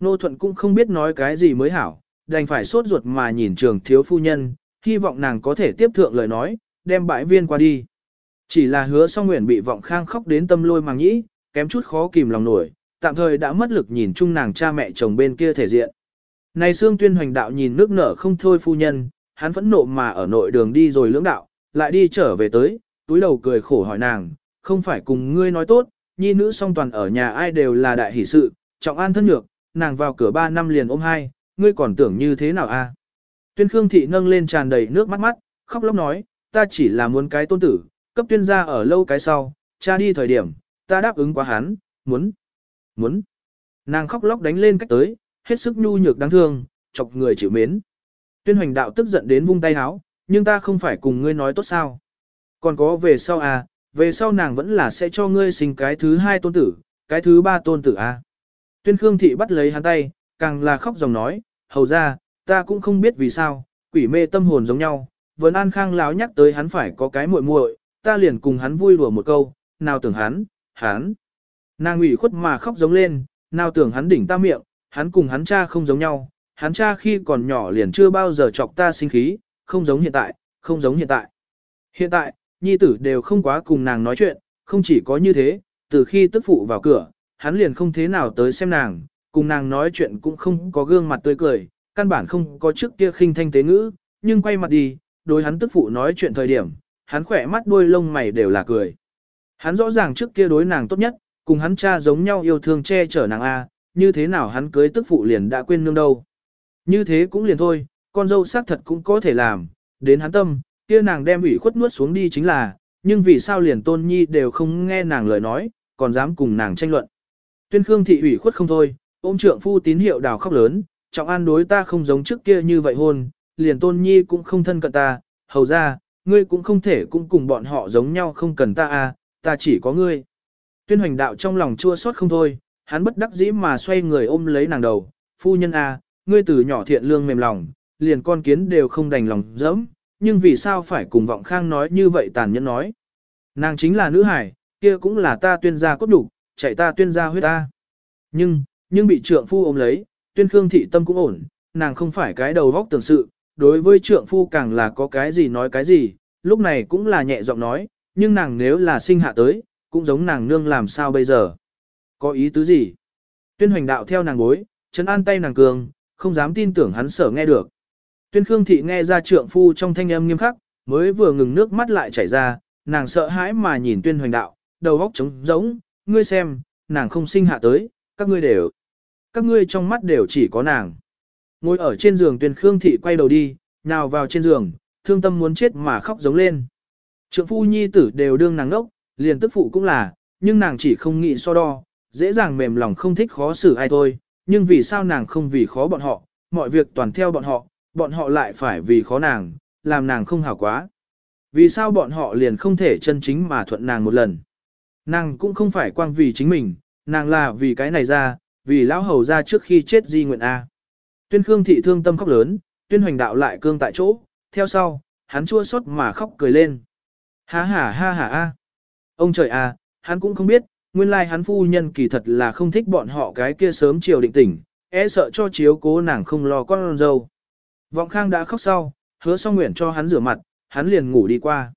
Nô thuận cũng không biết nói cái gì mới hảo, đành phải sốt ruột mà nhìn trường thiếu phu nhân, hy vọng nàng có thể tiếp thượng lời nói, đem bãi viên qua đi. Chỉ là hứa song nguyện bị vọng khang khóc đến tâm lôi màng nhĩ, kém chút khó kìm lòng nổi, tạm thời đã mất lực nhìn chung nàng cha mẹ chồng bên kia thể diện. Này xương tuyên hoành đạo nhìn nước nở không thôi phu nhân, hắn phẫn nộ mà ở nội đường đi rồi lưỡng đạo, lại đi trở về tới, túi đầu cười khổ hỏi nàng, không phải cùng ngươi nói tốt, nhi nữ song toàn ở nhà ai đều là đại hỷ sự, trọng an thân nhược, nàng vào cửa ba năm liền ôm hai, ngươi còn tưởng như thế nào a? Tuyên Khương Thị nâng lên tràn đầy nước mắt mắt, khóc lóc nói, ta chỉ là muốn cái tôn tử, cấp tuyên gia ở lâu cái sau, cha đi thời điểm, ta đáp ứng quá hắn, muốn, muốn. Nàng khóc lóc đánh lên cách tới, hết sức nhu nhược đáng thương, chọc người chịu mến. Tuyên hoành đạo tức giận đến vung tay háo, nhưng ta không phải cùng ngươi nói tốt sao. Còn có về sau à, về sau nàng vẫn là sẽ cho ngươi sinh cái thứ hai tôn tử, cái thứ ba tôn tử à. Tuyên Khương Thị bắt lấy hắn tay, càng là khóc dòng nói, hầu ra, ta cũng không biết vì sao, quỷ mê tâm hồn giống nhau, vẫn an khang láo nhắc tới hắn phải có cái muội muội, ta liền cùng hắn vui đùa một câu, nào tưởng hắn, hắn. Nàng ủy khuất mà khóc giống lên, nào tưởng hắn đỉnh ta miệng, hắn cùng hắn cha không giống nhau, hắn cha khi còn nhỏ liền chưa bao giờ chọc ta sinh khí, không giống hiện tại, không giống hiện tại. Hiện tại, nhi tử đều không quá cùng nàng nói chuyện, không chỉ có như thế, từ khi tức phụ vào cửa, hắn liền không thế nào tới xem nàng, cùng nàng nói chuyện cũng không có gương mặt tươi cười, căn bản không có trước kia khinh thanh tế ngữ, nhưng quay mặt đi, đối hắn tức phụ nói chuyện thời điểm, hắn khỏe mắt đuôi lông mày đều là cười. Hắn rõ ràng trước kia đối nàng tốt nhất, cùng hắn cha giống nhau yêu thương che chở nàng A, như thế nào hắn cưới tức phụ liền đã quên nương đâu. Như thế cũng liền thôi, con dâu xác thật cũng có thể làm, đến hắn tâm, kia nàng đem ủy khuất nuốt xuống đi chính là, nhưng vì sao liền tôn nhi đều không nghe nàng lời nói, còn dám cùng nàng tranh luận. Tuyên Khương thị ủy khuất không thôi, ôm trượng phu tín hiệu đào khóc lớn, trọng an đối ta không giống trước kia như vậy hôn, liền tôn nhi cũng không thân cận ta, hầu ra, ngươi cũng không thể cũng cùng bọn họ giống nhau không cần ta à, ta chỉ có ngươi. Tuyên hoành đạo trong lòng chua xót không thôi, hắn bất đắc dĩ mà xoay người ôm lấy nàng đầu, phu nhân à, ngươi từ nhỏ thiện lương mềm lòng, liền con kiến đều không đành lòng dẫm, nhưng vì sao phải cùng vọng khang nói như vậy tàn nhẫn nói. Nàng chính là nữ hải, kia cũng là ta tuyên gia cốt đủ, chạy ta tuyên gia huyết ta. Nhưng, nhưng bị trượng phu ôm lấy, tuyên khương thị tâm cũng ổn, nàng không phải cái đầu góc tưởng sự, đối với trượng phu càng là có cái gì nói cái gì, lúc này cũng là nhẹ giọng nói, nhưng nàng nếu là sinh hạ tới, cũng giống nàng nương làm sao bây giờ. Có ý tứ gì? Tuyên hoành đạo theo nàng bối, chấn an tay nàng cường, không dám tin tưởng hắn sở nghe được. Tuyên Khương Thị nghe ra trượng phu trong thanh âm nghiêm khắc, mới vừa ngừng nước mắt lại chảy ra, nàng sợ hãi mà nhìn Tuyên Hoành đạo, đầu góc trống rỗng, ngươi xem, nàng không sinh hạ tới, các ngươi đều, các ngươi trong mắt đều chỉ có nàng. Ngồi ở trên giường Tuyên Khương Thị quay đầu đi, nào vào trên giường, thương tâm muốn chết mà khóc giống lên. Trượng phu nhi tử đều đương nàng đốc, liền tức phụ cũng là, nhưng nàng chỉ không nghĩ so đo, dễ dàng mềm lòng không thích khó xử ai thôi, nhưng vì sao nàng không vì khó bọn họ, mọi việc toàn theo bọn họ, bọn họ lại phải vì khó nàng, làm nàng không hảo quá. Vì sao bọn họ liền không thể chân chính mà thuận nàng một lần. Nàng cũng không phải quang vì chính mình, nàng là vì cái này ra, vì lão hầu ra trước khi chết di nguyện A. Tuyên Khương thị thương tâm khóc lớn, Tuyên Hoành đạo lại cương tại chỗ, theo sau, hắn chua xót mà khóc cười lên. Ha ha ha ha a. Ông trời à, hắn cũng không biết, nguyên lai hắn phu nhân kỳ thật là không thích bọn họ cái kia sớm chiều định tỉnh, e sợ cho chiếu cố nàng không lo con dâu. Vọng Khang đã khóc sau, hứa xong nguyện cho hắn rửa mặt, hắn liền ngủ đi qua.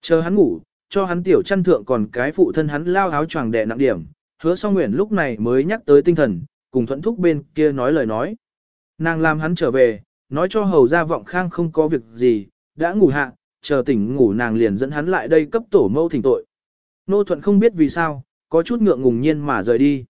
Chờ hắn ngủ, cho hắn tiểu chăn thượng còn cái phụ thân hắn lao áo choàng đè nặng điểm, hứa song nguyện lúc này mới nhắc tới tinh thần, cùng thuận thúc bên kia nói lời nói. Nàng làm hắn trở về, nói cho hầu ra vọng khang không có việc gì, đã ngủ hạ, chờ tỉnh ngủ nàng liền dẫn hắn lại đây cấp tổ mâu thỉnh tội. Nô thuận không biết vì sao, có chút ngượng ngùng nhiên mà rời đi.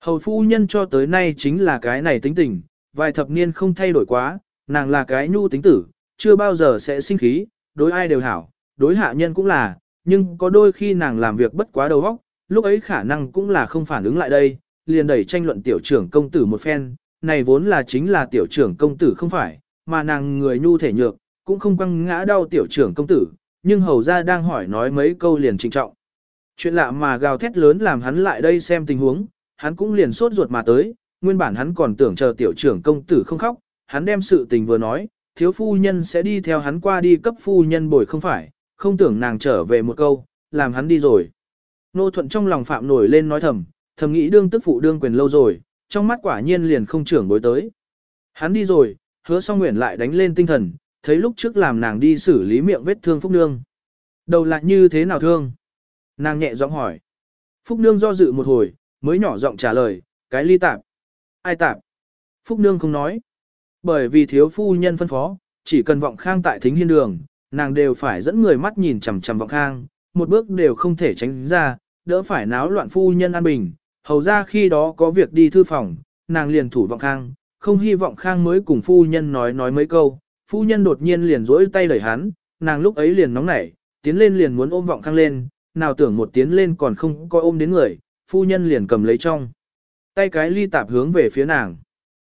Hầu phu nhân cho tới nay chính là cái này tính tình, vài thập niên không thay đổi quá, nàng là cái nhu tính tử, chưa bao giờ sẽ sinh khí, đối ai đều hảo, đối hạ nhân cũng là, nhưng có đôi khi nàng làm việc bất quá đầu óc, lúc ấy khả năng cũng là không phản ứng lại đây, liền đẩy tranh luận tiểu trưởng công tử một phen, này vốn là chính là tiểu trưởng công tử không phải, mà nàng người nhu thể nhược, cũng không quăng ngã đau tiểu trưởng công tử, nhưng hầu ra đang hỏi nói mấy câu liền trịnh trọng. Chuyện lạ mà gào thét lớn làm hắn lại đây xem tình huống, hắn cũng liền sốt ruột mà tới, nguyên bản hắn còn tưởng chờ tiểu trưởng công tử không khóc, hắn đem sự tình vừa nói, thiếu phu nhân sẽ đi theo hắn qua đi cấp phu nhân bồi không phải, không tưởng nàng trở về một câu, làm hắn đi rồi. Nô thuận trong lòng phạm nổi lên nói thầm, thầm nghĩ đương tức phụ đương quyền lâu rồi, trong mắt quả nhiên liền không trưởng bối tới. Hắn đi rồi, hứa song nguyện lại đánh lên tinh thần, thấy lúc trước làm nàng đi xử lý miệng vết thương Phúc Nương. Đầu lại như thế nào thương? Nàng nhẹ giọng hỏi. Phúc Nương do dự một hồi, mới nhỏ giọng trả lời, cái ly tạp. Ai tạp? Phúc Nương không nói. Bởi vì thiếu phu nhân phân phó, chỉ cần vọng khang tại thính hiên đường, nàng đều phải dẫn người mắt nhìn chằm chằm vọng khang, một bước đều không thể tránh ra, đỡ phải náo loạn phu nhân an bình. Hầu ra khi đó có việc đi thư phòng, nàng liền thủ vọng khang, không hy vọng khang mới cùng phu nhân nói nói mấy câu. Phu nhân đột nhiên liền rỗi tay đẩy hắn, nàng lúc ấy liền nóng nảy, tiến lên liền muốn ôm vọng khang lên, nào tưởng một tiến lên còn không có ôm đến người, phu nhân liền cầm lấy trong. Tay cái ly tạp hướng về phía nàng.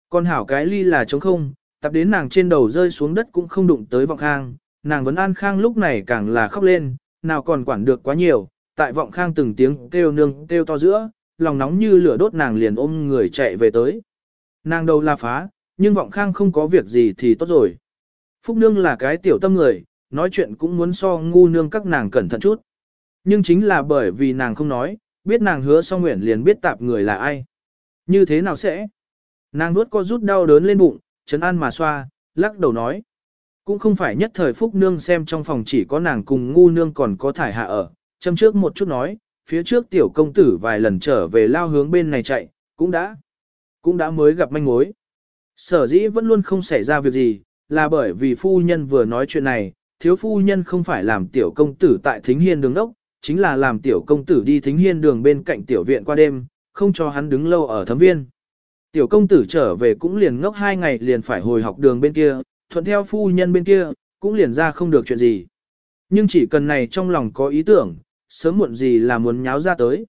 Còn hảo cái ly là trống không, tạp đến nàng trên đầu rơi xuống đất cũng không đụng tới vọng khang, nàng vẫn an khang lúc này càng là khóc lên, nào còn quản được quá nhiều, tại vọng khang từng tiếng kêu nương kêu to giữa, lòng nóng như lửa đốt nàng liền ôm người chạy về tới. Nàng đầu la phá, nhưng vọng khang không có việc gì thì tốt rồi. Phúc nương là cái tiểu tâm người, nói chuyện cũng muốn so ngu nương các nàng cẩn thận chút. Nhưng chính là bởi vì nàng không nói, biết nàng hứa song nguyện liền biết tạp người là ai. Như thế nào sẽ? Nàng nuốt co rút đau đớn lên bụng, chấn an mà xoa, lắc đầu nói. Cũng không phải nhất thời phúc nương xem trong phòng chỉ có nàng cùng ngu nương còn có thải hạ ở, châm trước một chút nói, phía trước tiểu công tử vài lần trở về lao hướng bên này chạy, cũng đã, cũng đã mới gặp manh mối. Sở dĩ vẫn luôn không xảy ra việc gì, là bởi vì phu nhân vừa nói chuyện này, thiếu phu nhân không phải làm tiểu công tử tại thính hiên đường đốc, chính là làm tiểu công tử đi thính hiên đường bên cạnh tiểu viện qua đêm, không cho hắn đứng lâu ở thấm viên. Tiểu công tử trở về cũng liền ngốc hai ngày liền phải hồi học đường bên kia, thuận theo phu nhân bên kia, cũng liền ra không được chuyện gì. Nhưng chỉ cần này trong lòng có ý tưởng, sớm muộn gì là muốn nháo ra tới.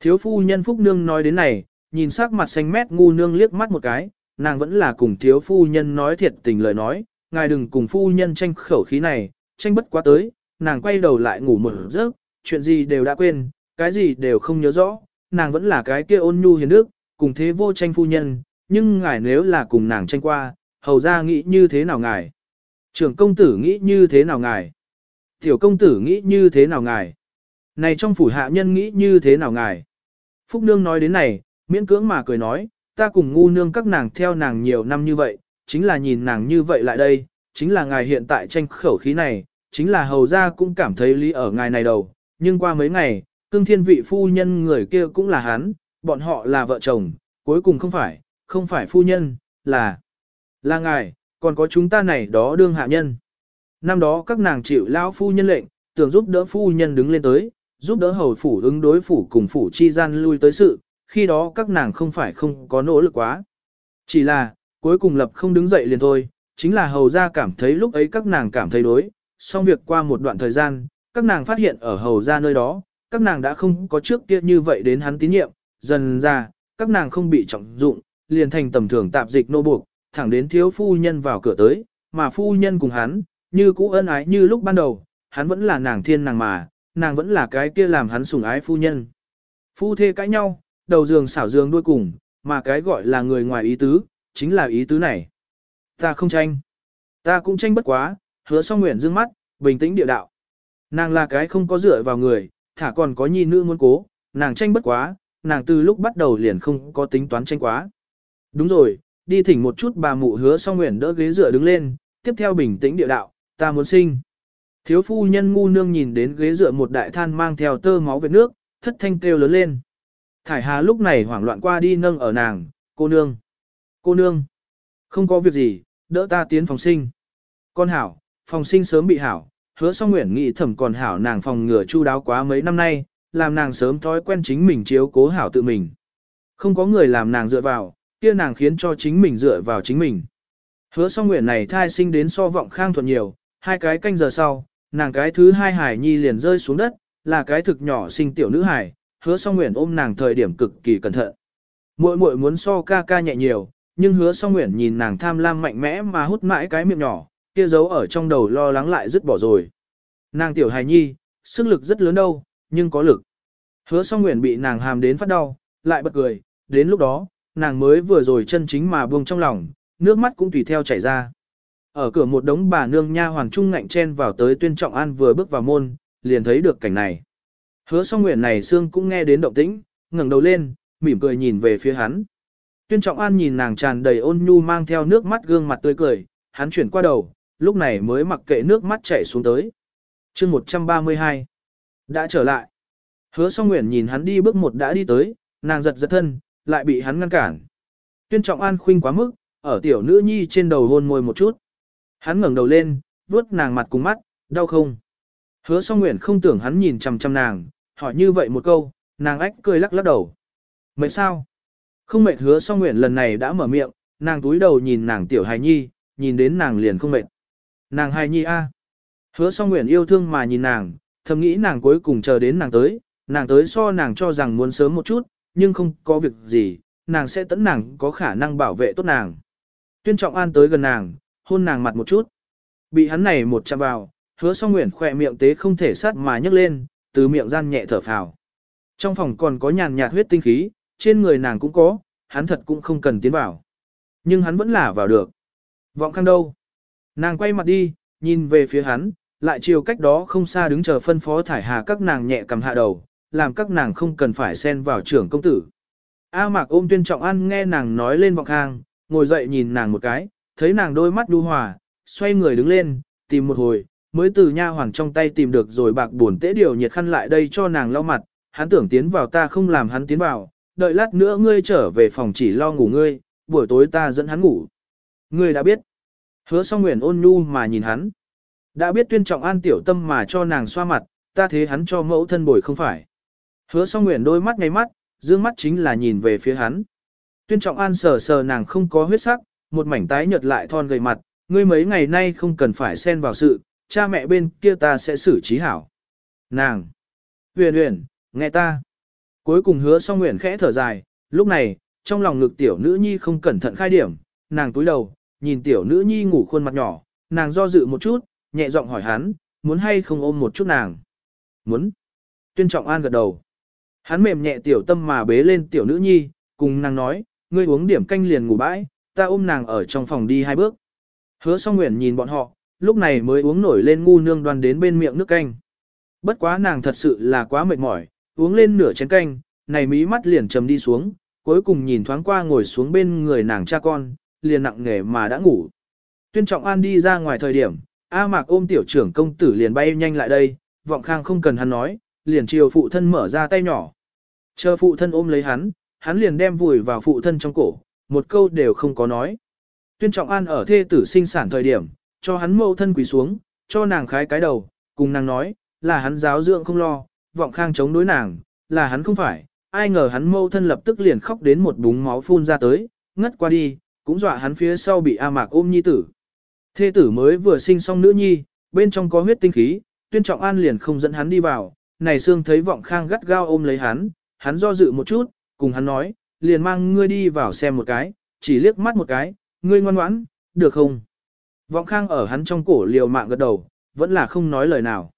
Thiếu phu nhân Phúc Nương nói đến này, nhìn sắc mặt xanh mét ngu nương liếc mắt một cái, nàng vẫn là cùng thiếu phu nhân nói thiệt tình lời nói, ngài đừng cùng phu nhân tranh khẩu khí này, tranh bất quá tới, nàng quay đầu lại ngủ một giấc, chuyện gì đều đã quên, cái gì đều không nhớ rõ, nàng vẫn là cái kia ôn nhu hiền đức, cùng thế vô tranh phu nhân, nhưng ngài nếu là cùng nàng tranh qua, hầu ra nghĩ như thế nào ngài? Trưởng công tử nghĩ như thế nào ngài? Tiểu công tử nghĩ như thế nào ngài? Này trong phủ hạ nhân nghĩ như thế nào ngài? Phúc Nương nói đến này, miễn cưỡng mà cười nói, ta cùng ngu nương các nàng theo nàng nhiều năm như vậy, chính là nhìn nàng như vậy lại đây, chính là ngài hiện tại tranh khẩu khí này, chính là hầu ra cũng cảm thấy lý ở ngài này đầu, nhưng qua mấy ngày, cương thiên vị phu nhân người kia cũng là hắn, bọn họ là vợ chồng, cuối cùng không phải, không phải phu nhân, là, là ngài, còn có chúng ta này đó đương hạ nhân. Năm đó các nàng chịu lão phu nhân lệnh, tưởng giúp đỡ phu nhân đứng lên tới, giúp đỡ hầu phủ ứng đối phủ cùng phủ chi gian lui tới sự, khi đó các nàng không phải không có nỗ lực quá. Chỉ là, cuối cùng lập không đứng dậy liền thôi, chính là hầu ra cảm thấy lúc ấy các nàng cảm thấy đối, xong việc qua một đoạn thời gian, các nàng phát hiện ở hầu ra nơi đó, các nàng đã không có trước kia như vậy đến hắn tín nhiệm, dần ra, các nàng không bị trọng dụng, liền thành tầm thường tạp dịch nô buộc, thẳng đến thiếu phu nhân vào cửa tới, mà phu nhân cùng hắn, như cũ ân ái như lúc ban đầu, hắn vẫn là nàng thiên nàng mà, nàng vẫn là cái kia làm hắn sủng ái phu nhân. Phu thê cãi nhau, đầu giường xảo giường đuôi cùng, mà cái gọi là người ngoài ý tứ, chính là ý tứ này. Ta không tranh. Ta cũng tranh bất quá, hứa song nguyện dương mắt, bình tĩnh địa đạo. Nàng là cái không có dựa vào người, thả còn có nhi nữ muốn cố, nàng tranh bất quá, nàng từ lúc bắt đầu liền không có tính toán tranh quá. Đúng rồi, đi thỉnh một chút bà mụ hứa song nguyện đỡ ghế dựa đứng lên, tiếp theo bình tĩnh địa đạo, ta muốn sinh. Thiếu phu nhân ngu nương nhìn đến ghế dựa một đại than mang theo tơ máu về nước, thất thanh kêu lớn lên. Thải Hà lúc này hoảng loạn qua đi nâng ở nàng, cô nương. Cô nương. Không có việc gì, đỡ ta tiến phòng sinh. Con hảo, phòng sinh sớm bị hảo, hứa song nguyện nghị thẩm còn hảo nàng phòng ngừa chu đáo quá mấy năm nay, làm nàng sớm thói quen chính mình chiếu cố hảo tự mình. Không có người làm nàng dựa vào, kia nàng khiến cho chính mình dựa vào chính mình. Hứa song nguyện này thai sinh đến so vọng khang thuận nhiều, hai cái canh giờ sau, nàng cái thứ hai hải nhi liền rơi xuống đất, là cái thực nhỏ sinh tiểu nữ hải, hứa song nguyện ôm nàng thời điểm cực kỳ cẩn thận. Muội muội muốn so ca ca nhẹ nhiều, nhưng hứa song nguyện nhìn nàng tham lam mạnh mẽ mà hút mãi cái miệng nhỏ, kia giấu ở trong đầu lo lắng lại dứt bỏ rồi. Nàng tiểu hài nhi, sức lực rất lớn đâu, nhưng có lực. Hứa song nguyện bị nàng hàm đến phát đau, lại bật cười, đến lúc đó, nàng mới vừa rồi chân chính mà buông trong lòng, nước mắt cũng tùy theo chảy ra. Ở cửa một đống bà nương nha hoàng trung ngạnh chen vào tới tuyên trọng an vừa bước vào môn, liền thấy được cảnh này. Hứa song nguyện này xương cũng nghe đến động tĩnh, ngẩng đầu lên, mỉm cười nhìn về phía hắn. Tuyên trọng an nhìn nàng tràn đầy ôn nhu mang theo nước mắt gương mặt tươi cười, hắn chuyển qua đầu, lúc này mới mặc kệ nước mắt chảy xuống tới. chương 132 đã trở lại. Hứa song nguyện nhìn hắn đi bước một đã đi tới, nàng giật giật thân, lại bị hắn ngăn cản. Tuyên trọng an khuynh quá mức, ở tiểu nữ nhi trên đầu hôn môi một chút. Hắn ngẩng đầu lên, vuốt nàng mặt cùng mắt, đau không? Hứa song nguyện không tưởng hắn nhìn chằm chằm nàng, hỏi như vậy một câu, nàng ách cười lắc lắc đầu. Mệt sao? Không mệt hứa song nguyện lần này đã mở miệng, nàng túi đầu nhìn nàng tiểu hài nhi, nhìn đến nàng liền không mệt. Nàng hài nhi a. Hứa song nguyện yêu thương mà nhìn nàng, thầm nghĩ nàng cuối cùng chờ đến nàng tới, nàng tới so nàng cho rằng muốn sớm một chút, nhưng không có việc gì, nàng sẽ tẫn nàng có khả năng bảo vệ tốt nàng. Tuyên trọng an tới gần nàng, hôn nàng mặt một chút. Bị hắn này một chạm vào, hứa song nguyện khỏe miệng tế không thể sát mà nhấc lên, từ miệng gian nhẹ thở phào. Trong phòng còn có nhàn nhạt huyết tinh khí, trên người nàng cũng có, hắn thật cũng không cần tiến vào. Nhưng hắn vẫn là vào được. Vọng khăn đâu? Nàng quay mặt đi, nhìn về phía hắn, lại chiều cách đó không xa đứng chờ phân phó thải hà các nàng nhẹ cầm hạ đầu, làm các nàng không cần phải xen vào trưởng công tử. A mạc ôm tuyên trọng ăn nghe nàng nói lên vọng khang, ngồi dậy nhìn nàng một cái, thấy nàng đôi mắt đu hòa, xoay người đứng lên, tìm một hồi, mới từ nha hoàng trong tay tìm được rồi bạc buồn tế điều nhiệt khăn lại đây cho nàng lau mặt, hắn tưởng tiến vào ta không làm hắn tiến vào, đợi lát nữa ngươi trở về phòng chỉ lo ngủ ngươi, buổi tối ta dẫn hắn ngủ. Ngươi đã biết. Hứa song nguyện ôn nhu mà nhìn hắn. Đã biết tuyên trọng an tiểu tâm mà cho nàng xoa mặt, ta thế hắn cho mẫu thân bồi không phải. Hứa song nguyện đôi mắt ngay mắt, dương mắt chính là nhìn về phía hắn. Tuyên trọng an sờ sờ nàng không có huyết sắc, một mảnh tái nhợt lại thon gầy mặt, ngươi mấy ngày nay không cần phải xen vào sự, cha mẹ bên kia ta sẽ xử trí hảo. Nàng! Huyền huyền, nghe ta! Cuối cùng hứa song nguyện khẽ thở dài, lúc này, trong lòng ngực tiểu nữ nhi không cẩn thận khai điểm, nàng túi đầu, nhìn tiểu nữ nhi ngủ khuôn mặt nhỏ, nàng do dự một chút, nhẹ giọng hỏi hắn, muốn hay không ôm một chút nàng. Muốn. Tuyên trọng an gật đầu. Hắn mềm nhẹ tiểu tâm mà bế lên tiểu nữ nhi, cùng nàng nói, ngươi uống điểm canh liền ngủ bãi, ta ôm nàng ở trong phòng đi hai bước. Hứa song nguyện nhìn bọn họ, lúc này mới uống nổi lên ngu nương đoan đến bên miệng nước canh. Bất quá nàng thật sự là quá mệt mỏi, uống lên nửa chén canh, này mí mắt liền trầm đi xuống, cuối cùng nhìn thoáng qua ngồi xuống bên người nàng cha con, liền nặng nghề mà đã ngủ. Tuyên trọng an đi ra ngoài thời điểm, A Mạc ôm tiểu trưởng công tử liền bay nhanh lại đây, vọng khang không cần hắn nói, liền chiều phụ thân mở ra tay nhỏ. Chờ phụ thân ôm lấy hắn, hắn liền đem vùi vào phụ thân trong cổ, một câu đều không có nói. Tuyên trọng an ở thê tử sinh sản thời điểm, cho hắn mâu thân quỳ xuống, cho nàng khái cái đầu, cùng nàng nói, là hắn giáo dưỡng không lo, vọng khang chống đối nàng, là hắn không phải, ai ngờ hắn mâu thân lập tức liền khóc đến một búng máu phun ra tới, ngất qua đi, cũng dọa hắn phía sau bị A Mạc ôm nhi tử. Thê tử mới vừa sinh xong nữ nhi, bên trong có huyết tinh khí, tuyên trọng an liền không dẫn hắn đi vào, này xương thấy vọng khang gắt gao ôm lấy hắn, hắn do dự một chút, cùng hắn nói, liền mang ngươi đi vào xem một cái, chỉ liếc mắt một cái, ngươi ngoan ngoãn, được không? Vọng khang ở hắn trong cổ liều mạng gật đầu, vẫn là không nói lời nào.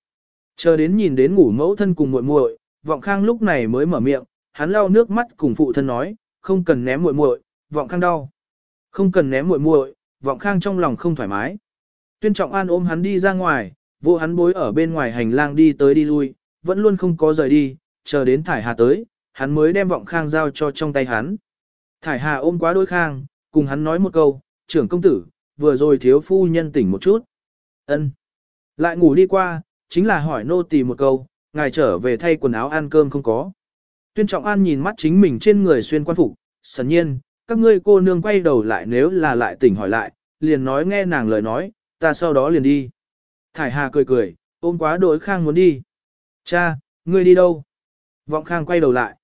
Chờ đến nhìn đến ngủ mẫu thân cùng muội muội, vọng khang lúc này mới mở miệng, hắn lau nước mắt cùng phụ thân nói, không cần ném muội muội, vọng khang đau. Không cần ném muội muội, vọng khang trong lòng không thoải mái. Tuyên trọng an ôm hắn đi ra ngoài, vô hắn bối ở bên ngoài hành lang đi tới đi lui, vẫn luôn không có rời đi, chờ đến thải hà tới, hắn mới đem vọng khang giao cho trong tay hắn. Thải hà ôm quá đôi khang, cùng hắn nói một câu, trưởng công tử, vừa rồi thiếu phu nhân tỉnh một chút. ân Lại ngủ đi qua, chính là hỏi nô tỳ một câu, ngài trở về thay quần áo ăn cơm không có. Tuyên trọng an nhìn mắt chính mình trên người xuyên quan phục, sẵn nhiên, các ngươi cô nương quay đầu lại nếu là lại tỉnh hỏi lại, liền nói nghe nàng lời nói, ta sau đó liền đi. Thải Hà cười cười, ôm quá đối khang muốn đi. Cha, ngươi đi đâu? Vọng khang quay đầu lại.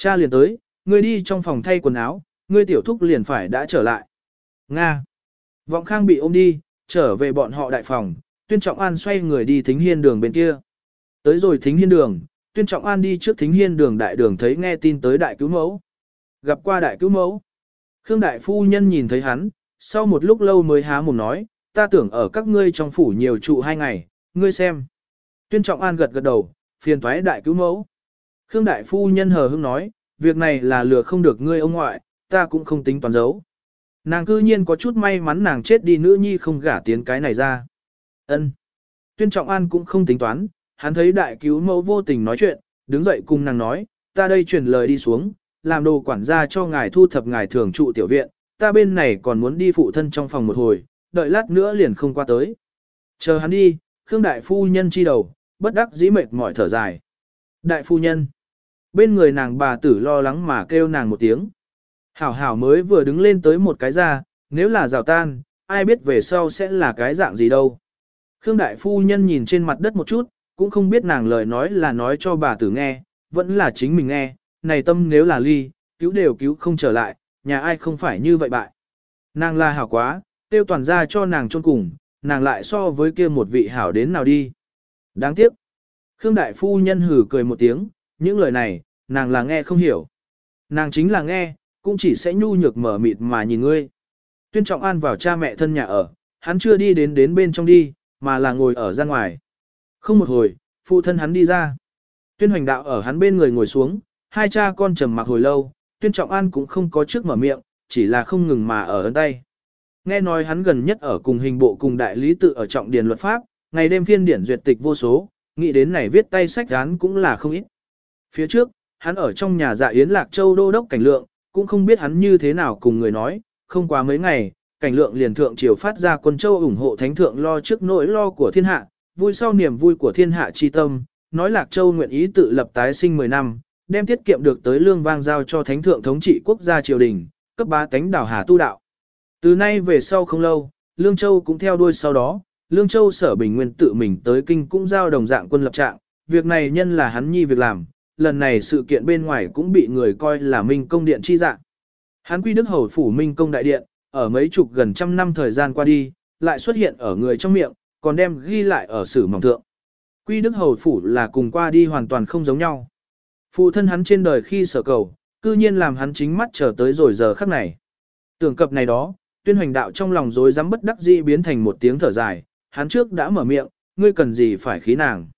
Cha liền tới, ngươi đi trong phòng thay quần áo, ngươi tiểu thúc liền phải đã trở lại. Nga. Vọng khang bị ôm đi, trở về bọn họ đại phòng, tuyên trọng an xoay người đi thính hiên đường bên kia. Tới rồi thính hiên đường, tuyên trọng an đi trước thính hiên đường đại đường thấy nghe tin tới đại cứu mẫu. Gặp qua đại cứu mẫu. Khương đại phu nhân nhìn thấy hắn, sau một lúc lâu mới há mồm nói, ta tưởng ở các ngươi trong phủ nhiều trụ hai ngày, ngươi xem. Tuyên trọng an gật gật đầu, phiền thoái đại cứu mẫu. Khương đại phu nhân hờ hững nói, việc này là lừa không được ngươi ông ngoại, ta cũng không tính toán giấu. Nàng cư nhiên có chút may mắn nàng chết đi nữ nhi không gả tiến cái này ra. Ân. Tuyên trọng an cũng không tính toán, hắn thấy đại cứu mẫu vô tình nói chuyện, đứng dậy cùng nàng nói, ta đây truyền lời đi xuống, làm đồ quản gia cho ngài thu thập ngài thường trụ tiểu viện, ta bên này còn muốn đi phụ thân trong phòng một hồi, đợi lát nữa liền không qua tới. Chờ hắn đi, Khương đại phu nhân chi đầu, bất đắc dĩ mệt mỏi thở dài. Đại phu nhân. Bên người nàng bà tử lo lắng mà kêu nàng một tiếng. Hảo hảo mới vừa đứng lên tới một cái ra, nếu là rào tan, ai biết về sau sẽ là cái dạng gì đâu. Khương đại phu nhân nhìn trên mặt đất một chút, cũng không biết nàng lời nói là nói cho bà tử nghe, vẫn là chính mình nghe, này tâm nếu là ly, cứu đều cứu không trở lại, nhà ai không phải như vậy bại. Nàng là hảo quá, tiêu toàn ra cho nàng chôn cùng, nàng lại so với kia một vị hảo đến nào đi. Đáng tiếc. Khương đại phu nhân hử cười một tiếng, những lời này, nàng là nghe không hiểu. Nàng chính là nghe, cũng chỉ sẽ nhu nhược mở mịt mà nhìn ngươi. Tuyên trọng an vào cha mẹ thân nhà ở, hắn chưa đi đến đến bên trong đi, mà là ngồi ở ra ngoài. Không một hồi, phụ thân hắn đi ra. Tuyên hoành đạo ở hắn bên người ngồi xuống, hai cha con trầm mặc hồi lâu, tuyên trọng an cũng không có trước mở miệng, chỉ là không ngừng mà ở ấn tay. Nghe nói hắn gần nhất ở cùng hình bộ cùng đại lý tự ở trọng điển luật pháp, ngày đêm phiên điển duyệt tịch vô số, nghĩ đến này viết tay sách gán cũng là không ít. Phía trước, hắn ở trong nhà dạ yến lạc châu đô đốc cảnh lượng, cũng không biết hắn như thế nào cùng người nói, không quá mấy ngày, cảnh lượng liền thượng triều phát ra quân châu ủng hộ thánh thượng lo trước nỗi lo của thiên hạ, vui sau niềm vui của thiên hạ chi tâm, nói lạc châu nguyện ý tự lập tái sinh 10 năm, đem tiết kiệm được tới lương vang giao cho thánh thượng thống trị quốc gia triều đình, cấp bá tánh đảo hà tu đạo. Từ nay về sau không lâu, Lương Châu cũng theo đuôi sau đó, Lương Châu sở bình nguyên tự mình tới kinh cũng giao đồng dạng quân lập trạng, việc này nhân là hắn nhi việc làm, lần này sự kiện bên ngoài cũng bị người coi là minh công điện chi dạng. Hán quy đức hầu phủ minh công đại điện, ở mấy chục gần trăm năm thời gian qua đi, lại xuất hiện ở người trong miệng, còn đem ghi lại ở sử mỏng thượng. Quy đức hầu phủ là cùng qua đi hoàn toàn không giống nhau. Phụ thân hắn trên đời khi sở cầu, cư nhiên làm hắn chính mắt chờ tới rồi giờ khắc này. Tưởng cập này đó, tuyên hoành đạo trong lòng rối rắm bất đắc dĩ biến thành một tiếng thở dài, hắn trước đã mở miệng, ngươi cần gì phải khí nàng.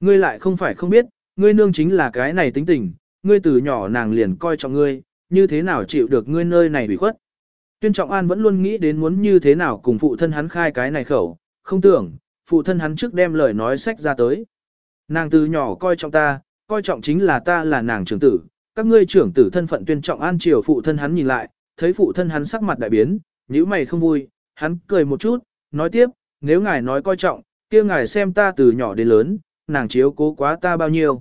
Ngươi lại không phải không biết, ngươi nương chính là cái này tính tình, ngươi từ nhỏ nàng liền coi trọng ngươi, như thế nào chịu được ngươi nơi này bị khuất. Tuyên Trọng An vẫn luôn nghĩ đến muốn như thế nào cùng phụ thân hắn khai cái này khẩu, không tưởng, phụ thân hắn trước đem lời nói sách ra tới. Nàng từ nhỏ coi trọng ta, coi trọng chính là ta là nàng trưởng tử, các ngươi trưởng tử thân phận tuyên trọng an chiều phụ thân hắn nhìn lại, thấy phụ thân hắn sắc mặt đại biến, nhíu mày không vui, hắn cười một chút, nói tiếp, nếu ngài nói coi trọng, kia ngài xem ta từ nhỏ đến lớn, nàng chiếu cố quá ta bao nhiêu.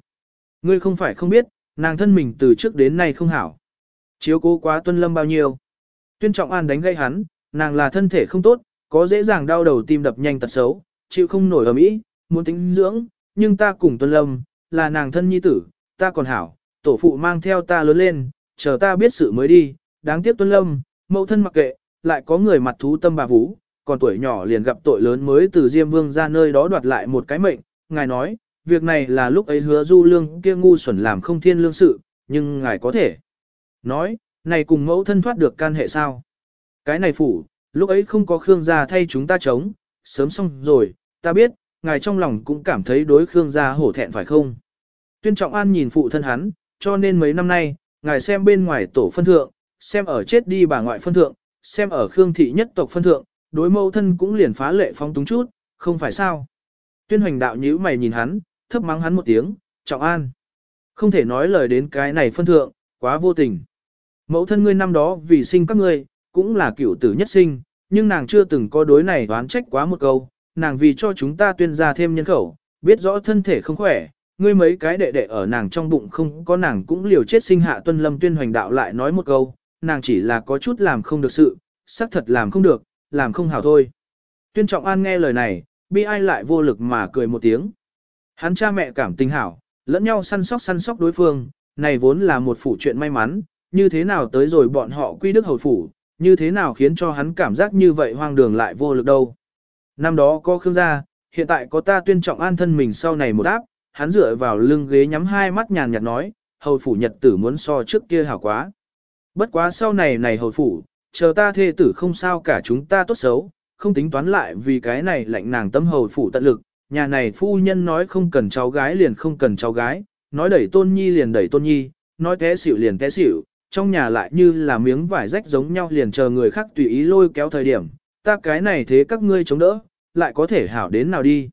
Ngươi không phải không biết, nàng thân mình từ trước đến nay không hảo. Chiếu cố quá tuân lâm bao nhiêu. Tuyên trọng an đánh gây hắn, nàng là thân thể không tốt, có dễ dàng đau đầu tim đập nhanh tật xấu, chịu không nổi ở mỹ, muốn tính dưỡng, nhưng ta cùng tuân lâm, là nàng thân nhi tử, ta còn hảo, tổ phụ mang theo ta lớn lên, chờ ta biết sự mới đi, đáng tiếc tuân lâm, mẫu thân mặc kệ, lại có người mặt thú tâm bà vũ, còn tuổi nhỏ liền gặp tội lớn mới từ Diêm Vương ra nơi đó đoạt lại một cái mệnh, ngài nói, việc này là lúc ấy hứa du lương kia ngu xuẩn làm không thiên lương sự, nhưng ngài có thể nói, này cùng mẫu thân thoát được can hệ sao? Cái này phủ, lúc ấy không có Khương gia thay chúng ta chống, sớm xong rồi, ta biết, ngài trong lòng cũng cảm thấy đối Khương gia hổ thẹn phải không? Tuyên Trọng An nhìn phụ thân hắn, cho nên mấy năm nay, ngài xem bên ngoài tổ phân thượng, xem ở chết đi bà ngoại phân thượng, xem ở Khương thị nhất tộc phân thượng, đối mẫu thân cũng liền phá lệ phóng túng chút, không phải sao. Tuyên hoành đạo nhíu mày nhìn hắn, thấp mắng hắn một tiếng, trọng an. Không thể nói lời đến cái này phân thượng, quá vô tình. Mẫu thân ngươi năm đó vì sinh các ngươi, cũng là cựu tử nhất sinh, nhưng nàng chưa từng có đối này đoán trách quá một câu, nàng vì cho chúng ta tuyên ra thêm nhân khẩu, biết rõ thân thể không khỏe, ngươi mấy cái đệ đệ ở nàng trong bụng không có nàng cũng liều chết sinh hạ tuân lâm tuyên hoành đạo lại nói một câu, nàng chỉ là có chút làm không được sự, xác thật làm không được, làm không hảo thôi. Tuyên trọng an nghe lời này, bi ai lại vô lực mà cười một tiếng. Hắn cha mẹ cảm tình hảo, lẫn nhau săn sóc săn sóc đối phương, này vốn là một phủ chuyện may mắn, như thế nào tới rồi bọn họ quy đức hầu phủ, như thế nào khiến cho hắn cảm giác như vậy hoang đường lại vô lực đâu. Năm đó có Khương gia, hiện tại có ta tuyên trọng an thân mình sau này một áp, hắn dựa vào lưng ghế nhắm hai mắt nhàn nhạt nói, hầu phủ nhật tử muốn so trước kia hảo quá. Bất quá sau này này hầu phủ, chờ ta thê tử không sao cả chúng ta tốt xấu, không tính toán lại vì cái này lạnh nàng tâm hầu phủ tận lực, nhà này phu nhân nói không cần cháu gái liền không cần cháu gái, nói đẩy tôn nhi liền đẩy tôn nhi, nói té xỉu liền té xỉu, trong nhà lại như là miếng vải rách giống nhau liền chờ người khác tùy ý lôi kéo thời điểm, ta cái này thế các ngươi chống đỡ, lại có thể hảo đến nào đi.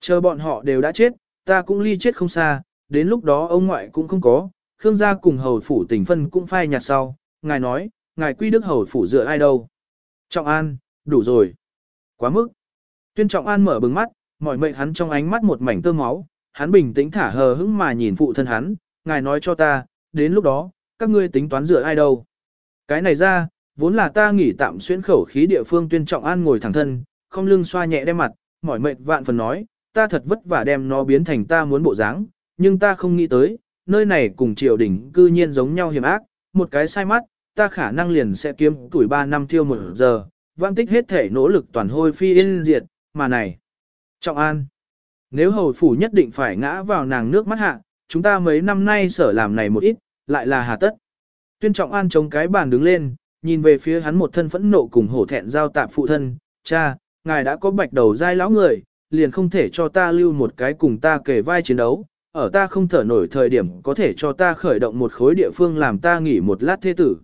Chờ bọn họ đều đã chết, ta cũng ly chết không xa, đến lúc đó ông ngoại cũng không có, Khương gia cùng hầu phủ tình phân cũng phai nhạt sau, ngài nói, ngài quy đức hầu phủ dựa ai đâu. Trọng An, đủ rồi. Quá mức. Tuyên Trọng An mở bừng mắt, mọi mệnh hắn trong ánh mắt một mảnh tơ máu, hắn bình tĩnh thả hờ hững mà nhìn phụ thân hắn, ngài nói cho ta, đến lúc đó, các ngươi tính toán dựa ai đâu. Cái này ra, vốn là ta nghỉ tạm xuyên khẩu khí địa phương tuyên trọng an ngồi thẳng thân, không lưng xoa nhẹ đem mặt, mỏi mệt vạn phần nói, ta thật vất vả đem nó biến thành ta muốn bộ dáng, nhưng ta không nghĩ tới, nơi này cùng triều đình cư nhiên giống nhau hiểm ác, một cái sai mắt, ta khả năng liền sẽ kiếm tuổi 3 năm thiêu một giờ, vang tích hết thể nỗ lực toàn hôi phi yên diệt, mà này. Trọng an, nếu hầu phủ nhất định phải ngã vào nàng nước mắt hạ, chúng ta mấy năm nay sở làm này một ít, lại là hà tất. Tuyên trọng an chống cái bàn đứng lên, nhìn về phía hắn một thân phẫn nộ cùng hổ thẹn giao tạp phụ thân, cha, ngài đã có bạch đầu dai lão người, liền không thể cho ta lưu một cái cùng ta kể vai chiến đấu, ở ta không thở nổi thời điểm có thể cho ta khởi động một khối địa phương làm ta nghỉ một lát thế tử.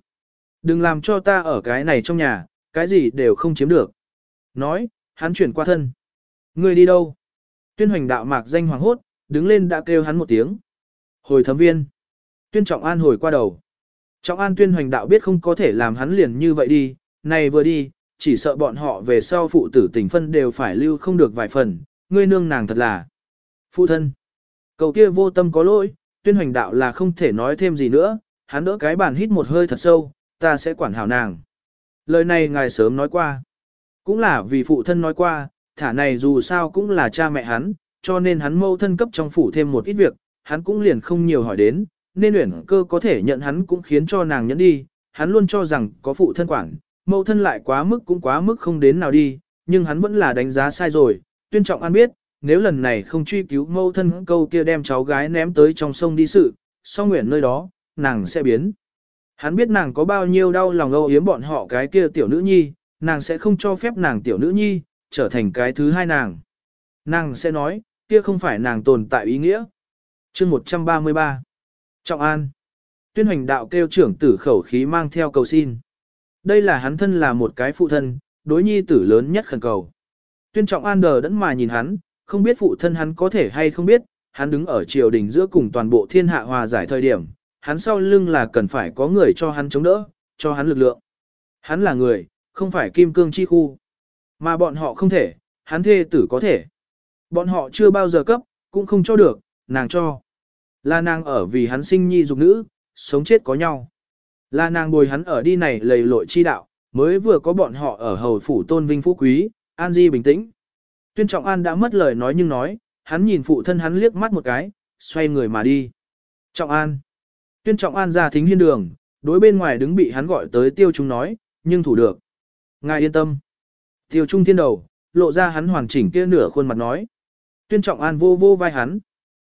Đừng làm cho ta ở cái này trong nhà, cái gì đều không chiếm được. Nói, hắn chuyển qua thân. Người đi đâu? Tuyên hoành đạo mạc danh hoàng hốt, đứng lên đã kêu hắn một tiếng. Hồi thấm viên. Tuyên trọng an hồi qua đầu. Trọng an tuyên hoành đạo biết không có thể làm hắn liền như vậy đi, này vừa đi, chỉ sợ bọn họ về sau phụ tử tình phân đều phải lưu không được vài phần, ngươi nương nàng thật là. Phụ thân. Cầu kia vô tâm có lỗi, tuyên hoành đạo là không thể nói thêm gì nữa, hắn đỡ cái bàn hít một hơi thật sâu, ta sẽ quản hảo nàng. Lời này ngài sớm nói qua. Cũng là vì phụ thân nói qua, thả này dù sao cũng là cha mẹ hắn, cho nên hắn mâu thân cấp trong phủ thêm một ít việc, hắn cũng liền không nhiều hỏi đến, nên uyển cơ có thể nhận hắn cũng khiến cho nàng nhẫn đi, hắn luôn cho rằng có phụ thân quản, mâu thân lại quá mức cũng quá mức không đến nào đi, nhưng hắn vẫn là đánh giá sai rồi, tuyên trọng an biết, nếu lần này không truy cứu mâu thân câu kia đem cháu gái ném tới trong sông đi sự, sau nguyện nơi đó, nàng sẽ biến. Hắn biết nàng có bao nhiêu đau lòng âu yếm bọn họ cái kia tiểu nữ nhi, nàng sẽ không cho phép nàng tiểu nữ nhi, trở thành cái thứ hai nàng. Nàng sẽ nói, kia không phải nàng tồn tại ý nghĩa. chương 133 Trọng An. Tuyên hoành đạo kêu trưởng tử khẩu khí mang theo cầu xin. Đây là hắn thân là một cái phụ thân, đối nhi tử lớn nhất khẩn cầu. Tuyên Trọng An đờ đẫn mà nhìn hắn, không biết phụ thân hắn có thể hay không biết, hắn đứng ở triều đình giữa cùng toàn bộ thiên hạ hòa giải thời điểm, hắn sau lưng là cần phải có người cho hắn chống đỡ, cho hắn lực lượng. Hắn là người, không phải kim cương chi khu. Mà bọn họ không thể, hắn thê tử có thể. Bọn họ chưa bao giờ cấp, cũng không cho được, nàng cho. Là nàng ở vì hắn sinh nhi dục nữ, sống chết có nhau. Là nàng bồi hắn ở đi này lầy lội chi đạo, mới vừa có bọn họ ở hầu phủ tôn vinh phú quý, an di bình tĩnh. Tuyên Trọng An đã mất lời nói nhưng nói, hắn nhìn phụ thân hắn liếc mắt một cái, xoay người mà đi. Trọng An. Tuyên Trọng An ra thính hiên đường, đối bên ngoài đứng bị hắn gọi tới tiêu trung nói, nhưng thủ được. Ngài yên tâm. Tiêu trung thiên đầu, lộ ra hắn hoàn chỉnh kia nửa khuôn mặt nói. Tuyên Trọng An vô vô vai hắn.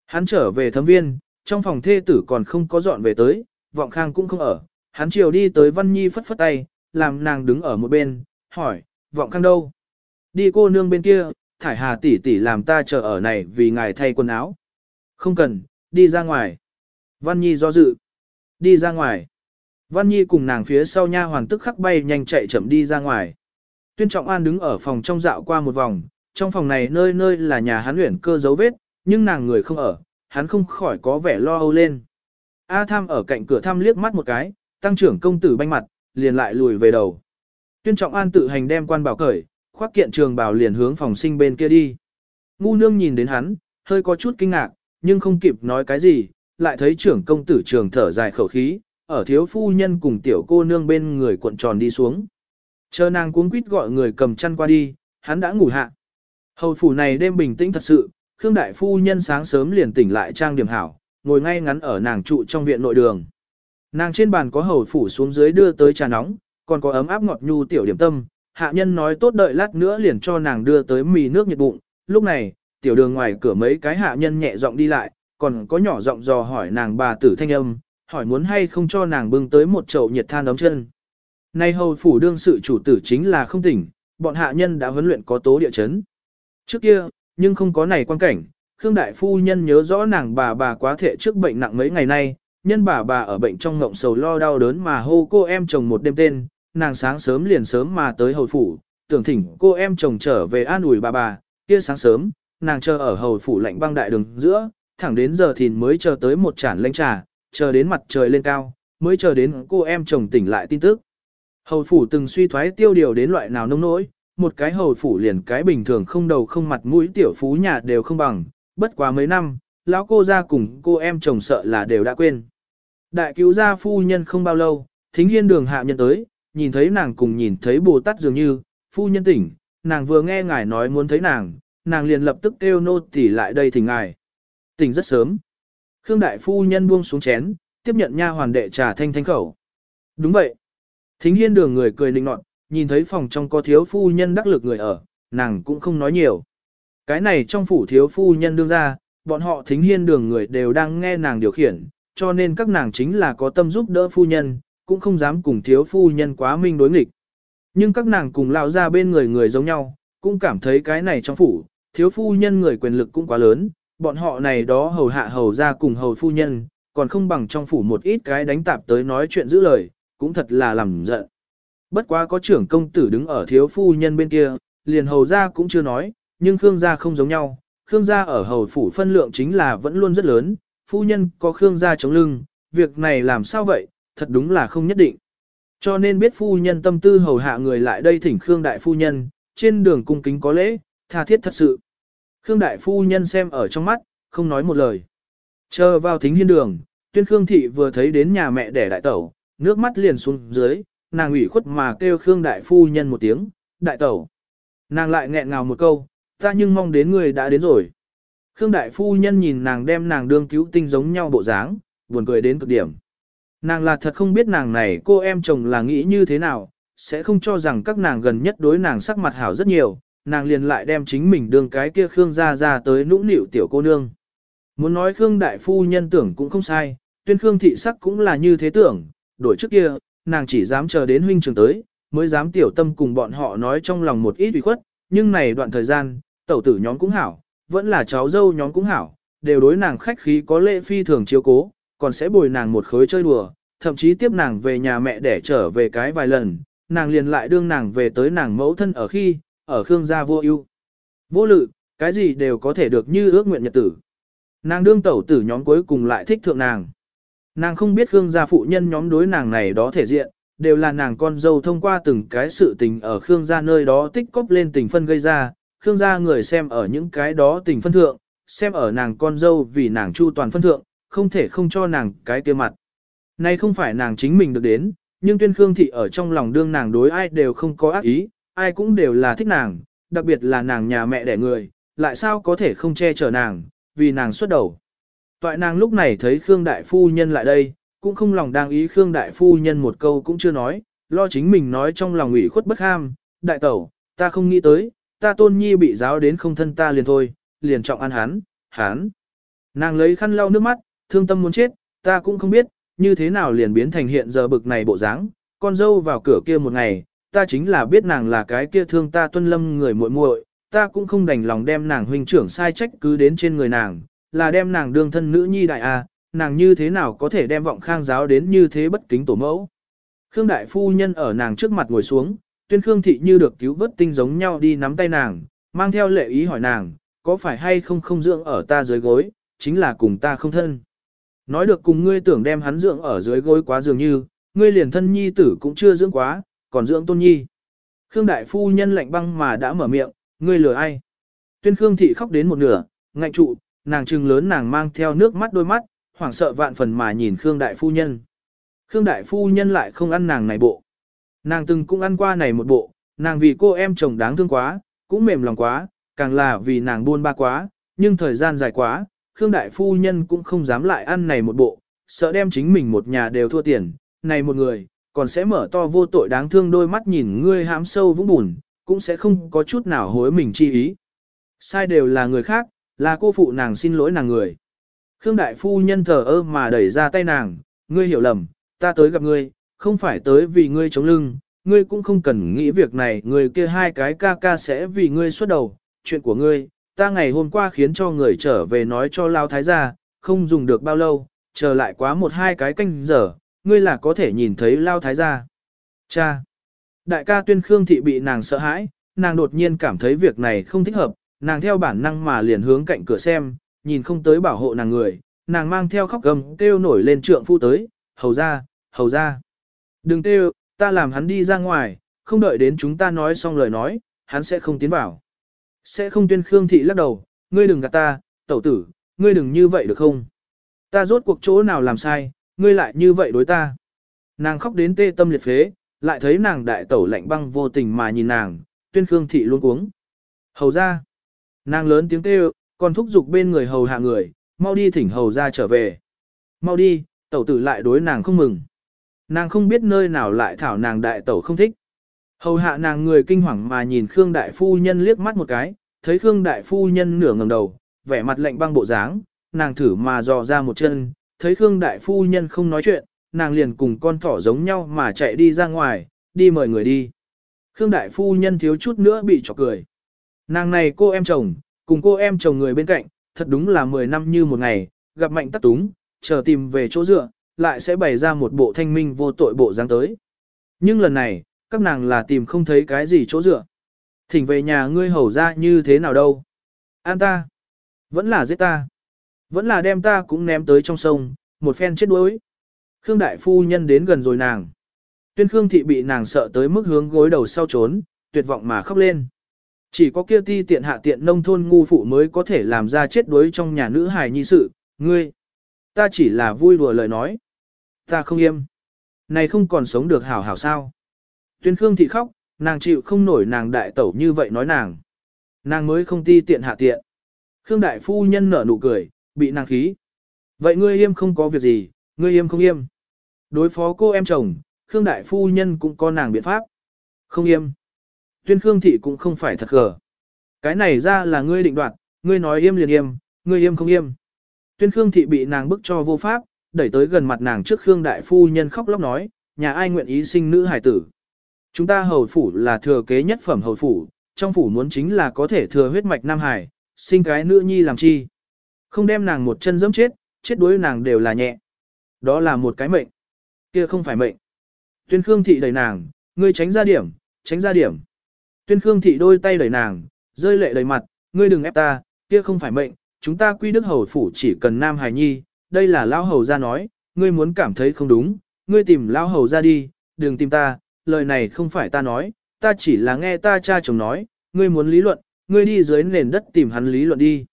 Hắn trở về thấm viên, trong phòng thê tử còn không có dọn về tới, vọng khang cũng không ở. Hắn chiều đi tới Văn Nhi phất phất tay, làm nàng đứng ở một bên, hỏi, vọng khang đâu? Đi cô nương bên kia, thải hà tỷ tỷ làm ta chờ ở này vì ngài thay quần áo. Không cần, đi ra ngoài. Văn Nhi do dự. Đi ra ngoài. Văn Nhi cùng nàng phía sau nha hoàn tức khắc bay nhanh chạy chậm đi ra ngoài. Tuyên Trọng An đứng ở phòng trong dạo qua một vòng, trong phòng này nơi nơi là nhà hắn luyện cơ dấu vết, nhưng nàng người không ở, hắn không khỏi có vẻ lo âu lên. A Tham ở cạnh cửa thăm liếc mắt một cái, tăng trưởng công tử banh mặt, liền lại lùi về đầu. Tuyên Trọng An tự hành đem quan bảo cởi, khoác kiện trường bảo liền hướng phòng sinh bên kia đi. Ngu nương nhìn đến hắn, hơi có chút kinh ngạc, nhưng không kịp nói cái gì, lại thấy trưởng công tử trường thở dài khẩu khí, ở thiếu phu nhân cùng tiểu cô nương bên người cuộn tròn đi xuống. Chờ nàng cuống quýt gọi người cầm chăn qua đi, hắn đã ngủ hạ. Hầu phủ này đêm bình tĩnh thật sự, Khương đại phu nhân sáng sớm liền tỉnh lại trang điểm hảo, ngồi ngay ngắn ở nàng trụ trong viện nội đường. Nàng trên bàn có hầu phủ xuống dưới đưa tới trà nóng, còn có ấm áp ngọt nhu tiểu điểm tâm, hạ nhân nói tốt đợi lát nữa liền cho nàng đưa tới mì nước nhiệt bụng. Lúc này, tiểu đường ngoài cửa mấy cái hạ nhân nhẹ giọng đi lại, còn có nhỏ giọng dò hỏi nàng bà tử thanh âm, hỏi muốn hay không cho nàng bưng tới một chậu nhiệt than đóng chân. Nay hầu phủ đương sự chủ tử chính là không tỉnh, bọn hạ nhân đã huấn luyện có tố địa chấn. Trước kia, nhưng không có này quan cảnh, Khương Đại Phu Nhân nhớ rõ nàng bà bà quá thể trước bệnh nặng mấy ngày nay, nhân bà bà ở bệnh trong ngộng sầu lo đau đớn mà hô cô em chồng một đêm tên, nàng sáng sớm liền sớm mà tới hầu phủ, tưởng thỉnh cô em chồng trở về an ủi bà bà, kia sáng sớm, nàng chờ ở hầu phủ lạnh băng đại đường giữa, thẳng đến giờ thìn mới chờ tới một chản lanh trà, chờ đến mặt trời lên cao, mới chờ đến cô em chồng tỉnh lại tin tức. Hầu phủ từng suy thoái tiêu điều đến loại nào nông nỗi, một cái hầu phủ liền cái bình thường không đầu không mặt mũi tiểu phú nhà đều không bằng, bất quá mấy năm, lão cô ra cùng cô em chồng sợ là đều đã quên. Đại cứu gia phu nhân không bao lâu, thính hiên đường hạ nhân tới, nhìn thấy nàng cùng nhìn thấy Bồ Tát dường như, phu nhân tỉnh, nàng vừa nghe ngài nói muốn thấy nàng, nàng liền lập tức kêu nô tỉ lại đây thỉnh ngài. Tỉnh rất sớm. Khương đại phu nhân buông xuống chén, tiếp nhận nha hoàn đệ trà thanh thanh khẩu. Đúng vậy. Thính hiên đường người cười nịnh nọt, nhìn thấy phòng trong có thiếu phu nhân đắc lực người ở, nàng cũng không nói nhiều. Cái này trong phủ thiếu phu nhân đương ra, bọn họ thính hiên đường người đều đang nghe nàng điều khiển, cho nên các nàng chính là có tâm giúp đỡ phu nhân, cũng không dám cùng thiếu phu nhân quá minh đối nghịch. Nhưng các nàng cùng lao ra bên người người giống nhau, cũng cảm thấy cái này trong phủ, thiếu phu nhân người quyền lực cũng quá lớn, bọn họ này đó hầu hạ hầu ra cùng hầu phu nhân, còn không bằng trong phủ một ít cái đánh tạp tới nói chuyện giữ lời, cũng thật là làm giận. Bất quá có trưởng công tử đứng ở thiếu phu nhân bên kia, liền hầu ra cũng chưa nói, nhưng Khương gia không giống nhau, Khương gia ở hầu phủ phân lượng chính là vẫn luôn rất lớn, phu nhân có Khương gia chống lưng, việc này làm sao vậy, thật đúng là không nhất định. Cho nên biết phu nhân tâm tư hầu hạ người lại đây thỉnh Khương đại phu nhân, trên đường cung kính có lễ, tha thiết thật sự. Khương đại phu nhân xem ở trong mắt, không nói một lời. Chờ vào thính hiên đường, tuyên Khương thị vừa thấy đến nhà mẹ đẻ đại tẩu, nước mắt liền xuống dưới, nàng ủy khuất mà kêu Khương đại phu nhân một tiếng, đại tẩu. Nàng lại nghẹn ngào một câu, ta nhưng mong đến người đã đến rồi. Khương đại phu nhân nhìn nàng đem nàng đương cứu tinh giống nhau bộ dáng, buồn cười đến cực điểm. Nàng là thật không biết nàng này cô em chồng là nghĩ như thế nào, sẽ không cho rằng các nàng gần nhất đối nàng sắc mặt hảo rất nhiều, nàng liền lại đem chính mình đương cái kia Khương ra ra tới nũng nịu tiểu cô nương. Muốn nói Khương đại phu nhân tưởng cũng không sai, tuyên Khương thị sắc cũng là như thế tưởng, đổi trước kia, nàng chỉ dám chờ đến huynh trường tới, mới dám tiểu tâm cùng bọn họ nói trong lòng một ít ủy khuất, nhưng này đoạn thời gian, tẩu tử nhóm cũng hảo, vẫn là cháu dâu nhóm cũng hảo, đều đối nàng khách khí có lễ phi thường chiếu cố, còn sẽ bồi nàng một khối chơi đùa, thậm chí tiếp nàng về nhà mẹ để trở về cái vài lần, nàng liền lại đương nàng về tới nàng mẫu thân ở khi, ở Khương gia vô ưu. Vô lự, cái gì đều có thể được như ước nguyện nhật tử. Nàng đương tẩu tử nhóm cuối cùng lại thích thượng nàng. Nàng không biết Khương gia phụ nhân nhóm đối nàng này đó thể diện, đều là nàng con dâu thông qua từng cái sự tình ở Khương gia nơi đó tích cóp lên tình phân gây ra, Khương gia người xem ở những cái đó tình phân thượng, xem ở nàng con dâu vì nàng chu toàn phân thượng, không thể không cho nàng cái kia mặt. Này không phải nàng chính mình được đến, nhưng tuyên Khương thị ở trong lòng đương nàng đối ai đều không có ác ý, ai cũng đều là thích nàng, đặc biệt là nàng nhà mẹ đẻ người, lại sao có thể không che chở nàng, vì nàng xuất đầu. Toại nàng lúc này thấy Khương Đại Phu Nhân lại đây, cũng không lòng đang ý Khương Đại Phu Nhân một câu cũng chưa nói, lo chính mình nói trong lòng ủy khuất bất ham, đại tẩu, ta không nghĩ tới, ta tôn nhi bị giáo đến không thân ta liền thôi, liền trọng ăn hắn, hắn. Nàng lấy khăn lau nước mắt, thương tâm muốn chết, ta cũng không biết, như thế nào liền biến thành hiện giờ bực này bộ dáng, con dâu vào cửa kia một ngày, ta chính là biết nàng là cái kia thương ta tuân lâm người muội muội, ta cũng không đành lòng đem nàng huynh trưởng sai trách cứ đến trên người nàng, là đem nàng đương thân nữ nhi đại a, nàng như thế nào có thể đem vọng khang giáo đến như thế bất kính tổ mẫu, Khương đại phu nhân ở nàng trước mặt ngồi xuống, tuyên Khương thị như được cứu vớt tinh giống nhau đi nắm tay nàng, mang theo lệ ý hỏi nàng, có phải hay không không dưỡng ở ta dưới gối, chính là cùng ta không thân. Nói được cùng ngươi tưởng đem hắn dưỡng ở dưới gối quá dường như, ngươi liền thân nhi tử cũng chưa dưỡng quá, còn dưỡng tôn nhi. Khương đại phu nhân lạnh băng mà đã mở miệng, ngươi lừa ai. Tuyên Khương thị khóc đến một nửa, ngạnh trụ, nàng trừng lớn nàng mang theo nước mắt đôi mắt, hoảng sợ vạn phần mà nhìn Khương đại phu nhân. Khương đại phu nhân lại không ăn nàng này bộ. Nàng từng cũng ăn qua này một bộ, nàng vì cô em chồng đáng thương quá, cũng mềm lòng quá, càng là vì nàng buôn ba quá, nhưng thời gian dài quá, Khương đại phu nhân cũng không dám lại ăn này một bộ, sợ đem chính mình một nhà đều thua tiền, này một người, còn sẽ mở to vô tội đáng thương đôi mắt nhìn ngươi hãm sâu vũng bùn, cũng sẽ không có chút nào hối mình chi ý. Sai đều là người khác, là cô phụ nàng xin lỗi nàng người. Khương đại phu nhân thờ ơ mà đẩy ra tay nàng, ngươi hiểu lầm, ta tới gặp ngươi, không phải tới vì ngươi chống lưng, ngươi cũng không cần nghĩ việc này, người kia hai cái ca ca sẽ vì ngươi xuất đầu, chuyện của ngươi, ta ngày hôm qua khiến cho người trở về nói cho Lao Thái gia, không dùng được bao lâu, chờ lại quá một hai cái canh giờ, ngươi là có thể nhìn thấy Lao Thái gia. Cha! Đại ca tuyên Khương Thị bị nàng sợ hãi, nàng đột nhiên cảm thấy việc này không thích hợp, nàng theo bản năng mà liền hướng cạnh cửa xem, nhìn không tới bảo hộ nàng người, nàng mang theo khóc gầm kêu nổi lên trượng phu tới, hầu ra, hầu ra. Đừng kêu, ta làm hắn đi ra ngoài, không đợi đến chúng ta nói xong lời nói, hắn sẽ không tiến vào. Sẽ không tuyên Khương Thị lắc đầu, ngươi đừng gạt ta, tẩu tử, ngươi đừng như vậy được không? Ta rốt cuộc chỗ nào làm sai, ngươi lại như vậy đối ta. Nàng khóc đến tê tâm liệt phế, lại thấy nàng đại tẩu lạnh băng vô tình mà nhìn nàng, tuyên Khương Thị luôn cuống. Hầu ra. Nàng lớn tiếng kêu, còn thúc giục bên người hầu hạ người, mau đi thỉnh hầu ra trở về. Mau đi, tẩu tử lại đối nàng không mừng. Nàng không biết nơi nào lại thảo nàng đại tẩu không thích. Hầu hạ nàng người kinh hoàng mà nhìn Khương đại phu nhân liếc mắt một cái, thấy Khương đại phu nhân nửa ngẩng đầu, vẻ mặt lạnh băng bộ dáng, nàng thử mà dò ra một chân, thấy Khương đại phu nhân không nói chuyện, nàng liền cùng con thỏ giống nhau mà chạy đi ra ngoài, đi mời người đi. Khương đại phu nhân thiếu chút nữa bị chọc cười. Nàng này cô em chồng, cùng cô em chồng người bên cạnh, thật đúng là 10 năm như một ngày, gặp mạnh tắc túng, chờ tìm về chỗ dựa, lại sẽ bày ra một bộ thanh minh vô tội bộ dáng tới. Nhưng lần này, các nàng là tìm không thấy cái gì chỗ dựa. Thỉnh về nhà ngươi hầu ra như thế nào đâu. An ta. Vẫn là giết ta. Vẫn là đem ta cũng ném tới trong sông, một phen chết đuối. Khương đại phu nhân đến gần rồi nàng. Tuyên Khương thị bị nàng sợ tới mức hướng gối đầu sau trốn, tuyệt vọng mà khóc lên. Chỉ có kia ti tiện hạ tiện nông thôn ngu phụ mới có thể làm ra chết đuối trong nhà nữ hài nhi sự, ngươi. Ta chỉ là vui đùa lời nói. Ta không im. Này không còn sống được hảo hảo sao. Tuyên Khương thị khóc, nàng chịu không nổi nàng đại tẩu như vậy nói nàng. Nàng mới không ti tiện hạ tiện. Khương đại phu nhân nở nụ cười, bị nàng khí. Vậy ngươi im không có việc gì, ngươi im không im. Đối phó cô em chồng, Khương đại phu nhân cũng có nàng biện pháp. Không im. Tuyên Khương thị cũng không phải thật gở Cái này ra là ngươi định đoạt, ngươi nói im liền im, ngươi im không im. Tuyên Khương thị bị nàng bức cho vô pháp, đẩy tới gần mặt nàng trước Khương đại phu nhân khóc lóc nói, nhà ai nguyện ý sinh nữ hải tử. Chúng ta hầu phủ là thừa kế nhất phẩm hầu phủ, trong phủ muốn chính là có thể thừa huyết mạch nam hải, sinh cái nữ nhi làm chi. Không đem nàng một chân dẫm chết, chết đuối nàng đều là nhẹ. Đó là một cái mệnh. Kia không phải mệnh. Tuyên Khương thị đẩy nàng, ngươi tránh ra điểm, tránh ra điểm. Tuyên Khương thị đôi tay đẩy nàng, rơi lệ đầy mặt, ngươi đừng ép ta, kia không phải mệnh, chúng ta quy đức hầu phủ chỉ cần nam hài nhi, đây là lão hầu ra nói, ngươi muốn cảm thấy không đúng, ngươi tìm lão hầu ra đi, đừng tìm ta, lời này không phải ta nói, ta chỉ là nghe ta cha chồng nói, ngươi muốn lý luận, ngươi đi dưới nền đất tìm hắn lý luận đi.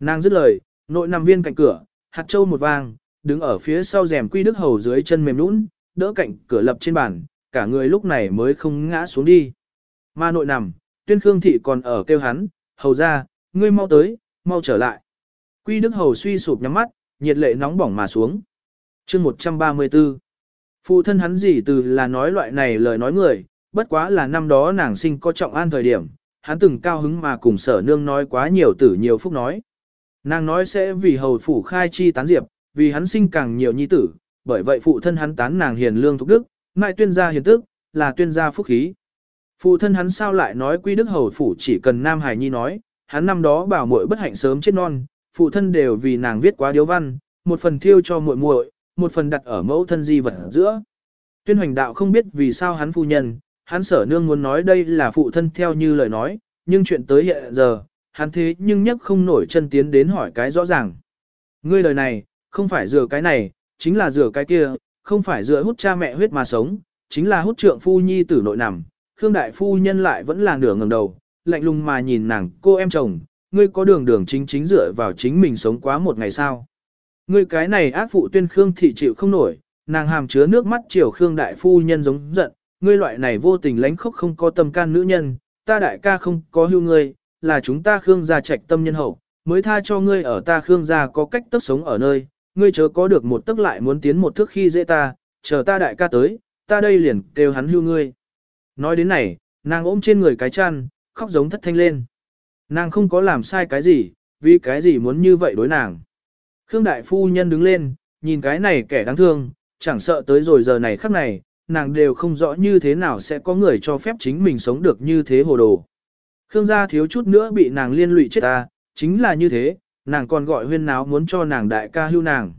Nàng dứt lời, nội nằm viên cạnh cửa, hạt châu một vang, đứng ở phía sau rèm quy đức hầu dưới chân mềm nũng, đỡ cạnh cửa lập trên bàn, cả người lúc này mới không ngã xuống đi. Mà nội nằm, tuyên khương thị còn ở kêu hắn, hầu ra, ngươi mau tới, mau trở lại. Quy đức hầu suy sụp nhắm mắt, nhiệt lệ nóng bỏng mà xuống. chương 134 Phụ thân hắn gì từ là nói loại này lời nói người, bất quá là năm đó nàng sinh có trọng an thời điểm, hắn từng cao hứng mà cùng sở nương nói quá nhiều tử nhiều phúc nói. Nàng nói sẽ vì hầu phủ khai chi tán diệp, vì hắn sinh càng nhiều nhi tử, bởi vậy phụ thân hắn tán nàng hiền lương thục đức, ngại tuyên gia hiền tức, là tuyên gia phúc khí. Phụ thân hắn sao lại nói quy đức hầu phủ chỉ cần nam hải nhi nói, hắn năm đó bảo muội bất hạnh sớm chết non, phụ thân đều vì nàng viết quá điếu văn, một phần thiêu cho muội muội, một phần đặt ở mẫu thân di vật giữa. Tuyên hoành đạo không biết vì sao hắn phu nhân, hắn sở nương muốn nói đây là phụ thân theo như lời nói, nhưng chuyện tới hiện giờ, hắn thế nhưng nhất không nổi chân tiến đến hỏi cái rõ ràng. Ngươi lời này, không phải dựa cái này, chính là dựa cái kia, không phải dựa hút cha mẹ huyết mà sống, chính là hút trượng phu nhi tử nội nằm. Khương đại phu nhân lại vẫn là nửa ngẩng đầu, lạnh lùng mà nhìn nàng, cô em chồng, ngươi có đường đường chính chính dựa vào chính mình sống quá một ngày sao. Ngươi cái này ác phụ tuyên Khương thị chịu không nổi, nàng hàm chứa nước mắt chiều Khương đại phu nhân giống giận, ngươi loại này vô tình lánh khóc không có tâm can nữ nhân, ta đại ca không có hưu ngươi, là chúng ta Khương gia trạch tâm nhân hậu, mới tha cho ngươi ở ta Khương gia có cách tức sống ở nơi, ngươi chớ có được một tức lại muốn tiến một thước khi dễ ta, chờ ta đại ca tới, ta đây liền kêu hắn hưu ngươi. Nói đến này, nàng ôm trên người cái chăn, khóc giống thất thanh lên. Nàng không có làm sai cái gì, vì cái gì muốn như vậy đối nàng. Khương đại phu nhân đứng lên, nhìn cái này kẻ đáng thương, chẳng sợ tới rồi giờ này khắc này, nàng đều không rõ như thế nào sẽ có người cho phép chính mình sống được như thế hồ đồ. Khương gia thiếu chút nữa bị nàng liên lụy chết ta, chính là như thế, nàng còn gọi huyên náo muốn cho nàng đại ca hưu nàng.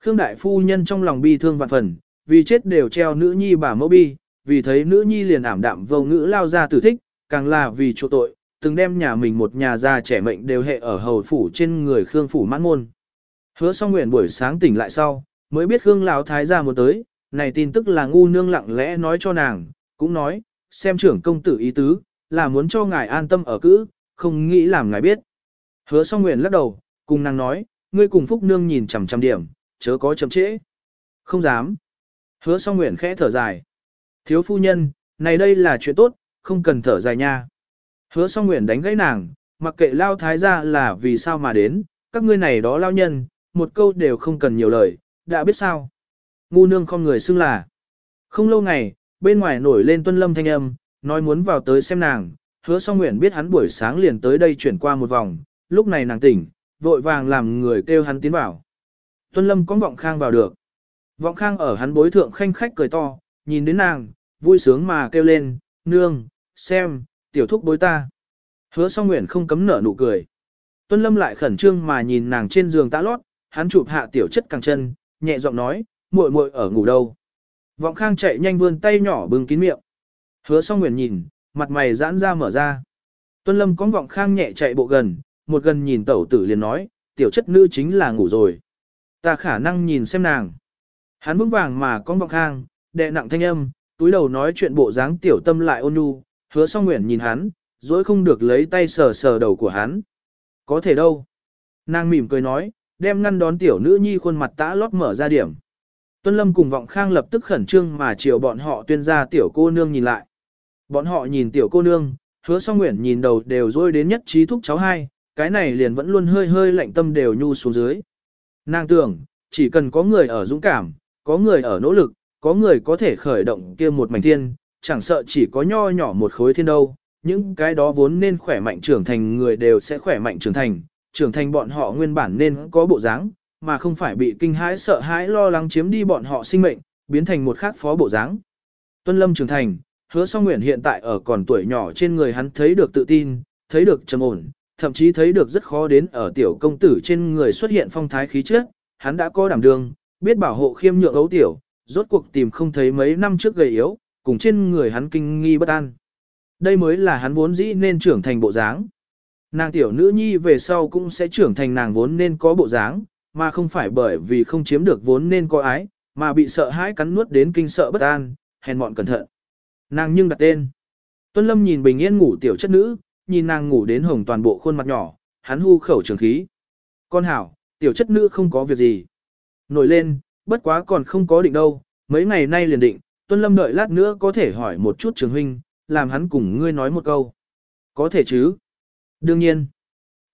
Khương đại phu nhân trong lòng bi thương vạn phần, vì chết đều treo nữ nhi bà mẫu bi, vì thấy nữ nhi liền ảm đạm vô ngữ lao ra tử thích, càng là vì chỗ tội, từng đem nhà mình một nhà già trẻ mệnh đều hệ ở hầu phủ trên người Khương phủ mãn môn. Hứa song nguyện buổi sáng tỉnh lại sau, mới biết Khương lão thái gia một tới, này tin tức là ngu nương lặng lẽ nói cho nàng, cũng nói, xem trưởng công tử ý tứ, là muốn cho ngài an tâm ở cữ, không nghĩ làm ngài biết. Hứa song nguyện lắc đầu, cùng nàng nói, ngươi cùng Phúc Nương nhìn chằm chằm điểm, chớ có chậm trễ. Không dám. Hứa song nguyện khẽ thở dài. Thiếu phu nhân, này đây là chuyện tốt, không cần thở dài nha. Hứa song nguyện đánh gãy nàng, mặc kệ lao thái gia là vì sao mà đến, các ngươi này đó lao nhân, một câu đều không cần nhiều lời, đã biết sao. Ngu nương không người xưng là. Không lâu ngày, bên ngoài nổi lên tuân lâm thanh âm, nói muốn vào tới xem nàng, hứa song nguyện biết hắn buổi sáng liền tới đây chuyển qua một vòng, lúc này nàng tỉnh, vội vàng làm người kêu hắn tiến vào. Tuân lâm có vọng khang vào được. Vọng khang ở hắn bối thượng khanh khách cười to, nhìn đến nàng, vui sướng mà kêu lên, nương, xem, tiểu thúc bối ta. Hứa song nguyện không cấm nở nụ cười. Tuân lâm lại khẩn trương mà nhìn nàng trên giường tã lót, hắn chụp hạ tiểu chất càng chân, nhẹ giọng nói, muội muội ở ngủ đâu. Vọng khang chạy nhanh vươn tay nhỏ bưng kín miệng. Hứa song nguyện nhìn, mặt mày giãn ra mở ra. Tuân lâm có vọng khang nhẹ chạy bộ gần, một gần nhìn tẩu tử liền nói, tiểu chất nữ chính là ngủ rồi. Ta khả năng nhìn xem nàng. Hắn vững vàng mà con vọng khang, đệ nặng thanh âm, túi đầu nói chuyện bộ dáng tiểu tâm lại ôn nhu, hứa song nguyện nhìn hắn, dối không được lấy tay sờ sờ đầu của hắn. Có thể đâu. Nàng mỉm cười nói, đem ngăn đón tiểu nữ nhi khuôn mặt tã lót mở ra điểm. Tuân Lâm cùng Vọng Khang lập tức khẩn trương mà chiều bọn họ tuyên ra tiểu cô nương nhìn lại. Bọn họ nhìn tiểu cô nương, hứa song nguyện nhìn đầu đều rôi đến nhất trí thúc cháu hai, cái này liền vẫn luôn hơi hơi lạnh tâm đều nhu xuống dưới. Nàng tưởng, chỉ cần có người ở dũng cảm, có người ở nỗ lực, có người có thể khởi động kia một mảnh thiên, chẳng sợ chỉ có nho nhỏ một khối thiên đâu, những cái đó vốn nên khỏe mạnh trưởng thành người đều sẽ khỏe mạnh trưởng thành, trưởng thành bọn họ nguyên bản nên có bộ dáng, mà không phải bị kinh hãi sợ hãi lo lắng chiếm đi bọn họ sinh mệnh, biến thành một khác phó bộ dáng. Tuân Lâm trưởng thành, hứa song nguyện hiện tại ở còn tuổi nhỏ trên người hắn thấy được tự tin, thấy được trầm ổn, thậm chí thấy được rất khó đến ở tiểu công tử trên người xuất hiện phong thái khí chất, hắn đã có đảm đương, biết bảo hộ khiêm nhượng ấu tiểu, rốt cuộc tìm không thấy mấy năm trước gầy yếu, cùng trên người hắn kinh nghi bất an. Đây mới là hắn vốn dĩ nên trưởng thành bộ dáng. Nàng tiểu nữ nhi về sau cũng sẽ trưởng thành nàng vốn nên có bộ dáng, mà không phải bởi vì không chiếm được vốn nên có ái, mà bị sợ hãi cắn nuốt đến kinh sợ bất an, hèn mọn cẩn thận. Nàng nhưng đặt tên. Tuân Lâm nhìn bình yên ngủ tiểu chất nữ, nhìn nàng ngủ đến hồng toàn bộ khuôn mặt nhỏ, hắn hu khẩu trường khí. Con hảo, tiểu chất nữ không có việc gì. Nổi lên, bất quá còn không có định đâu, mấy ngày nay liền định, Tuân Lâm đợi lát nữa có thể hỏi một chút trường huynh, làm hắn cùng ngươi nói một câu. Có thể chứ? Đương nhiên.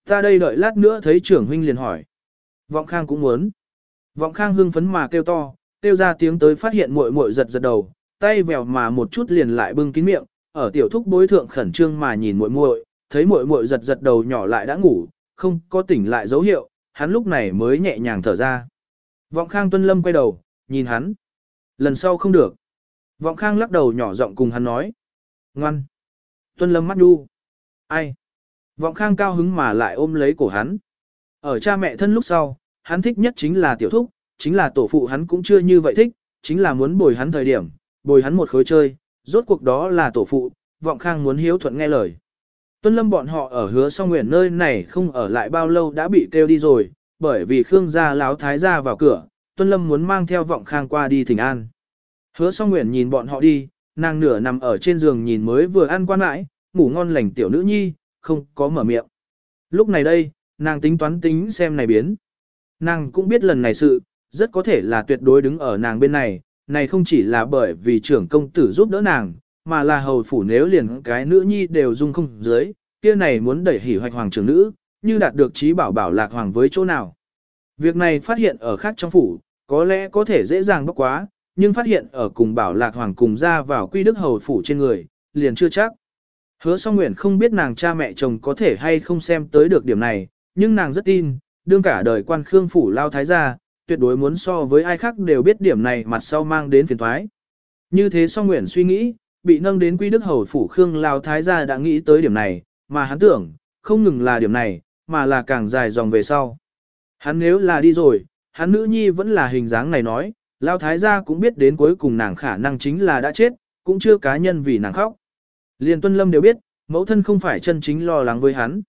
Ta đây đợi lát nữa thấy trưởng huynh liền hỏi. Vọng Khang cũng muốn. Vọng Khang hưng phấn mà kêu to, kêu ra tiếng tới phát hiện muội muội giật giật đầu, tay vèo mà một chút liền lại bưng kín miệng, ở tiểu thúc bối thượng khẩn trương mà nhìn muội muội, thấy muội muội giật giật đầu nhỏ lại đã ngủ, không có tỉnh lại dấu hiệu, hắn lúc này mới nhẹ nhàng thở ra. Vọng Khang Tuân Lâm quay đầu, nhìn hắn. Lần sau không được. Vọng Khang lắc đầu nhỏ giọng cùng hắn nói. Ngoan. Tuân Lâm mắt đu. Ai? Vọng Khang cao hứng mà lại ôm lấy cổ hắn. Ở cha mẹ thân lúc sau, hắn thích nhất chính là tiểu thúc, chính là tổ phụ hắn cũng chưa như vậy thích, chính là muốn bồi hắn thời điểm, bồi hắn một khối chơi, rốt cuộc đó là tổ phụ, vọng khang muốn hiếu thuận nghe lời. Tuân lâm bọn họ ở hứa song nguyện nơi này không ở lại bao lâu đã bị kêu đi rồi, bởi vì Khương gia láo thái gia vào cửa, Tuân lâm muốn mang theo vọng khang qua đi thỉnh an. Hứa song nguyện nhìn bọn họ đi, nàng nửa nằm ở trên giường nhìn mới vừa ăn quan lại, ngủ ngon lành tiểu nữ nhi, không có mở miệng. Lúc này đây, nàng tính toán tính xem này biến. Nàng cũng biết lần này sự, rất có thể là tuyệt đối đứng ở nàng bên này, này không chỉ là bởi vì trưởng công tử giúp đỡ nàng, mà là hầu phủ nếu liền cái nữ nhi đều dung không dưới, kia này muốn đẩy hỉ hoạch hoàng trưởng nữ, như đạt được trí bảo bảo lạc hoàng với chỗ nào. Việc này phát hiện ở khác trong phủ, có lẽ có thể dễ dàng bốc quá, nhưng phát hiện ở cùng bảo lạc hoàng cùng ra vào quy đức hầu phủ trên người, liền chưa chắc. Hứa song nguyện không biết nàng cha mẹ chồng có thể hay không xem tới được điểm này, nhưng nàng rất tin, đương cả đời quan khương phủ lao thái gia, tuyệt đối muốn so với ai khác đều biết điểm này mặt sau mang đến phiền thoái. Như thế song nguyện suy nghĩ, bị nâng đến quy đức hầu phủ khương lao thái gia đã nghĩ tới điểm này, mà hắn tưởng, không ngừng là điểm này, mà là càng dài dòng về sau. Hắn nếu là đi rồi, hắn nữ nhi vẫn là hình dáng này nói, lao thái gia cũng biết đến cuối cùng nàng khả năng chính là đã chết, cũng chưa cá nhân vì nàng khóc. Liên tuân lâm đều biết, mẫu thân không phải chân chính lo lắng với hắn.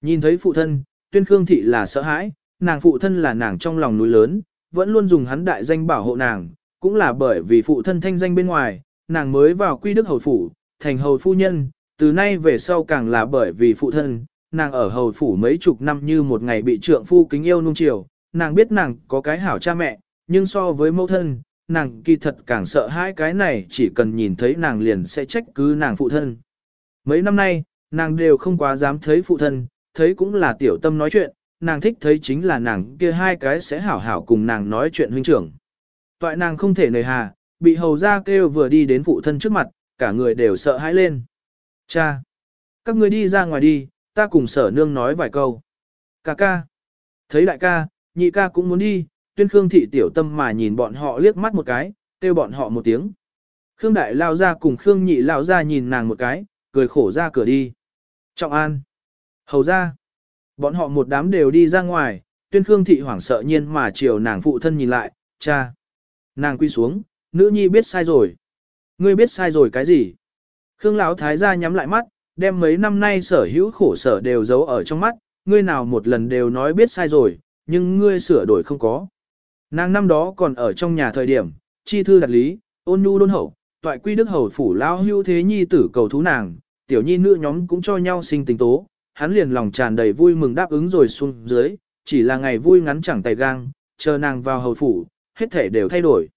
Nhìn thấy phụ thân, tuyên khương thị là sợ hãi, nàng phụ thân là nàng trong lòng núi lớn, vẫn luôn dùng hắn đại danh bảo hộ nàng, cũng là bởi vì phụ thân thanh danh bên ngoài, nàng mới vào quy đức hầu phủ, thành hầu phu nhân, từ nay về sau càng là bởi vì phụ thân, nàng ở hầu phủ mấy chục năm như một ngày bị trượng phu kính yêu nung chiều, nàng biết nàng có cái hảo cha mẹ, nhưng so với mẫu thân, nàng kỳ thật càng sợ hai cái này chỉ cần nhìn thấy nàng liền sẽ trách cứ nàng phụ thân. Mấy năm nay, nàng đều không quá dám thấy phụ thân, thấy cũng là tiểu tâm nói chuyện, nàng thích thấy chính là nàng kia hai cái sẽ hảo hảo cùng nàng nói chuyện huynh trưởng. Toại nàng không thể nề hà, bị hầu ra kêu vừa đi đến phụ thân trước mặt, cả người đều sợ hãi lên. Cha! Các người đi ra ngoài đi, ta cùng sở nương nói vài câu. Cà ca! Thấy đại ca, nhị ca cũng muốn đi, tuyên khương thị tiểu tâm mà nhìn bọn họ liếc mắt một cái, kêu bọn họ một tiếng. Khương đại lao ra cùng Khương nhị lao ra nhìn nàng một cái, cười khổ ra cửa đi. Trọng an! Hầu ra! Bọn họ một đám đều đi ra ngoài, tuyên khương thị hoảng sợ nhiên mà chiều nàng phụ thân nhìn lại, cha. Nàng quy xuống, nữ nhi biết sai rồi. Ngươi biết sai rồi cái gì? Khương lão thái gia nhắm lại mắt, đem mấy năm nay sở hữu khổ sở đều giấu ở trong mắt, ngươi nào một lần đều nói biết sai rồi, nhưng ngươi sửa đổi không có. Nàng năm đó còn ở trong nhà thời điểm, chi thư đặt lý, ôn nhu đôn hậu, toại quy đức hầu phủ lao hưu thế nhi tử cầu thú nàng, tiểu nhi nữ nhóm cũng cho nhau sinh tình tố, hắn liền lòng tràn đầy vui mừng đáp ứng rồi xuống dưới, chỉ là ngày vui ngắn chẳng tay gang, chờ nàng vào hầu phủ, hết thể đều thay đổi.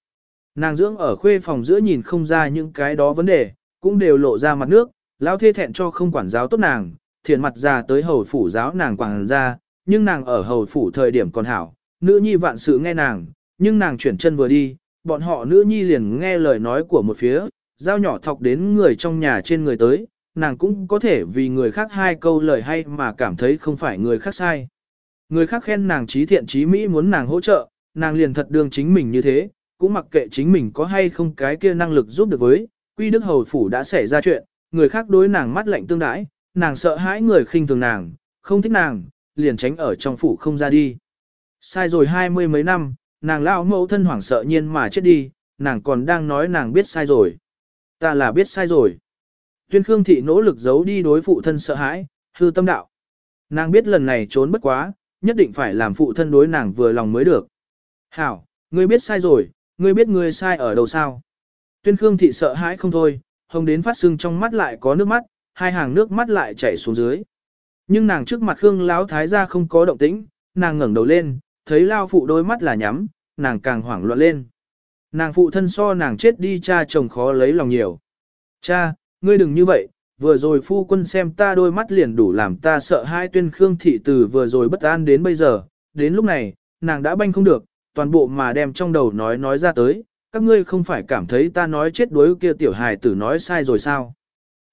Nàng dưỡng ở khuê phòng giữa nhìn không ra những cái đó vấn đề, cũng đều lộ ra mặt nước, lao thê thẹn cho không quản giáo tốt nàng, thiện mặt ra tới hầu phủ giáo nàng quảng ra, nhưng nàng ở hầu phủ thời điểm còn hảo, nữ nhi vạn sự nghe nàng, nhưng nàng chuyển chân vừa đi, bọn họ nữ nhi liền nghe lời nói của một phía, dao nhỏ thọc đến người trong nhà trên người tới, nàng cũng có thể vì người khác hai câu lời hay mà cảm thấy không phải người khác sai. Người khác khen nàng trí thiện trí mỹ muốn nàng hỗ trợ, nàng liền thật đương chính mình như thế, cũng mặc kệ chính mình có hay không cái kia năng lực giúp được với, quy đức hầu phủ đã xảy ra chuyện, người khác đối nàng mắt lạnh tương đãi, nàng sợ hãi người khinh thường nàng, không thích nàng, liền tránh ở trong phủ không ra đi. Sai rồi hai mươi mấy năm, nàng lao mẫu thân hoảng sợ nhiên mà chết đi, nàng còn đang nói nàng biết sai rồi. Ta là biết sai rồi. Tuyên Khương Thị nỗ lực giấu đi đối phụ thân sợ hãi, hư tâm đạo. Nàng biết lần này trốn bất quá, nhất định phải làm phụ thân đối nàng vừa lòng mới được. Hảo, ngươi biết sai rồi, ngươi biết ngươi sai ở đâu sao? Tuyên Khương Thị sợ hãi không thôi, hồng đến phát sưng trong mắt lại có nước mắt, hai hàng nước mắt lại chảy xuống dưới. Nhưng nàng trước mặt Khương Lão Thái gia không có động tĩnh, nàng ngẩng đầu lên, thấy Lao phụ đôi mắt là nhắm, nàng càng hoảng loạn lên. Nàng phụ thân so nàng chết đi cha chồng khó lấy lòng nhiều. Cha, ngươi đừng như vậy, vừa rồi phu quân xem ta đôi mắt liền đủ làm ta sợ hai tuyên khương thị từ vừa rồi bất an đến bây giờ, đến lúc này, nàng đã banh không được, toàn bộ mà đem trong đầu nói nói ra tới, các ngươi không phải cảm thấy ta nói chết đối kia tiểu hài tử nói sai rồi sao.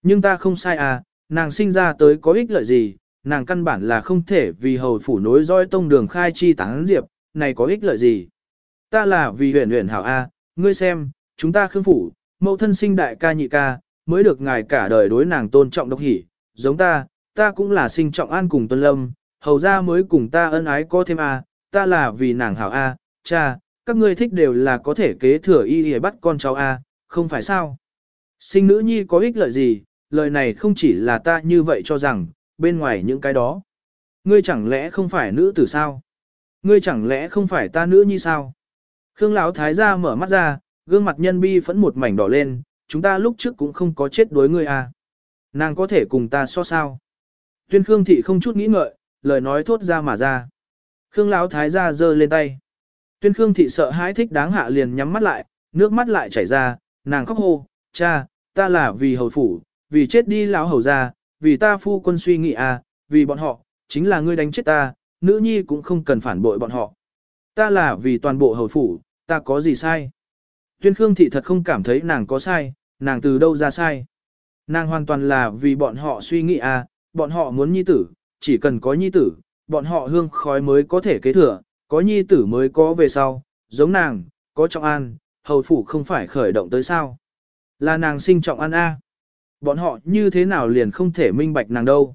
Nhưng ta không sai à, nàng sinh ra tới có ích lợi gì, nàng căn bản là không thể vì hầu phủ nối roi tông đường khai chi tán diệp, này có ích lợi gì. Ta là vì huyền huyền hảo A, ngươi xem, chúng ta khương phủ, mẫu thân sinh đại ca nhị ca, mới được ngài cả đời đối nàng tôn trọng độc hỷ, giống ta, ta cũng là sinh trọng an cùng tuân lâm, hầu ra mới cùng ta ân ái có thêm a, ta là vì nàng hảo a, cha, các ngươi thích đều là có thể kế thừa y để bắt con cháu a, không phải sao. Sinh nữ nhi có ích lợi gì, lời này không chỉ là ta như vậy cho rằng, bên ngoài những cái đó. Ngươi chẳng lẽ không phải nữ tử sao? Ngươi chẳng lẽ không phải ta nữ nhi sao? Khương Lão thái gia mở mắt ra, gương mặt nhân bi phẫn một mảnh đỏ lên, chúng ta lúc trước cũng không có chết đối ngươi à. Nàng có thể cùng ta so sao? Tuyên Khương thị không chút nghĩ ngợi, lời nói thốt ra mà ra. Khương Lão thái gia giơ lên tay. Tuyên Khương thị sợ hãi thích đáng hạ liền nhắm mắt lại, nước mắt lại chảy ra, nàng khóc hô, cha, ta là vì hầu phủ, vì chết đi lão hầu gia, vì ta phu quân suy nghĩ à, vì bọn họ, chính là ngươi đánh chết ta, nữ nhi cũng không cần phản bội bọn họ. Ta là vì toàn bộ hầu phủ, ta có gì sai? Tuyên Khương thị thật không cảm thấy nàng có sai, nàng từ đâu ra sai. Nàng hoàn toàn là vì bọn họ suy nghĩ à, bọn họ muốn nhi tử, chỉ cần có nhi tử, bọn họ hương khói mới có thể kế thừa, có nhi tử mới có về sau, giống nàng, có trọng an, hầu phủ không phải khởi động tới sao. Là nàng sinh trọng an A. Bọn họ như thế nào liền không thể minh bạch nàng đâu.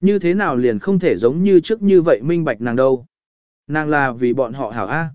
Như thế nào liền không thể giống như trước như vậy minh bạch nàng đâu. Nàng là vì bọn họ hảo A.